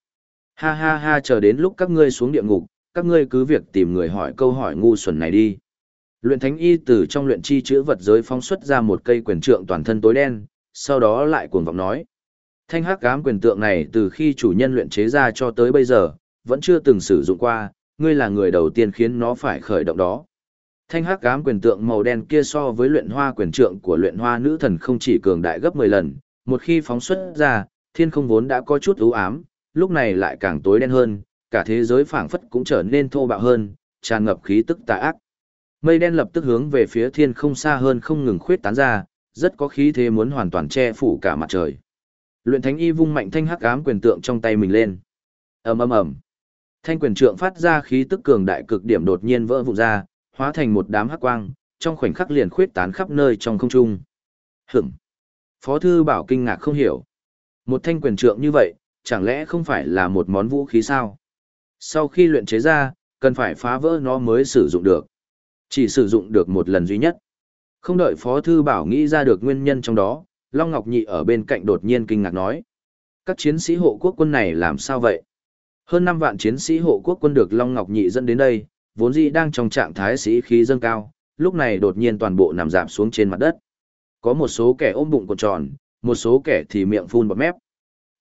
A: Ha ha ha chờ đến lúc các ngươi xuống địa ngục, các ngươi cứ việc tìm người hỏi câu hỏi ngu xuẩn này đi. Luyện thánh y từ trong luyện chi chữ vật giới phóng xuất ra một cây quyền trượng toàn thân tối đen, sau đó lại cuồng vọng nói. Thanh hắc ám quyền tượng này từ khi chủ nhân luyện chế ra cho tới bây giờ, vẫn chưa từng sử dụng qua, ngươi là người đầu tiên khiến nó phải khởi động đó. Thanh hắc ám quyền tượng màu đen kia so với luyện hoa quyền trượng của luyện hoa nữ thần không chỉ cường đại gấp 10 lần, một khi phóng xuất ra, thiên không vốn đã có chút u ám, lúc này lại càng tối đen hơn, cả thế giới phảng phất cũng trở nên thô bạo hơn, tràn ngập khí tức tà ác. Mây đen lập tức hướng về phía thiên không xa hơn không ngừng khuyết tán ra, rất có khí thế muốn hoàn toàn che phủ cả mặt trời. Luyện Thánh Y vung mạnh thanh hắc ám quyền tượng trong tay mình lên. Ầm ầm ầm. Thanh quyền trượng phát ra khí tức cường đại cực điểm đột nhiên vỡ vụn ra, hóa thành một đám hắc quang, trong khoảnh khắc liền khuyết tán khắp nơi trong không trung. Hửm. Phó thư bảo kinh ngạc không hiểu. Một thanh quyền trượng như vậy, chẳng lẽ không phải là một món vũ khí sao? Sau khi luyện chế ra, cần phải phá vỡ nó mới sử dụng được. Chỉ sử dụng được một lần duy nhất. Không đợi Phó Thư Bảo nghĩ ra được nguyên nhân trong đó, Long Ngọc Nhị ở bên cạnh đột nhiên kinh ngạc nói. Các chiến sĩ hộ quốc quân này làm sao vậy? Hơn 5 vạn chiến sĩ hộ quốc quân được Long Ngọc Nhị dẫn đến đây, vốn dĩ đang trong trạng thái sĩ khí dâng cao, lúc này đột nhiên toàn bộ nằm giảm xuống trên mặt đất. Có một số kẻ ôm bụng còn tròn, một số kẻ thì miệng phun bọt mép.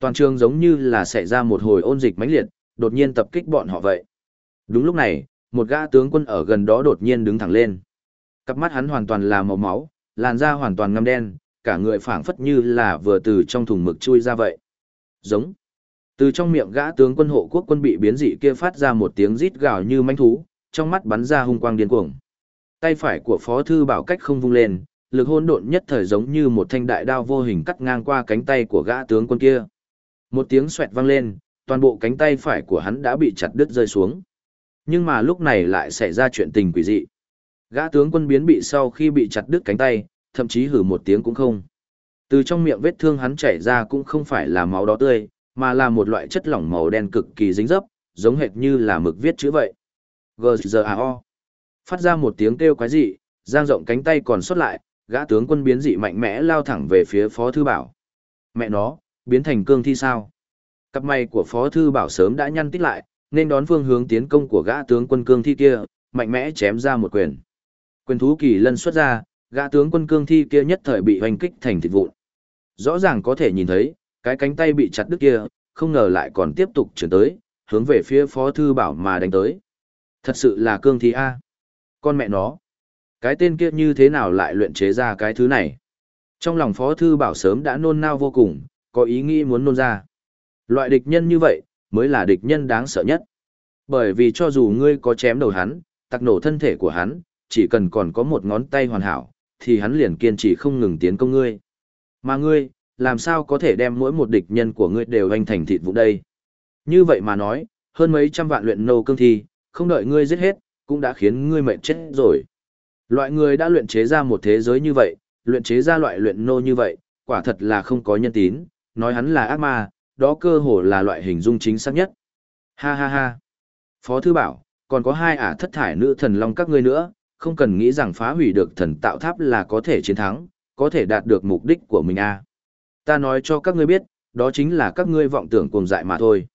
A: Toàn trường giống như là xảy ra một hồi ôn dịch mãnh liệt, đột nhiên tập kích bọn họ vậy. Đúng lúc này, một gã tướng quân ở gần đó đột nhiên đứng thẳng lên. Cặp mắt hắn hoàn toàn là màu máu, làn da hoàn toàn ngăm đen, cả người phảng phất như là vừa từ trong thùng mực chui ra vậy. Giống. Từ trong miệng gã tướng quân hộ quốc quân bị biến dị kia phát ra một tiếng rít gào như manh thú, trong mắt bắn ra hung quang điên cuồng. Tay phải của Phó Thư Bảo cách không vung lên, lực hôn độn nhất thời giống như một thanh đại đao vô hình cắt ngang qua cánh tay của gã tướng quân kia. Một tiếng xoẹt vang lên, toàn bộ cánh tay phải của hắn đã bị chặt đứt rơi xuống. Nhưng mà lúc này lại xảy ra chuyện tình quỷ dị. Gã tướng quân biến bị sau khi bị chặt đứt cánh tay, thậm chí hử một tiếng cũng không. Từ trong miệng vết thương hắn chảy ra cũng không phải là máu đỏ tươi, mà là một loại chất lỏng màu đen cực kỳ dính dấp, giống hệt như là mực viết chữ vậy. G.G.A.O. Phát ra một tiếng kêu quái dị, giang rộng cánh tay còn xuất lại, gã tướng quân biến dị mạnh mẽ lao thẳng về phía Phó Thư Bảo. Mẹ nó, biến thành cương thi sao? Cặp mày của Phó Thư Bảo sớm đã nhăn tít lại, nên đón phương hướng tiến công của gã tướng quân cương thi kia, mạnh mẽ chém ra một quyền. Quyền thú kỳ lân xuất ra, gã tướng quân cương thi kia nhất thời bị hoành kích thành thịt vụn. Rõ ràng có thể nhìn thấy, cái cánh tay bị chặt đứt kia, không ngờ lại còn tiếp tục chuyển tới, hướng về phía Phó Thư Bảo mà đánh tới. Thật sự là cương thi A. Con mẹ nó. Cái tên kia như thế nào lại luyện chế ra cái thứ này? Trong lòng Phó Thư Bảo sớm đã nôn nao vô cùng, có ý nghĩ muốn nôn ra. Loại địch nhân như vậy, mới là địch nhân đáng sợ nhất. Bởi vì cho dù ngươi có chém đầu hắn, tặc nổ thân thể của hắn, chỉ cần còn có một ngón tay hoàn hảo, thì hắn liền kiên trì không ngừng tiến công ngươi. Mà ngươi, làm sao có thể đem mỗi một địch nhân của ngươi đều anh thành thịt vụ đây? Như vậy mà nói, hơn mấy trăm vạn luyện nô cương thi, không đợi ngươi giết hết, cũng đã khiến ngươi mệt chết rồi. Loại người đã luyện chế ra một thế giới như vậy, luyện chế ra loại luyện nô như vậy, quả thật là không có nhân tín, nói hắn là ác ma, đó cơ hồ là loại hình dung chính xác nhất. Ha ha ha. Phó Thư Bảo, còn có hai ả thất thải nữ thần long các ngươi nữa, không cần nghĩ rằng phá hủy được thần tạo tháp là có thể chiến thắng, có thể đạt được mục đích của mình a à. Ta nói cho các ngươi biết, đó chính là các ngươi vọng tưởng cuồng dại mà thôi.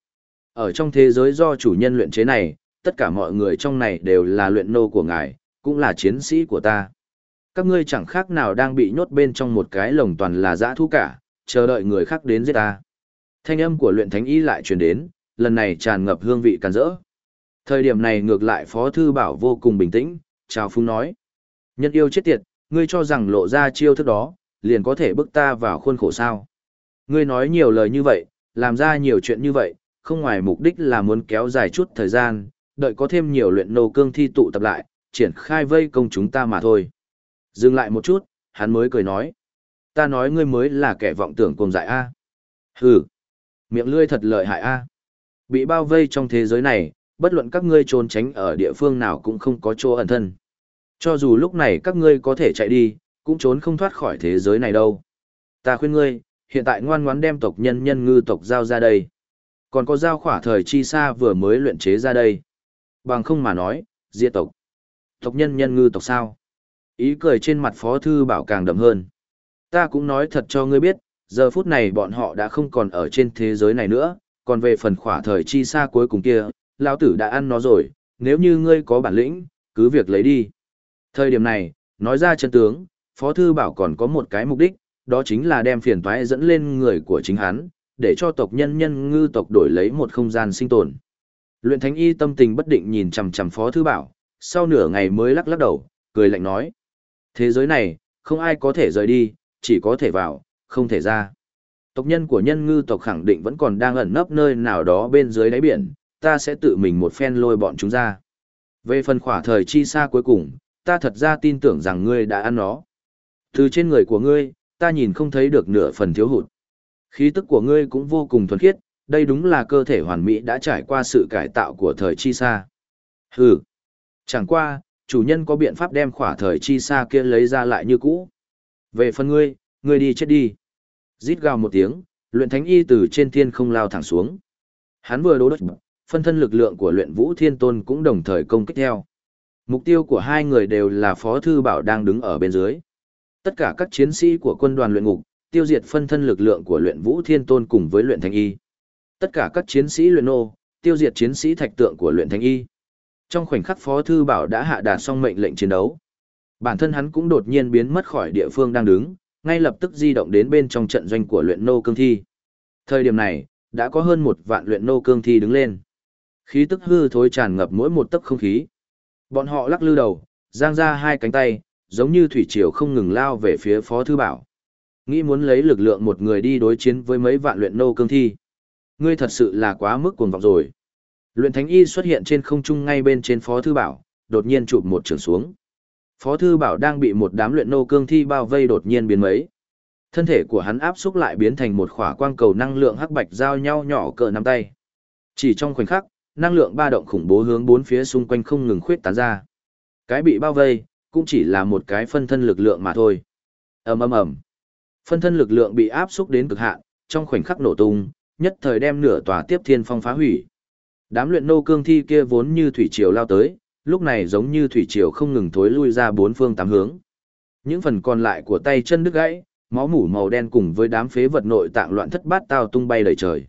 A: Ở trong thế giới do chủ nhân luyện chế này, tất cả mọi người trong này đều là luyện nô của ngài, cũng là chiến sĩ của ta. Các ngươi chẳng khác nào đang bị nhốt bên trong một cái lồng toàn là dã thú cả, chờ đợi người khác đến giết ta. Thanh âm của luyện thánh y lại truyền đến, lần này tràn ngập hương vị càn rỡ. Thời điểm này ngược lại Phó Thư Bảo vô cùng bình tĩnh, chào phung nói. Nhân yêu chết tiệt, ngươi cho rằng lộ ra chiêu thức đó, liền có thể bức ta vào khuôn khổ sao. Ngươi nói nhiều lời như vậy, làm ra nhiều chuyện như vậy, không ngoài mục đích là muốn kéo dài chút thời gian, đợi có thêm nhiều luyện nô cương thi tụ tập lại, triển khai vây công chúng ta mà thôi. Dừng lại một chút, hắn mới cười nói. Ta nói ngươi mới là kẻ vọng tưởng cùng dại A. Hừ, miệng lươi thật lợi hại A. Bị bao vây trong thế giới này, bất luận các ngươi trốn tránh ở địa phương nào cũng không có chỗ ẩn thân. Cho dù lúc này các ngươi có thể chạy đi, cũng trốn không thoát khỏi thế giới này đâu. Ta khuyên ngươi, hiện tại ngoan ngoãn đem tộc nhân nhân ngư tộc giao ra đây. Còn có giao khỏa thời chi xa vừa mới luyện chế ra đây. Bằng không mà nói, diệt tộc. Tộc nhân nhân ngư tộc sao? Ý cười trên mặt Phó Thư Bảo càng đậm hơn. Ta cũng nói thật cho ngươi biết, giờ phút này bọn họ đã không còn ở trên thế giới này nữa, còn về phần khỏa thời chi xa cuối cùng kia, lão tử đã ăn nó rồi, nếu như ngươi có bản lĩnh, cứ việc lấy đi. Thời điểm này, nói ra chân tướng, Phó Thư Bảo còn có một cái mục đích, đó chính là đem phiền toái dẫn lên người của chính hắn, để cho tộc nhân nhân ngư tộc đổi lấy một không gian sinh tồn. Luyện Thánh Y tâm tình bất định nhìn chằm chằm Phó Thư Bảo, sau nửa ngày mới lắc lắc đầu, cười lạnh nói. Thế giới này, không ai có thể rời đi, chỉ có thể vào, không thể ra. Tộc nhân của nhân ngư tộc khẳng định vẫn còn đang ẩn nấp nơi nào đó bên dưới đáy biển, ta sẽ tự mình một phen lôi bọn chúng ra. Về phần khỏa thời chi xa cuối cùng, ta thật ra tin tưởng rằng ngươi đã ăn nó. Từ trên người của ngươi, ta nhìn không thấy được nửa phần thiếu hụt. Khí tức của ngươi cũng vô cùng thuần khiết, đây đúng là cơ thể hoàn mỹ đã trải qua sự cải tạo của thời chi xa. Hừ. Chẳng qua, chủ nhân có biện pháp đem khỏa thời chi xa kia lấy ra lại như cũ. Về phần ngươi, ngươi đi chết đi. Rít gào một tiếng, luyện thánh y từ trên thiên không lao thẳng xuống. Hắn vừa đố đất, phân thân lực lượng của luyện vũ thiên tôn cũng đồng thời công kích theo. Mục tiêu của hai người đều là Phó Thư Bảo đang đứng ở bên dưới. Tất cả các chiến sĩ của quân đoàn luyện ngục, tiêu diệt phân thân lực lượng của luyện vũ thiên tôn cùng với luyện thánh y. Tất cả các chiến sĩ luyện nô, tiêu diệt chiến sĩ thạch tượng của luyện thánh y. Trong khoảnh khắc Phó Thư Bảo đã hạ đạt xong mệnh lệnh chiến đấu. Bản thân hắn cũng đột nhiên biến mất khỏi địa phương đang đứng, ngay lập tức di động đến bên trong trận doanh của luyện nô cương thi. Thời điểm này, đã có hơn một vạn luyện nô cương thi đứng lên. Khí tức hư thối tràn ngập mỗi một tấc không khí. Bọn họ lắc lư đầu, giang ra hai cánh tay, giống như thủy triều không ngừng lao về phía Phó Thư Bảo. Nghĩ muốn lấy lực lượng một người đi đối chiến với mấy vạn luyện nô cương thi. Ngươi thật sự là quá mức cuồng vọng rồi. Luyện Thánh Y xuất hiện trên không trung ngay bên trên Phó Thư Bảo, đột nhiên chụp một trường xuống. Phó thư bảo đang bị một đám luyện nô cương thi bao vây đột nhiên biến mấy. Thân thể của hắn áp xúc lại biến thành một khỏa quang cầu năng lượng hắc bạch giao nhau nhỏ cỡ nắm tay. Chỉ trong khoảnh khắc, năng lượng ba động khủng bố hướng bốn phía xung quanh không ngừng khuyết tán ra. Cái bị bao vây, cũng chỉ là một cái phân thân lực lượng mà thôi. ầm ầm ầm, phân thân lực lượng bị áp xúc đến cực hạn, trong khoảnh khắc nổ tung, nhất thời đem nửa tòa tiếp thiên phong phá hủy. Đám luyện nô cương thi kia vốn như thủy triều lao tới, lúc này giống như thủy triều không ngừng thối lui ra bốn phương tám hướng. Những phần còn lại của tay chân đứt gãy, máu mủ màu đen cùng với đám phế vật nội tạng loạn thất bát tao tung bay đầy trời.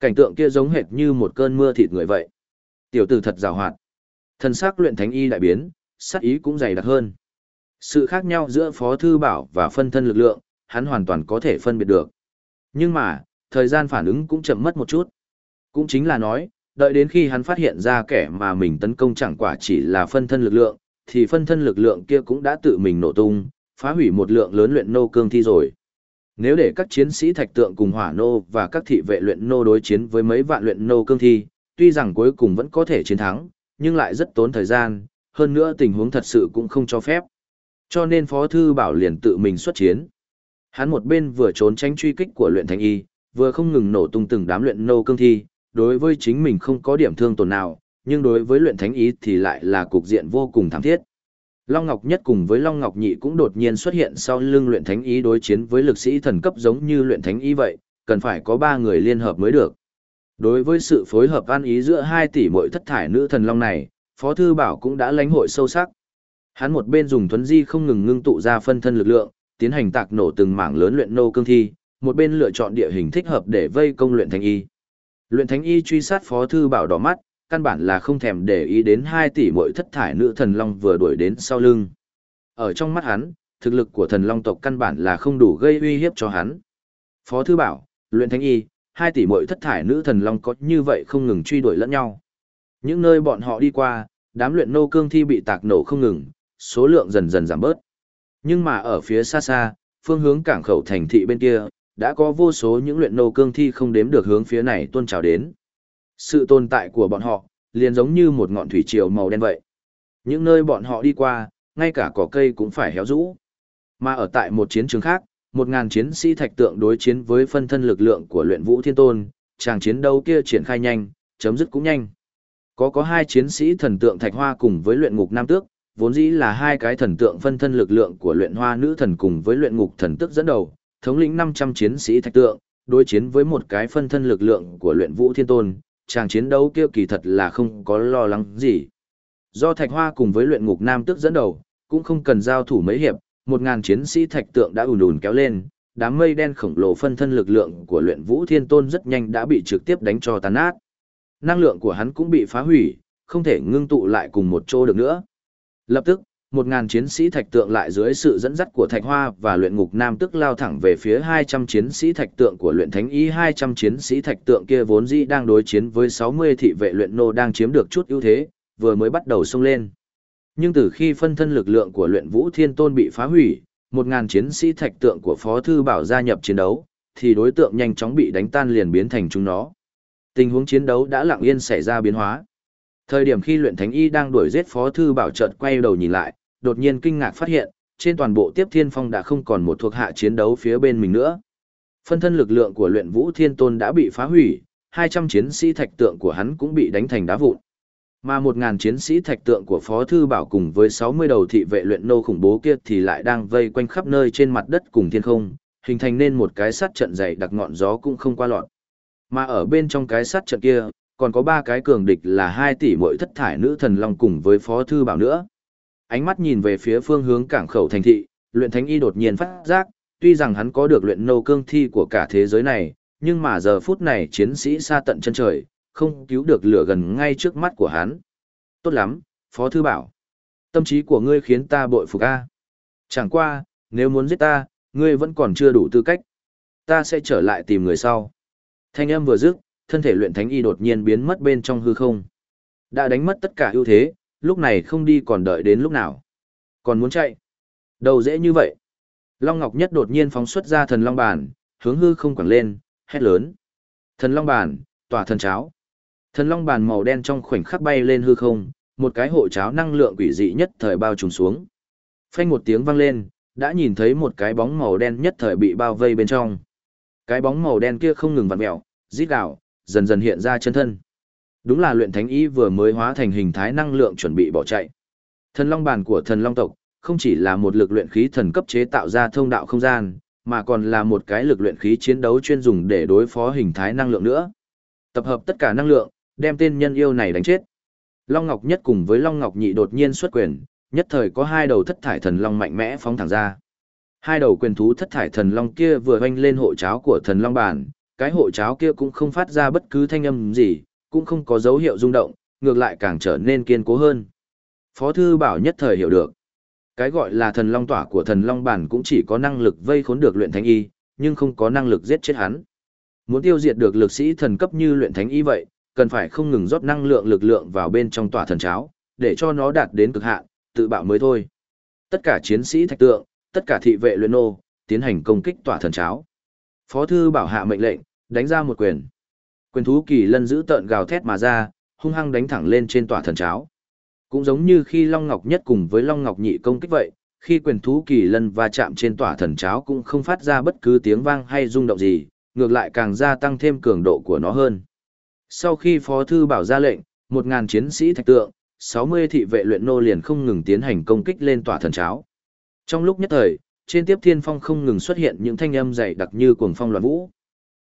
A: Cảnh tượng kia giống hệt như một cơn mưa thịt người vậy. Tiểu tử thật giàu hoạt. Thân xác luyện thánh y đại biến, sát ý cũng dày đặc hơn. Sự khác nhau giữa Phó Thư Bảo và phân thân lực lượng, hắn hoàn toàn có thể phân biệt được. Nhưng mà, thời gian phản ứng cũng chậm mất một chút. Cũng chính là nói, đợi đến khi hắn phát hiện ra kẻ mà mình tấn công chẳng quả chỉ là phân thân lực lượng, thì phân thân lực lượng kia cũng đã tự mình nổ tung, phá hủy một lượng lớn luyện nô cương thi rồi. Nếu để các chiến sĩ thạch tượng cùng hỏa nô và các thị vệ luyện nô đối chiến với mấy vạn luyện nô cương thi, tuy rằng cuối cùng vẫn có thể chiến thắng, nhưng lại rất tốn thời gian, hơn nữa tình huống thật sự cũng không cho phép. Cho nên Phó Thư Bảo liền tự mình xuất chiến. Hắn một bên vừa trốn tránh truy kích của luyện thánh y, vừa không ngừng nổ tung từng đám luyện nô cương thi, đối với chính mình không có điểm thương tổn nào, nhưng đối với luyện thánh ý thì lại là cục diện vô cùng thảm thiết. Long Ngọc Nhất cùng với Long Ngọc Nhị cũng đột nhiên xuất hiện sau lưng luyện thánh ý đối chiến với lực sĩ thần cấp giống như luyện thánh ý vậy, cần phải có ba người liên hợp mới được. Đối với sự phối hợp an ý giữa hai tỷ muội thất thải nữ thần long này, Phó Thư Bảo cũng đã lãnh hội sâu sắc. Hắn một bên dùng thuấn di không ngừng ngưng tụ ra phân thân lực lượng, tiến hành tạc nổ từng mảng lớn luyện nô cương thi, một bên lựa chọn địa hình thích hợp để vây công luyện thánh y. Luyện thánh y truy sát Phó Thư Bảo đỏ mắt, căn bản là không thèm để ý đến 2 tỷ mỗi thất thải nữ thần long vừa đuổi đến sau lưng. Ở trong mắt hắn, thực lực của thần long tộc căn bản là không đủ gây uy hiếp cho hắn. Phó Thư Bảo, luyện thánh y, 2 tỷ mỗi thất thải nữ thần long có như vậy không ngừng truy đuổi lẫn nhau. Những nơi bọn họ đi qua, đám luyện nô cương thi bị tạc nổ không ngừng, số lượng dần dần giảm bớt. Nhưng mà ở phía xa xa, phương hướng cảng khẩu thành thị bên kia, đã có vô số những luyện nô cương thi không đếm được hướng phía này tuôn trào đến. Sự tồn tại của bọn họ, liền giống như một ngọn thủy triều màu đen vậy. Những nơi bọn họ đi qua, ngay cả cỏ cây cũng phải héo rũ. Mà ở tại một chiến trường khác, một ngàn chiến sĩ thạch tượng đối chiến với phân thân lực lượng của luyện vũ thiên tôn, chàng chiến đấu kia triển khai nhanh, chấm dứt cũng nhanh. Có có hai chiến sĩ thần tượng thạch hoa cùng với luyện ngục nam tước, vốn dĩ là hai cái thần tượng phân thân lực lượng của luyện hoa nữ thần cùng với luyện ngục thần tước dẫn đầu, thống lĩnh 500 chiến sĩ thạch tượng, đối chiến với một cái phân thân lực lượng của luyện vũ thiên tôn, chàng chiến đấu kia kỳ thật là không có lo lắng gì. Do thạch hoa cùng với luyện ngục nam tước dẫn đầu, cũng không cần giao thủ mấy hiệp, một ngàn chiến sĩ thạch tượng đã ùn ùn kéo lên, đám mây đen khổng lồ phân thân lực lượng của luyện vũ thiên tôn rất nhanh đã bị trực tiếp đánh cho tàn nát. Năng lượng của hắn cũng bị phá hủy, không thể ngưng tụ lại cùng một chỗ được nữa. Lập tức, một ngàn chiến sĩ thạch tượng lại dưới sự dẫn dắt của thạch hoa và luyện ngục nam tức lao thẳng về phía 200 chiến sĩ thạch tượng của luyện thánh y 200 chiến sĩ thạch tượng kia vốn dĩ đang đối chiến với 60 thị vệ luyện nô đang chiếm được chút ưu thế, vừa mới bắt đầu xông lên. Nhưng từ khi phân thân lực lượng của luyện vũ thiên tôn bị phá hủy, một ngàn chiến sĩ thạch tượng của Phó Thư Bảo gia nhập chiến đấu, thì đối tượng nhanh chóng bị đánh tan liền biến thành chúng nó. Tình huống chiến đấu đã lặng yên xảy ra biến hóa. Thời điểm khi luyện thánh y đang đuổi giết Phó Thư Bảo chợt quay đầu nhìn lại, đột nhiên kinh ngạc phát hiện, trên toàn bộ tiếp thiên phong đã không còn một thuộc hạ chiến đấu phía bên mình nữa. Phân thân lực lượng của luyện vũ thiên tôn đã bị phá hủy, 200 chiến sĩ thạch tượng của hắn cũng bị đánh thành đá vụn. Mà 1.000 chiến sĩ thạch tượng của Phó Thư Bảo cùng với 60 đầu thị vệ luyện nô khủng bố kia thì lại đang vây quanh khắp nơi trên mặt đất cùng thiên không, hình thành nên một cái sát trận dày đặc ngọn gió cũng không qua lọt. Mà ở bên trong cái sát trận kia, còn có ba cái cường địch là 2 tỷ mỗi thất thải nữ thần long cùng với Phó Thư Bảo nữa. Ánh mắt nhìn về phía phương hướng cảng khẩu thành thị, luyện thánh y đột nhiên phát giác, tuy rằng hắn có được luyện nô cương thi của cả thế giới này, nhưng mà giờ phút này chiến sĩ xa tận chân trời, không cứu được lửa gần ngay trước mắt của hắn. Tốt lắm, Phó Thư Bảo. Tâm trí của ngươi khiến ta bội phục a. Chẳng qua, nếu muốn giết ta, ngươi vẫn còn chưa đủ tư cách. Ta sẽ trở lại tìm người sau. Thanh âm vừa dứt, thân thể luyện thánh y đột nhiên biến mất bên trong hư không. Đã đánh mất tất cả ưu thế, lúc này không đi còn đợi đến lúc nào. Còn muốn chạy. Đầu dễ như vậy. Long Ngọc Nhất đột nhiên phóng xuất ra thần long bàn, hướng hư không quẳng lên, hét lớn. Thần long bàn, tỏa thần cháo. Thần long bàn màu đen trong khoảnh khắc bay lên hư không, một cái hộ cháo năng lượng quỷ dị nhất thời bao trùm xuống. Phanh một tiếng vang lên, đã nhìn thấy một cái bóng màu đen nhất thời bị bao vây bên trong. Cái bóng màu đen kia không ngừng vặn mèo, rít gào, dần dần hiện ra chân thân. Đúng là luyện thánh y vừa mới hóa thành hình thái năng lượng chuẩn bị bỏ chạy. Thần long bản của thần long tộc, không chỉ là một lực luyện khí thần cấp chế tạo ra thông đạo không gian, mà còn là một cái lực luyện khí chiến đấu chuyên dùng để đối phó hình thái năng lượng nữa. Tập hợp tất cả năng lượng, đem tên nhân yêu này đánh chết. Long Ngọc Nhất cùng với Long Ngọc Nhị đột nhiên xuất quyền, nhất thời có hai đầu thất thải thần long mạnh mẽ phóng thẳng ra. Hai đầu quyền thú thất thải thần long kia vừa vanh lên hộ cháo của thần long bản, cái hộ cháo kia cũng không phát ra bất cứ thanh âm gì, cũng không có dấu hiệu rung động, ngược lại càng trở nên kiên cố hơn. Phó thư bảo nhất thời hiểu được. Cái gọi là thần long tỏa của thần long bản cũng chỉ có năng lực vây khốn được luyện thánh y, nhưng không có năng lực giết chết hắn. Muốn tiêu diệt được lực sĩ thần cấp như luyện thánh y vậy, cần phải không ngừng rót năng lượng lực lượng vào bên trong tỏa thần cháo, để cho nó đạt đến cực hạn, tự bạo mới thôi. Tất cả chiến sĩ thạch tượng, tất cả thị vệ luyện nô, tiến hành công kích tỏa thần cháo. Phó thư bảo hạ mệnh lệnh, đánh ra một quyền. Quyền thú kỳ lân giữ tợn gào thét mà ra, hung hăng đánh thẳng lên trên tòa thần cháo. Cũng giống như khi Long Ngọc nhất cùng với Long Ngọc nhị công kích vậy, khi quyền thú kỳ lân va chạm trên tòa thần cháo cũng không phát ra bất cứ tiếng vang hay rung động gì, ngược lại càng gia tăng thêm cường độ của nó hơn. Sau khi Phó Thư Bảo ra lệnh, 1.000 chiến sĩ thạch tượng, 60 thị vệ luyện nô liền không ngừng tiến hành công kích lên tòa thần cháo. Trong lúc nhất thời, trên tiếp thiên phong không ngừng xuất hiện những thanh âm dày đặc như cuồng phong loạn vũ.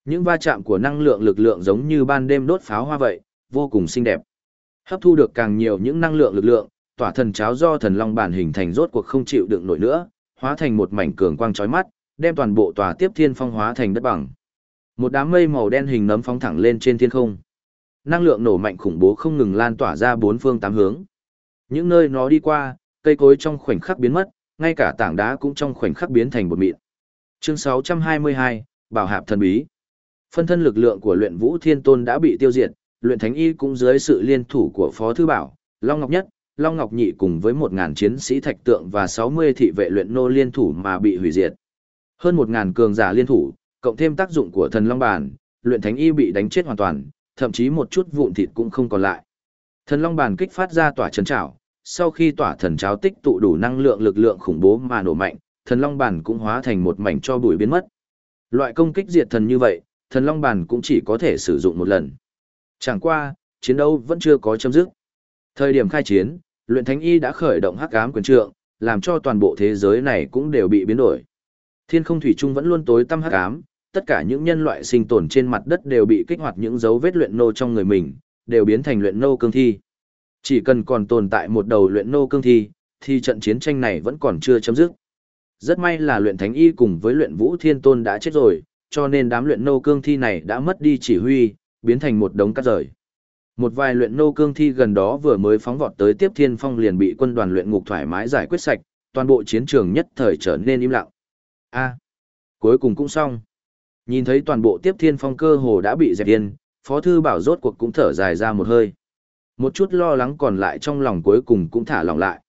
A: Những va chạm của năng lượng lực lượng giống như ban đêm đốt pháo hoa vậy, vô cùng xinh đẹp. Hấp thu được càng nhiều những năng lượng lực lượng, tỏa thần cháo do thần long bản hình thành rốt cuộc không chịu đựng nổi nữa, hóa thành một mảnh cường quang chói mắt, đem toàn bộ tòa tiếp thiên phong hóa thành đất bằng. Một đám mây màu đen hình nấm phóng thẳng lên trên thiên không. Năng lượng nổ mạnh khủng bố không ngừng lan tỏa ra bốn phương tám hướng. Những nơi nó đi qua, cây cối trong khoảnh khắc biến mất, ngay cả tảng đá cũng trong khoảnh khắc biến thành bột mịn. Chương 622, Bảo Hạp Thần Bí Phân thân lực lượng của luyện vũ thiên tôn đã bị tiêu diệt, luyện thánh y cũng dưới sự liên thủ của Phó Thư Bảo, Long Ngọc Nhất, Long Ngọc Nhị cùng với 1.000 chiến sĩ thạch tượng và 60 thị vệ luyện nô liên thủ mà bị hủy diệt. Hơn 1.000 cường giả liên thủ, cộng thêm tác dụng của thần Long Bản, luyện thánh y bị đánh chết hoàn toàn, thậm chí một chút vụn thịt cũng không còn lại. Thần Long Bản kích phát ra tỏa chấn trảo, sau khi tỏa thần cháo tích tụ đủ năng lượng lực lượng khủng bố mà nổ mạnh, thần Long Bản cũng hóa thành một mảnh cho bụi biến mất. Loại công kích diệt thần như vậy, thần Long Bàn cũng chỉ có thể sử dụng một lần. Chẳng qua, chiến đấu vẫn chưa có chấm dứt. Thời điểm khai chiến, luyện thánh y đã khởi động hắc ám quyền trượng, làm cho toàn bộ thế giới này cũng đều bị biến đổi. Thiên không thủy chung vẫn luôn tối tăm hắc ám, tất cả những nhân loại sinh tồn trên mặt đất đều bị kích hoạt những dấu vết luyện nô trong người mình, đều biến thành luyện nô cương thi. Chỉ cần còn tồn tại một đầu luyện nô cương thi, thì trận chiến tranh này vẫn còn chưa chấm dứt. Rất may là luyện thánh y cùng với luyện vũ thiên tôn đã chết rồi, cho nên đám luyện nô cương thi này đã mất đi chỉ huy, biến thành một đống cát rời. Một vài luyện nô cương thi gần đó vừa mới phóng vọt tới tiếp thiên phong liền bị quân đoàn luyện ngục thoải mái giải quyết sạch, toàn bộ chiến trường nhất thời trở nên im lặng. A, cuối cùng cũng xong. Nhìn thấy toàn bộ tiếp thiên phong cơ hồ đã bị dẹp yên, Phó Thư Bảo rốt cuộc cũng thở dài ra một hơi. Một chút lo lắng còn lại trong lòng cuối cùng cũng thả lòng lại.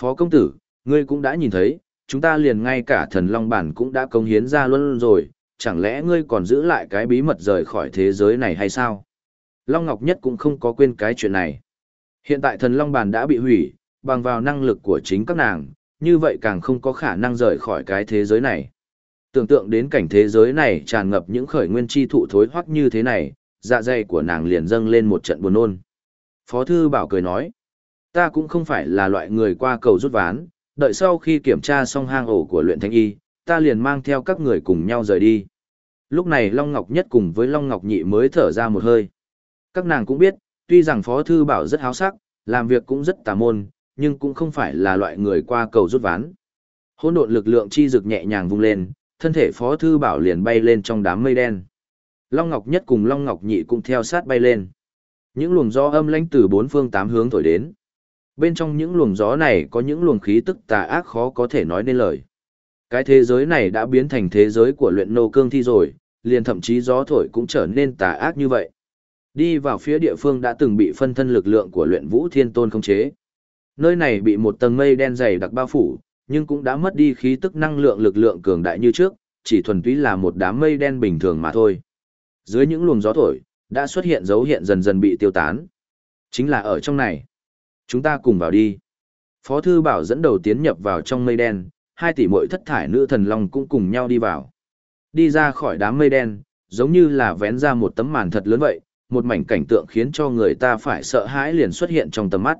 A: Phó công tử, ngươi cũng đã nhìn thấy, chúng ta liền ngay cả thần Long Bản cũng đã công hiến ra luôn rồi, chẳng lẽ ngươi còn giữ lại cái bí mật rời khỏi thế giới này hay sao? Long Ngọc Nhất cũng không có quên cái chuyện này. Hiện tại thần Long Bàn đã bị hủy, bằng vào năng lực của chính các nàng, như vậy càng không có khả năng rời khỏi cái thế giới này. Tưởng tượng đến cảnh thế giới này tràn ngập những khởi nguyên chi thụ thối hoắc như thế này, dạ dày của nàng liền dâng lên một trận buồn nôn. Phó Thư Bảo cười nói, ta cũng không phải là loại người qua cầu rút ván, đợi sau khi kiểm tra xong hang ổ của luyện thanh y, ta liền mang theo các người cùng nhau rời đi. Lúc này Long Ngọc Nhất cùng với Long Ngọc Nhị mới thở ra một hơi. Các nàng cũng biết, tuy rằng Phó Thư Bảo rất háo sắc, làm việc cũng rất tà môn, nhưng cũng không phải là loại người qua cầu rút ván. Hỗn độn lực lượng chi dực nhẹ nhàng vung lên, thân thể Phó Thư Bảo liền bay lên trong đám mây đen. Long Ngọc Nhất cùng Long Ngọc Nhị cũng theo sát bay lên. Những luồng gió âm lãnh từ bốn phương tám hướng thổi đến. Bên trong những luồng gió này có những luồng khí tức tà ác khó có thể nói nên lời. Cái thế giới này đã biến thành thế giới của luyện nô cương thi rồi, liền thậm chí gió thổi cũng trở nên tà ác như vậy. Đi vào phía địa phương đã từng bị phân thân lực lượng của luyện vũ thiên tôn khống chế. Nơi này bị một tầng mây đen dày đặc bao phủ, nhưng cũng đã mất đi khí tức năng lượng lực lượng cường đại như trước, chỉ thuần túy là một đám mây đen bình thường mà thôi. Dưới những luồng gió thổi, đã xuất hiện dấu hiện dần dần bị tiêu tán. Chính là ở trong này. Chúng ta cùng vào đi. Phó thư bảo dẫn đầu tiến nhập vào trong mây đen, hai tỷ muội thất thải nữ thần long cũng cùng nhau đi vào. Đi ra khỏi đám mây đen, giống như là vén ra một tấm màn thật lớn vậy, một mảnh cảnh tượng khiến cho người ta phải sợ hãi liền xuất hiện trong tầm mắt.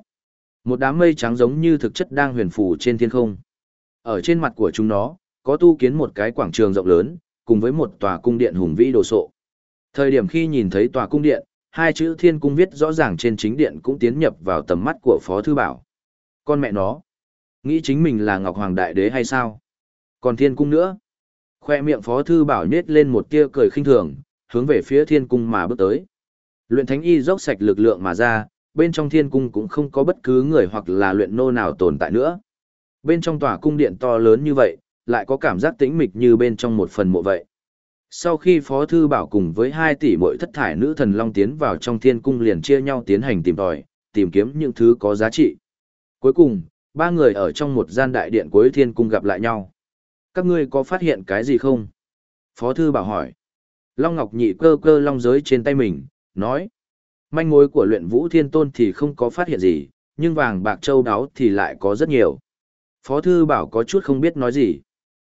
A: Một đám mây trắng giống như thực chất đang huyền phù trên thiên không. Ở trên mặt của chúng nó, có tu kiến một cái quảng trường rộng lớn, cùng với một tòa cung điện hùng vĩ đồ sộ. Thời điểm khi nhìn thấy tòa cung điện, hai chữ thiên cung viết rõ ràng trên chính điện cũng tiến nhập vào tầm mắt của Phó Thư Bảo. Con mẹ nó, nghĩ chính mình là Ngọc Hoàng Đại Đế hay sao? Còn thiên cung nữa? Khoe miệng Phó Thư Bảo nết lên một tia cười khinh thường, hướng về phía thiên cung mà bước tới. Luyện thánh y dốc sạch lực lượng mà ra, bên trong thiên cung cũng không có bất cứ người hoặc là luyện nô nào tồn tại nữa. Bên trong tòa cung điện to lớn như vậy, lại có cảm giác tĩnh mịch như bên trong một phần mộ vậy. Sau khi Phó Thư Bảo cùng với hai tỷ mội thất thải nữ thần long tiến vào trong thiên cung liền chia nhau tiến hành tìm tòi, tìm kiếm những thứ có giá trị. Cuối cùng, ba người ở trong một gian đại điện cuối thiên cung gặp lại nhau. Các ngươi có phát hiện cái gì không? Phó Thư Bảo hỏi. Long Ngọc nhị cơ cơ long giới trên tay mình, nói. Manh mối của luyện vũ thiên tôn thì không có phát hiện gì, nhưng vàng bạc châu đáo thì lại có rất nhiều. Phó Thư Bảo có chút không biết nói gì.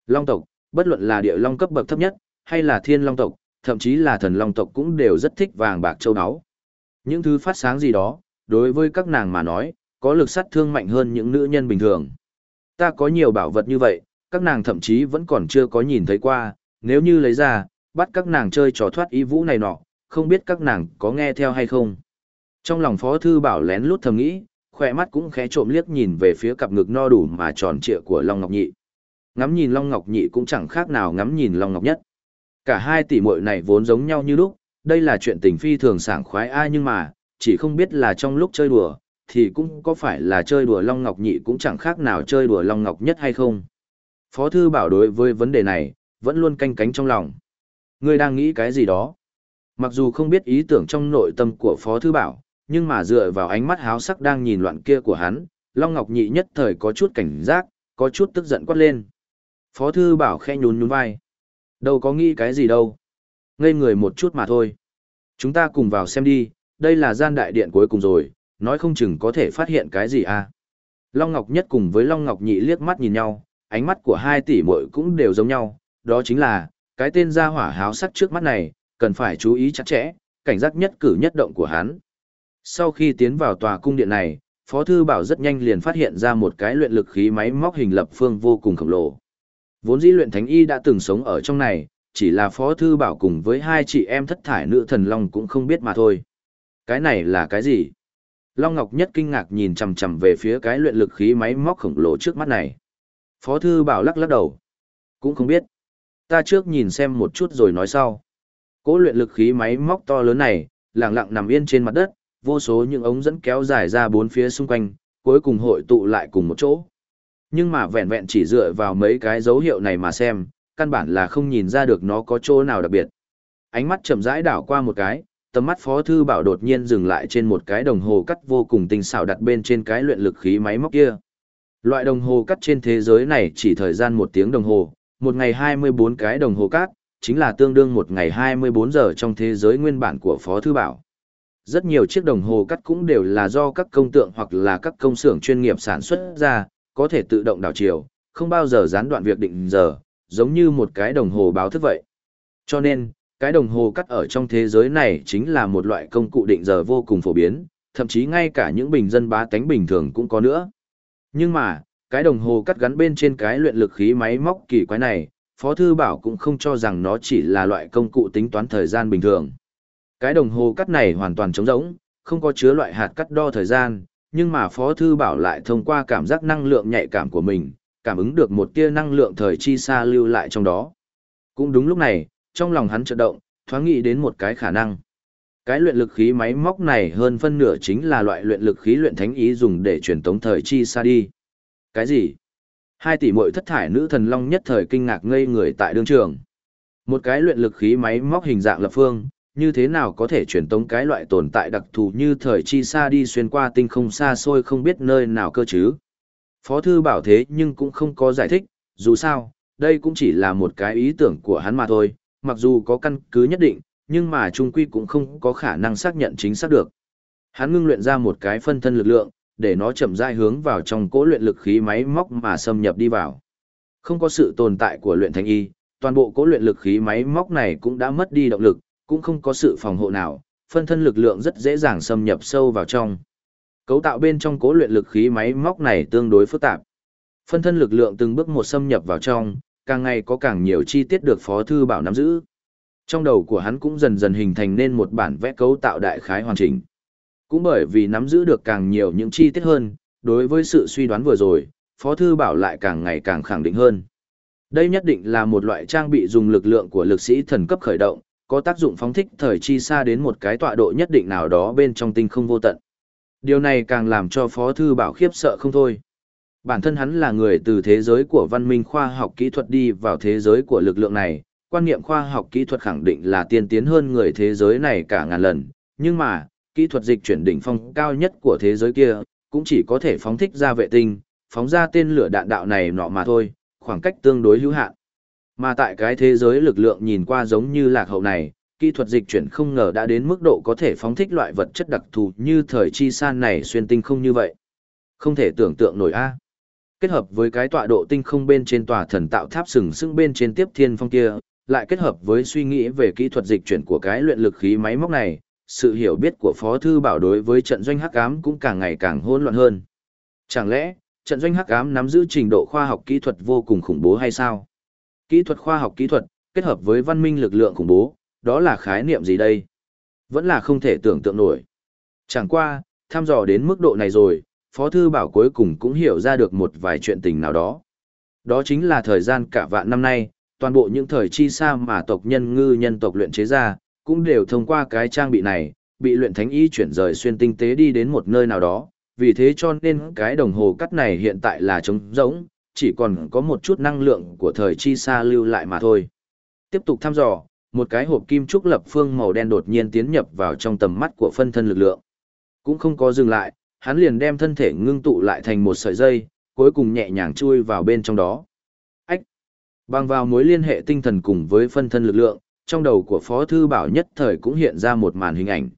A: Long tộc, bất luận là địa long cấp bậc thấp nhất, hay là thiên long tộc, thậm chí là thần long tộc cũng đều rất thích vàng bạc châu đáo. Những thứ phát sáng gì đó, đối với các nàng mà nói, có lực sát thương mạnh hơn những nữ nhân bình thường. Ta có nhiều bảo vật như vậy, các nàng thậm chí vẫn còn chưa có nhìn thấy qua, nếu như lấy ra, bắt các nàng chơi trò thoát ý vũ này nọ, không biết các nàng có nghe theo hay không. Trong lòng Phó Thư Bảo lén lút thầm nghĩ, khỏe mắt cũng khẽ trộm liếc nhìn về phía cặp ngực no đủ mà tròn trịa của Long Ngọc Nhị. Ngắm nhìn Long Ngọc Nhị cũng chẳng khác nào ngắm nhìn Long Ngọc Nhất. Cả hai tỷ muội này vốn giống nhau như lúc, đây là chuyện tình phi thường sảng khoái ai nhưng mà, chỉ không biết là trong lúc chơi đùa, thì cũng có phải là chơi đùa Long Ngọc Nhị cũng chẳng khác nào chơi đùa Long Ngọc Nhất hay không. Phó Thư Bảo đối với vấn đề này, vẫn luôn canh cánh trong lòng. Ngươi đang nghĩ cái gì đó? Mặc dù không biết ý tưởng trong nội tâm của Phó Thư Bảo, nhưng mà dựa vào ánh mắt háo sắc đang nhìn loạn kia của hắn, Long Ngọc Nhị nhất thời có chút cảnh giác, có chút tức giận quát lên. Phó Thư Bảo khẽ nhún nhún vai. Đâu có nghĩ cái gì đâu. Ngây người một chút mà thôi. Chúng ta cùng vào xem đi, đây là gian đại điện cuối cùng rồi, nói không chừng có thể phát hiện cái gì à. Long Ngọc Nhất cùng với Long Ngọc Nhị liếc mắt nhìn nhau, ánh mắt của hai tỷ muội cũng đều giống nhau, đó chính là, cái tên gia hỏa háo sắc trước mắt này, cần phải chú ý chặt chẽ, cảnh giác nhất cử nhất động của hắn. Sau khi tiến vào tòa cung điện này, Phó Thư Bảo rất nhanh liền phát hiện ra một cái luyện lực khí máy móc hình lập phương vô cùng khổng lồ. Vốn dĩ luyện thánh y đã từng sống ở trong này, chỉ là Phó Thư Bảo cùng với hai chị em thất thải nữ thần Long cũng không biết mà thôi. Cái này là cái gì? Long Ngọc Nhất kinh ngạc nhìn chằm chằm về phía cái luyện lực khí máy móc khổng lồ trước mắt này. Phó Thư Bảo lắc lắc đầu. Cũng không biết. Ta trước nhìn xem một chút rồi nói sau. Cố luyện lực khí máy móc to lớn này, lặng lặng nằm yên trên mặt đất, vô số những ống dẫn kéo dài ra bốn phía xung quanh, cuối cùng hội tụ lại cùng một chỗ. Nhưng mà vẹn vẹn chỉ dựa vào mấy cái dấu hiệu này mà xem, căn bản là không nhìn ra được nó có chỗ nào đặc biệt. Ánh mắt chậm rãi đảo qua một cái, tầm mắt Phó Thư Bảo đột nhiên dừng lại trên một cái đồng hồ cắt vô cùng tinh xảo đặt bên trên cái luyện lực khí máy móc kia. Loại đồng hồ cắt trên thế giới này chỉ thời gian một tiếng đồng hồ, một ngày 24 cái đồng hồ cắt, chính là tương đương một ngày 24 giờ trong thế giới nguyên bản của Phó Thư Bảo. Rất nhiều chiếc đồng hồ cắt cũng đều là do các công tượng hoặc là các công xưởng chuyên nghiệp sản xuất ra, có thể tự động đảo chiều, không bao giờ gián đoạn việc định giờ, giống như một cái đồng hồ báo thức vậy. Cho nên, cái đồng hồ cắt ở trong thế giới này chính là một loại công cụ định giờ vô cùng phổ biến, thậm chí ngay cả những bình dân bá tánh bình thường cũng có nữa. Nhưng mà, cái đồng hồ cắt gắn bên trên cái luyện lực khí máy móc kỳ quái này, Phó Thư Bảo cũng không cho rằng nó chỉ là loại công cụ tính toán thời gian bình thường. Cái đồng hồ cắt này hoàn toàn trống rỗng, không có chứa loại hạt cắt đo thời gian, nhưng mà Phó Thư Bảo lại thông qua cảm giác năng lượng nhạy cảm của mình, cảm ứng được một tia năng lượng thời chi xa lưu lại trong đó. Cũng đúng lúc này, trong lòng hắn chợt động, thoáng nghĩ đến một cái khả năng. Cái luyện lực khí máy móc này hơn phân nửa chính là loại luyện lực khí luyện thánh ý dùng để truyền tống thời chi xa đi. Cái gì? Hai tỷ muội thất thải nữ thần long nhất thời kinh ngạc ngây người tại đương trường. Một cái luyện lực khí máy móc hình dạng lập phương, như thế nào có thể truyền tống cái loại tồn tại đặc thù như thời chi xa đi xuyên qua tinh không xa xôi không biết nơi nào cơ chứ. Phó thư bảo thế nhưng cũng không có giải thích, dù sao, đây cũng chỉ là một cái ý tưởng của hắn mà thôi, mặc dù có căn cứ nhất định, nhưng mà trung quy cũng không có khả năng xác nhận chính xác được. Hắn ngưng luyện ra một cái phân thân lực lượng, để nó chậm rãi hướng vào trong cỗ luyện lực khí máy móc mà xâm nhập đi vào. Không có sự tồn tại của luyện thánh y, toàn bộ cỗ luyện lực khí máy móc này cũng đã mất đi động lực, cũng không có sự phòng hộ nào, phân thân lực lượng rất dễ dàng xâm nhập sâu vào trong. Cấu tạo bên trong cố luyện lực khí máy móc này tương đối phức tạp. Phân thân lực lượng từng bước một xâm nhập vào trong, càng ngày có càng nhiều chi tiết được Phó Thư Bảo nắm giữ. Trong đầu của hắn cũng dần dần hình thành nên một bản vẽ cấu tạo đại khái hoàn chỉnh. Cũng bởi vì nắm giữ được càng nhiều những chi tiết hơn, đối với sự suy đoán vừa rồi, Phó Thư Bảo lại càng ngày càng khẳng định hơn. Đây nhất định là một loại trang bị dùng lực lượng của lực sĩ thần cấp khởi động, có tác dụng phóng thích thời chi xa đến một cái tọa độ nhất định nào đó bên trong tinh không vô tận. Điều này càng làm cho Phó Thư Bảo khiếp sợ không thôi. Bản thân hắn là người từ thế giới của văn minh khoa học kỹ thuật đi vào thế giới của lực lượng này, quan niệm khoa học kỹ thuật khẳng định là tiên tiến hơn người thế giới này cả ngàn lần, nhưng mà, kỹ thuật dịch chuyển đỉnh phong cao nhất của thế giới kia, cũng chỉ có thể phóng thích ra vệ tinh, phóng ra tên lửa đạn đạo này nọ mà thôi, khoảng cách tương đối hữu hạn. Mà tại cái thế giới lực lượng nhìn qua giống như lạc hậu này, kỹ thuật dịch chuyển không ngờ đã đến mức độ có thể phóng thích loại vật chất đặc thù như thời chi san này xuyên tinh không như vậy. Không thể tưởng tượng nổi a. Kết hợp với cái tọa độ tinh không bên trên tòa thần tạo tháp sừng sững bên trên tiếp thiên phong kia, lại kết hợp với suy nghĩ về kỹ thuật dịch chuyển của cái luyện lực khí máy móc này, sự hiểu biết của Phó Thư Bảo đối với trận doanh hắc ám cũng càng ngày càng hỗn loạn hơn. Chẳng lẽ, trận doanh hắc ám nắm giữ trình độ khoa học kỹ thuật vô cùng khủng bố hay sao? Kỹ thuật khoa học kỹ thuật, kết hợp với văn minh lực lượng khủng bố, đó là khái niệm gì đây? Vẫn là không thể tưởng tượng nổi. Chẳng qua, tham dò đến mức độ này rồi, Phó Thư Bảo cuối cùng cũng hiểu ra được một vài chuyện tình nào đó. Đó chính là thời gian cả vạn năm nay, toàn bộ những thời chi xa mà tộc nhân ngư nhân tộc luyện chế ra, cũng đều thông qua cái trang bị này, bị luyện thánh y chuyển rời xuyên tinh tế đi đến một nơi nào đó, vì thế cho nên cái đồng hồ cắt này hiện tại là trống rỗng, chỉ còn có một chút năng lượng của thời chi xa lưu lại mà thôi. Tiếp tục thăm dò, một cái hộp kim trúc lập phương màu đen đột nhiên tiến nhập vào trong tầm mắt của phân thân lực lượng. Cũng không có dừng lại, hắn liền đem thân thể ngưng tụ lại thành một sợi dây, cuối cùng nhẹ nhàng chui vào bên trong đó. Ách! Bằng vào mối liên hệ tinh thần cùng với phân thân lực lượng, trong đầu của Phó Thư Bảo nhất thời cũng hiện ra một màn hình ảnh.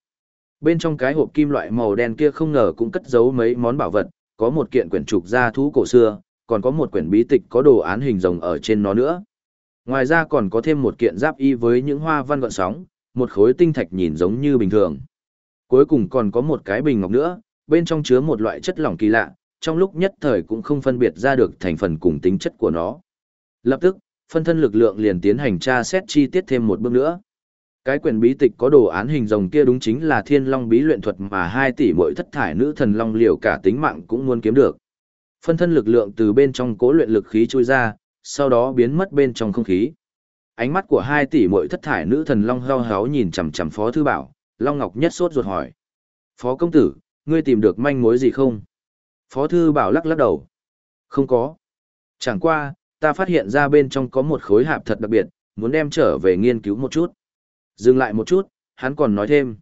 A: Bên trong cái hộp kim loại màu đen kia không ngờ cũng cất giấu mấy món bảo vật, có một kiện quyển trục gia thú cổ xưa, còn có một quyển bí tịch có đồ án hình rồng ở trên nó nữa. Ngoài ra còn có thêm một kiện giáp y với những hoa văn gọn sóng, một khối tinh thạch nhìn giống như bình thường. Cuối cùng còn có một cái bình ngọc nữa, bên trong chứa một loại chất lỏng kỳ lạ, trong lúc nhất thời cũng không phân biệt ra được thành phần cùng tính chất của nó. Lập tức, phân thân lực lượng liền tiến hành tra xét chi tiết thêm một bước nữa. Cái quyển bí tịch có đồ án hình rồng kia đúng chính là thiên long bí luyện thuật mà hai tỷ mỗi thất thải nữ thần long liều cả tính mạng cũng muốn kiếm được. Phân thân lực lượng từ bên trong cố luyện lực khí trôi ra, sau đó biến mất bên trong không khí. Ánh mắt của hai tỷ mỗi thất thải nữ thần long heo héo nhìn chằm chằm Phó Thư Bảo, Long Ngọc nhất sốt ruột hỏi. Phó công tử, ngươi tìm được manh mối gì không? Phó Thư Bảo lắc lắc đầu. Không có. Chẳng qua, ta phát hiện ra bên trong có một khối hạp thật đặc biệt, muốn đem trở về nghiên cứu một chút. Dừng lại một chút, hắn còn nói thêm.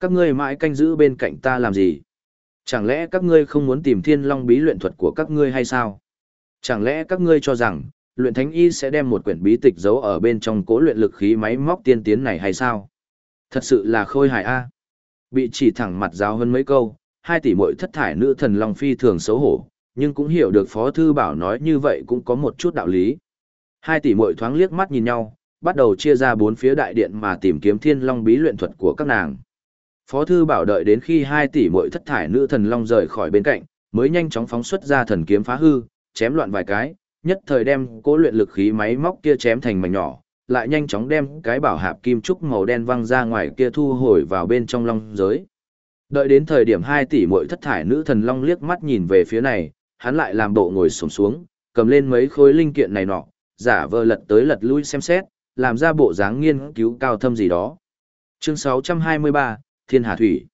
A: Các ngươi mãi canh giữ bên cạnh ta làm gì? Chẳng lẽ các ngươi không muốn tìm thiên long bí luyện thuật của các ngươi hay sao? Chẳng lẽ các ngươi cho rằng, luyện thánh y sẽ đem một quyển bí tịch giấu ở bên trong cố luyện lực khí máy móc tiên tiến này hay sao? Thật sự là khôi hài a. Bị chỉ thẳng mặt giáo hơn mấy câu, hai tỷ muội thất thải nữ thần long phi thường xấu hổ, nhưng cũng hiểu được Phó Thư Bảo nói như vậy cũng có một chút đạo lý. Hai tỷ muội thoáng liếc mắt nhìn nhau, bắt đầu chia ra bốn phía đại điện mà tìm kiếm thiên long bí luyện thuật của các nàng. Phó Thư Bảo đợi đến khi hai tỷ muội thất thải nữ thần long rời khỏi bên cạnh, mới nhanh chóng phóng xuất ra thần kiếm phá hư, chém loạn vài cái, nhất thời đem cố luyện lực khí máy móc kia chém thành mảnh nhỏ, lại nhanh chóng đem cái bảo hạp kim trúc màu đen văng ra ngoài kia thu hồi vào bên trong long giới. Đợi đến thời điểm 2 tỷ muội thất thải nữ thần long liếc mắt nhìn về phía này, hắn lại làm bộ ngồi xổm xuống, cầm lên mấy khối linh kiện này nọ, giả vờ lật tới lật lui xem xét, làm ra bộ dáng nghiên cứu cao thâm gì đó. Chương 623, Thiên Hà Thủy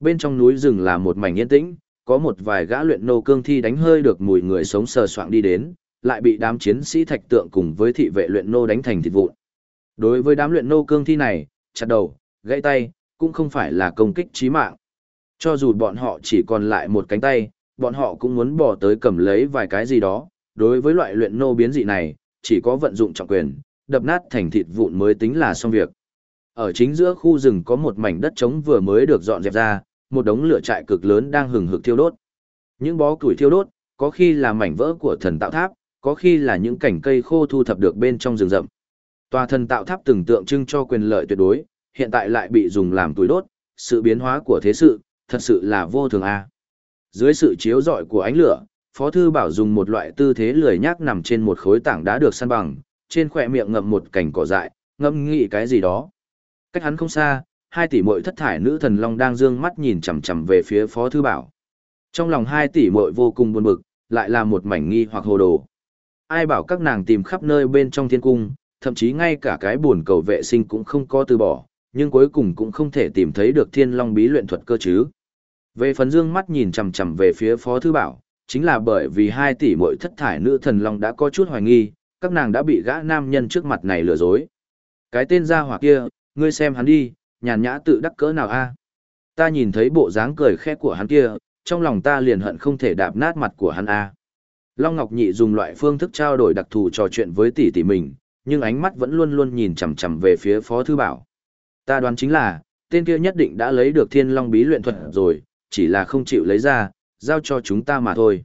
A: Bên trong núi rừng là một mảnh yên tĩnh, có một vài gã luyện nô cương thi đánh hơi được mùi người sống sờ soạng đi đến, lại bị đám chiến sĩ thạch tượng cùng với thị vệ luyện nô đánh thành thịt vụn. Đối với đám luyện nô cương thi này, chặt đầu, gãy tay, cũng không phải là công kích chí mạng. Cho dù bọn họ chỉ còn lại một cánh tay, bọn họ cũng muốn bỏ tới cầm lấy vài cái gì đó. Đối với loại luyện nô biến dị này, chỉ có vận dụng trọng quyền, đập nát thành thịt vụn mới tính là xong việc. Ở chính giữa khu rừng có một mảnh đất trống vừa mới được dọn dẹp ra, một đống lửa trại cực lớn đang hừng hực thiêu đốt. Những bó củi thiêu đốt, có khi là mảnh vỡ của thần tạo tháp, có khi là những cảnh cây khô thu thập được bên trong rừng rậm. Tòa thần tạo tháp từng tượng trưng cho quyền lợi tuyệt đối, hiện tại lại bị dùng làm tuổi đốt, sự biến hóa của thế sự, thật sự là vô thường a. Dưới sự chiếu rọi của ánh lửa, Phó Thư Bảo dùng một loại tư thế lười nhác nằm trên một khối tảng đá được săn bằng, trên khỏe miệng ngậm một cành cỏ dại, ngâm nghĩ cái gì đó. Cách hắn không xa, hai tỷ muội thất thải nữ thần long đang dương mắt nhìn chằm chằm về phía Phó Thư Bảo. Trong lòng hai tỷ muội vô cùng buồn bực, lại là một mảnh nghi hoặc hồ đồ. Ai bảo các nàng tìm khắp nơi bên trong thiên cung, thậm chí ngay cả cái buồn cầu vệ sinh cũng không có từ bỏ, nhưng cuối cùng cũng không thể tìm thấy được thiên long bí luyện thuật cơ chứ. Về phần dương mắt nhìn chằm chằm về phía Phó Thư Bảo, chính là bởi vì hai tỷ muội thất thải nữ thần long đã có chút hoài nghi, các nàng đã bị gã nam nhân trước mặt này lừa dối. Cái tên gia hỏa kia, ngươi xem hắn đi, nhàn nhã tự đắc cỡ nào a Ta nhìn thấy bộ dáng cười khẽ của hắn kia, trong lòng ta liền hận không thể đạp nát mặt của hắn a Long Ngọc Nhị dùng loại phương thức trao đổi đặc thù trò chuyện với tỷ tỷ mình, nhưng ánh mắt vẫn luôn luôn nhìn chằm chằm về phía Phó Thư Bảo. Ta đoán chính là, tên kia nhất định đã lấy được thiên long bí luyện thuật rồi, chỉ là không chịu lấy ra, giao cho chúng ta mà thôi.